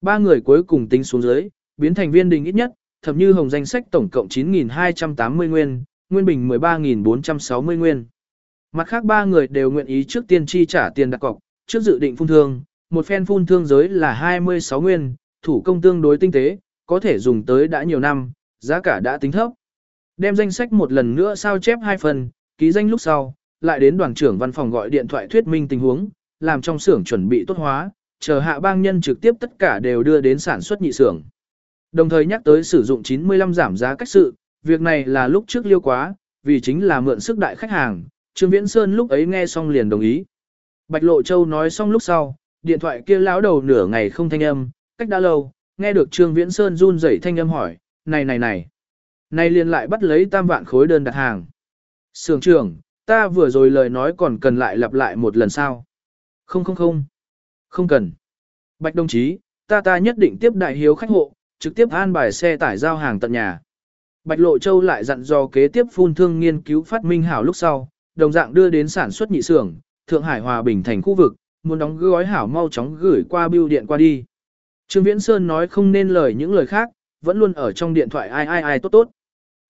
Speaker 1: Ba người cuối cùng tính xuống dưới, biến thành viên đình ít nhất, thậm như hồng danh sách tổng cộng 9.280 nguyên, nguyên bình 13.460 nguyên. Mặt khác ba người đều nguyện ý trước tiên chi trả tiền đặt cọc, trước dự định phun thương, một phen phun thương giới là 26 nguyên, thủ công tương đối tinh tế, có thể dùng tới đã nhiều năm, giá cả đã tính thấp. Đem danh sách một lần nữa sao chép hai phần, ký danh lúc sau, lại đến đoàn trưởng văn phòng gọi điện thoại thuyết minh tình huống, làm trong xưởng chuẩn bị tốt hóa, chờ hạ bang nhân trực tiếp tất cả đều đưa đến sản xuất nhị xưởng. Đồng thời nhắc tới sử dụng 95 giảm giá cách sự, việc này là lúc trước liêu quá, vì chính là mượn sức đại khách hàng, Trương Viễn Sơn lúc ấy nghe xong liền đồng ý. Bạch Lộ Châu nói xong lúc sau, điện thoại kia lão đầu nửa ngày không thanh âm, cách đã lâu, nghe được Trương Viễn Sơn run rẩy thanh âm hỏi, này này này, này liền lại bắt lấy tam vạn khối đơn đặt hàng. Sưởng trưởng, ta vừa rồi lời nói còn cần lại lặp lại một lần sao? Không không không, không cần. Bạch đồng chí, ta ta nhất định tiếp đại hiếu khách hộ, trực tiếp an bài xe tải giao hàng tận nhà. Bạch Lộ Châu lại dặn dò kế tiếp phun thương nghiên cứu phát minh hảo lúc sau, đồng dạng đưa đến sản xuất nhị xưởng, Thượng Hải Hòa Bình thành khu vực, muốn đóng gói hảo mau chóng gửi qua bưu điện qua đi. Trương Viễn Sơn nói không nên lời những lời khác, vẫn luôn ở trong điện thoại ai ai ai tốt tốt.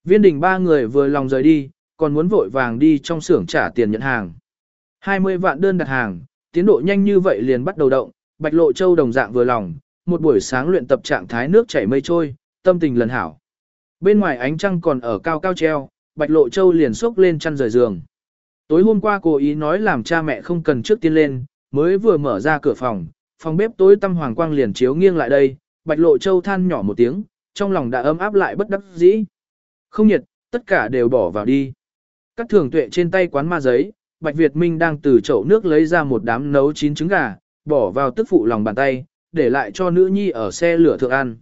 Speaker 1: Viên đình ba người vừa lòng rời đi, còn muốn vội vàng đi trong xưởng trả tiền nhận hàng. 20 vạn đơn đặt hàng, tiến độ nhanh như vậy liền bắt đầu động, Bạch Lộ Châu đồng dạng vừa lòng, một buổi sáng luyện tập trạng thái nước chảy mây trôi, tâm tình lần hảo. Bên ngoài ánh trăng còn ở cao cao treo, Bạch Lộ Châu liền xốc lên chăn rời giường. Tối hôm qua cô ý nói làm cha mẹ không cần trước tiên lên, mới vừa mở ra cửa phòng, phòng bếp tối tăm hoàng quang liền chiếu nghiêng lại đây, Bạch Lộ Châu than nhỏ một tiếng, trong lòng đã ấm áp lại bất đắc dĩ. Không nhiệt, tất cả đều bỏ vào đi. Các thường tuệ trên tay quán ma giấy, Bạch Việt Minh đang từ chậu nước lấy ra một đám nấu chín trứng gà, bỏ vào tức phụ lòng bàn tay, để lại cho nữ nhi ở xe lửa thượng ăn.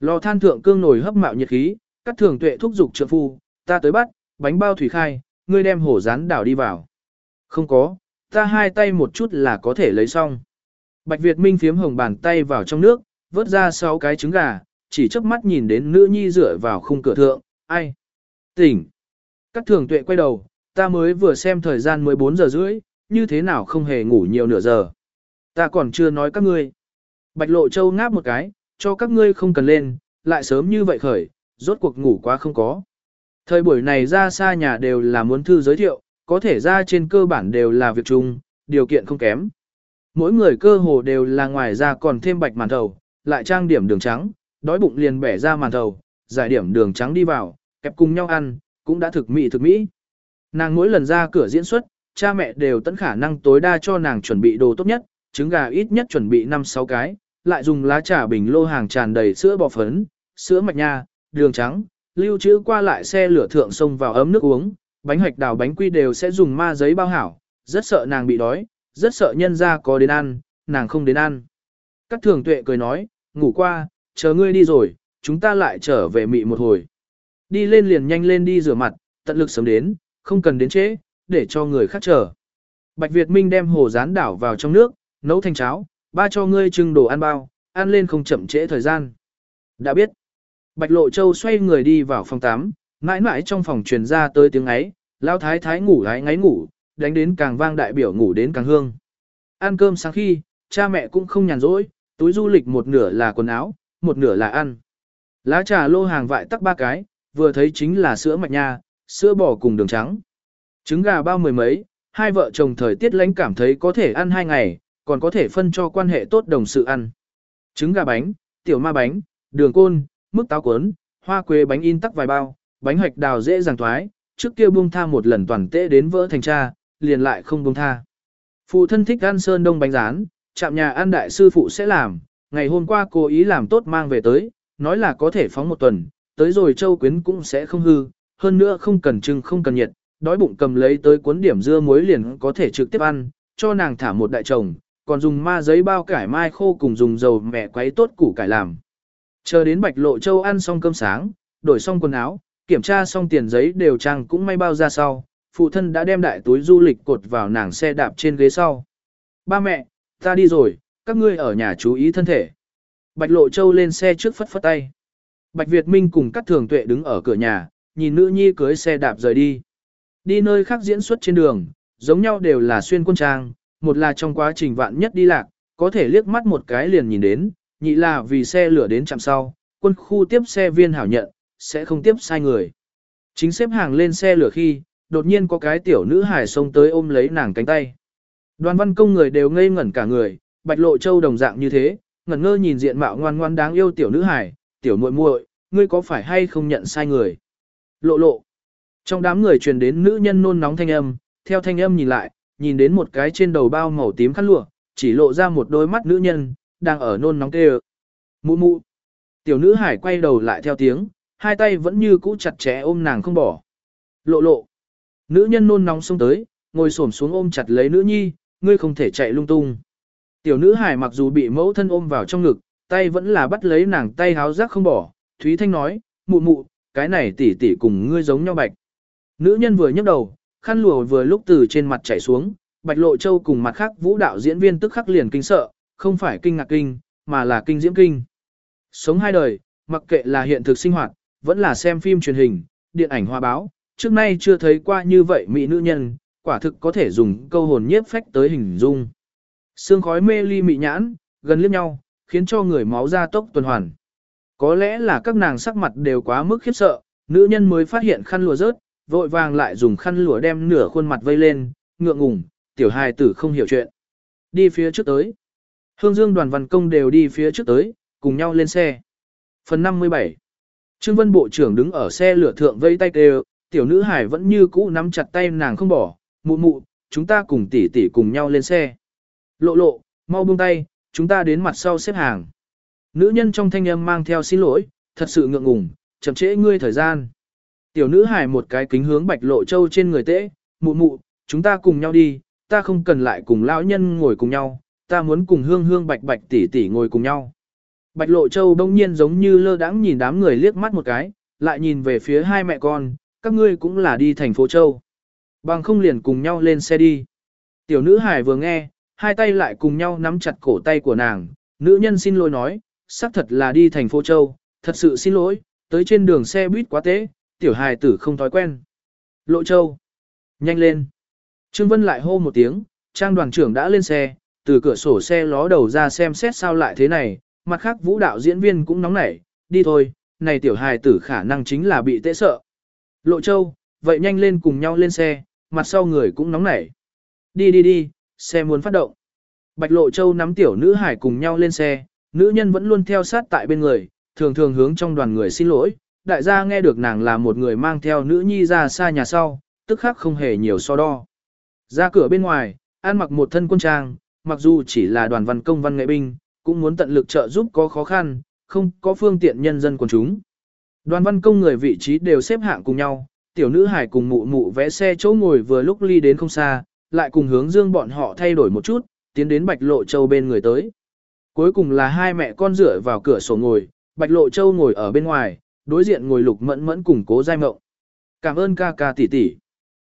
Speaker 1: Lò than thượng cương nồi hấp mạo nhiệt khí, các thường tuệ thúc giục trượng phu, ta tới bắt, bánh bao thủy khai, ngươi đem hổ rán đảo đi vào. Không có, ta hai tay một chút là có thể lấy xong. Bạch Việt Minh phiếm hồng bàn tay vào trong nước, vớt ra sáu cái trứng gà, chỉ chớp mắt nhìn đến nữ nhi rửa vào khung cửa thượng, ai? Tỉnh! Các thường tuệ quay đầu, ta mới vừa xem thời gian 14 giờ rưỡi, như thế nào không hề ngủ nhiều nửa giờ. Ta còn chưa nói các ngươi. Bạch Lộ Châu ngáp một cái, cho các ngươi không cần lên, lại sớm như vậy khởi, rốt cuộc ngủ quá không có. Thời buổi này ra xa nhà đều là muốn thư giới thiệu, có thể ra trên cơ bản đều là việc chung, điều kiện không kém. Mỗi người cơ hồ đều là ngoài ra còn thêm bạch màn thầu, lại trang điểm đường trắng, đói bụng liền bẻ ra màn thầu, giải điểm đường trắng đi vào, kẹp cùng nhau ăn, cũng đã thực mỹ thực mỹ. Nàng mỗi lần ra cửa diễn xuất, cha mẹ đều tận khả năng tối đa cho nàng chuẩn bị đồ tốt nhất, trứng gà ít nhất chuẩn bị 5-6 cái, lại dùng lá trà bình lô hàng tràn đầy sữa bò phấn, sữa mạch nha, đường trắng, lưu trữ qua lại xe lửa thượng sông vào ấm nước uống, bánh hoạch đào bánh quy đều sẽ dùng ma giấy bao hảo, rất sợ nàng bị đói, rất sợ nhân ra có đến ăn, nàng không đến ăn. Các thường tuệ cười nói, ngủ qua, chờ ngươi đi rồi, chúng ta lại trở về mị một hồi. Đi lên liền nhanh lên đi rửa mặt, tận lực sớm đến, không cần đến trễ, để cho người khác chờ. Bạch Việt Minh đem hồ rán đảo vào trong nước, nấu thành cháo, ba cho ngươi trưng đồ ăn bao, ăn lên không chậm trễ thời gian. Đã biết. Bạch Lộ Châu xoay người đi vào phòng 8, mãi mãi trong phòng truyền ra tới tiếng ấy, lao thái thái ngủ lái ngáy ngủ, đánh đến càng vang đại biểu ngủ đến càng hương. Ăn cơm sáng khi, cha mẹ cũng không nhàn rỗi, túi du lịch một nửa là quần áo, một nửa là ăn. Lá trà lô hàng vại tắc ba cái, vừa thấy chính là sữa mạch nha, sữa bò cùng đường trắng. Trứng gà bao mười mấy, hai vợ chồng thời tiết lãnh cảm thấy có thể ăn hai ngày, còn có thể phân cho quan hệ tốt đồng sự ăn. Trứng gà bánh, tiểu ma bánh, đường côn, mức táo cuốn, hoa quế bánh in tắc vài bao, bánh hoạch đào dễ dàng thoái, trước kia buông tha một lần toàn tệ đến vỡ thành cha, liền lại không buông tha. Phụ thân thích ăn sơn đông bánh rán, chạm nhà ăn đại sư phụ sẽ làm, ngày hôm qua cô ý làm tốt mang về tới, nói là có thể phóng một tuần, tới rồi châu quyến cũng sẽ không hư, hơn nữa không cần trưng không cần nhiệt, đói bụng cầm lấy tới cuốn điểm dưa muối liền có thể trực tiếp ăn, cho nàng thả một đại chồng, còn dùng ma giấy bao cải mai khô cùng dùng dầu mẹ quấy tốt củ cải làm. Chờ đến Bạch Lộ Châu ăn xong cơm sáng, đổi xong quần áo, kiểm tra xong tiền giấy đều trang cũng may bao ra sau, phụ thân đã đem đại túi du lịch cột vào nàng xe đạp trên ghế sau. Ba mẹ, ta đi rồi, các ngươi ở nhà chú ý thân thể. Bạch Lộ Châu lên xe trước phất phất tay. Bạch Việt Minh cùng các thường tuệ đứng ở cửa nhà, nhìn nữ nhi cưới xe đạp rời đi. Đi nơi khác diễn xuất trên đường, giống nhau đều là xuyên quân trang, một là trong quá trình vạn nhất đi lạc, có thể liếc mắt một cái liền nhìn đến, nhị là vì xe lửa đến chạm sau, quân khu tiếp xe viên hảo nhận, sẽ không tiếp sai người. Chính xếp hàng lên xe lửa khi, đột nhiên có cái tiểu nữ hải xông tới ôm lấy nàng cánh tay. Đoàn văn công người đều ngây ngẩn cả người, bạch lộ châu đồng dạng như thế, ngẩn ngơ nhìn diện mạo ngoan ngoan đáng yêu tiểu nữ hải, tiểu muội muội, ngươi có phải hay không nhận sai người? Lộ lộ. Trong đám người truyền đến nữ nhân nôn nóng thanh âm, theo thanh âm nhìn lại, nhìn đến một cái trên đầu bao màu tím khăn lụa, chỉ lộ ra một đôi mắt nữ nhân, đang ở nôn nóng kêu. Mụ mụ. Tiểu nữ hải quay đầu lại theo tiếng, hai tay vẫn như cũ chặt chẽ ôm nàng không bỏ. Lộ lộ. Nữ nhân nôn nóng xông tới, ngồi xổm xuống ôm chặt lấy nữ nhi, ngươi không thể chạy lung tung. Tiểu nữ hải mặc dù bị mẫu thân ôm vào trong ngực, tay vẫn là bắt lấy nàng tay háo rác không bỏ. Thúy Thanh nói, mụ mụ, cái này tỷ tỷ cùng ngươi giống nhau bạch. Nữ nhân vừa nhấc đầu, khăn lùa vừa lúc từ trên mặt chảy xuống, bạch lộ châu cùng mặt khác vũ đạo diễn viên tức khắc liền kinh sợ, không phải kinh ngạc kinh, mà là kinh diễm kinh. Sống hai đời, mặc kệ là hiện thực sinh hoạt, vẫn là xem phim truyền hình, điện ảnh hoa báo, trước nay chưa thấy qua như vậy mỹ nữ nhân, quả thực có thể dùng câu hồn nhiếp phách tới hình dung. Sương khói mê ly mị nhãn, gần liếc nhau, khiến cho người máu ra tốc tuần hoàn. Có lẽ là các nàng sắc mặt đều quá mức khiếp sợ, nữ nhân mới phát hiện khăn lụa rớt, vội vàng lại dùng khăn lụa đem nửa khuôn mặt vây lên, ngượng ngùng, tiểu hài tử không hiểu chuyện. Đi phía trước tới. Hương Dương đoàn văn công đều đi phía trước tới, cùng nhau lên xe. Phần 57 Trương Vân Bộ trưởng đứng ở xe lửa thượng vây tay kêu, tiểu nữ hải vẫn như cũ nắm chặt tay nàng không bỏ, mụ mụ, chúng ta cùng tỷ tỷ cùng nhau lên xe. Lộ lộ, mau buông tay, chúng ta đến mặt sau xếp hàng. Nữ nhân trong thanh âm mang theo xin lỗi, thật sự ngượng ngùng, chậm trễ ngươi thời gian. Tiểu nữ hải một cái kính hướng bạch lộ châu trên người tễ, mụ mụ, chúng ta cùng nhau đi, ta không cần lại cùng lão nhân ngồi cùng nhau, ta muốn cùng hương hương bạch bạch tỷ tỷ ngồi cùng nhau. Bạch lộ châu đông nhiên giống như lơ đãng nhìn đám người liếc mắt một cái, lại nhìn về phía hai mẹ con, các ngươi cũng là đi thành phố châu. Bằng không liền cùng nhau lên xe đi. Tiểu nữ hải vừa nghe, hai tay lại cùng nhau nắm chặt cổ tay của nàng, nữ nhân xin lỗi nói, xác thật là đi thành phố châu, thật sự xin lỗi, tới trên đường xe buýt quá tế, tiểu hài tử không thói quen. Lộ châu, nhanh lên. Trương Vân lại hô một tiếng, trang đoàn trưởng đã lên xe, từ cửa sổ xe ló đầu ra xem xét sao lại thế này, mặt khác vũ đạo diễn viên cũng nóng nảy, đi thôi, này tiểu hài tử khả năng chính là bị tệ sợ. Lộ châu, vậy nhanh lên cùng nhau lên xe, mặt sau người cũng nóng nảy. Đi đi đi, xe muốn phát động. Bạch Lộ Châu nắm tiểu nữ hải cùng nhau lên xe, nữ nhân vẫn luôn theo sát tại bên người, thường thường hướng trong đoàn người xin lỗi. Đại gia nghe được nàng là một người mang theo nữ nhi ra xa nhà sau, tức khắc không hề nhiều so đo. Ra cửa bên ngoài, an mặc một thân quân trang, mặc dù chỉ là đoàn văn công văn nghệ binh, cũng muốn tận lực trợ giúp có khó khăn, không có phương tiện nhân dân quần chúng. Đoàn văn công người vị trí đều xếp hạng cùng nhau, tiểu nữ hải cùng mụ mụ vẽ xe chỗ ngồi vừa lúc ly đến không xa, lại cùng hướng dương bọn họ thay đổi một chút, tiến đến Bạch Lộ Châu bên người tới. Cuối cùng là hai mẹ con rửa vào cửa sổ ngồi, Bạch Lộ Châu ngồi ở bên ngoài, đối diện ngồi lục mẫn mẫn cùng cố giai mộng. Cảm ơn ca ca tỷ tỷ.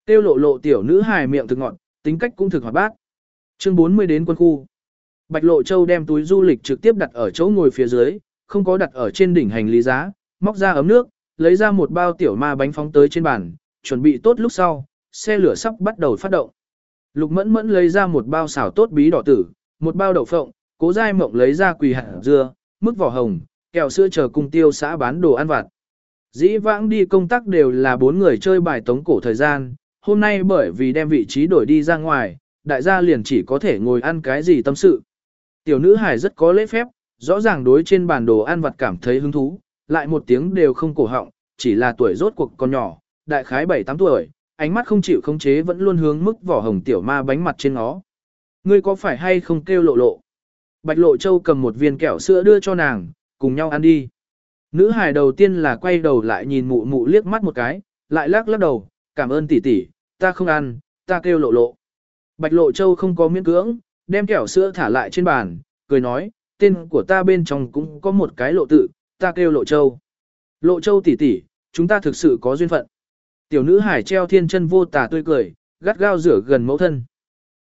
Speaker 1: Tiêu lộ lộ tiểu nữ hài miệng thực ngọn, tính cách cũng thực hoạt bát. Chương 40 đến quân khu. Bạch Lộ Châu đem túi du lịch trực tiếp đặt ở chỗ ngồi phía dưới, không có đặt ở trên đỉnh hành lý giá, móc ra ấm nước, lấy ra một bao tiểu ma bánh phóng tới trên bàn, chuẩn bị tốt lúc sau, xe lửa sắp bắt đầu phát động. Lục mẫn mẫn lấy ra một bao xào tốt bí đỏ tử, một bao đậu phộng, cố giai mộng lấy ra quỳ hạt dưa, mức vỏ hồng, kẹo sữa chờ cung tiêu xã bán đồ ăn vặt. Dĩ vãng đi công tác đều là bốn người chơi bài tống cổ thời gian, hôm nay bởi vì đem vị trí đổi đi ra ngoài, đại gia liền chỉ có thể ngồi ăn cái gì tâm sự. Tiểu nữ hải rất có lễ phép, rõ ràng đối trên bàn đồ ăn vặt cảm thấy hứng thú, lại một tiếng đều không cổ họng, chỉ là tuổi rốt cuộc còn nhỏ, đại khái 7-8 tuổi, ánh mắt không chịu khống chế vẫn luôn hướng mức vỏ hồng tiểu ma bánh mặt trên nó. Ngươi có phải hay không kêu lộ lộ? Bạch lộ châu cầm một viên kẹo sữa đưa cho nàng, cùng nhau ăn đi. Nữ hài đầu tiên là quay đầu lại nhìn mụ mụ liếc mắt một cái, lại lắc lắc đầu, cảm ơn tỷ tỷ, ta không ăn, ta kêu lộ lộ. Bạch lộ châu không có miễn cưỡng, đem kẹo sữa thả lại trên bàn, cười nói, tên của ta bên trong cũng có một cái lộ tự, ta kêu lộ châu. Lộ châu tỷ tỷ, chúng ta thực sự có duyên phận. Tiểu nữ hải treo thiên chân vô tà tươi cười, gắt gao rửa gần mẫu thân.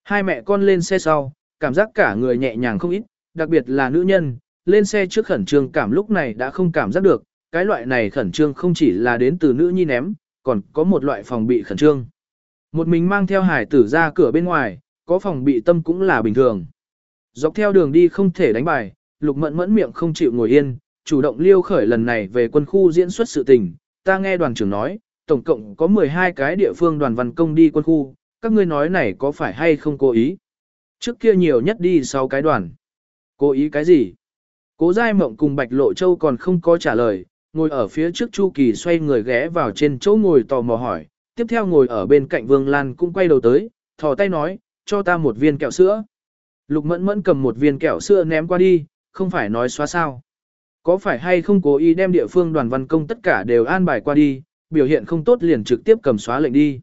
Speaker 1: Hai mẹ con lên xe sau, cảm giác cả người nhẹ nhàng không ít, đặc biệt là nữ nhân, lên xe trước khẩn trương cảm lúc này đã không cảm giác được, cái loại này khẩn trương không chỉ là đến từ nữ nhi ném, còn có một loại phòng bị khẩn trương. Một mình mang theo hải tử ra cửa bên ngoài, có phòng bị tâm cũng là bình thường. Dọc theo đường đi không thể đánh bài, lục mẫn mẫn miệng không chịu ngồi yên, chủ động liêu khởi lần này về quân khu diễn xuất sự tình. Ta nghe đoàn trưởng nói, tổng cộng có 12 cái địa phương đoàn văn công đi quân khu, các ngươi nói này có phải hay không cố ý? Trước kia nhiều nhất đi 6 cái đoàn. Cố ý cái gì? Cố Giai Mộng cùng Bạch Lộ Châu còn không có trả lời, ngồi ở phía trước Chu Kỳ xoay người ghé vào trên chỗ ngồi tò mò hỏi, tiếp theo ngồi ở bên cạnh Vương Lan cũng quay đầu tới, thò tay nói, cho ta một viên kẹo sữa. Lục Mẫn Mẫn cầm một viên kẹo sữa ném qua đi, không phải nói xóa sao. Có phải hay không cố ý đem địa phương đoàn văn công tất cả đều an bài qua đi, biểu hiện không tốt liền trực tiếp cầm xóa lệnh đi.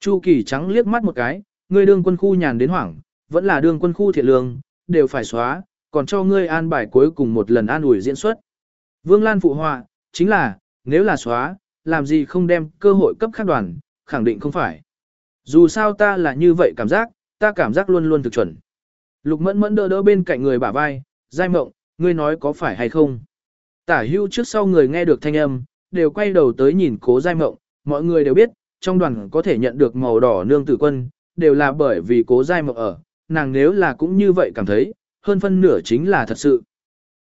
Speaker 1: Chu Kỳ trắng liếc mắt một cái, ngươi đương quân khu nhàn đến hoảng, vẫn là đương quân khu thiện lương, đều phải xóa, còn cho ngươi an bài cuối cùng một lần an ủi diễn xuất. Vương Lan phụ họa, chính là, nếu là xóa, làm gì không đem cơ hội cấp khác đoàn, khẳng định không phải. Dù sao ta là như vậy cảm giác, ta cảm giác luôn luôn thực chuẩn. Lục mẫn mẫn đỡ đỡ bên cạnh người bả vai, giai mộng, ngươi nói có phải hay không. Tả hưu trước sau người nghe được thanh âm, đều quay đầu tới nhìn cố giai mộng, mọi người đều biết, trong đoàn có thể nhận được màu đỏ nương tử quân, đều là bởi vì cố giai mộng ở, nàng nếu là cũng như vậy cảm thấy, hơn phân nửa chính là thật sự.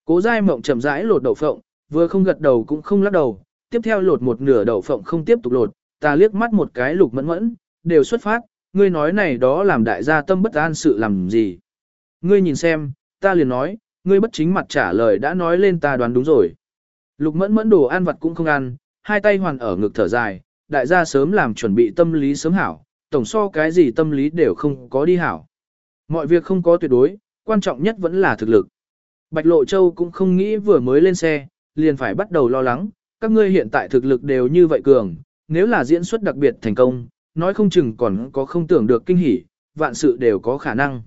Speaker 1: Cố dai mộng chậm rãi lột đậu phộng, vừa không gật đầu cũng không lắc đầu, tiếp theo lột một nửa đậu phộng không tiếp tục lột, ta liếc mắt một cái lục mẫn mẫn, đều xuất phát, ngươi nói này đó làm đại gia tâm bất an sự làm gì. Ngươi nhìn xem, ta liền nói, ngươi bất chính mặt trả lời đã nói lên ta đoán đúng rồi. Lục mẫn mẫn đồ ăn vặt cũng không ăn, hai tay hoàn ở ngực thở dài, đại gia sớm làm chuẩn bị tâm lý sớm hảo, tổng so cái gì tâm lý đều không có đi hảo. Mọi việc không có tuyệt đối, quan trọng nhất vẫn là thực lực. Bạch Lộ Châu cũng không nghĩ vừa mới lên xe, liền phải bắt đầu lo lắng, các ngươi hiện tại thực lực đều như vậy cường, nếu là diễn xuất đặc biệt thành công, nói không chừng còn có không tưởng được kinh hỉ, vạn sự đều có khả năng.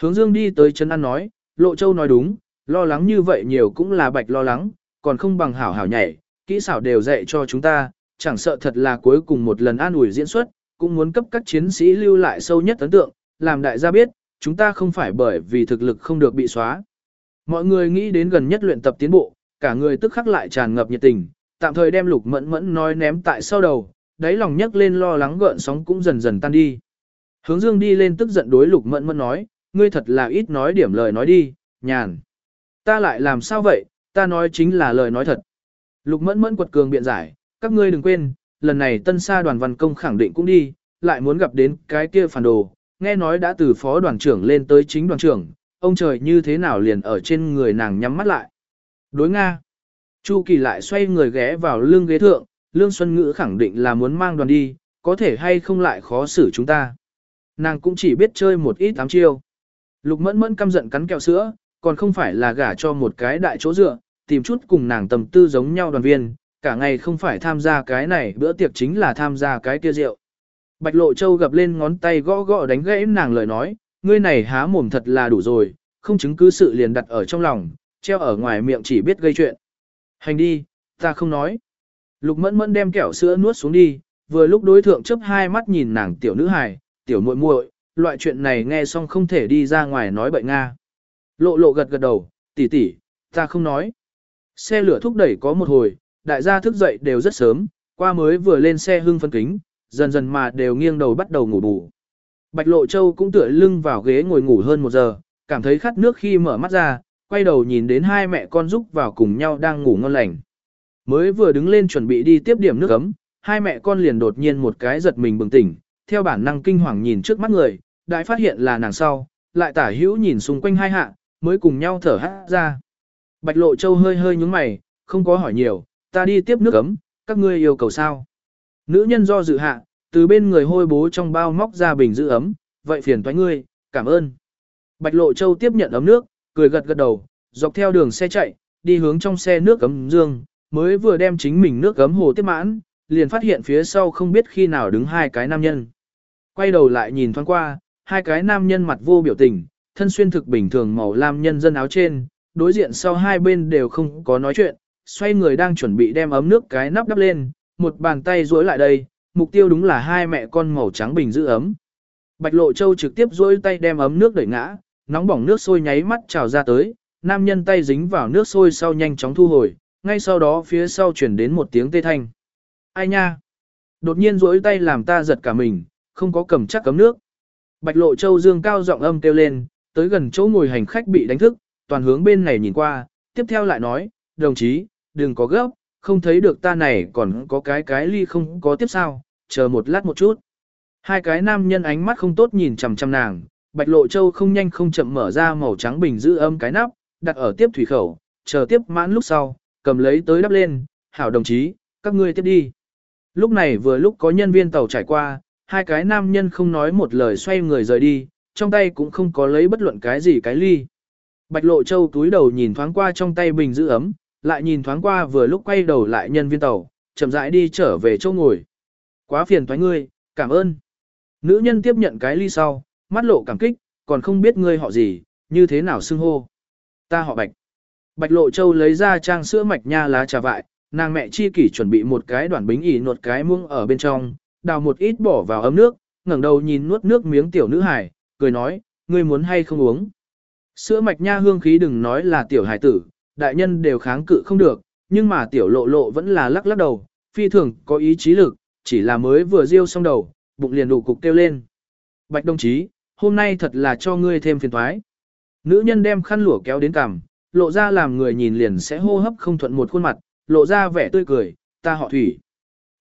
Speaker 1: Hướng Dương đi tới Trấn An nói, Lộ Châu nói đúng, lo lắng như vậy nhiều cũng là bạch lo lắng, còn không bằng hảo hảo nhảy, kỹ xảo đều dạy cho chúng ta, chẳng sợ thật là cuối cùng một lần an ủi diễn xuất, cũng muốn cấp các chiến sĩ lưu lại sâu nhất ấn tượng, làm đại gia biết, chúng ta không phải bởi vì thực lực không được bị xóa. Mọi người nghĩ đến gần nhất luyện tập tiến bộ, cả người tức khắc lại tràn ngập nhiệt tình, tạm thời đem lục mẫn mẫn nói ném tại sau đầu, đáy lòng nhấc lên lo lắng gợn sóng cũng dần dần tan đi. Hướng dương đi lên tức giận đối lục mẫn mẫn nói, ngươi thật là ít nói điểm lời nói đi, nhàn. Ta lại làm sao vậy, ta nói chính là lời nói thật. Lục mẫn mẫn quật cường biện giải, các ngươi đừng quên, lần này tân sa đoàn văn công khẳng định cũng đi, lại muốn gặp đến cái kia phản đồ, nghe nói đã từ phó đoàn trưởng lên tới chính đoàn trưởng, ông trời như thế nào liền ở trên người nàng nhắm mắt lại. Đối Nga. Chu Kỳ lại xoay người ghé vào lưng ghế thượng, Lương Xuân Ngữ khẳng định là muốn mang đoàn đi, có thể hay không lại khó xử chúng ta. Nàng cũng chỉ biết chơi một ít ám chiêu. Lục mẫn mẫn căm giận cắn kẹo sữa, còn không phải là gả cho một cái đại chỗ dựa, tìm chút cùng nàng tầm tư giống nhau đoàn viên, cả ngày không phải tham gia cái này bữa tiệc chính là tham gia cái kia rượu. Bạch Lộ Châu gập lên ngón tay gõ gõ đánh gãy nàng lời nói, ngươi này há mồm thật là đủ rồi, không chứng cứ sự liền đặt ở trong lòng, treo ở ngoài miệng chỉ biết gây chuyện. Hành đi, ta không nói. Lục mẫn mẫn đem kẹo sữa nuốt xuống đi, vừa lúc đối thượng chấp hai mắt nhìn nàng tiểu nữ hài, tiểu muội muội, loại chuyện này nghe xong không thể đi ra ngoài nói bậy Nga. Lộ lộ gật gật đầu, tỷ tỷ, ta không nói. Xe lửa thúc đẩy có một hồi, đại gia thức dậy đều rất sớm, qua mới vừa lên xe hưng phân kính, dần dần mà đều nghiêng đầu bắt đầu ngủ bù. Bạch Lộ Châu cũng tựa lưng vào ghế ngồi ngủ hơn một giờ, cảm thấy khát nước khi mở mắt ra, quay đầu nhìn đến hai mẹ con giúp vào cùng nhau đang ngủ ngon lành. Mới vừa đứng lên chuẩn bị đi tiếp điểm nước ấm, hai mẹ con liền đột nhiên một cái giật mình bừng tỉnh, theo bản năng kinh hoàng nhìn trước mắt người, đại phát hiện là nàng sau, lại tả hữu nhìn xung quanh hai hạ, mới cùng nhau thở hát ra. Bạch Lộ Châu hơi hơi nhúng mày, không có hỏi nhiều, ta đi tiếp nước ấm, các ngươi yêu cầu sao? Nữ nhân do dự hạ, từ bên người hôi bố trong bao móc ra bình giữ ấm, vậy phiền toái ngươi, cảm ơn. Bạch Lộ Châu tiếp nhận ấm nước, cười gật gật đầu, dọc theo đường xe chạy, đi hướng trong xe nước cấm dương, mới vừa đem chính mình nước cấm hồ tiếp mãn, liền phát hiện phía sau không biết khi nào đứng hai cái nam nhân. Quay đầu lại nhìn thoáng qua, hai cái nam nhân mặt vô biểu tình, thân xuyên thực bình thường màu lam nhân dân áo trên, đối diện sau hai bên đều không có nói chuyện, xoay người đang chuẩn bị đem ấm nước cái nắp đắp lên, một bàn tay duỗi lại đây, mục tiêu đúng là hai mẹ con màu trắng bình giữ ấm. Bạch Lộ Châu trực tiếp duỗi tay đem ấm nước đẩy ngã, nóng bỏng nước sôi nháy mắt trào ra tới, nam nhân tay dính vào nước sôi sau nhanh chóng thu hồi, ngay sau đó phía sau chuyển đến một tiếng tê thanh. Ai nha? Đột nhiên duỗi tay làm ta giật cả mình, không có cầm chắc cấm nước. Bạch Lộ Châu dương cao giọng âm kêu lên, tới gần chỗ ngồi hành khách bị đánh thức, toàn hướng bên này nhìn qua, tiếp theo lại nói, đồng chí, đừng có gấp, không thấy được ta này còn có cái cái ly không có tiếp sao, chờ một lát một chút. Hai cái nam nhân ánh mắt không tốt nhìn chằm chằm nàng, Bạch Lộ Châu không nhanh không chậm mở ra màu trắng bình giữ âm cái nắp, đặt ở tiếp thủy khẩu, chờ tiếp mãn lúc sau, cầm lấy tới đắp lên, hảo đồng chí, các ngươi tiếp đi. Lúc này vừa lúc có nhân viên tàu trải qua, hai cái nam nhân không nói một lời xoay người rời đi, trong tay cũng không có lấy bất luận cái gì cái ly. Bạch Lộ Châu túi đầu nhìn thoáng qua trong tay bình giữ ấm, lại nhìn thoáng qua vừa lúc quay đầu lại nhân viên tàu, chậm rãi đi trở về chỗ ngồi. Quá phiền toái ngươi, cảm ơn. Nữ nhân tiếp nhận cái ly sau, mắt lộ cảm kích, còn không biết ngươi họ gì, như thế nào xưng hô. Ta họ Bạch. Bạch Lộ Châu lấy ra trang sữa mạch nha lá trà vại, nàng mẹ chi kỷ chuẩn bị một cái đoạn bánh ỉ nuột cái muông ở bên trong, đào một ít bỏ vào ấm nước, ngẩng đầu nhìn nuốt nước miếng tiểu nữ hải, cười nói, ngươi muốn hay không uống. Sữa mạch nha hương khí đừng nói là tiểu hải tử, đại nhân đều kháng cự không được, nhưng mà tiểu lộ lộ vẫn là lắc lắc đầu, phi thường có ý chí lực, chỉ là mới vừa riêu xong đầu, bụng liền đủ cục kêu lên. Bạch đồng chí, hôm nay thật là cho ngươi thêm phiền toái. Nữ nhân đem khăn lụa kéo đến cằm, lộ ra làm người nhìn liền sẽ hô hấp không thuận một khuôn mặt, lộ ra vẻ tươi cười, ta họ thủy.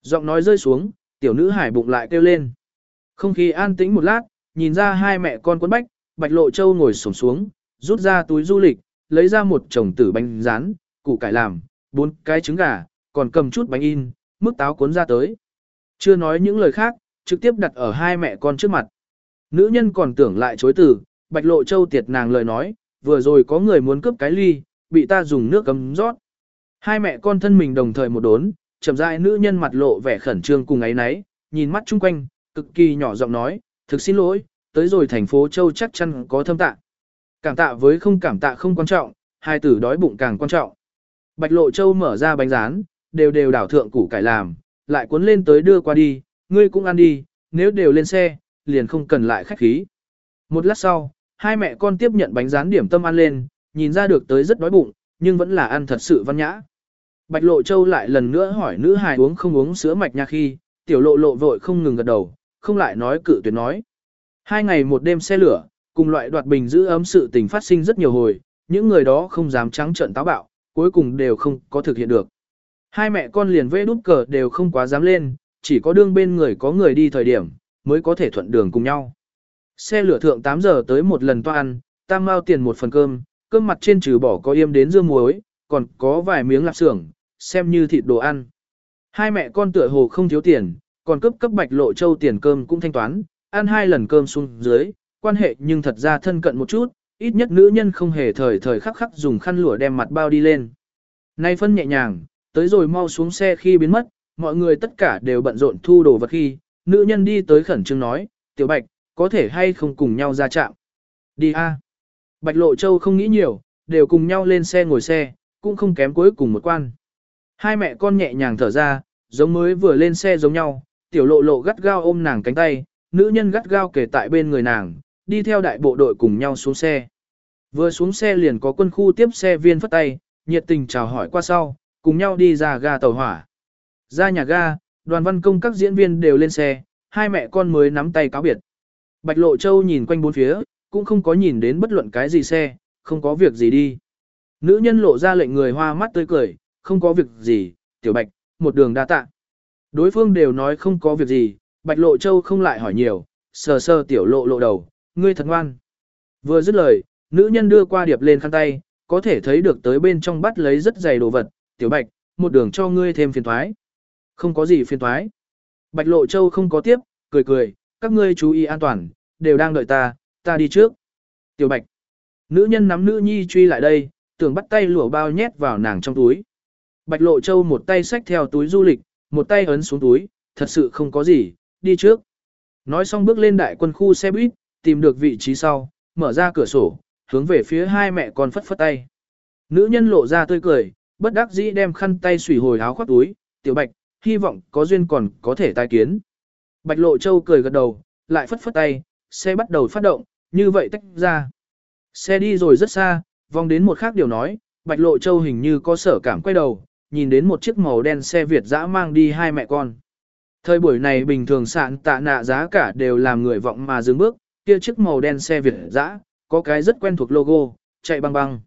Speaker 1: Giọng nói rơi xuống, tiểu nữ hải bụng lại kêu lên. Không khí an tĩnh một lát, nhìn ra hai mẹ con quấn bách, bạch lộ châu ngồi xổm xuống, rút ra túi du lịch, lấy ra một chồng tử bánh rán, củ cải làm, bốn cái trứng gà, còn cầm chút bánh in, mức táo cuốn ra tới. Chưa nói những lời khác, trực tiếp đặt ở hai mẹ con trước mặt. Nữ nhân còn tưởng lại chối từ, bạch lộ châu tiệt nàng lời nói, vừa rồi có người muốn cướp cái ly, bị ta dùng nước cấm rót. Hai mẹ con thân mình đồng thời một đốn, chậm rãi nữ nhân mặt lộ vẻ khẩn trương cùng ấy nấy, nhìn mắt chung quanh, cực kỳ nhỏ giọng nói, thực xin lỗi, tới rồi thành phố Châu chắc chắn có thâm tạ. Cảm tạ với không cảm tạ không quan trọng, hai tử đói bụng càng quan trọng. Bạch Lộ Châu mở ra bánh rán, đều đều đảo thượng củ cải làm, lại cuốn lên tới đưa qua đi, ngươi cũng ăn đi, nếu đều lên xe, liền không cần lại khách khí. Một lát sau, hai mẹ con tiếp nhận bánh rán điểm tâm ăn lên, nhìn ra được tới rất đói bụng, nhưng vẫn là ăn thật sự văn nhã. Bạch Lộ Châu lại lần nữa hỏi nữ hài uống không uống sữa mạch nha khi, tiểu lộ lộ vội không ngừng gật đầu, không lại nói cự tuyệt nói. Hai ngày một đêm xe lửa, cùng loại đoạt bình giữ ấm sự tình phát sinh rất nhiều hồi, những người đó không dám trắng trợn táo bạo, cuối cùng đều không có thực hiện được. Hai mẹ con liền vê đút cờ đều không quá dám lên, chỉ có đương bên người có người đi thời điểm, mới có thể thuận đường cùng nhau. Xe lửa thượng 8 giờ tới một lần toa ăn, tam mao tiền một phần cơm, cơm mặt trên trừ bỏ có yêm đến dưa muối, còn có vài miếng lạp xưởng, xem như thịt đồ ăn. Hai mẹ con tựa hồ không thiếu tiền, còn cấp cấp bạch lộ châu tiền cơm cũng thanh toán, ăn hai lần cơm xuống dưới, quan hệ nhưng thật ra thân cận một chút, ít nhất nữ nhân không hề thời thời khắc khắc dùng khăn lụa đem mặt bao đi lên. Nay phân nhẹ nhàng, tới rồi mau xuống xe khi biến mất, mọi người tất cả đều bận rộn thu đồ vật khi, nữ nhân đi tới khẩn trương nói, tiểu bạch, có thể hay không cùng nhau ra trạm Đi a. Bạch lộ châu không nghĩ nhiều, đều cùng nhau lên xe ngồi xe, cũng không kém cuối cùng một quan. Hai mẹ con nhẹ nhàng thở ra, giống mới vừa lên xe giống nhau, tiểu lộ lộ gắt gao ôm nàng cánh tay, nữ nhân gắt gao kể tại bên người nàng, đi theo đại bộ đội cùng nhau xuống xe. Vừa xuống xe liền có quân khu tiếp xe viên phất tay, nhiệt tình chào hỏi qua sau, cùng nhau đi ra ga tàu hỏa. Ra nhà ga, đoàn văn công các diễn viên đều lên xe, hai mẹ con mới nắm tay cáo biệt. Bạch Lộ Châu nhìn quanh bốn phía, cũng không có nhìn đến bất luận cái gì xe, không có việc gì đi. Nữ nhân lộ ra lệnh người hoa mắt tươi cười, không có việc gì, tiểu bạch, một đường đa tạ. Đối phương đều nói không có việc gì, bạch lộ châu không lại hỏi nhiều, sờ sờ tiểu lộ lộ đầu, ngươi thật ngoan. Vừa dứt lời, nữ nhân đưa qua điệp lên khăn tay, có thể thấy được tới bên trong bắt lấy rất dày đồ vật, tiểu bạch, một đường cho ngươi thêm phiền thoái. Không có gì phiền thoái. Bạch lộ châu không có tiếp, cười cười, các ngươi chú ý an toàn, đều đang đợi ta, ta đi trước. Tiểu bạch. Nữ nhân nắm nữ nhi truy lại đây, tưởng bắt tay lụa bao nhét vào nàng trong túi. Bạch Lộ Châu một tay xách theo túi du lịch, một tay ấn xuống túi, thật sự không có gì, đi trước. Nói xong bước lên đại quân khu xe buýt, tìm được vị trí sau, mở ra cửa sổ, hướng về phía hai mẹ con phất phất tay. Nữ nhân lộ ra tươi cười, bất đắc dĩ đem khăn tay xủy hồi áo khoác túi, tiểu bạch, hy vọng có duyên còn có thể tai kiến. Bạch Lộ Châu cười gật đầu, lại phất phất tay, xe bắt đầu phát động, như vậy tách ra. Xe đi rồi rất xa, vòng đến một khác điều nói, Bạch Lộ Châu hình như có sở cảm quay đầu, nhìn đến một chiếc màu đen xe Việt dã mang đi hai mẹ con. Thời buổi này bình thường sạn tạ nạ giá cả đều làm người vọng mà dừng bước, kia chiếc màu đen xe Việt dã, có cái rất quen thuộc logo, chạy băng băng.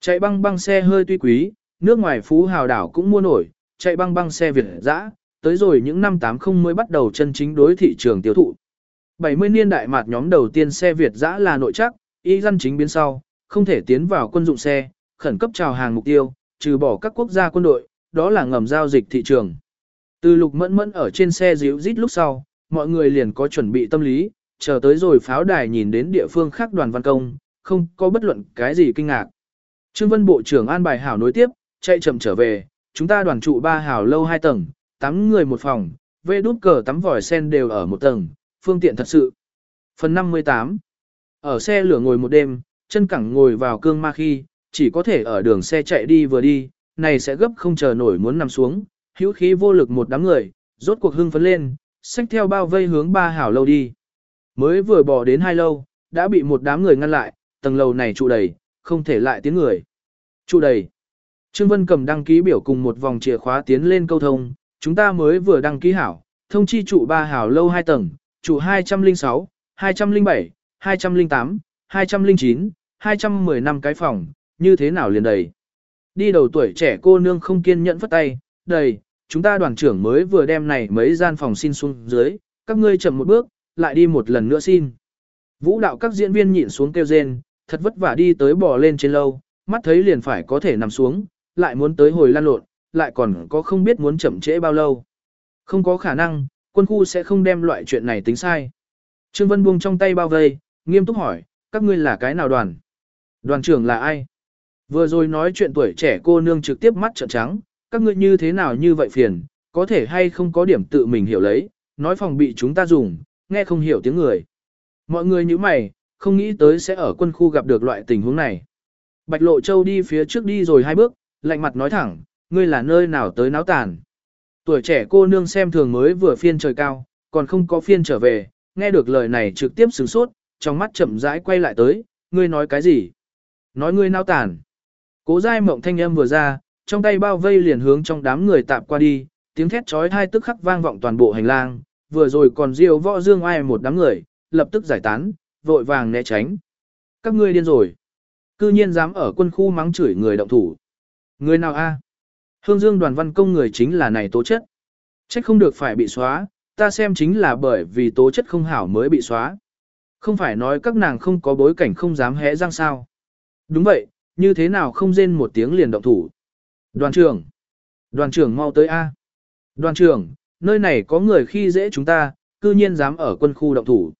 Speaker 1: Chạy băng băng xe hơi tuy quý, nước ngoài phú hào đảo cũng mua nổi, chạy băng băng xe Việt dã, tới rồi những năm 80 mới bắt đầu chân chính đối thị trường tiêu thụ. 70 niên đại mạt nhóm đầu tiên xe Việt dã là nội chắc, y dân chính biến sau, không thể tiến vào quân dụng xe, khẩn cấp chào hàng mục tiêu, trừ bỏ các quốc gia quân đội, đó là ngầm giao dịch thị trường. Từ lục mẫn mẫn ở trên xe díu rít lúc sau, mọi người liền có chuẩn bị tâm lý, chờ tới rồi pháo đài nhìn đến địa phương khác đoàn văn công, không có bất luận cái gì kinh ngạc. Trương Vân Bộ trưởng an bài hảo nối tiếp, chạy chậm trở về, chúng ta đoàn trụ ba hào lâu hai tầng, tám người một phòng, vê đút cờ tắm vòi sen đều ở một tầng, phương tiện thật sự. Phần 58 Ở xe lửa ngồi một đêm, chân cẳng ngồi vào cương ma khi, chỉ có thể ở đường xe chạy đi vừa đi, này sẽ gấp không chờ nổi muốn nằm xuống, hữu khí vô lực một đám người, rốt cuộc hưng phấn lên, xách theo bao vây hướng ba hảo lâu đi. Mới vừa bỏ đến hai lâu, đã bị một đám người ngăn lại, tầng lầu này trụ đầy, không thể lại tiến người. Trụ đầy. Trương Vân cầm đăng ký biểu cùng một vòng chìa khóa tiến lên câu thông, chúng ta mới vừa đăng ký hảo, thông chi trụ ba hảo lâu hai tầng, trụ 206, 207, 208, 209, 210 năm cái phòng, như thế nào liền đầy. Đi đầu tuổi trẻ cô nương không kiên nhẫn phất tay, đầy, chúng ta đoàn trưởng mới vừa đem này mấy gian phòng xin xuống dưới, các ngươi chậm một bước, lại đi một lần nữa xin. Vũ đạo các diễn viên nhịn xuống kêu rên, thật vất vả đi tới bò lên trên lâu, mắt thấy liền phải có thể nằm xuống, lại muốn tới hồi lan lộn, lại còn có không biết muốn chậm trễ bao lâu. Không có khả năng, quân khu sẽ không đem loại chuyện này tính sai. Trương Vân buông trong tay bao vây, nghiêm túc hỏi, các ngươi là cái nào đoàn? Đoàn trưởng là ai? Vừa rồi nói chuyện tuổi trẻ cô nương trực tiếp mắt trợn trắng, các ngươi như thế nào như vậy phiền, có thể hay không có điểm tự mình hiểu lấy, nói phòng bị chúng ta dùng, nghe không hiểu tiếng người. Mọi người như mày, không nghĩ tới sẽ ở quân khu gặp được loại tình huống này. Bạch Lộ Châu đi phía trước đi rồi hai bước, lạnh mặt nói thẳng, ngươi là nơi nào tới náo tàn. Tuổi trẻ cô nương xem thường mới vừa phiên trời cao, còn không có phiên trở về, nghe được lời này trực tiếp sửng sốt, trong mắt chậm rãi quay lại tới, ngươi nói cái gì? Nói ngươi náo tàn. Cố dai mộng thanh âm vừa ra, trong tay bao vây liền hướng trong đám người tạp qua đi, tiếng thét trói thai tức khắc vang vọng toàn bộ hành lang, vừa rồi còn diêu võ dương ai một đám người, lập tức giải tán, vội vàng né tránh. Các ngươi điên rồi. Cư nhiên dám ở quân khu mắng chửi người động thủ. Người nào a? Hương Dương đoàn văn công người chính là này tố chất. Trách không được phải bị xóa, ta xem chính là bởi vì tố chất không hảo mới bị xóa. Không phải nói các nàng không có bối cảnh không dám hé răng sao. Đúng vậy, như thế nào không rên một tiếng liền động thủ. Đoàn trưởng. Đoàn trưởng mau tới A. Đoàn trưởng, nơi này có người khi dễ chúng ta, cư nhiên dám ở quân khu động thủ.